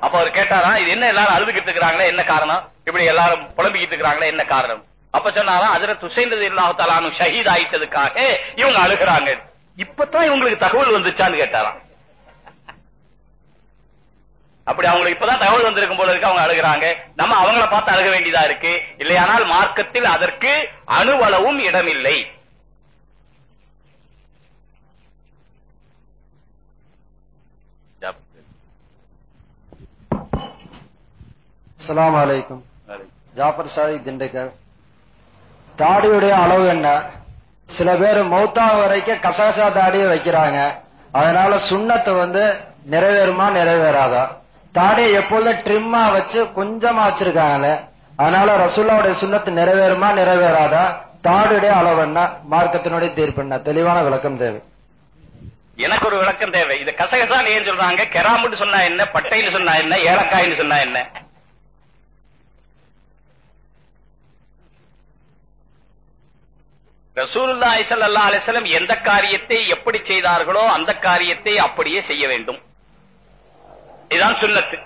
அப்ப அவர் கேட்டாரா இது என்ன எல்லாரும் அழுதுகிட்டு இருக்கிறாங்களே என்ன காரணம்? இப்படி எல்லாரும் புலம்பிக்கிட்டு இருக்கிறாங்களே என்ன காரணம்? அப்ப சொன்னாரா அதுல துசைந்தது இல்லாத்தாலும் ஷஹீத் ஆயிட்டதுக்காக இவங்க அழுகிறாங்க. இப்பதான் இவங்களுக்கு தகவல் வந்துச்சான்னு கேட்டாராம். அப்படி அவங்களுக்கு இப்பதான் தகவல் வந்திருக்கும் போல இருக்கு அவங்க அழுகிறாங்க. நம்ம அவங்கள பார்த்து அழுக வேண்டியதா இருக்கு. இல்லையானால் மார்க்கத்தில் அதற்கு அணுவளவும் இடமில்லை. அஸ்ஸலாமு அலைக்கும். ஜாஃபர் சாதி திண்டுக்கல். தாடியுடைய அளவு என்ன? சில பேர் மௌத்தா வரைக்கும் கசகசா தாடியை வைக்கிறாங்க. அதனால சுண்ணத்தை வந்து நிறைவேறுமா நிறைவேறாதா? தாடியை எப்பொழுதும் ட்ரிம்மா வச்சு கொஞ்சமா வச்சிருக்காங்களே அதனால ரசூல்லாவுடைய சுண்ணத்து நிறைவேறுமா நிறைவேறாதா? தாடுடைய அளவு என்ன? மார்க்கத்தினுடைய தீர்ப்பு என்ன? தெளிவான விளக்கம் தேவை. எனக்கு ஒரு விளக்கம் தேவை. இது கசகசா நீ சொல்றாங்க? கெராமுன்னு சொன்னா என்ன? பட்டைன்னு சொன்னா என்ன? ஏலக்காய்னு சொன்னா என்ன? ரசூலுல்லா அல்லா அலிசலம் எந்த காரியத்தை எப்படி செய்தார்களோ அந்த காரியத்தை அப்படியே செய்ய வேண்டும். இதுதான் சுண்ணத்து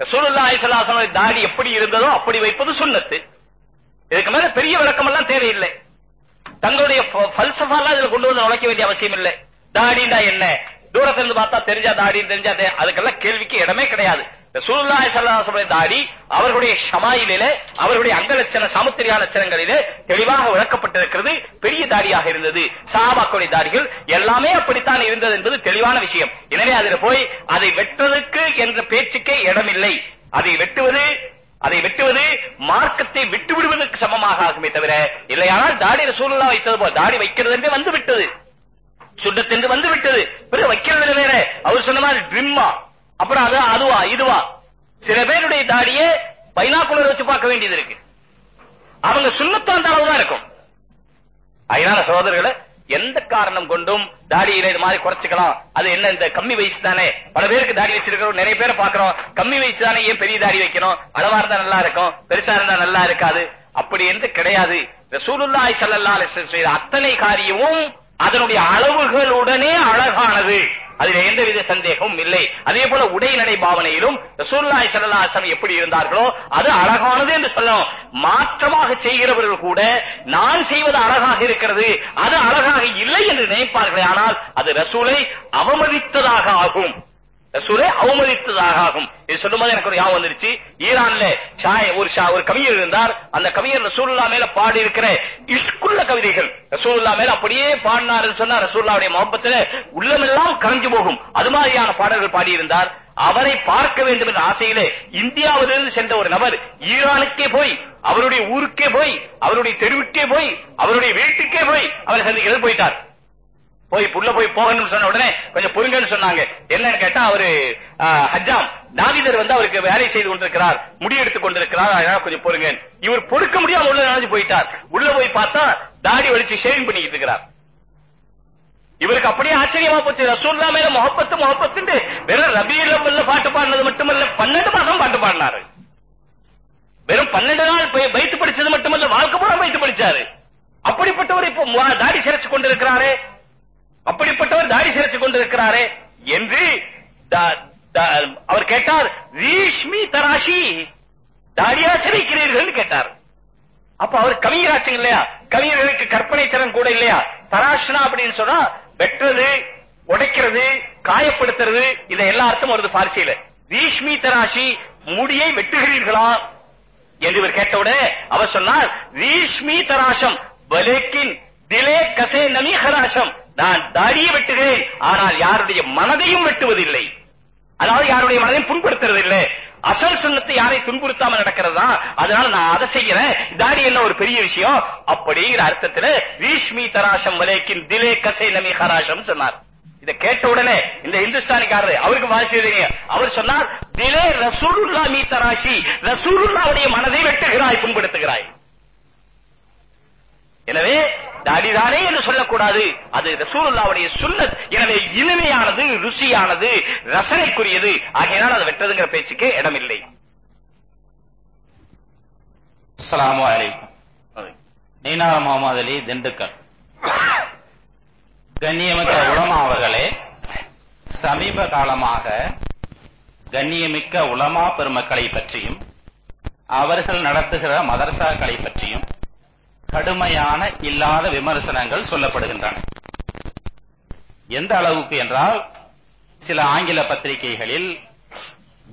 ரசூலுல்லாஹி ஸல்லல்லாஹு தாடி எப்படி இருந்ததோ அப்படி வைப்பது சுண்ணத்து இதுக்கு மேல பெரிய விளக்கம் எல்லாம் தேவையில்லை. தங்களுடைய பல்சஃபாலாம் இதுல கொண்டு வந்து நுழைக்க வேண்டிய அவசியம் இல்லை. தாடிண்டா என்ன? தூரத்துல இருந்து பார்த்தா தெரிஞ்சா தாடின்னு தெரிஞ்சாதே அதுக்கெல்லாம் கேள்விக்கு இடமே கிடையாது. ரசூலுல்லாஹி ஸல்லல்லாஹு தாடி அவர்களுடைய ஷமாயிலே அவர்களுடைய அங்கலட்சண சாமுத்திரியா லட்சணங்களிலே தெளிவாக விளக்கப்பட்டிருக்கிறது. பெரிய தாடியாக இருந்தது. சஹாபாக்களுடைய தாடிகள் எல்லாமே அப்படித்தான் இருந்தது என்பது தெளிவான விஷயம். எனவே அதில் போய் அதை வெட்டுவதற்கு என்ற பேச்சுக்கே இடமில்லை. அதை வெட்டுவது அதை வெட்டுவது மார்க்கத்தை விட்டு விடுவதற்கு சமமாக ஆகுமே தவிர இல்லையானால் தாடி ரசூலுல்லாஹ் வைத்தது போல் தாடி வைக்கிறது என்றே வந்து விட்டது சுண்ணத்தென்று வந்து விட்டது பிறகு வைக்கிறதுல வேற. அவர் சொன்ன மாதிரி ட்ரிம்மா. அப்புறம் அது அதுவா இதுவா? சில பேருடைய தாடியே பைனாக்குலர் வச்சு பார்க்க வேண்டியது இருக்கு. அவங்க சுண்ணத்து அந்த அளவுதான் இருக்கும். அதனால சகோதரர்களை எந்த காரணம் கொண்டும் தாடியில இது மாதிரி குறைச்சிக்கலாம். அது என்ன இந்த கம்மி வயசு தானே? பல பேருக்கு தாடி வச்சிருக்கிறோம் நிறைய பேரை பாக்குறோம் கம்மி வயசு தானே ஏன் பெரிய தாடி வைக்கணும்? அளவா இருந்தா நல்லா இருக்கும் பெருசா இருந்தா நல்லா இருக்காது. அப்படி என்று கிடையாது. இந்த ஸல்லல்லாஹு அலைஹி அத்தனை காரியமும் அதனுடைய அளவுகளுடனே அழகானது. அதில் எந்தவித சந்தேகமும் இல்லை. அதே போல உடைநடை பாவனையிலும் ரசூலுல்லாஹி ஸல்லல்லாஹு எப்படி இருந்தார்களோ அது அழகானது என்று சொல்லணும். மாற்றமாக செய்கிறவர்கள் கூட நான் செய்வது அழகாக இருக்கிறது அது அழகாக இல்லை என்று நினைப்பார்களே ஆனால் அது ரசூலை அவமதித்ததாக ஆகும். ரசூலை அவமதித்ததாக ஆகும் இது சொல்லும்போது எனக்கு ஒரு ஞாபகம் வந்துருச்சு. ஈரான்ல ஷாய் ஒரு ஷா ஒரு கவிஞர் இருந்தார். அந்த கவிஞர் ரசூல்லா மேல பாடி இருக்கிற இஷ்குள்ள கவிதைகள் ரசூல்லா மேல அப்படியே பாடினாருன்னு சொன்னா ரசூல்லாவுடைய முகப்பத்துல உள்ளமெல்லாம் கரைஞ்சு போகும். அது மாதிரியான பாடல்கள் பாடியிருந்தார். அவரை பார்க்க வேண்டும் என்ற ஆசையிலே இந்தியாவிலிருந்து சென்ற ஒரு நபர் ஈரானுக்கே போய் அவருடைய ஊருக்கே போய் அவருடைய தெருவுக்கே போய் அவருடைய வீட்டுக்கே போய் அவரை சந்திக்கிறது போயிட்டார். போய் உள்ள போய் போகணும்னு சொன்ன உடனே கொஞ்சம் பொறுங்கன்னு சொன்னாங்க. என்னன்னு கேட்டா அவரு ஹஜாம் தாவிதர் வந்து அவருக்கு வேலை செய்து கொண்டிருக்கிறார் முடி எடுத்துக் கொண்டிருக்கிறார் அதனால கொஞ்சம் பொறுங்க இவர் பொறுக்க முடியாம உள்ள நினைஞ்சு போயிட்டார். உள்ள போய் பார்த்தா தாடி வலிச்சு ஷேவிங் பண்ணிக்கிட்டு இருக்கிறார். இவருக்கு அப்படியே ஆச்சரியமா போச்சு. ரசூல்லா மேல முகப்பத்து முகப்பத்து வெறும் ரபியுல் பாட்டு பாடினது மட்டுமல்ல பன்னெண்டு மாசம் பாட்டு பாடினாரு. வெறும் பன்னெண்டு நாள் போய் பைத்து படிச்சது மட்டுமல்ல வாழ்க்கை பூரா பைத்து படிச்சாரு. அப்படிப்பட்டவர் இப்போ தாடி சிறைச்சு கொண்டிருக்கிறாரே. அப்படிப்பட்டவர் தாடி சிரைச்சு கொண்டிருக்கிறாரே என்று அவர் கேட்டார் ரீஷ்மி தராஷி தாடியா சிரிக்கிறீர்கள் கேட்டார். அப்ப அவர் கவிஞராச்சுங்க இல்லையா? கவிஞர்களுக்கு கற்பனை திறன் கூட இல்லையா? தராஷ்னா அப்படின்னு சொன்னா வெட்டுறது உடைக்கிறது காயப்படுத்துறது இதை எல்லா அர்த்தம் வருது பார்சியில ரீஷ்மி தராஷி முடியை வெட்டுகிறீர்களா? என்று இவர் கேட்டவுடனே அவர் சொன்னார் ரீஷ்மி தராசம் வலேக்கின் திலே கசே நமி ஹராசம் நான் தாடியை வெட்டுகிறேன் ஆனால் யாருடைய மனதையும் வெட்டுவதில்லை. அதாவது யாருடைய மனதையும் புண்படுத்துறதில்லை. அசல் சுண்ணத்தை யாரை துன்புறுத்தாம நடக்கிறதா? அதனால நான் அதை செய்யறேன் தாடி என்ன ஒரு பெரிய விஷயம்? அப்படிங்கிற அர்த்தத்துல ரீஷ்மி தராசம் வலேக்கின் திலே கசை நமி ஹராசம் சொன்னார். இதை கேட்ட உடனே இந்த இந்துஸ்தானிக்காரர் அவருக்கு வாசி அவர் சொன்னார் திலே ரசூருல்லா மீ தராசி ரசூருல்லாவுடைய மனதை வெட்டுகிறாய் புண்படுத்துகிறாய். எனவே தாடிதானே என்று சொல்லக்கூடாது. அது ரசூலுல்லாவுடைய சுன்னத். எனவே இனிமையானது ருசியானது ரசனைக்குரியது. ஆகையினால் அதை வெட்டதுங்கிற பேச்சுக்கு இடமில்லை. அஸ்ஸலாமு அலைக்கும். நீனார் முகமது அலி திண்டுக்கல். கண்ணியமிக்க உலமா அவர்களே சமீப காலமாக கண்ணியமிக்க உலமா பெருமக்களை பற்றியும் அவர்கள் நடத்துகிற மதரசாக்களை பற்றியும் கடுமையான இல்லாத விமர்சனங்கள் சொல்லப்படுகின்றன. எந்த அளவுக்கு என்றால் சில ஆங்கில பத்திரிகைகளில்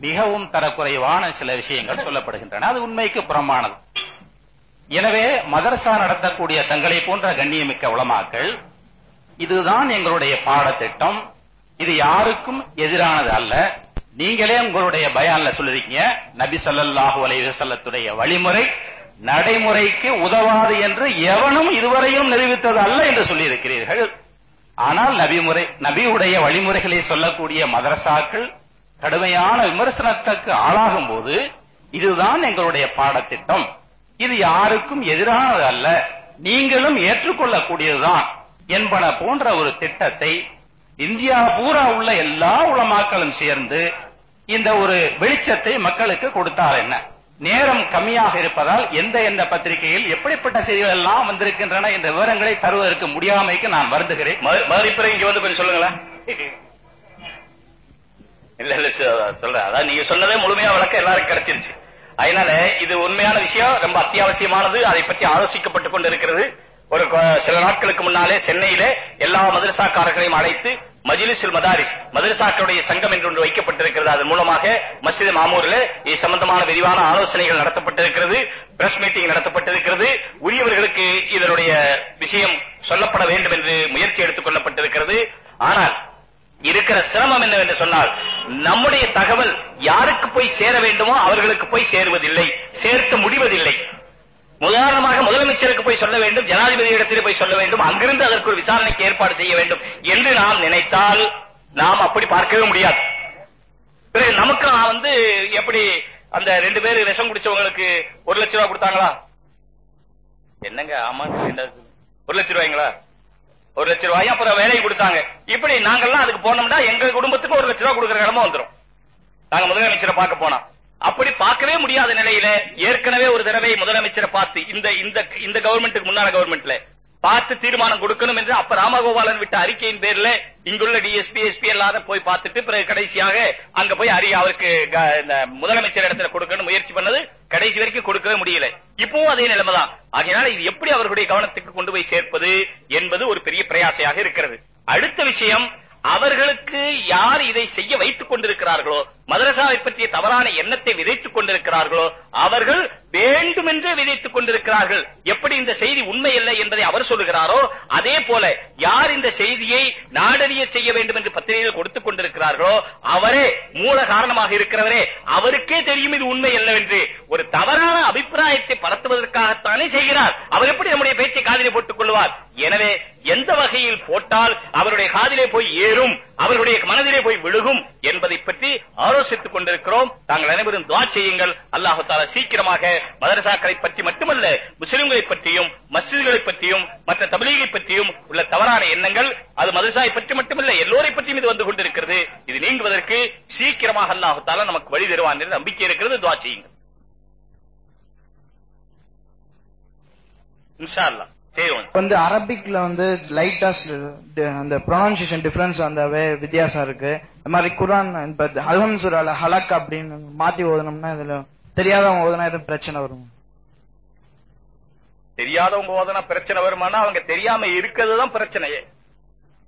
மிகவும் தரக்குறைவான சில விஷயங்கள் சொல்லப்படுகின்றன. அது உண்மைக்கு புறமானது எனவே மதரசா நடத்தக்கூடிய தங்களை போன்ற கண்ணியமிக்க உளமாக்கள் இதுதான் எங்களுடைய பாடத்திட்டம். இது யாருக்கும் எதிரானது அல்ல. நீங்களே உங்களுடைய பயான்ல சொல்லிருக்கீங்க நபி ஸல்லல்லாஹு அலைவசல்லத்துடைய வழிமுறை நடைமுறைக்கு உதவாது என்று எவனும் இதுவரையும் நிரூபித்தது அல்ல என்று சொல்லியிருக்கிறீர்கள். ஆனால் நபிமுறை நபியுடைய வழிமுறைகளை சொல்லக்கூடிய மதரசாக்கள் கடுமையான விமர்சனத்துக்கு ஆளாகும் போது இதுதான் எங்களுடைய பாடத்திட்டம். இது யாருக்கும் எதிரானது அல்ல. நீங்களும் ஏற்றுக்கொள்ளக்கூடியதுதான் என்பன போன்ற ஒரு திட்டத்தை இந்தியா பூரா உள்ள எல்லா உலமாக்களும் சேர்ந்து இந்த ஒரு வெளிச்சத்தை மக்களுக்கு கொடுத்தார் என்ன? நேரம் கம்மியாக இருப்பதால் எந்த எந்த பத்திரிகையில் எப்படிப்பட்ட செய்திகள் எல்லாம் வந்திருக்கின்றன என்ற விவரங்களை தருவதற்கு முடியாமைக்கு நான் வருந்துகிறேன். இங்க வந்து கொஞ்சம் சொல்லுங்களேன். இல்ல இல்ல சொல்றேன். அதான் நீங்க சொன்னதே முழுமையா விளக்க எல்லாருக்கும் கிடைச்சிருச்சு. அதனால இது உண்மையான விஷயம் ரொம்ப அத்தியாவசியமானது அதை பற்றி ஆலோசிக்கப்பட்டுக் கொண்டிருக்கிறது. ஒரு சில நாட்களுக்கு முன்னாலே சென்னையிலே எல்லா மதரசாக்காரர்களையும் அழைத்து மஜிலிசில் மதாரிஸ் மதரசாக்களுடைய சங்கம் என்று ஒன்று வைக்கப்பட்டிருக்கிறது. அதன் மூலமாக மஸ்ஜித் மாமூரில் இது சம்பந்தமான விரிவான ஆலோசனைகள் நடத்தப்பட்டிருக்கிறது பிரஸ் மீட்டிங் நடத்தப்பட்டிருக்கிறது. உரியவர்களுக்கு இதனுடைய விஷயம் சொல்லப்பட வேண்டும் என்று முயற்சி எடுத்துக் கொள்ளப்பட்டிருக்கிறது. ஆனால் இருக்கிற சிரமம் என்னவென்று சொன்னால் நம்முடைய தகவல் யாருக்கு போய் சேர வேண்டுமோ அவர்களுக்கு போய் சேருவதில்லை சேர்த்து முடிவதில்லை. உதாரணமாக முதலமைச்சருக்கு போய் சொல்ல வேண்டும் ஜனாதிபதி இடத்திலே போய் சொல்ல வேண்டும் அங்கிருந்து அதற்கு ஒரு விசாரணைக்கு ஏற்பாடு செய்ய வேண்டும் என்று நாம் நினைத்தால் நாம் அப்படி பார்க்கவே முடியாது. பிறகு நமக்கு வந்து எப்படி அந்த ரெண்டு பேர் விஷம் குடிச்சவங்களுக்கு ஒரு லட்சம் ரூபாய் கொடுத்தாங்களா? என்னங்க ஆமா ஒரு லட்சம் ரூபாய்ங்களா? ஒரு லட்சம் ரூபாய். அப்புறம் வேலையை கொடுத்தாங்க? இப்படி நாங்கெல்லாம் அதுக்கு போனோம்னா எங்க குடும்பத்துக்கு ஒரு லட்சம் ரூபாய் கொடுக்குற நிலைமை வந்துரும். நாங்க முதலமைச்சரை பார்க்க போனா. அப்படி பார்க்கவே முடியாத நிலையில ஏற்கனவே ஒரு தடவை முதலமைச்சரை பார்த்து இந்த இந்த இந்த கவர்மெண்ட்டுக்கு முன்னால கவர்மெண்ட்ல பார்த்து தீர்மானம் கொடுக்கணும் என்று அப்ப ராமகோபாலன் விட்ட அறிக்கையின் பேர்ல இங்குள்ள டிஎஸ்பி எஸ்பி எல்லாரும் போய் பார்த்துட்டு பிறகு கடைசியாக அங்க போய் அறிய அவருக்கு இந்த முதலமைச்சர் இடத்துல கொடுக்கணும் முயற்சி பண்ணது. கடைசி வரைக்கும் கொடுக்கவே முடியல. இப்பவும் அதே நிலைமைதான் ஆகையினால இது எப்படி அவர்களுடைய கவனத்துக்கு கொண்டு போய் சேர்ப்பது என்பது ஒரு பெரிய பிரயாசையாக இருக்கிறது. அடுத்த விஷயம் அவர்களுக்கு யார் இதை செய்ய வைத்துக் கொண்டிருக்கிறார்களோ மதரசாவை பற்றிய தவறான எண்ணத்தை விதைத்துக் கொண்டிருக்கிறார்களோ அவர்கள் வேண்டுமென்றே விதைத்துக் கொண்டிருக்கிறார்கள். எப்படி இந்த செய்தி உண்மை இல்லை என்பதை அவர் சொல்லுகிறாரோ அதே போல யார் இந்த செய்தியை நாடறிய செய்ய வேண்டும் என்று பத்திரிகைகள் கொடுத்துக் கொண்டிருக்கிறார்களோ அவரே மூல காரணமாக இருக்கிறவரே. அவருக்கே தெரியும் இது உண்மை அல்லவென்று. ஒரு தவறான அபிப்பிராயத்தை பரத்துவதற்காகத்தானே செய்கிறார். அவர் எப்படி நம்முடைய பேச்சை காதிலே போட்டுக் கொள்வார்? எனவே எந்த வகையில் போட்டால் அவருடைய காதிலே போய் ஏறும் அவருடைய மனதிலே போய் விழுகும் என்பதை பற்றி ஆலோசித்துக் கொண்டிருக்கிறோம். தாங்கள் அனைவரும் துவா செய்யுங்கள். அல்லாஹு தாலா சீக்கிரமாக மதரசாக்களை பற்றி மட்டுமல்ல முஸ்லிம்களை பற்றியும் மஸ்ஜிதுகளை பற்றியும் மற்ற தபிலீகை பற்றியும் உள்ள தவறான எண்ணங்கள் அது மதரசாவை பற்றி மட்டுமல்ல எல்லோரை பற்றியும் இது வந்து கொண்டிருக்கிறது. இது நீங்குவதற்கு சீக்கிரமாக அல்லாஹு தாலா நமக்கு வழி தருவான் என்று நம்பிக்கை இருக்கிறது. துவா செய்யுங்கள். இன்ஷா அல்லாஹ். வந்து அரபிக்ல வந்து லைட்டா அந்த ப்ரொனன்சியேஷன் டிஃபரன்ஸ் அந்த வே- வித்தியாசம் இருக்கு. இந்த மாதிரி குரான் இப்ப அல்ஹம் சுரால ஹலக் அப்படின்னு மாத்தி ஓதனோம்னா இதுல தெரியாதவங்க ஓதுனா எதுவும் பிரச்சனை வரும்? தெரியாதவங்க ஓதனா பிரச்சனை வருமானா அவங்க தெரியாம இருக்கிறது தான் பிரச்சனையே.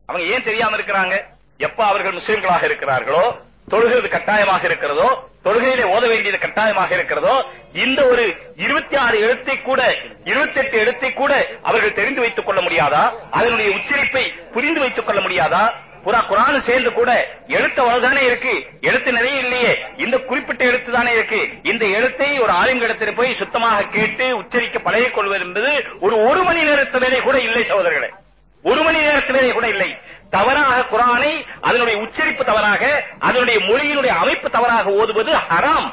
அவங்க ஏன் தெரியாம இருக்கிறாங்க? எப்ப அவர்கள் முஸ்லிம்களாக இருக்கிறார்களோ தொழுகிறது கட்டாயமாக இருக்கிறதோ தொழுகையிலே ஓத வேண்டியது கட்டாயமாக இருக்கிறதோ இந்த ஒரு இருபத்தி ஆறு எழுத்தை கூட இருபத்தி எட்டு எழுத்தை கூட அவர்கள் தெரிந்து வைத்துக் கொள்ள முடியாதா? அதனுடைய உச்சரிப்பை புரிந்து வைத்துக் கொள்ள முடியாதா? புறா குரான் சேர்ந்து கூட எழுத்த அவ்வளவுதானே இருக்கு. எழுத்து நிறைய இல்லையே. இந்த குறிப்பிட்ட எழுத்து தானே இருக்கு. இந்த எழுத்தை ஒரு ஆளுங்க போய் சுத்தமாக கேட்டு உச்சரிக்க பழகிக் கொள்வது என்பது ஒரு ஒரு மணி நேரத்து வேலை கூட இல்லை சகோதரர்களே. ஒரு மணி நேரத்து வேலை கூட இல்லை. தவறாக குரானை அதனுடைய உச்சரிப்பு தவறாக அதனுடைய மொழியினுடைய அமைப்பு தவறாக ஓதுவது ஹராம்.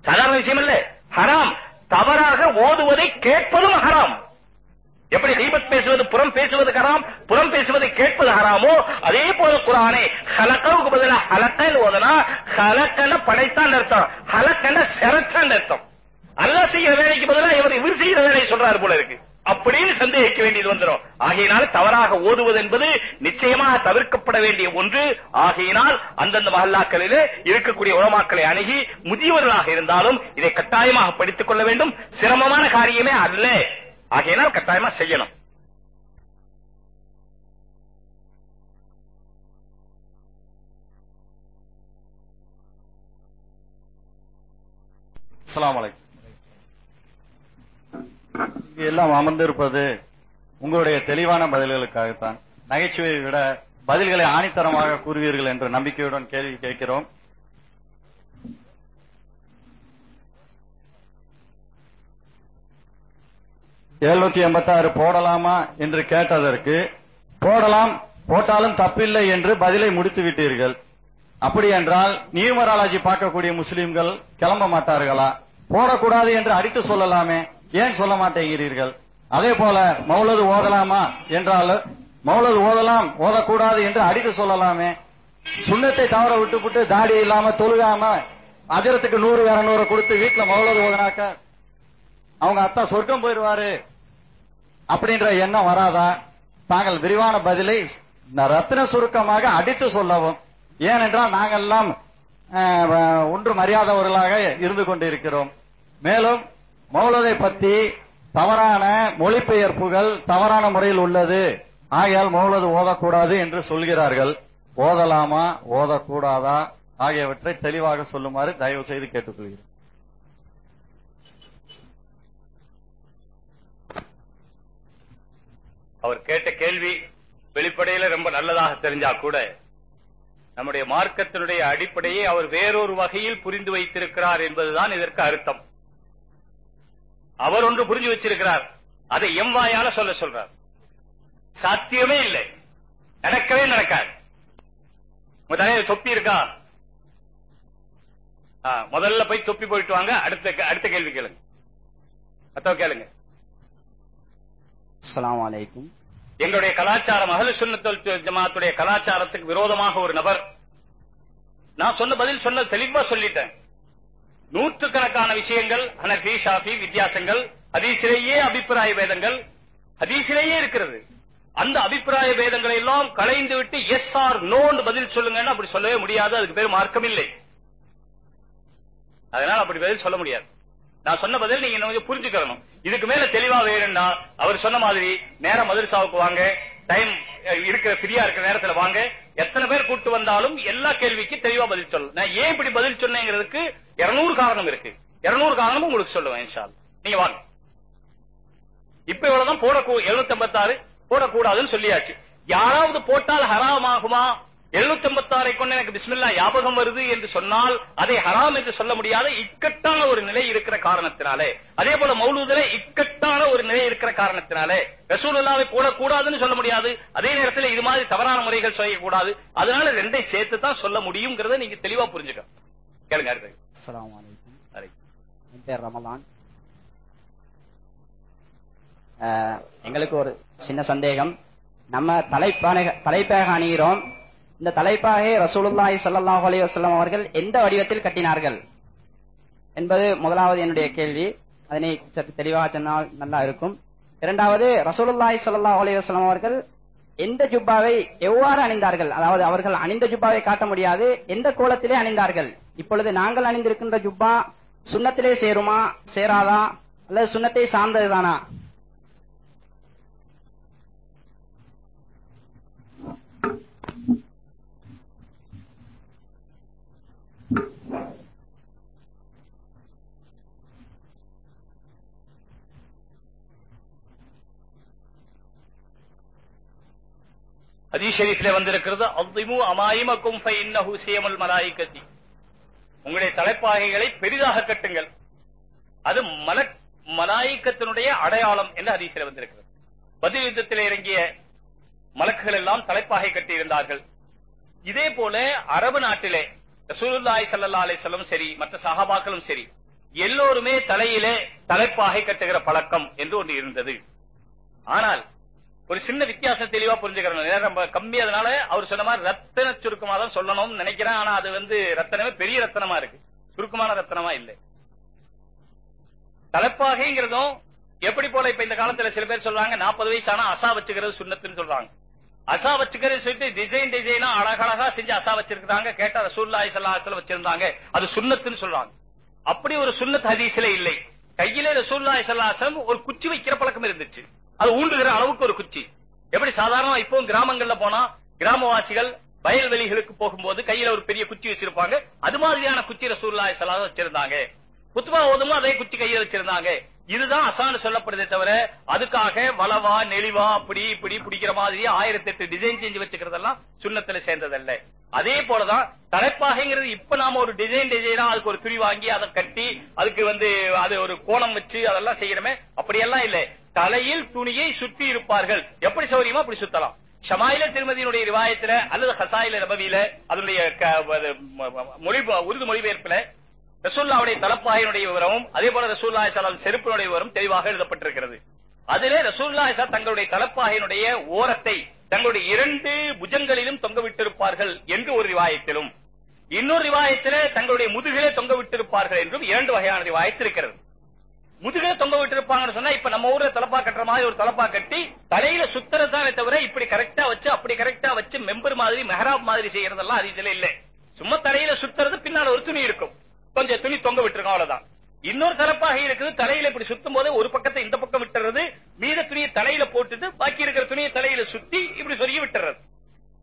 சாதாரண விஷயம் இல்ல ஹராம். தவறாக ஓதுவதை கேட்பதும் ஹராம். எப்படி கீபத் பேசுவது புறம் பேசுவது ஹராம் புறம் பேசுவதை கேட்பது ஹராமோ அதே போல குரானை ஹலக்காவுக்கு பதிலா ஹலக்கன்னு ஓதனா ஹலக்கன படைத்தான் அர்த்தம். ஹலக்கன செரச்சான் அர்த்தம். அல்லாஹ் செய்யற வேலைக்கு பதிலா இவர் இவர் செய்யற வேலையை சொல்றாரு போல இருக்கு. அப்படின்னு சந்தேகிக்க வேண்டியது வந்துடும் ஆகையினால் தவறாக ஓதுவது என்பது நிச்சயமாக தவிர்க்கப்பட வேண்டிய ஒன்று. ஆகையினால் அந்தந்த மஹல்லாக்களிலே இருக்கக்கூடிய உலமாக்களை அணுகி முதியவர்களாக இருந்தாலும் இதை கட்டாயமாக படித்துக் கொள்ள வேண்டும். சிரமமான காரியமே அல்ல. ஆகையினால் கட்டாயமா செய்யணும். அஸ்ஸலாமு அலைக்கும். இங்கு எல்லாம் அமர்ந்திருப்பது உங்களுடைய தெளிவான பதில்களுக்காகத்தான். நகைச்சுவையை விட பதில்களை ஆணித்தரமாக கூறுவீர்கள் என்ற நம்பிக்கையுடன் கேள்வி கேட்கிறோம். எழுநூத்தி எண்பத்தாறு போடலாமா என்று கேட்டதற்கு போடலாம் போட்டாலும் தப்பில்லை என்று பதிலை முடித்து விட்டீர்கள். அப்படி என்றால் நியூமராலஜி பார்க்கக்கூடிய முஸ்லிம்கள் கிளம்ப மாட்டார்களா? போடக்கூடாது என்று அடித்து சொல்லலாமே. ஏன் சொல்ல மாட்டேங்கிறீர்கள்? அதே போல மௌலது ஓதலாமா என்றாலும் மௌலது ஓதலாம் ஓதக்கூடாது என்று அடித்து சொல்லலாமே. சுண்ணத்தை தவற விட்டுவிட்டு தாடி இல்லாம தொழுகாம அதிரத்துக்கு நூறு இரநூறு கொடுத்து வீட்டுல மௌலது ஓதனாக்க அவங்க அத்தா சொர்க்கம் போயிடுவாரு அப்படின்ற எண்ணம் வராதா? தாங்கள் விரிவான பதிலை ரத்தின சுருக்கமாக அடித்து சொல்லவும். ஏனென்றால் நாங்கள் எல்லாம் அஹ், ஒன்றும் அறியாதவர்களாக இருந்து கொண்டிருக்கிறோம். மேலும் மௌலதை பத்தி தவறான மொழிபெயர்ப்புகள் தவறான முறையில் உள்ளது. ஆகையால் மௌலது ஓதக்கூடாது என்று சொல்கிறார்கள். ஓதலாமா? ஓதக்கூடாதா? ஆகியவற்றை தெளிவாக சொல்லுமாறு தயவு செய்து கேட்டுக்கொள்கிறேன். அவர் கேட்ட கேள்வி வெளிப்படையில ரொம்ப நல்லதாக தெரிஞ்சா கூட நம்முடைய மார்க்கத்தினுடைய அடிப்படையை அவர் வேறொரு வகையில் புரிந்து வைத்திருக்கிறார் என்பதுதான் இதற்கு அர்த்தம். அவர் ஒன்று புரிஞ்சு வச்சிருக்கிறார். அதை எம் வாயால சொல்ல சொல்றார். சாத்தியமே இல்லை. நடக்கவே நடக்காது. உங்க தலையில தொப்பி இருக்கா? முதல்ல போய் தொப்பி போயிட்டு வாங்க. அடுத்த அடுத்த கேள்வி கேளுங்க. மத்தவ கேளுங்க. அஸ்ஸலாமு அலைக்கும். எங்களுடைய கலாச்சாரம் அகல சுன்னத்துல் ஜமாத்துடைய கலாச்சாரத்துக்கு விரோதமாக ஒரு நபர். நான் சொன்ன பதில் சொன்ன தெளிவா சொல்லிட்டேன். நூற்றுக்கணக்கான விஷயங்கள் ஹனஃபி ஷாஃபி வித்தியாசங்கள் ஹதீஸிலேயே அபிப்பிராய வேதங்கள் ஹதீஸிலேயே இருக்கிறது. அந்த அபிப்பிராய வேதங்களை எல்லாம் களைந்து விட்டு எஸ் ஆர் நோன்னு பதில் சொல்லுங்கன்னு அப்படி சொல்லவே முடியாது அதுக்கு பேர் மார்க்கம் இல்லை அதனால அப்படி பதில் சொல்ல முடியாது. நான் சொன்ன பதில் நீங்க இன்னும் கொஞ்சம் புரிஞ்சுக்கணும். இதுக்கு மேல தெளிவா வேணும்னா அவர் சொன்ன மாதிரி நேரம் மதுரசாவுக்கு வாங்க டைம் இருக்கிற ஃப்ரீயா இருக்கிற நேரத்துல வாங்க எத்தனை பேர் கூட்டு வந்தாலும் எல்லா கேள்விக்கும் தெளிவா பதில் சொல்லணும் நான் ஏன் இப்படி பதில் சொன்னேங்கிறதுக்கு 200 காரணம் இருக்கு. 200 காரணமும் உங்களுக்கு சொல்லுவேன் இன்ஷால் நீங்க வாங்க. இப்ப இவ்வளவுதான் போடக்கூ எழுநூத்தி ஐம்பத்தாறு போடக்கூடாதுன்னு சொல்லியாச்சு. யாராவது போட்டால் ஹராமாகுமா எழுநூத்தி ஐம்பத்தாறை கொண்டு எனக்கு பிஸ்மில்லா ஞாபகம் வருது என்று சொன்னால் அதை ஹராம் என்று சொல்ல முடியாத இக்கட்டான ஒரு நிலை இருக்கிற காரணத்தினாலே. அதே போல மௌலூதுல இக்கட்டான ஒரு நிலை இருக்கிற காரணத்தினாலே. ரசூலுல்லாவை போடக்கூடாதுன்னு சொல்ல முடியாது. அதே நேரத்தில் இது மாதிரி தவறான முறைகள் செய்யக்கூடாது. அதனால ரெண்டை சேர்த்து தான் சொல்ல முடியுங்கிறத நீங்க தெளிவா புரிஞ்சுக்கணும். கேளுங்க அடுத்து. அலைக்கும். அலைக்கும். என் பேர் ரமலான். எங்களுக்கு ஒரு சின்ன சந்தேகம். நம்ம தலைப்பான தலைப்பாக அணிகிறோம். இந்த தலைப்பாகை ரசூலுல்லாஹி ஸல்லல்லாஹு அலைஹி வஸல்லம் அவர்கள் எந்த வடிவத்தில் கட்டினார்கள்? என்பது முதலாவது என்னுடைய கேள்வி. அதனை சற்று தெளிவாக சொன்னால் நல்லா இருக்கும். இரண்டாவது ரசூலுல்லாஹி ஸல்லல்லாஹு அலைஹி வஸல்லம் அவர்கள் எந்த ஜுப்பாவை எவ்வாறு அணிந்தார்கள்? அதாவது அவர்கள் அணிந்த ஜுப்பாவை காட்ட முடியாது. எந்த கோலத்திலே அணிந்தார்கள்? இப்பொழுது நாங்கள் அணிந்திருக்கின்ற ஜுப்பா சுண்ணத்திலே சேருமா சேராதா? அல்லது சுண்ணத்தை சார்ந்ததுதானா? ஹதீஷ் ஷரீஃப்ல வந்திருக்கிறது அல்திமு அமாயிமக்கும் ஃபை இன்னஹு சேமல் மலாயிகதி உங்களுடைய தலைப்பாகைகளை பெரிதாக கட்டுங்கள். அது மல மலாயிக்கத்தினுடைய அடையாளம் என்று ஹதீஸில் வந்திருக்கிறது. பதில் யுத்தத்தில் இறங்கிய மலக்குகள் எல்லாம் தலைப்பாகை கட்டியிருந்தார்கள். இதே போல அரபு நாட்டிலே ரசூலுல்லாய் சல்லா அலிசல்லும் சரி மற்ற சகாபாக்களும் சரி எல்லோருமே தலையிலே தலைப்பாகை கட்டுகிற பழக்கம் என்று ஒன்று இருந்தது. ஆனால் ஒரு சின்ன வித்தியாசம் தெளிவா புரிஞ்சுக்கிறோம் நேரம் ரொம்ப கம்மி அதனால அவர் சொன்ன மாதிரி ரத்தன சுருக்கமா தான் சொல்லணும்னு நினைக்கிறேன். ஆனா அது வந்து ரத்தனமே பெரிய ரத்தனமா இருக்கு. சுருக்கமான ரத்தனமா இல்லை. தலைப்பாகைங்கிறதும் எப்படி போல இப்ப இந்த காலத்துல சில பேர் சொல்றாங்க நாற்பது வயசு ஆனா அசா வச்சுக்கிறது சுண்ணத்துன்னு சொல்றாங்க. அசா வச்சுக்கிறது சொல்லிட்டு டிசைன் டிசைனா அழகழகா செஞ்சு அசா வச்சிருக்காங்க கேட்டா ரசூல்லாய் சல்லாஹ் வச்சிருந்தாங்க. அது சுண்ணத்துன்னு சொல்றாங்க. அப்படி ஒரு சுண்ணத் ஹதீஸ்ல இல்லை. கையிலே ரசூல்லாய் சல்லாஹம் ஒரு குச்சி வைக்கிற பழக்கம் இருந்துச்சு. அது ஊண்டுகிற அளவுக்கு ஒரு குச்சி. எப்படி சாதாரணமா இப்போ கிராமங்கள்ல போனா கிராமவாசிகள் வயல்வெளிகளுக்கு போகும்போது கையில ஒரு பெரிய குச்சி வச்சிருப்பாங்க. அது மாதிரியான குச்சி ரசூல்லாய் சலாத வச்சிருந்தாங்க. குத்துபா ஓதுமோ அதே குச்சி கையில வச்சிருந்தாங்க. இதுதான் அசான்னு சொல்லப்படுதே தவிர அதுக்காக வளவா நெளிவா அப்படி இப்படி பிடிக்கிற மாதிரி ஆயிரத்தி எட்டு டிசைன் செஞ்சு வச்சுக்கிறதெல்லாம் சுண்ணத்துல சேர்ந்ததல்ல. அதே போலதான் தலைப்பாகைங்கிறது இப்ப நாம ஒரு டிசைன் டிசைனா அதுக்கு ஒரு துணி வாங்கி அதை கட்டி அதுக்கு வந்து அது ஒரு கோணம் வச்சு அதெல்லாம் செய்யணுமே. அப்படியெல்லாம் இல்ல. தலையில் துணியை சுற்றி இருப்பார்கள். எப்படி சௌரியமோ அப்படி சுத்தலாம். ஷமாயில திருமதியினுடைய ரிவாயத்துல அல்லது ஹசாயில நபவியில அதனுடைய மொழி உருது மொழிபெயர்ப்புல ரசூல்லாவுடைய தலப்பாயினுடைய விவரமும் அதே போல ரசூல்லா சலாம் செருப்பினுடைய விவரம் தெளிவாக எழுதப்பட்டிருக்கிறது. அதிலே ரசூல்லா சலாம் தங்களுடைய தலப்பாயினுடைய ஓரத்தை தங்களுடைய இரண்டு புஜங்களிலும் தொங்க விட்டிருப்பார்கள் என்று ஒரு ரிவாயத்திலும். இன்னொரு ரிவாயத்திலே தங்களுடைய முதுகிலே தொங்க விட்டிருப்பார்கள் என்றும் இரண்டு வகையான ரிவாயத்து இருக்கிறது. முதுகுல தொங்க விட்டுருப்பாங்கன்னு சொன்னா இப்ப நம்ம ஊர்ல தலப்பா கட்டுற மாதிரி ஒரு தலப்பா கட்டி தலையில சுத்துறதானே தவிர இப்படி கரெக்டா வச்சு அப்படி கரெக்டா வச்சு மெம்பர் மாதிரி மெஹராப் மாதிரி செய்யறதெல்லாம் அதிசல இல்லை. சும்மா தலையில சுத்துறது பின்னால ஒரு துணி இருக்கும். கொஞ்சம் துணி தொங்க விட்டுருக்கோம் அவ்வளவுதான். இன்னொரு தலப்பாக இருக்குது தலையில இப்படி சுத்தும் போது ஒரு பக்கத்தை இந்த பக்கம் விட்டுறது மீத துணியை தலையில போட்டுட்டு பாக்கி இருக்கிற துணியை தலையில சுத்தி இப்படி சொருகி விட்டுறது.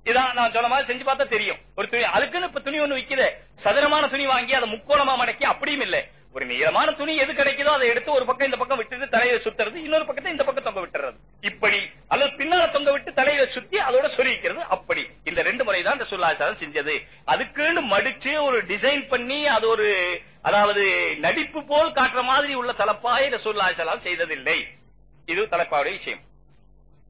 இதான் நான் சொன்ன மாதிரி செஞ்சு பார்த்தா தெரியும். ஒரு துணி அதுக்குன்னு இப்ப துணி ஒண்ணு விக்குது. சதுரமான துணி வாங்கி அதை முக்கோணமா மடக்கி அப்படியும் இல்லை. ஒரு நீளமான துணி எது கிடைக்குதோ அதை எடுத்து ஒரு பக்கம் இந்த பக்கம் விட்டுட்டு தலையில சுத்துறது இன்னொரு பக்கத்தை இந்த பக்கம் தொங்க விட்டுறது. இப்படி அல்லது பின்னால தொங்க விட்டு தலையில சுத்தி அதோட சொல்லிக்கிறது அப்படி. இந்த ரெண்டு முறை தான் ரசூல்லாசாரம் செஞ்சது. அதுக்குன்னு மடிச்சு ஒரு டிசைன் பண்ணி அது ஒரு அதாவது நடிப்பு போல் காட்டுற மாதிரி உள்ள தலப்பாய் ரசூல்லாசலாம் செய்ததில்லை. இது தலைப்பாவுடைய விஷயம்.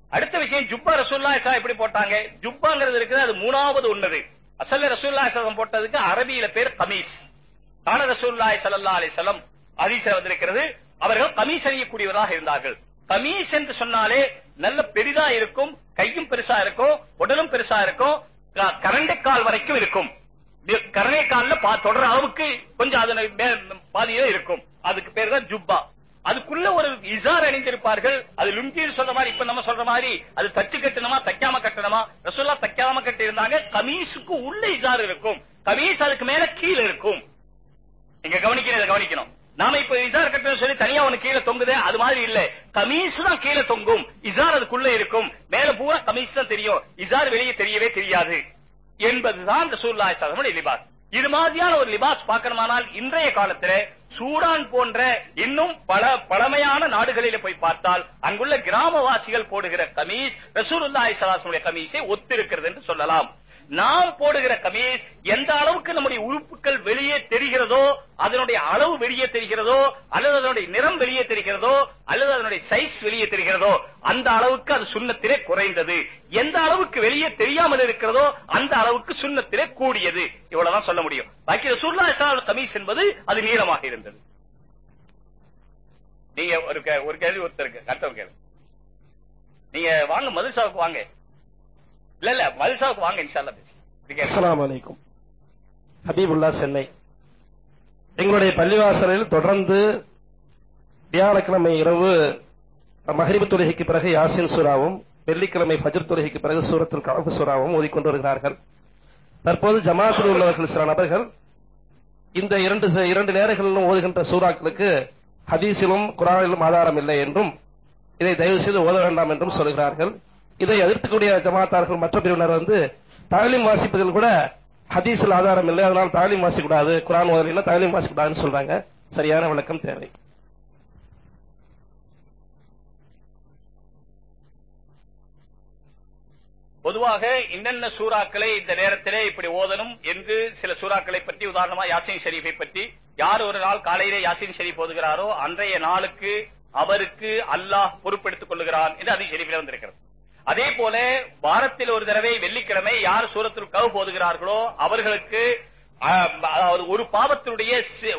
அடுத்த விஷயம் ஜுப்பா ரசூல்லா இசா எப்படி போட்டாங்க? ஜுப்பாங்கிறது இருக்குது அது மூணாவது ஒன்னது. அசல்ல ரசூல்லா இசாதம் போட்டதுக்கு அரபியில பேர் கமீஸ். கால ரசூல்லாய் சல்லா அலிசல்லம் ஹதீஸ்ல வந்திருக்கிறது. அவர்கள் கமீஸ் அணியக்கூடியவராக இருந்தார்கள். கமீஸ் என்று சொன்னாலே நல்ல பெரிதா இருக்கும் கையும் பெருசா இருக்கும் உடலும் பெருசா இருக்கும் க- கரண்டை கால் வரைக்கும் இருக்கும். இது கால்ல பா தொடர அளவுக்கு கொஞ்சம் அதனை மே- பாதியே இருக்கும். அதுக்கு பேர் தான் ஜுப்பா. அதுக்குள்ள ஒரு இசார் அணிந்திருப்பார்கள். அது லுங்கின்னு சொல்ற மாதிரி இப்ப நம்ம சொல்ற மாதிரி அது தச்சு கட்டணுமா தைக்காம கட்டணுமா ரசூல்லா தைக்காம கட்டி இருந்தாங்க கமீஸுக்கு உள்ள இசார் இருக்கும். கமீஸ் அதுக்கு மேல கீழே இருக்கும். நீங்க கவனிக்கணும் கவனிக்கணும். நாம இப்ப இசார் கட்டணும் சொல்லி தனியா ஒண்ணு கீழே தொங்குதே அது மாதிரி இல்ல. கமீஸ் தான் கீழே தொங்கும். இசார் அதுக்குள்ள இருக்கும். மேல பூரா கமீஸ் தான் தெரியும். இசார் வெளியே தெரியவே தெரியாது. என்பதுதான் ரசூலுல்லாஹி ஸல்லல்லாஹு அலைஹி லிபாஸ். இது மாதிரியான ஒரு லிபாஸ் பார்க்கணுமானால் இன்றைய காலத்துல சூடான் போன்ற இன்னும் பல பழமையான நாடுகளில போய் பார்த்தால் அங்குள்ள கிராமவாசிகள் போடுகிற கமீஸ் ரசூலுல்லாஹி சலாசனுடைய கமீஸை ஒத்திருக்கிறது என்று சொல்லலாம். நாம் போடுகிற கமீஸ் எந்த அளவுக்கு நம்முடைய உறுப்புகள் வெளியே தெரிகிறதோ அதனுடைய அளவு வெளியே தெரிகிறதோ அல்லது அதனுடைய நிறம் வெளியே தெரிகிறதோ அல்லது அதனுடைய சைஸ் வெளியே தெரிகிறதோ அந்த அளவுக்கு அது சுண்ணத்திலே குறைந்தது. எந்த அளவுக்கு வெளியே தெரியாமல் இருக்கிறதோ அந்த அளவுக்கு சுண்ணத்திலே கூடியது. இவ்வளவுதான் சொல்ல முடியும். பாக்கி ரசூல்லா இஸ்லாம் கமீஸ் என்பது அது நீளமாக இருந்தது. நீங்க ஒரு கே- ஒரு கேள்வி ஒருத்தருக்கு அடுத்த கேள்வி நீங்க வாங்க மதுசாவுக்கு வாங்க. இல்ல இல்ல மல்சாவுக்கு வாங்க இன்ஷால்லா பேசி அஸ்லாம் வலைக்கும் ஹபீபுல்லா சென்னை. எங்களுடைய பள்ளிவாசலில் தொடர்ந்து வியாழக்கிழமை இரவு மஹரிபு தொழுகைக்கு பிறகு யாசின் சூறாவும் வெள்ளிக்கிழமை ஃபஜ்ர் தொழுகைக்கு பிறகு சூரத்துல் கலப்பு சூறாவும் ஓதிக்கொண்டு வருகிறார்கள். தற்போது ஜமாத்தில் உள்ளவர்கள் சில நபர்கள் இந்த இரண்டு இரண்டு நேரங்களிலும் ஓதுகின்ற சூறாக்களுக்கு ஹதீஸிலும் குரானிலும் ஆதாரம் இல்லை என்றும் இதை தயவு செய்து ஓத வேண்டாம் என்றும் சொல்கிறார்கள் இதை எதிர்த்துக்கூடிய ஜமாத்தார்கள் மற்ற பிரிவினர் வந்து தாலீம் வாசிப்பதில் கூட ஹதீஸில் ஆதாரம் இல்லை. அதனால் தாலீம் வாசிக்கூடாது குரான் ஓதலைன்னா தாலீம் வாசிக்கூடாதுன்னு சொல்றாங்க. சரியான விளக்கம் தேவை. பொதுவாக என்னென்ன சூறாக்களை இந்த நேரத்திலே இப்படி ஓதணும் என்று சில சூறாக்களை பற்றி உதாரணமா யாசின் ஷெரீஃபை பற்றி யார் ஒரு நாள் காலையிலே யாசின் ஷெரீப் ஓதுகிறாரோ அன்றைய நாளுக்கு அவருக்கு அல்லாஹ் பொறுப்பெடுத்துக் கொள்ளுகிறான் என்று அதி ஷெரீஃபில் வந்திருக்கிறது. அதே போல வாரத்தில் ஒரு தடவை வெள்ளிக்கிழமை யார் சூரத்தில் கவு போதுகிறார்களோ அவர்களுக்கு அதாவது ஒரு பாவத்தினுடைய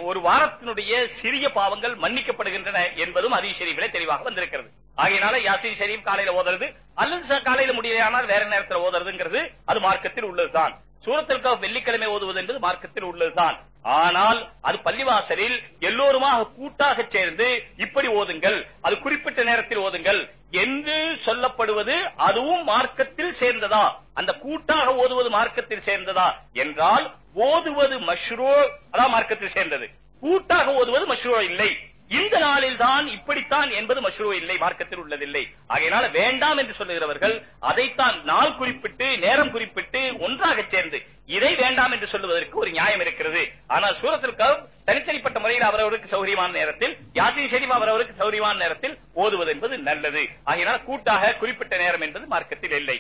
ஒரு வாரத்தினுடைய சிறிய பாவங்கள் மன்னிக்கப்படுகின்றன என்பதும் அதி ஷரீஃபிலே தெளிவாக வந்திருக்கிறது. ஆகையினால யாசின் ஷரீப் காலையில ஓதுறது அல்லது காலையில முடியலையானால் வேற நேரத்தில் ஓதுறதுங்கிறது அது மார்க்கத்தில் உள்ளதுதான். சூரத்தில் கவு வெள்ளிக்கிழமை ஓதுவது என்பது மார்க்கத்தில் உள்ளதுதான். ஆனால் அது பள்ளிவாசலில் எல்லோருமாக கூட்டாக சேர்ந்து இப்படி ஓதுங்கள் அது குறிப்பிட்ட நேரத்தில் ஓதுங்கள் என்று சொல்லப்படுவது அதுவும் மார்க்கத்தில் சேர்ந்ததா? அந்த கூட்டாக ஓதுவது மார்க்கத்தில் சேர்ந்ததா? என்றால் ஓதுவது மஷ்ரூ அதான் மார்க்கத்தில் சேர்ந்தது. கூட்டாக ஓதுவது மஷ்ரூ இல்லை. இந்த நாளில் தான் இப்படித்தான் என்பது மஷ்ரூ இல்லை மார்க்கத்தில் உள்ளதில்லை. ஆகையினால வேண்டாம் என்று சொல்லுகிறவர்கள் அதைத்தான் நாள் குறிப்பிட்டு நேரம் குறிப்பிட்டு ஒன்றாக சேர்ந்து இதை வேண்டாம் என்று சொல்லுவதற்கு ஒரு நியாயம் இருக்கிறது. ஆனால் சூரத்தில் கவ் தனித்தனிப்பட்ட முறையில் அவரவருக்கு சௌகரியமான நேரத்தில் யாசின் ஷெரீப் அவரவருக்கு சௌரியமான நேரத்தில் ஓதுவது என்பது நல்லது. ஆகையினால கூட்டாக குறிப்பிட்ட நேரம் என்பது மார்க்கத்தில் இல்லை.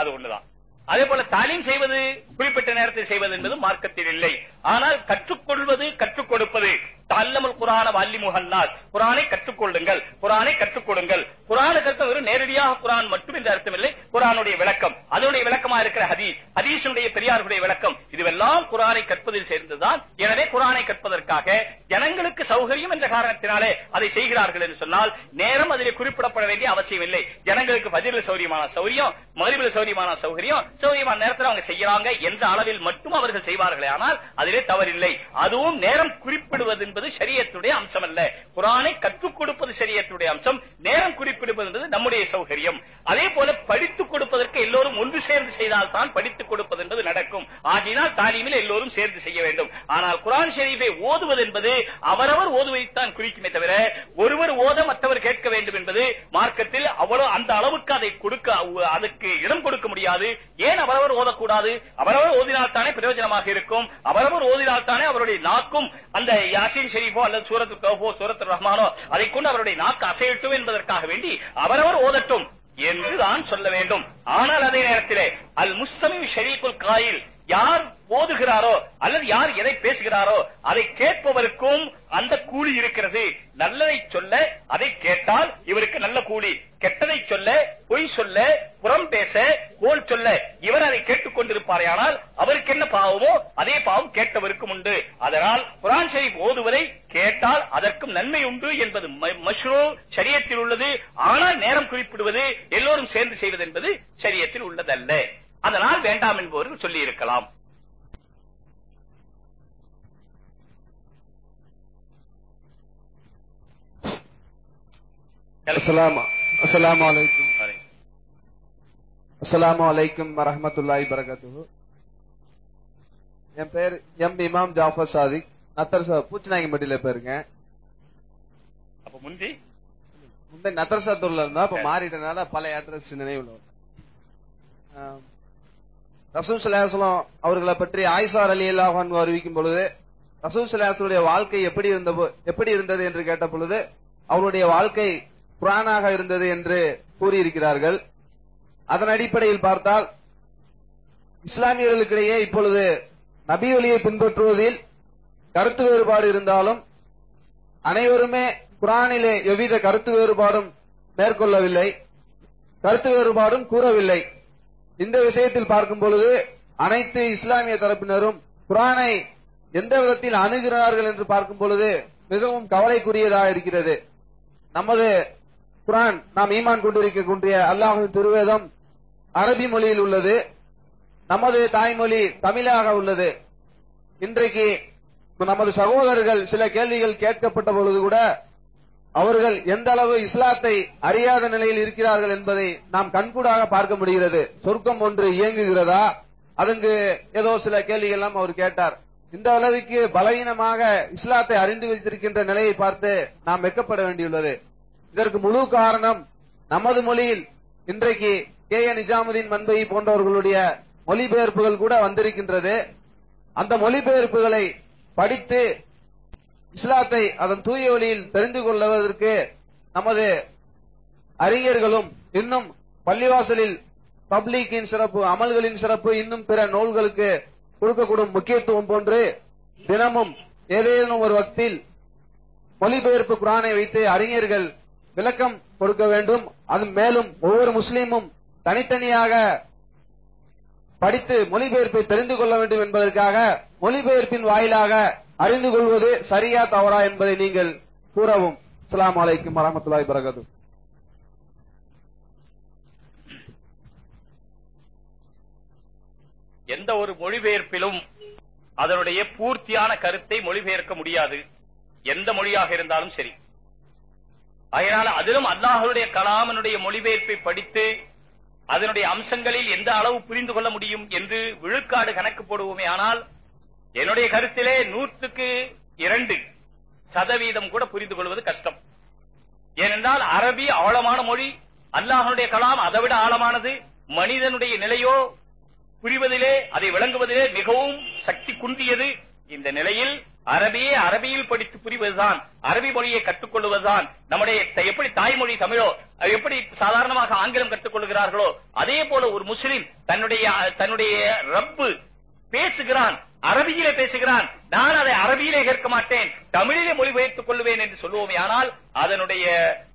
அது ஒண்ணுதான். அதே போல தாலீம் செய்வது குறிப்பிட்ட நேரத்தில் செய்வது என்பது மார்க்கத்தில் இல்லை. ஆனால் கற்றுக்கொள்வது கற்றுக் கொடுப்பது தல்லமுல் குரான வல்லி முஹல்லாஸ் குரானை கற்றுக்கொள்ளுங்கள். குரானை கற்றுக் கொடுங்கள் குரானுக்கு அர்த்தம் வெறும் நேரடியாக குரான் மட்டும் என்ற அர்த்தம் இல்லை குரானுடைய விளக்கம். அதனுடைய விளக்கமா இருக்கிற ஹதீஸ். ஹதீஸுடைய பெரியார்களுடைய விளக்கம். இதுவெல்லாம் குரானை கற்பதில் சேர்ந்துதான். எனவே குரானை கற்பதற்காக ஜனங்களுக்கு சௌகரியம் என்ற காரணத்தினாலே அதை செய்கிறார்கள் என்று சொன்னால் நேரம் அதிலே குறிப்பிடப்பட வேண்டிய அவசியம் இல்லை ஜனங்களுக்கு பதில சௌரியமான சௌரியம் மறுபில சௌரியமான சௌகரியம் சௌரியமான நேரத்தில் அவங்க செய்யறாங்க என்ற அளவில் மட்டும் அவர்கள் செய்வார்களே ஆனால் அதிலே தவறில்லை. அதுவும் நேரம் குறிப்பிடுவது என்பது என்பது சரியத்துடைய அம்சம் அல்ல குரானை கற்றுக் கொடுப்பது சரியத்துடைய அம்சம். நேரம் குறிப்பிடுவது என்பது நம்முடைய சௌகரியம். அதே போல படித்துக் கொடுப்பதற்கு எல்லோரும் ஒன்று சேர்ந்து செய்தால் தான் படித்துக் கொடுப்பது என்பது நடக்கும். ஆகினால் தாலீமில் எல்லோரும் சேர்ந்து செய்ய வேண்டும். ஆனால் குரான் ஷெரீஃபை ஓதுவது என்பது அவரவர் ஓதுவதைத்தான் குறிக்குமே தவிர ஒருவர் ஓத மற்றவர் கேட்க வேண்டும் என்பது மார்க்கத்தில் அவ்வளவு அந்த அளவுக்கு அதை கொடுக்க அதுக்கு இடம் கொடுக்க முடியாது. ஏன் அவரவர் ஓதக்கூடாது? அவரவர் ஓதினால் தானே பிரயோஜனமாக இருக்கும். அவரவர் ஓதினால் தானே அவருடைய நாக்கும் அந்த யாசின் ஷெரீஃபோ அல்லது சூரத்து கௌஃபோ சூரத்து ரஹ்மானோ அதை கொண்டு அவருடைய நாக்கு அசையட்டும் என்பதற்காக வேண்டி அவரவர் ஓதட்டும் என்று தான் சொல்ல வேண்டும். ஆனால் அதே நேரத்திலே அல் முஸ்தமி ஷரீக்குல் காயில் யார் ஓதுகிறாரோ அல்லது யார் எதை பேசுகிறாரோ அதை கேட்பவருக்கும் அந்த கூலி இருக்கிறது. நல்லதை சொல்ல அதை கேட்டால் இவருக்கு நல்ல கூலி. கெட்டதை சொல்ல பொய் சொல்ல புறம் பேச கோல் சொல்ல இவர் அதை கேட்டுக் கொண்டிருப்பாரே. ஆனால் அவருக்கு என்ன பாவமோ அதே பாவம் கேட்டவருக்கும் உண்டு. அதனால் குரான் ஷரீப் ஓதுவதை கேட்டால் அதற்கும் நன்மை உண்டு என்பது மஷ்ரூ சரியத்தில் உள்ளது. ஆனால் நேரம் குறிப்பிடுவது எல்லோரும் சேர்ந்து செய்வது என்பது சரியத்தில் உள்ளதல்ல. அதனால் வேண்டாம் என்பவர்கள் சொல்லி இருக்கலாம் அஸ்ஸலாமு அலைக்கும் வரஹ்மத்துல்லாஹி பரகாத்துஹு என் பேர் எம் இமாம் ஜாஃபர் சாதிக். நத்தர் சா பூச்சிநாயகம்பட்டியில அப்ப முந்தி? முந்தைய நத்தர்சாத்தூர்ல இருந்தா இப்ப மாறிட்டனால பழைய அட்ரஸ் நினைவுல. ரசூல் சலாஹலம் அவர்களை பற்றி ஆயிசார் அலி அல்லாஹான் அறிவிக்கும் பொழுது ரசூல் சலாஹலுடைய வாழ்க்கை எப்படி இருந்த எப்படி இருந்தது என்று கேட்ட பொழுது அவருடைய வாழ்க்கை குரானாக இருந்தது என்று கூறியிருக்கிறார்கள். அதன் அடிப்படையில் பார்த்தால் இஸ்லாமியர்களுக்கிடையே இப்பொழுது நபி வழியை பின்பற்றுவதில் கருத்து வேறுபாடு இருந்தாலும் அனைவருமே குரானிலே எவ்வித கருத்து வேறுபாடும் மேற்கொள்ளவில்லை கருத்து வேறுபாடும் கூறவில்லை. இந்த விஷயத்தில் பார்க்கும் பொழுது அனைத்து இஸ்லாமிய தரப்பினரும் குரானை எந்த விதத்தில் அணுகிறார்கள் என்று பார்க்கும் பொழுது மிகவும் கவலைக்குரியதாக இருக்கிறது. நமது குரான் நாம் ஈமான் கொண்டிருக்கக்கூடிய அல்லாஹின் திருவேதம் அரபி மொழியில் உள்ளது. நமது தாய்மொழி தமிழாக உள்ளது. இன்றைக்கு நமது சகோதரர்கள் சில கேள்விகள் கேட்கப்பட்ட பொழுது கூட அவர்கள் எந்த அளவு இஸ்லாத்தை அறியாத நிலையில் இருக்கிறார்கள் என்பதை நாம் கண்கூடாக பார்க்க முடிகிறது. சொர்க்கம் ஒன்று இயங்குகிறதா? அதற்கு ஏதோ சில கேள்விகள் எல்லாம் அவர் கேட்டார். இந்த அளவுக்கு பலவீனமாக இஸ்லாத்தை அறிந்து வைத்திருக்கின்ற நிலையை பார்த்து நாம் வெக்கப்பட வேண்டியுள்ளது. இதற்கு முழு காரணம் நமது மொழியில் இன்றைக்கு கே. ஏ. நிஜாமுதீன் மன்பை போன்றவர்களுடைய மொழிபெயர்ப்புகள் கூட வந்திருக்கின்றது. அந்த மொழிபெயர்ப்புகளை படித்து இஸ்லாத்தை அதன் தூய வழியில் தெரிந்து கொள்வதற்கு நமது அறிஞர்களும் இன்னும் பள்ளிவாசலில் பப்ளிக்கின் சிறப்பு அமல்களின் சிறப்பு இன்னும் பிற நூல்களுக்கு கொடுக்கக்கூடும் முக்கியத்துவம் போன்று தினமும் ஏதேனும் ஒரு வக்தில் மொழிபெயர்ப்பு குரானை வைத்து அறிஞர்கள் விளக்கம் கொடுக்க வேண்டும். அது மேலும் ஒவ்வொரு முஸ்லீமும் தனித்தனியாக படித்து மொழிபெயர்ப்பை தெரிந்து கொள்ள வேண்டும் என்பதற்காக மொழிபெயர்ப்பின் வாயிலாக அறிந்து கொள்வது சரியா தவறா என்பதை நீங்கள் கூறவும். அஸ்ஸலாமு அலைக்கும் வரஹ்மத்துல்லாஹி பிறகு எந்த ஒரு மொழிபெயர்ப்பிலும் அதனுடைய பூர்த்தியான கருத்தை மொழிபெயர்க்க முடியாது. எந்த மொழியாக இருந்தாலும் சரி. அதனால அதிலும் அல்லாஹருடைய கலாமனுடைய மொழிபெயர்ப்பை படித்து அதனுடைய அம்சங்களில் எந்த அளவு புரிந்து கொள்ள முடியும் என்று விழுக்காடு கணக்கு போடுவோமே ஆனால் என்னுடைய கருத்திலே நூற்றுக்கு இரண்டு சதவீதம் கூட புரிந்து கொள்வது கஷ்டம். ஏனென்றால் அரபி ஆழமான மொழி அல்லாஹனுடைய கலாம் அதை விட ஆழமானது மனிதனுடைய நிலையோ புரிவதிலே அதை விளங்குவதிலே மிகவும் சக்தி குன்றியது. இந்த நிலையில் அரபியே அரபியில் படித்து புரிவதுதான் அரபி மொழியை கற்றுக்கொள்வதுதான். நம்முடைய எப்படி தாய்மொழி தமிழோ அது எப்படி சாதாரணமாக ஆங்கிலம் கற்றுக்கொள்கிறார்களோ அதே போல ஒரு முஸ்லிம் தன்னுடைய தன்னுடைய ரப்பு பேசுகிறான் அரபியிலே பேசுகிறான். நான் அதை அரபியிலே கேட்க மாட்டேன். தமிழிலே மொழிபெயர்த்துக் கொள்வேன் என்று சொல்லுவோமே ஆனால் அதனுடைய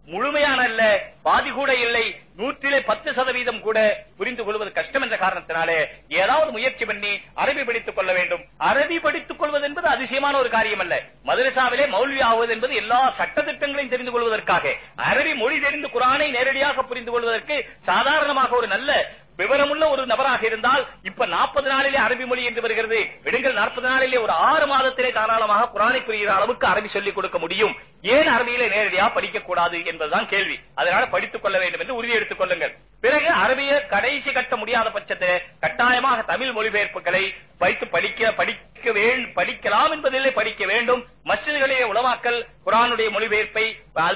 முழுமையான அல்ல பாதி கூட இல்லை நூற்றிலே பத்து சதவீதம் கூட புரிந்து கொள்வது கஷ்டம் என்ற காரணத்தினாலே ஏதாவது முயற்சி பண்ணி அரபி படித்துக் கொள்ள வேண்டும். அரபி படித்துக் கொள்வது என்பது அதிசயமான ஒரு காரியம் அல்ல. மதரசாவிலே மௌல்வி ஆவது என்பது எல்லா சட்டத்திட்டங்களையும் தெரிந்து கொள்வதற்காக. அரபி மொழி தெரிந்து குரானை நேரடியாக புரிந்து கொள்வதற்கு சாதாரணமாக ஒரு நல்ல விவரமுள்ள ஒரு நபராக இருந்தால் இப்ப நாற்பது நாளிலே அரபி மொழி என்று வருகிறது. விடுங்கள் நாற்பது நாளிலே ஒரு ஆறு மாதத்திலே தாராளமாக குரானை புரிகிற அளவுக்கு அரபி சொல்லிக் கொடுக்க முடியும். ஏன் அரபியிலே நேரடியாக படிக்க கூடாது என்பதுதான் கேள்வி. அதனால படித்துக் கொள்ள வேண்டும் என்று உறுதி எடுத்துக் கொள்ளுங்கள். பிறகு அரபிய கடைசி கட்ட முடியாத பட்சத்தில் கட்டாயமாக தமிழ் மொழிபெயர்ப்புகளை வைத்து படிக்க படி படிக்க வேண்டும் படிக்கலாம் என்பதிலே படிக்க வேண்டும். மஸ்ஜிதுகளிலே உலமாக்கல் குரானுடைய மொழிபெயர்ப்பை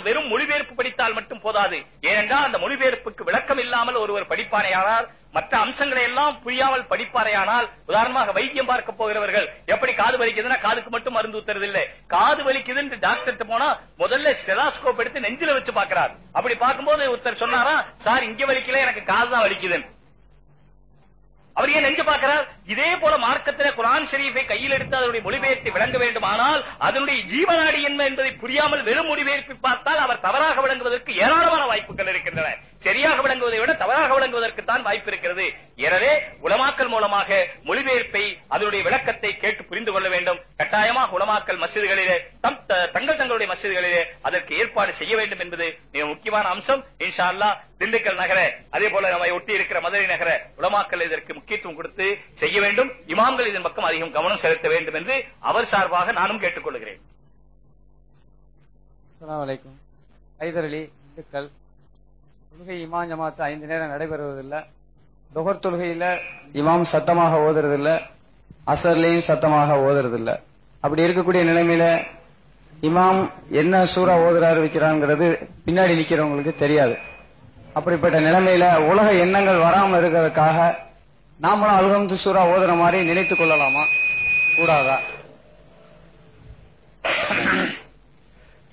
வெறும் மொழிபெயர்ப்பு படித்தால் மட்டும் போதாது. ஏனென்றால் அந்த மொழிபெயர்ப்புக்கு விளக்கம் இல்லாமல் ஒருவர் படிப்பானேயானால் மற்ற அம்சங்களை எல்லாம் புரியாமல் படிப்பாரையானால் உதாரணமாக வைத்தியம் பார்க்க போகிறவர்கள் எப்படி காது வலிக்குதுன்னா காதுக்கு மட்டும் மருந்து ஊத்துறது இல்ல காது வலிக்குதுன்னு டாக்டர்கிட்ட போனா முதல்ல ஸ்டெலாஸ்கோப் எடுத்து நெஞ்சில வச்சு பாக்குறார் அப்படி பார்க்கும்போது ஒருத்தர் சொன்னாரா சார் இங்க வலிக்கல எனக்கு காது தான் வலிக்குது அவர் ஏன் நெஞ்சு பாக்குறார் இதே போல மார்க்கத்தில குரான் ஷெரீஃபை கையில் எடுத்து அதனுடைய மொழிபெயர்த்து விளங்க வேண்டுமானால் அதனுடைய ஜீவநாடி என்ன என்பதை புரியாமல் வெறும் மொழிபெயர்ப்பை பார்த்தால் அவர் தவறாக விளங்குவதற்கு ஏராளமான வாய்ப்புகள் இருக்கின்றன. சரியாக விளங்குவதை விட தவறாக விளங்குவதற்கு தான் வாய்ப்பு இருக்கிறது. எனவே உலமாக்கல் மூலமாக மொழிபெயர்ப்பை அதனுடைய விளக்கத்தை கேட்டு புரிந்து கொள்ள வேண்டும். கட்டாயமாக உலமாக்கல் மசிதிகளிலே தம் தங்கள் தங்களுடைய மசிதிகளிலே அதற்கு ஏற்பாடு செய்ய வேண்டும் என்பது மிக முக்கியமான அம்சம். இன்ஷா அல்லா திண்டுக்கல் நகர அதே போல நம்மை ஒட்டி இருக்கிற மதுரை நகர உலமாக்கல் இதற்கு முக்கியத்துவம் கொடுத்து செய்ய வேண்டும். இமாம்கள் இதன் பக்கம் அதிகம் கவனம் செலுத்த வேண்டும் என்று அவர் சார்பாக நானும் கேட்டுக்கொள்கிறேன். அஸ்ஸலாமு ஹைதர் அலி இந்துக்கள் தொழுகை இமாம் ஜமாத்து ஐந்து நேரம் நடைபெறுவதில்லை. தொகர் தொழுகையில இமாம் சத்தமாக ஓதுறதில்ல. அசர்லையும் சத்தமாக ஓதுறதில்ல. அப்படி இருக்கக்கூடிய நிலைமையில இமாம் என்ன சூறா ஓதுறாரு வைக்கிறாங்கிறது பின்னாடி நிக்கிறவங்களுக்கு தெரியாது. அப்படிப்பட்ட நிலைமையில உலக எண்ணங்கள் வராமல் இருக்கிறதுக்காக நாமளும் அல்ஹம்து சூறா ஓதுற மாதிரி நினைத்துக் கொள்ளலாமா? கூடாதா?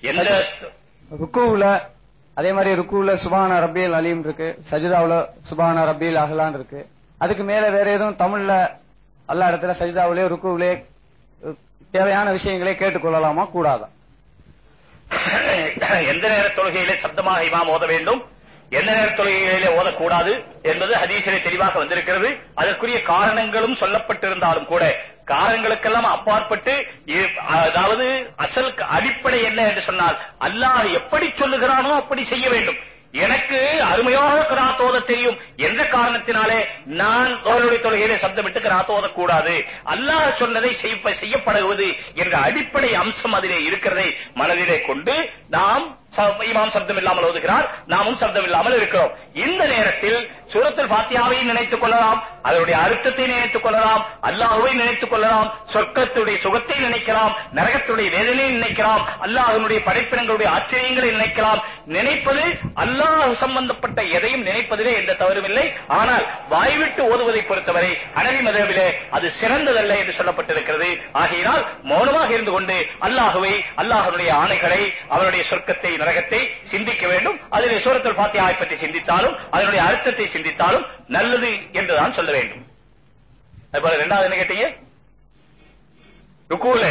எந்த ருக்குவுல அதே மாதிரி ருக்குவுல சுபான ரபியல் அலீம் இருக்கு. சஜிதாவுல சுபான ரபியல் அஹ்லான் இருக்கு. அதுக்கு மேல வேற எதுவும் தமிழ்ல அல்ல இடத்துல சஜிதாவிலே ருக்குவிலே தேவையான விஷயங்களை கேட்டுக்கொள்ளலாமா கூடாதா? எந்த நேர தொழுகையிலே சப்தமாக இமாம் ஓத வேண்டும்? எந்த நேர தொழுகைகளிலே ஓதக்கூடாது என்பது ஹதீஸிலே தெளிவாக வந்திருக்கிறது. அதற்குரிய காரணங்களும் சொல்லப்பட்டிருந்தாலும் கூட காரணங்களுக்கெல்லாம் அப்பாற்பட்டு அதாவது அசல் அடிப்படை என்ன என்று சொன்னால் அல்லாஹ் எப்படி சொல்லுகிறானோ அப்படி செய்ய வேண்டும். எனக்கு அருமையாக கிராத் ஓத தெரியும். எந்த காரணத்தினாலே நான் அவர்களுடைய தொழுகையிலே சப்தமிட்டு கிராத்தோத ஓதக்கூடாது அல்லாஹ் சொன்னதை செய்ய- செய்யப்படுவது என்ற அடிப்படை அம்சம் அதிலே இருக்கிறதை மனதிலே கொண்டு நாம் இமாம் சப்தம் இல்லாமல் ஓதுகிறார். நாமும் சப்தம் இல்லாமல் இருக்கிறோம். இந்த நேரத்தில் சூரத்துல் பாத்தியாவை நினைத்துக் கொள்ளலாம். அதனுடைய அர்த்தத்தை நினைத்துக் கொள்ளலாம். அல்லாஹுவை நினைத்துக் கொள்ளலாம். சொர்க்கத்துடைய சுகத்தை நினைக்கலாம். நரகத்துடைய வேதனையை நினைக்கலாம். அல்லாஹனுடைய படைப்பினங்களுடைய ஆச்சரியங்களை நினைக்கலாம். நினைப்பது அல்லாஹ் சம்பந்தப்பட்ட எதையும் நினைப்பதிலே எந்த தவறும் இல்லை. ஆனால் வாய்விட்டு ஓதுவதை பொறுத்தவரை அனவி மதவிலே அது சிறந்ததல்ல என்று சொல்லப்பட்டிருக்கிறது. ஆகையினால் மௌனமாக இருந்து கொண்டு அல்லாஹுவை அல்லாஹனுடைய ஆணைகளை அவருடைய சொர்க்கத்தை நரகத்தை சிந்திக்க வேண்டும். அதிலே சூரத்துல் ஃபாத்தியாவை பற்றி சிந்தித்தாலும் அதனுடைய அர்த்தத்தை சிந்தித்தாலும் நல்லது என்றுதான் சொல்ல வேண்டும். அதுபோல ரெண்டாவது என்ன கேட்டீங்க? ருக்குல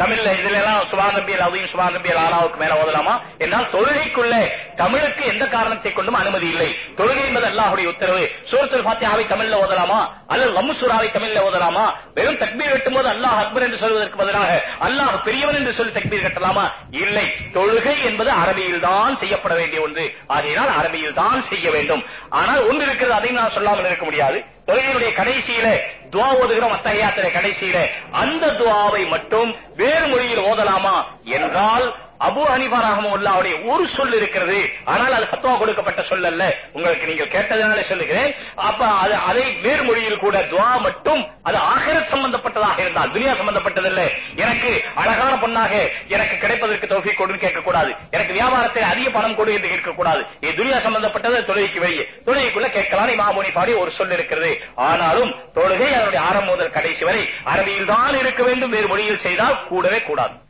தமிழ்ல இதுல எல்லாம் சுபான் நம்பி அதையும் சுபான் நபியல் ஆலாவுக்கு மேல ஓதலாமா? என்றால் தொழுகைக்குள்ள தமிழுக்கு எந்த காரணத்தை கொண்டும் அனுமதி இல்லை. தொழுகை என்பது அல்லாஹுடைய உத்தரவு. சூரத்துல் ஃபாத்தியாவை தமிழ்ல ஓதலாமா? அல்லது லம்மு சூராவை தமிழ்ல ஓதலாமா? வெறும் தக்பீர் கட்டும் போது அல்லாஹ் அக்பர் என்று சொல்வதற்கு பதிலாக அல்லாஹ் பெரியவன் என்று சொல்லி தக்பீர் கட்டலாமா? இல்லை. தொழுகை என்பது அரபியில் தான் செய்யப்பட வேண்டிய ஒன்று. ஆகையினால் அரபியில் தான் செய்ய வேண்டும். ஆனால் ஒன்று இருக்கிறது அதையும் நான் சொல்லாமல் இருக்க முடியாது. தொழுகையினுடைய கடைசியில துவா ஓதுகிறோம் அத்தகையாத்திரை கடைசியில அந்த துவாவை மட்டும் வேறு மொழியில் ஓதலாமா? என்றால் அபு ஹனிஃபா ரஹமுல்லாவுடைய ஒரு சொல் இருக்கிறது. ஆனால் அது ஃபத்வா கொடுக்கப்பட்ட சொல் அல்ல. உங்களுக்கு நீங்கள் கேட்டதனால சொல்லுகிறேன். அப்ப அது அதை வேறு மொழியில் கூட துவா மட்டும் அது ஆகிரத் சம்பந்தப்பட்டதாக இருந்தால் துனியா சம்பந்தப்பட்டதல்ல. எனக்கு அழகான பொண்ணாக எனக்கு கிடைப்பதற்கு தௌஃபீக் கொடுன்னு கேட்கக்கூடாது. எனக்கு வியாபாரத்தில் அதிக பணம் கொடு என்று கேட்கக்கூடாது. இது துனியா சம்பந்தப்பட்டது தொழுகைக்கு வெளியே. தொழுகைக்குள்ள கேட்கலாம். இமாமுனி பாடி ஒரு சொல் இருக்கிறது. ஆனாலும் தொழுகை அதனுடைய ஆரம்ப முதல் கடைசி வரை அரபியில் தான் இருக்க வேண்டும். வேறு மொழியில் செய்தால் கூடவே கூடாது.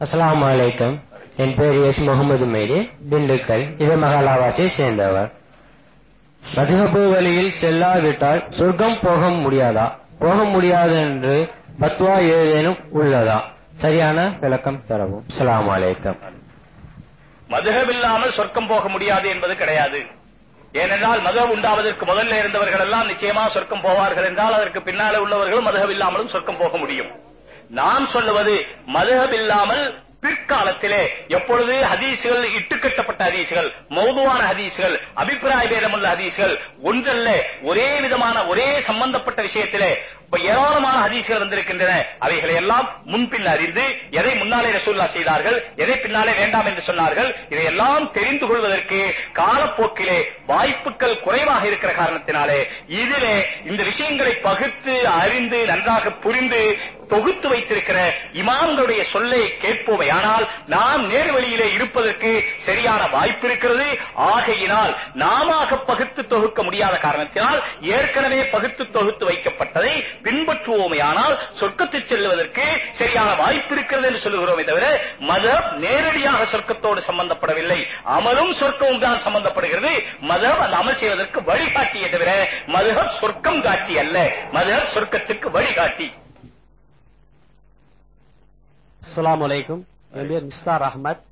அஸ்லாம் வலைக்கம் என் பேர் எஸ் முகமது மேரி திண்டுக்கல். இது மகாலாவாசியை சேர்ந்தவர். மதுகபு வழியில் செல்லாவிட்டால் சொர்க்கம் போக முடியாதா? போக முடியாது என்று பத்வா ஏதேனும் உள்ளதா? சரியான விளக்கம் தரவும். அஸ்லாம் வலைக்கம் மதுஹப் இல்லாமல் சொர்க்கம் போக முடியாது என்பது கிடையாது. ஏனென்றால் மதுஹப் உண்டாவதற்கு முதல்ல இருந்தவர்கள் எல்லாம் நிச்சயமா சொர்க்கம் போவார்கள் என்றால் அதற்கு பின்னாலே உள்ளவர்களும் மதுகம் இல்லாமலும் சொர்க்கம் போக முடியும். நாம் சொல்லுவது மதுஹப் இல்லாமல் பிற்காலத்திலே எப்பொழுது ஹதீசுகள் இட்டுக்கட்டப்பட்ட ஹதீசுகள் மௌதுவான ஹதீசுகள் அபிப்பிராய பேதமுள்ள ஹதீசுகள் ஒன்றல்ல ஒரே விதமான ஒரே சம்பந்தப்பட்ட விஷயத்திலே ஏராளமான ஹதீசுகள் வந்திருக்கின்றன. அவைகளை எல்லாம் முன்பின் அறிந்து எதை முன்னாலே ரசூல்லா செய்தார்கள் எதை பின்னாலே வேண்டாம் என்று சொன்னார்கள் இதையெல்லாம் தெரிந்து கொள்வதற்கு காலப்போக்கிலே வாய்ப்புகள் குறைவாக இருக்கிற காரணத்தினாலே இதிலே இந்த விஷயங்களை பகுத்து அறிந்து நன்றாக புரிந்து தொகுத்து வைத்திருக்கிற இமாம்களுடைய சொல்லை கேட்போமே. ஆனால் நாம் நேர் வழியிலே இருப்பதற்கு சரியான வாய்ப்பு இருக்கிறது. ஆகையினால் நாம பகுத்து தொகுக்க முடியாத காரணத்தினால் ஏற்கனவே பகுத்து தொகுத்து வைக்கப்பட்டதை பின்பற்றுவோமே. ஆனால் சொர்க்கத்து செல்வதற்கு சரியான வாய்ப்பு இருக்கிறது என்று சொல்லுகிறோமே தவிர மதம் நேரடியாக சொர்க்கத்தோடு சம்பந்தப்படவில்லை. அமலும் சொர்க்கமும் தான் சம்பந்தப்படுகிறது. மதம் அந்த அமல் செய்வதற்கு வழிகாட்டிய தவிர மதுகம் சொர்க்கம் காட்டி அல்ல. மதுகம் சொர்க்கத்துக்கு வழிகாட்டி. அஸ்ஸலாமு அலைக்கும். என் பேர் மிஸ்தார் அஹமத்.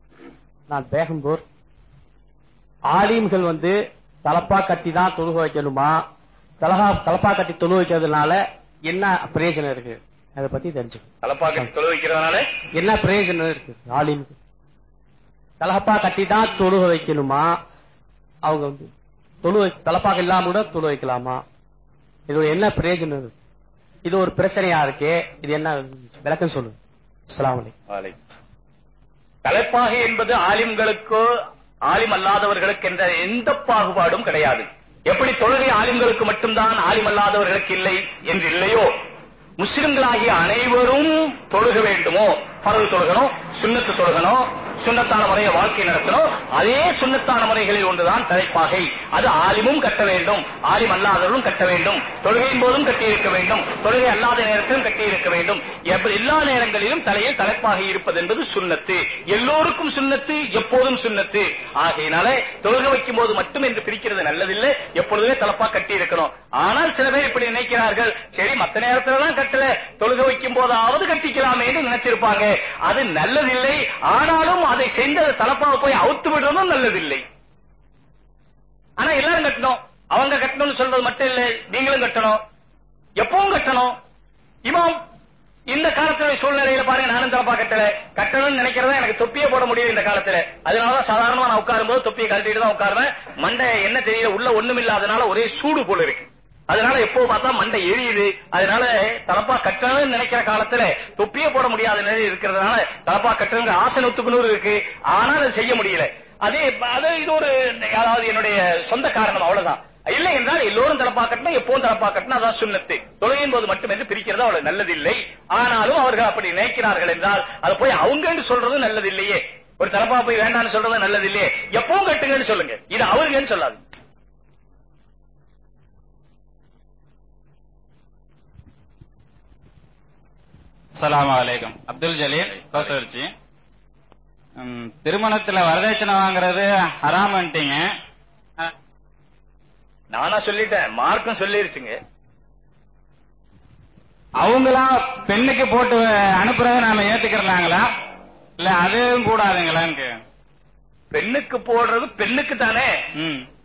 நான் பேகம்பூர். ஆலிம்கள் வந்து தலப்பா கட்டி தான் தொழுக வைக்கணுமா? தலகா தலப்பா கட்டி தொழு வைக்கிறதுனால என்ன பிரயோஜனம் இருக்கு? அதை பத்தி தெரிஞ்சுக்கணும். தலப்பா கட்டி தொழு வைக்கிறதுனால? என்ன பிரயோஜனம் இருக்கு? ஆலிமுக்கு தலப்பா கட்டி தான் தொழுக வைக்கணுமா? அவங்க வந்து தொழு தலப்பாக இல்லாம கூட தொழு வைக்கலாமா? இது என்ன பிரயோஜனம் இருக்கு? இது ஒரு பிரச்சனையா இருக்கே? இது என்ன விளக்கம் சொல்லுங்க. தலைப்பாகை என்பது ஆலிம்களுக்கோ ஆலிம் அல்லாதவர்களுக்கு என்ற எந்த பாகுபாடும் கிடையாது. எப்படி தொழுகை ஆலிம்களுக்கு மட்டும்தான் ஆலிம் அல்லாதவர்களுக்கு இல்லை என்று இல்லையோ முஸ்லிம்களாகிய அனைவரும் தொழுக வேண்டுமோ? பரவு தொழுகணும். சுண்ணத்து தொழுகணும் சுண்ணத்தான முறையை வாழ்க்கை நடத்தணும். அதே சுண்ணத்தான முறைகளில் ஒன்றுதான் தலைப்பாகை. அது ஆலிமும் கட்ட வேண்டும். ஆலிம் அல்லாதவரும் கட்ட வேண்டும். தொழுகையின் போதும் கட்டியிருக்க வேண்டும். தொழுகை அல்லாத நேரத்திலும் கட்டியிருக்க வேண்டும். எல்லா நேரங்களிலும் தலையில் தலைப்பாக இருப்பது என்பது சுண்ணத்து. எல்லோருக்கும் சுண்ணத்து எப்போதும் சுண்ணத்து. ஆகையினால தொழுகை வைக்கும் போது மட்டும் என்று பிரிக்கிறது நல்லதில்லை. எப்பொழுதுமே தலைப்பா கட்டி இருக்கணும் ஆனால் சில பேர் இப்படி நினைக்கிறார்கள். சரி மத்த நேரத்துல தான் கட்டல. தொழுகை வைக்கும் போதாவது கட்டிக்கலாமே என்று நினைச்சிருப்பாங்க. அது நல்லது நல்லதில்லை. ஆனாலும் அதை செஞ்ச தலப்பாவை போய் அவுத்து விடுறதும் நல்லதில்லை. ஆனா எல்லாரும் கட்டணும். அவங்க கட்டணும்னு சொல்றது மட்டும் இல்லை. நீங்களும் கட்டணும். எப்பவும் கட்டணும். இமாம் இந்த காலத்துல சூழ்நிலையில பாருங்க நானும் தலப்பா கட்டல. கட்டணும்னு நினைக்கிறதா எனக்கு தொப்பியே போட முடியும் இந்த காலத்துல. அதனாலதான் சாதாரணமா நான் உட்காரும் போது தொப்பியை கழட்டிட்டு தான் உட்காருவேன். மண்டை என்ன தெரியல உள்ள ஒண்ணும் இல்லாதனால ஒரே சூடு போல இருக்கு. அதனால எப்போ பார்த்தா மண்டை எரியுது. அதனால தலப்பா கட்டணும்னு நினைக்கிற காலத்துல தொப்பியே போட முடியாத நிலை இருக்கிறதுனால தலப்பா கட்டணுங்க ஆசை நூத்துக்குநூறு இருக்கு. ஆனால் அது செய்ய முடியல. அதே அது இது ஒரு அதாவது என்னுடைய சொந்த காரணம் அவ்வளவுதான். இல்லை என்றால் எல்லோரும் தலப்பா கட்டணும் எப்பவும் தலப்பா கட்டணும் அதான் சுண்ணத்து. தொழுகையின் போது மட்டுமின்றி பிரிக்கிறது அவ்வளவு நல்லதில்லை. ஆனாலும் அவர்கள் அப்படி நினைக்கிறார்கள் என்றால் அதை போய் அவங்கன்னு சொல்றது நல்லதில்லையே. ஒரு தலப்பா போய் வேண்டாம்னு சொல்றது நல்லதில்லையே. எப்பவும் கட்டுங்கன்னு சொல்லுங்க. இது அவருங்கன்னு சொல்லாது அஸ்ஸலாமு அலைக்கும். அப்துல் ஜலீல் கோசவரிச்சி திருமணத்துல வரதட்சணை வாங்குறது ஹராமன்ட்டீங்க. நானா சொல்லிட்டேன் மார்க்கும் சொல்லிருச்சுங்க. அவங்களா பெண்ணுக்கு போட்டு அனுப்புறதை நாம ஏத்துக்கிறலாங்களா? இல்ல அதுவும் கூடாதுங்களான்னு பெண்ணுக்கு போடுறது பெண்ணுக்கு தானே.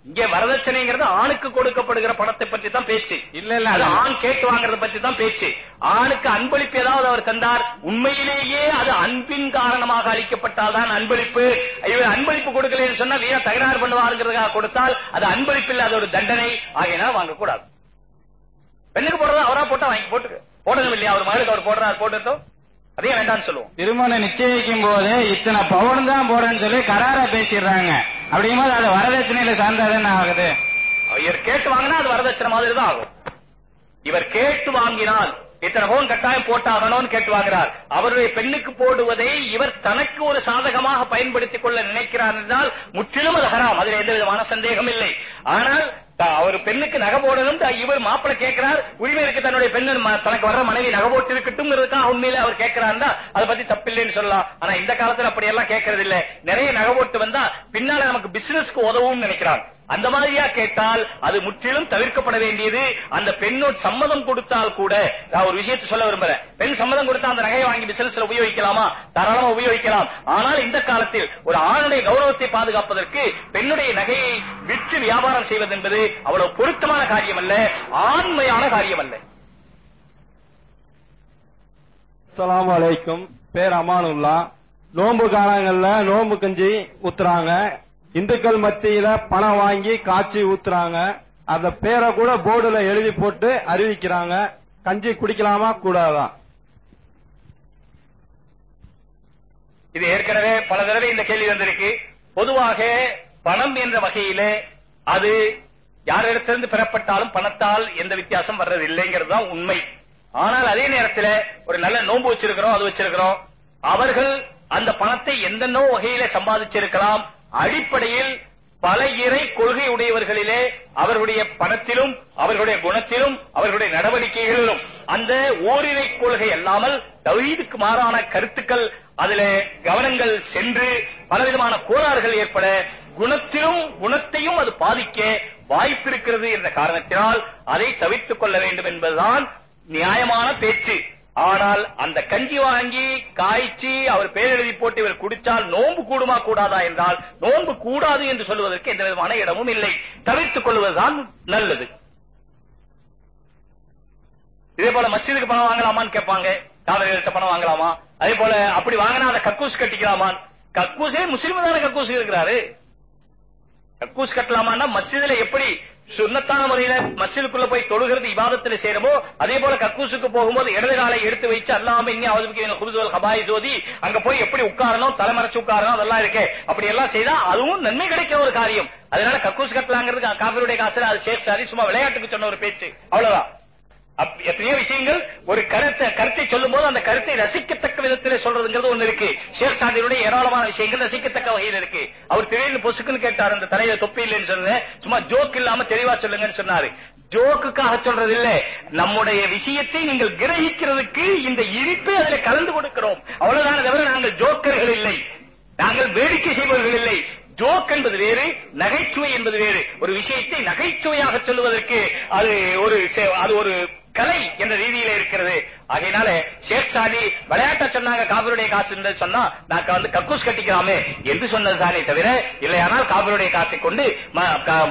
இங்க வரதட்சணைங்கிறது ஆணுக்கு கொடுக்கப்படுகிற பணத்தை பற்றி தான் பேச்சு. இல்ல இல்ல அது ஆண் கேட்டு வாங்குறத பற்றி தான் பேச்சு. ஆணுக்கு அன்பளிப்பு ஏதாவது அவர் தந்தார்? உண்மையிலேயே அது அன்பின் காரணமாக அளிக்கப்பட்டால் தான் அன்பளிப்பு. இவர் அன்பளிப்பு கொடுக்கலன்னு சொன்னா வீணா தகராறு பண்ணுவாருங்கிறதுக்காக கொடுத்தால் அது அன்பளிப்பு இல்ல அது ஒரு தண்டனை. ஆகையினால் வாங்கக்கூடாது. பெண்ணுக்கு போடுறது அவரா போட்டா வாங்கி போட்டுக்க. போடணும் இல்லையா? அவர் மகளுக்கு அவர் போடுறாரு போட்டுட்டோம். அதே வேண்டாம்னு சொல்லுவோம். திருமணம் நிச்சயிக்கும் போது இத்தனை பவுன் தான் போடுறேன்னு சொல்லி கராரா பேசிடுறாங்க. அப்படிங்கும்போது அது வரதட்சணையில சார்ந்ததுன்னு ஆகுது. இவர் கேட்டு வாங்கினா அது வரதட்சணை மாதிரி தான் ஆகும். இவர் கேட்டு வாங்கினால் இத்தனை பவுன் கட்டாயம் போட்டாகணும்னு கேட்டு வாங்குறார். அவருடைய பெண்ணுக்கு போடுவதை இவர் தனக்கு ஒரு சாதகமாக பயன்படுத்திக் கொள்ள நினைக்கிறார் என்றால் முற்றிலும் அது ஹராம். அதில் எந்த விதமான சந்தேகம் இல்லை. ஆனால் அவர் பெண்ணுக்கு நகை போடணும் இவர் மாப்பிளை கேட்கிறார் உரிமை இருக்கு தன்னுடைய பெண்ணு தனக்கு வர்ற மனைவி நகை போட்டு இருக்கட்டும்ங்கிறதுக்காக உண்மையில அவர் கேட்கிறாருந்தா அதை பத்தி தப்பில்லைன்னு சொல்லலாம். ஆனா இந்த காலத்துல அப்படி எல்லாம் கேட்கறது இல்ல நிறைய நகை போட்டு வந்தா பின்னால நமக்கு பிசினஸ்க்கு உதவும் நினைக்கிறாங்க. அந்த மாதிரியா கேட்டால் அது முற்றிலும் தவிர்க்கப்பட வேண்டியது. அந்த பெண்ணோட சம்மதம் கொடுத்தால் கூட நான் ஒரு விஷயத்தை சொல்ல விரும்புறேன். பெண் சம்மதம் கொடுத்தா அந்த நகையை வாங்கி பிசினஸ்ல உபயோகிக்கலாமா? தாராளமா உபயோகிக்கலாம். ஆனால் இந்த காலத்தில் ஒரு ஆணுடைய கௌரவத்தை பாதுகாப்பதற்கு பெண்ணுடைய நகையை விற்று வியாபாரம் செய்வது என்பது அவ்வளவு பொருத்தமான காரியம் அல்ல ஆண்மையான காரியம் அல்ல சலாம் அலைக்கும். பேர் அமானுல்லா. நோன்பு காலங்கள்ல நோன்பு கஞ்சி ஊத்துறாங்க. இந்துக்கள் மத்தியில பணம் வாங்கி காய்ச்சி ஊத்துறாங்க. அந்த பேரை கூட போர்டுல எழுதி போட்டு அறிவிக்கிறாங்க. கஞ்சி குடிக்கலாமா கூடாதா? இது ஏற்கனவே பல தடவை இந்த கேள்வி வந்திருக்கு. பொதுவாக பணம் என்ற வகையிலே அது யாரிடத்திலிருந்து பெறப்பட்டாலும் பணத்தால் எந்த வித்தியாசம் வர்றது இல்லைங்கிறது தான் உண்மை. ஆனால் அதே நேரத்துல ஒரு நல்ல நோன்பு வச்சிருக்கிறோம் அது வச்சிருக்கிறோம். அவர்கள் அந்த பணத்தை எந்தென்னோ வகையில சம்பாதிச்சிருக்கலாம். அடிப்படையில் பல இறை கொள்கை உடையவர்களிலே அவர்களுடைய பணத்திலும் அவர்களுடைய குணத்திலும் அவர்களுடைய நடவடிக்கைகளிலும் அந்த ஓரிரை கொள்கை அல்லாமல் தவீதுக்கு மாறான கருத்துக்கள் அதில் கவனங்கள் சென்று பலவிதமான கோளாறுகள் ஏற்பட குணத்திலும் குணத்தையும் அது பாதிக்க வாய்ப்பிருக்கிறது என்ற காரணத்தினால் அதை தவிர்த்துக் கொள்ள வேண்டும் என்பதுதான் நியாயமான பேச்சு. ஆனால் அந்த கஞ்சி வாங்கி காய்ச்சி அவர் பேர் எழுதி போட்டு இவர் குடிச்சால் நோன்பு கூடுமா கூடாதா என்றால் நோன்பு கூடாது என்று சொல்வதற்கு எந்த விதமான இடமும் இல்லை. தவிர்த்துக் கொள்வதுதான் நல்லது. இதே போல மஸ்ஜிதுக்கு பணம் வாங்கலாமான்னு கேட்பாங்க. காதலிகிட்ட பணம் வாங்கலாமா? அதே போல அப்படி வாங்கினா அதை கக்கூஸ் கட்டிக்கலாமான் கக்கூஸே முஸ்லீம் தானே கக்கூஸ் இருக்கிறாரு. கக்கூஸ் கட்டலாமான்னா மஸ்ஜிதுல எப்படி சுண்ணத்தான முறையில மசிலுக்குள்ள போய் தொழுகிறது இபாதத்துல சேருமோ அதே போல கக்கூசுக்கு போகும்போது இடது காலை எடுத்து வச்சு அல்லாம இன்னும் அவதுக்கு குருதுவல் ஹபாய் ஜோதி அங்க போய் எப்படி உட்காரணும் தலைமறைச்சு உட்காரணும் அதெல்லாம் இருக்கு. அப்படி எல்லாம் செய்தா அதுவும் நன்மை கிடைக்கிற ஒரு காரியம். அதனால கக்கூஸ் கட்டலாங்கிறது காவிரியுடைய காசுல அது சேர் சாரி சும்மா விளையாட்டுக்கு சொன்ன ஒரு பேச்சு. அவ்வளவுதான். எத்தனையோ விஷயங்கள் ஒரு கருத்தை கருத்தை சொல்லும் போது அந்த கருத்தை ரசிக்கத்தக்க விதத்தில் சொல்றதுங்கிறது ஒண்ணு இருக்கு. ஷேக் சாதியுடைய ஏராளமான விஷயங்கள் ரசிக்கத்தக்க வகையில் இருக்கு. அவர் திடீர்னு பொசுக்குன்னு கேட்டார் அந்த தலையில தொப்பி இல்லைன்னு சொன்னேன். சும்மா ஜோக் இல்லாம தெளிவா சொல்லுங்கன்னு சொன்னாரு. ஜோக்குக்காக சொல்றது இல்ல நம்முடைய விஷயத்தை நீங்கள் கிரகிக்கிறதுக்கு இந்த இனிப்பை அதுல கலந்து கொடுக்கிறோம். அவ்வளவுதானே தவிர நாங்கள் ஜோக்கர்கள் இல்லை. நாங்கள் வேடிக்கை செய்பவர்கள் இல்லை. ஜோக் என்பது வேறு நகைச்சுவை என்பது வேறு. ஒரு விஷயத்தை நகைச்சுவையாக சொல்லுவதற்கு அது ஒரு செ- அது ஒரு கலை என்ற ரீதியில இருக்கிறது. ஆகையினால ஷேக் சாதி விளையாட்ட சொன்னாங்க காவிரியுடைய காசு என்று சொன்னா நாங்க வந்து கக்கூஸ் கட்டிக்கலாமே என்று சொன்னது தானே தவிர இல்லையானால் காவிரியுடைய காசை கொண்டு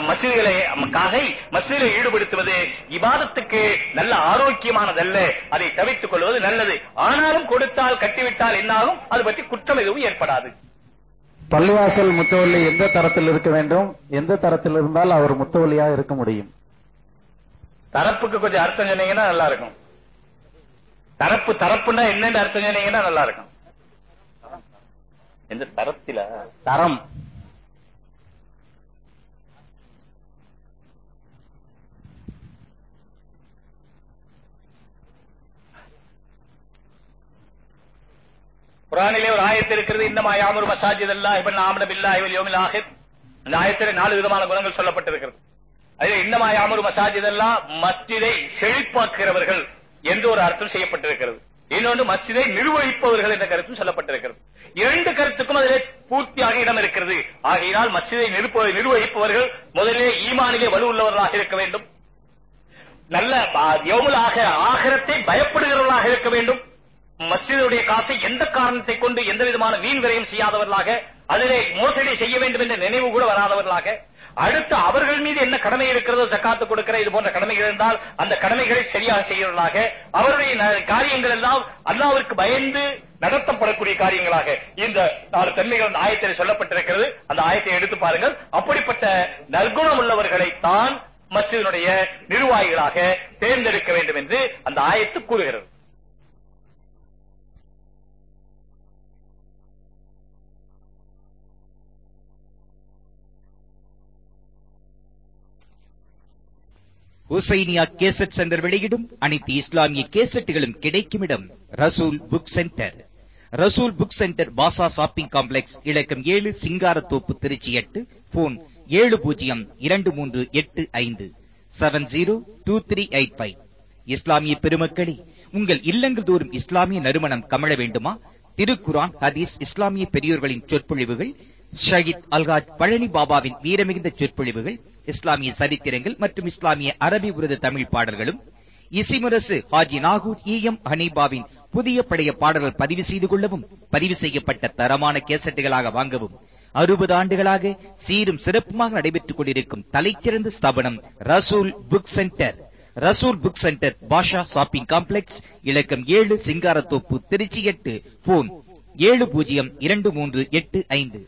மசிதிகளை காகை மசிதிகளை ஈடுபடுத்துவது இபாதத்துக்கு நல்ல ஆரோக்கியமானதல்ல. அதை தவித்துக் கொள்வது நல்லது. ஆனாலும் கொடுத்தால் கட்டிவிட்டால் என்னாகும்? அது பற்றி குற்றம் எதுவும் ஏற்படாது. பள்ளிவாசல் முத்தவல்லி எந்த தரத்தில் இருக்க வேண்டும்? எந்த தரத்தில் இருந்தால் அவர் முத்தவள்ளியாக இருக்க முடியும். தரப்புக்கு கொஞ்சம் அர்த்தம் சொன்னீங்கன்னா நல்லா இருக்கும் தரப்பு தரப்புன்னா என்னன்னு அர்த்தம் சொன்னீங்கன்னா நல்லா இருக்கும் எந்த தரத்தில தரம். குரானிலே ஒரு ஆயத்து இருக்கிறது இன்னமா யாமுரு மசாஜித் அல்லா இப்ப ஆமன பில்லாஹி வல் யோமில் ஆஹிர். அந்த ஆயத்திலே நாலு விதமான குணங்கள் சொல்லப்பட்டிருக்கிறது. அதில் இன்னமா யாமுரு மசாஜித் மஸ்ஜிதை செழிப்பாக்குகிறவர்கள் என்று ஒரு அர்த்தம் செய்யப்பட்டிருக்கிறது. இன்னொன்று மஸ்ஜிதை நிர்வகிப்பவர்கள் என்ற கருத்தும் சொல்லப்பட்டிருக்கிறது. இரண்டு கருத்துக்கும் அதிலே பூர்த்தியாக இடம் இருக்கிறது. ஆகையினால் மஸ்ஜிதை நிர்வகிப்பவர்கள் முதலிலே ஈமானிலே வலு உள்ளவர்களாக இருக்க வேண்டும். நல்ல யௌமுல் ஆகரத்தை பயப்படுகிறவர்களாக இருக்க வேண்டும். மஸ்ஜிதுடைய காசை எந்த காரணத்தை கொண்டு எந்த விதமான வீண் விரயம் செய்யாதவர்களாக அதிலே மோசடி செய்ய வேண்டும் என்ற நினைவு கூட வராதவர்களாக அடுத்து அவர்கள் மீது என்ன கடமை இருக்கிறதோ ஜக்காத்து கொடுக்கிற இது போன்ற கடமைகள் இருந்தால் அந்த கடமைகளை சரியாக செய்கிறவர்களாக அவருடைய காரியங்கள் எல்லாம் அல்லாவிற்கு பயந்து நடத்தப்படக்கூடிய காரியங்களாக இந்த நாலு தன்மைகள் அந்த ஆயத்தில் சொல்லப்பட்டிருக்கிறது. அந்த ஆயத்தை எடுத்து பாருங்கள். அப்படிப்பட்ட நற்குணம் உள்ளவர்களை தான் மஸ்ஜிதினுடைய நிர்வாகிகளாக தேர்ந்தெடுக்க வேண்டும் என்று அந்த ஆயத்து கூறுகிறது. ஹுசைனியா கேசட் சென்டர் வெளியிடும் அனைத்து இஸ்லாமிய கேசட்டுகளும் கிடைக்கும் இடம் Rasool book centre. Rasool book centre Basha shopping complex இலக்கம் ஏழு சிங்காரத்தோப்பு திருச்சி எட்டு போன் ஏழு பூஜ்ஜியம் இரண்டு மூன்று எட்டு ஐந்து seven zero two three eight five. இஸ்லாமிய பெருமக்களே உங்கள் இல்லங்கள் தோறும் இஸ்லாமிய நறுமணம் கமழ வேண்டுமா? திருக்குரான் ஹதீஸ் இஸ்லாமிய பெரியோர்களின் சொற்பொழிவுகள் ஷஹித் அல்காஜ் பழனி பாபாவின் வீரமிகுந்த சொற்பொழிவுகள் இஸ்லாமிய சரித்திரங்கள் மற்றும் இஸ்லாமிய அரபி உருது தமிழ் பாடல்களும் இசைமுரசு ஹாஜி நாகூர் இ எம் ஹனீபாவின் புதிய பழைய பாடல்கள் பதிவு செய்து கொள்ளவும் பதிவு செய்யப்பட்ட தரமான கேசட்டுகளாக வாங்கவும் அறுபது ஆண்டுகளாக சீரும் சிறப்புமாக நடைபெற்றுக் கொண்டிருக்கும் தலைச்சிறந்த ஸ்தாபனம் Rasool book centre. Rasool book centre Basha shopping complex இலக்கம் ஏழு சிங்காரத்தோப்பு திருச்சி எட்டு போன் ஏழு பூஜ்ஜியம் இரண்டு மூன்று எட்டு ஐந்து.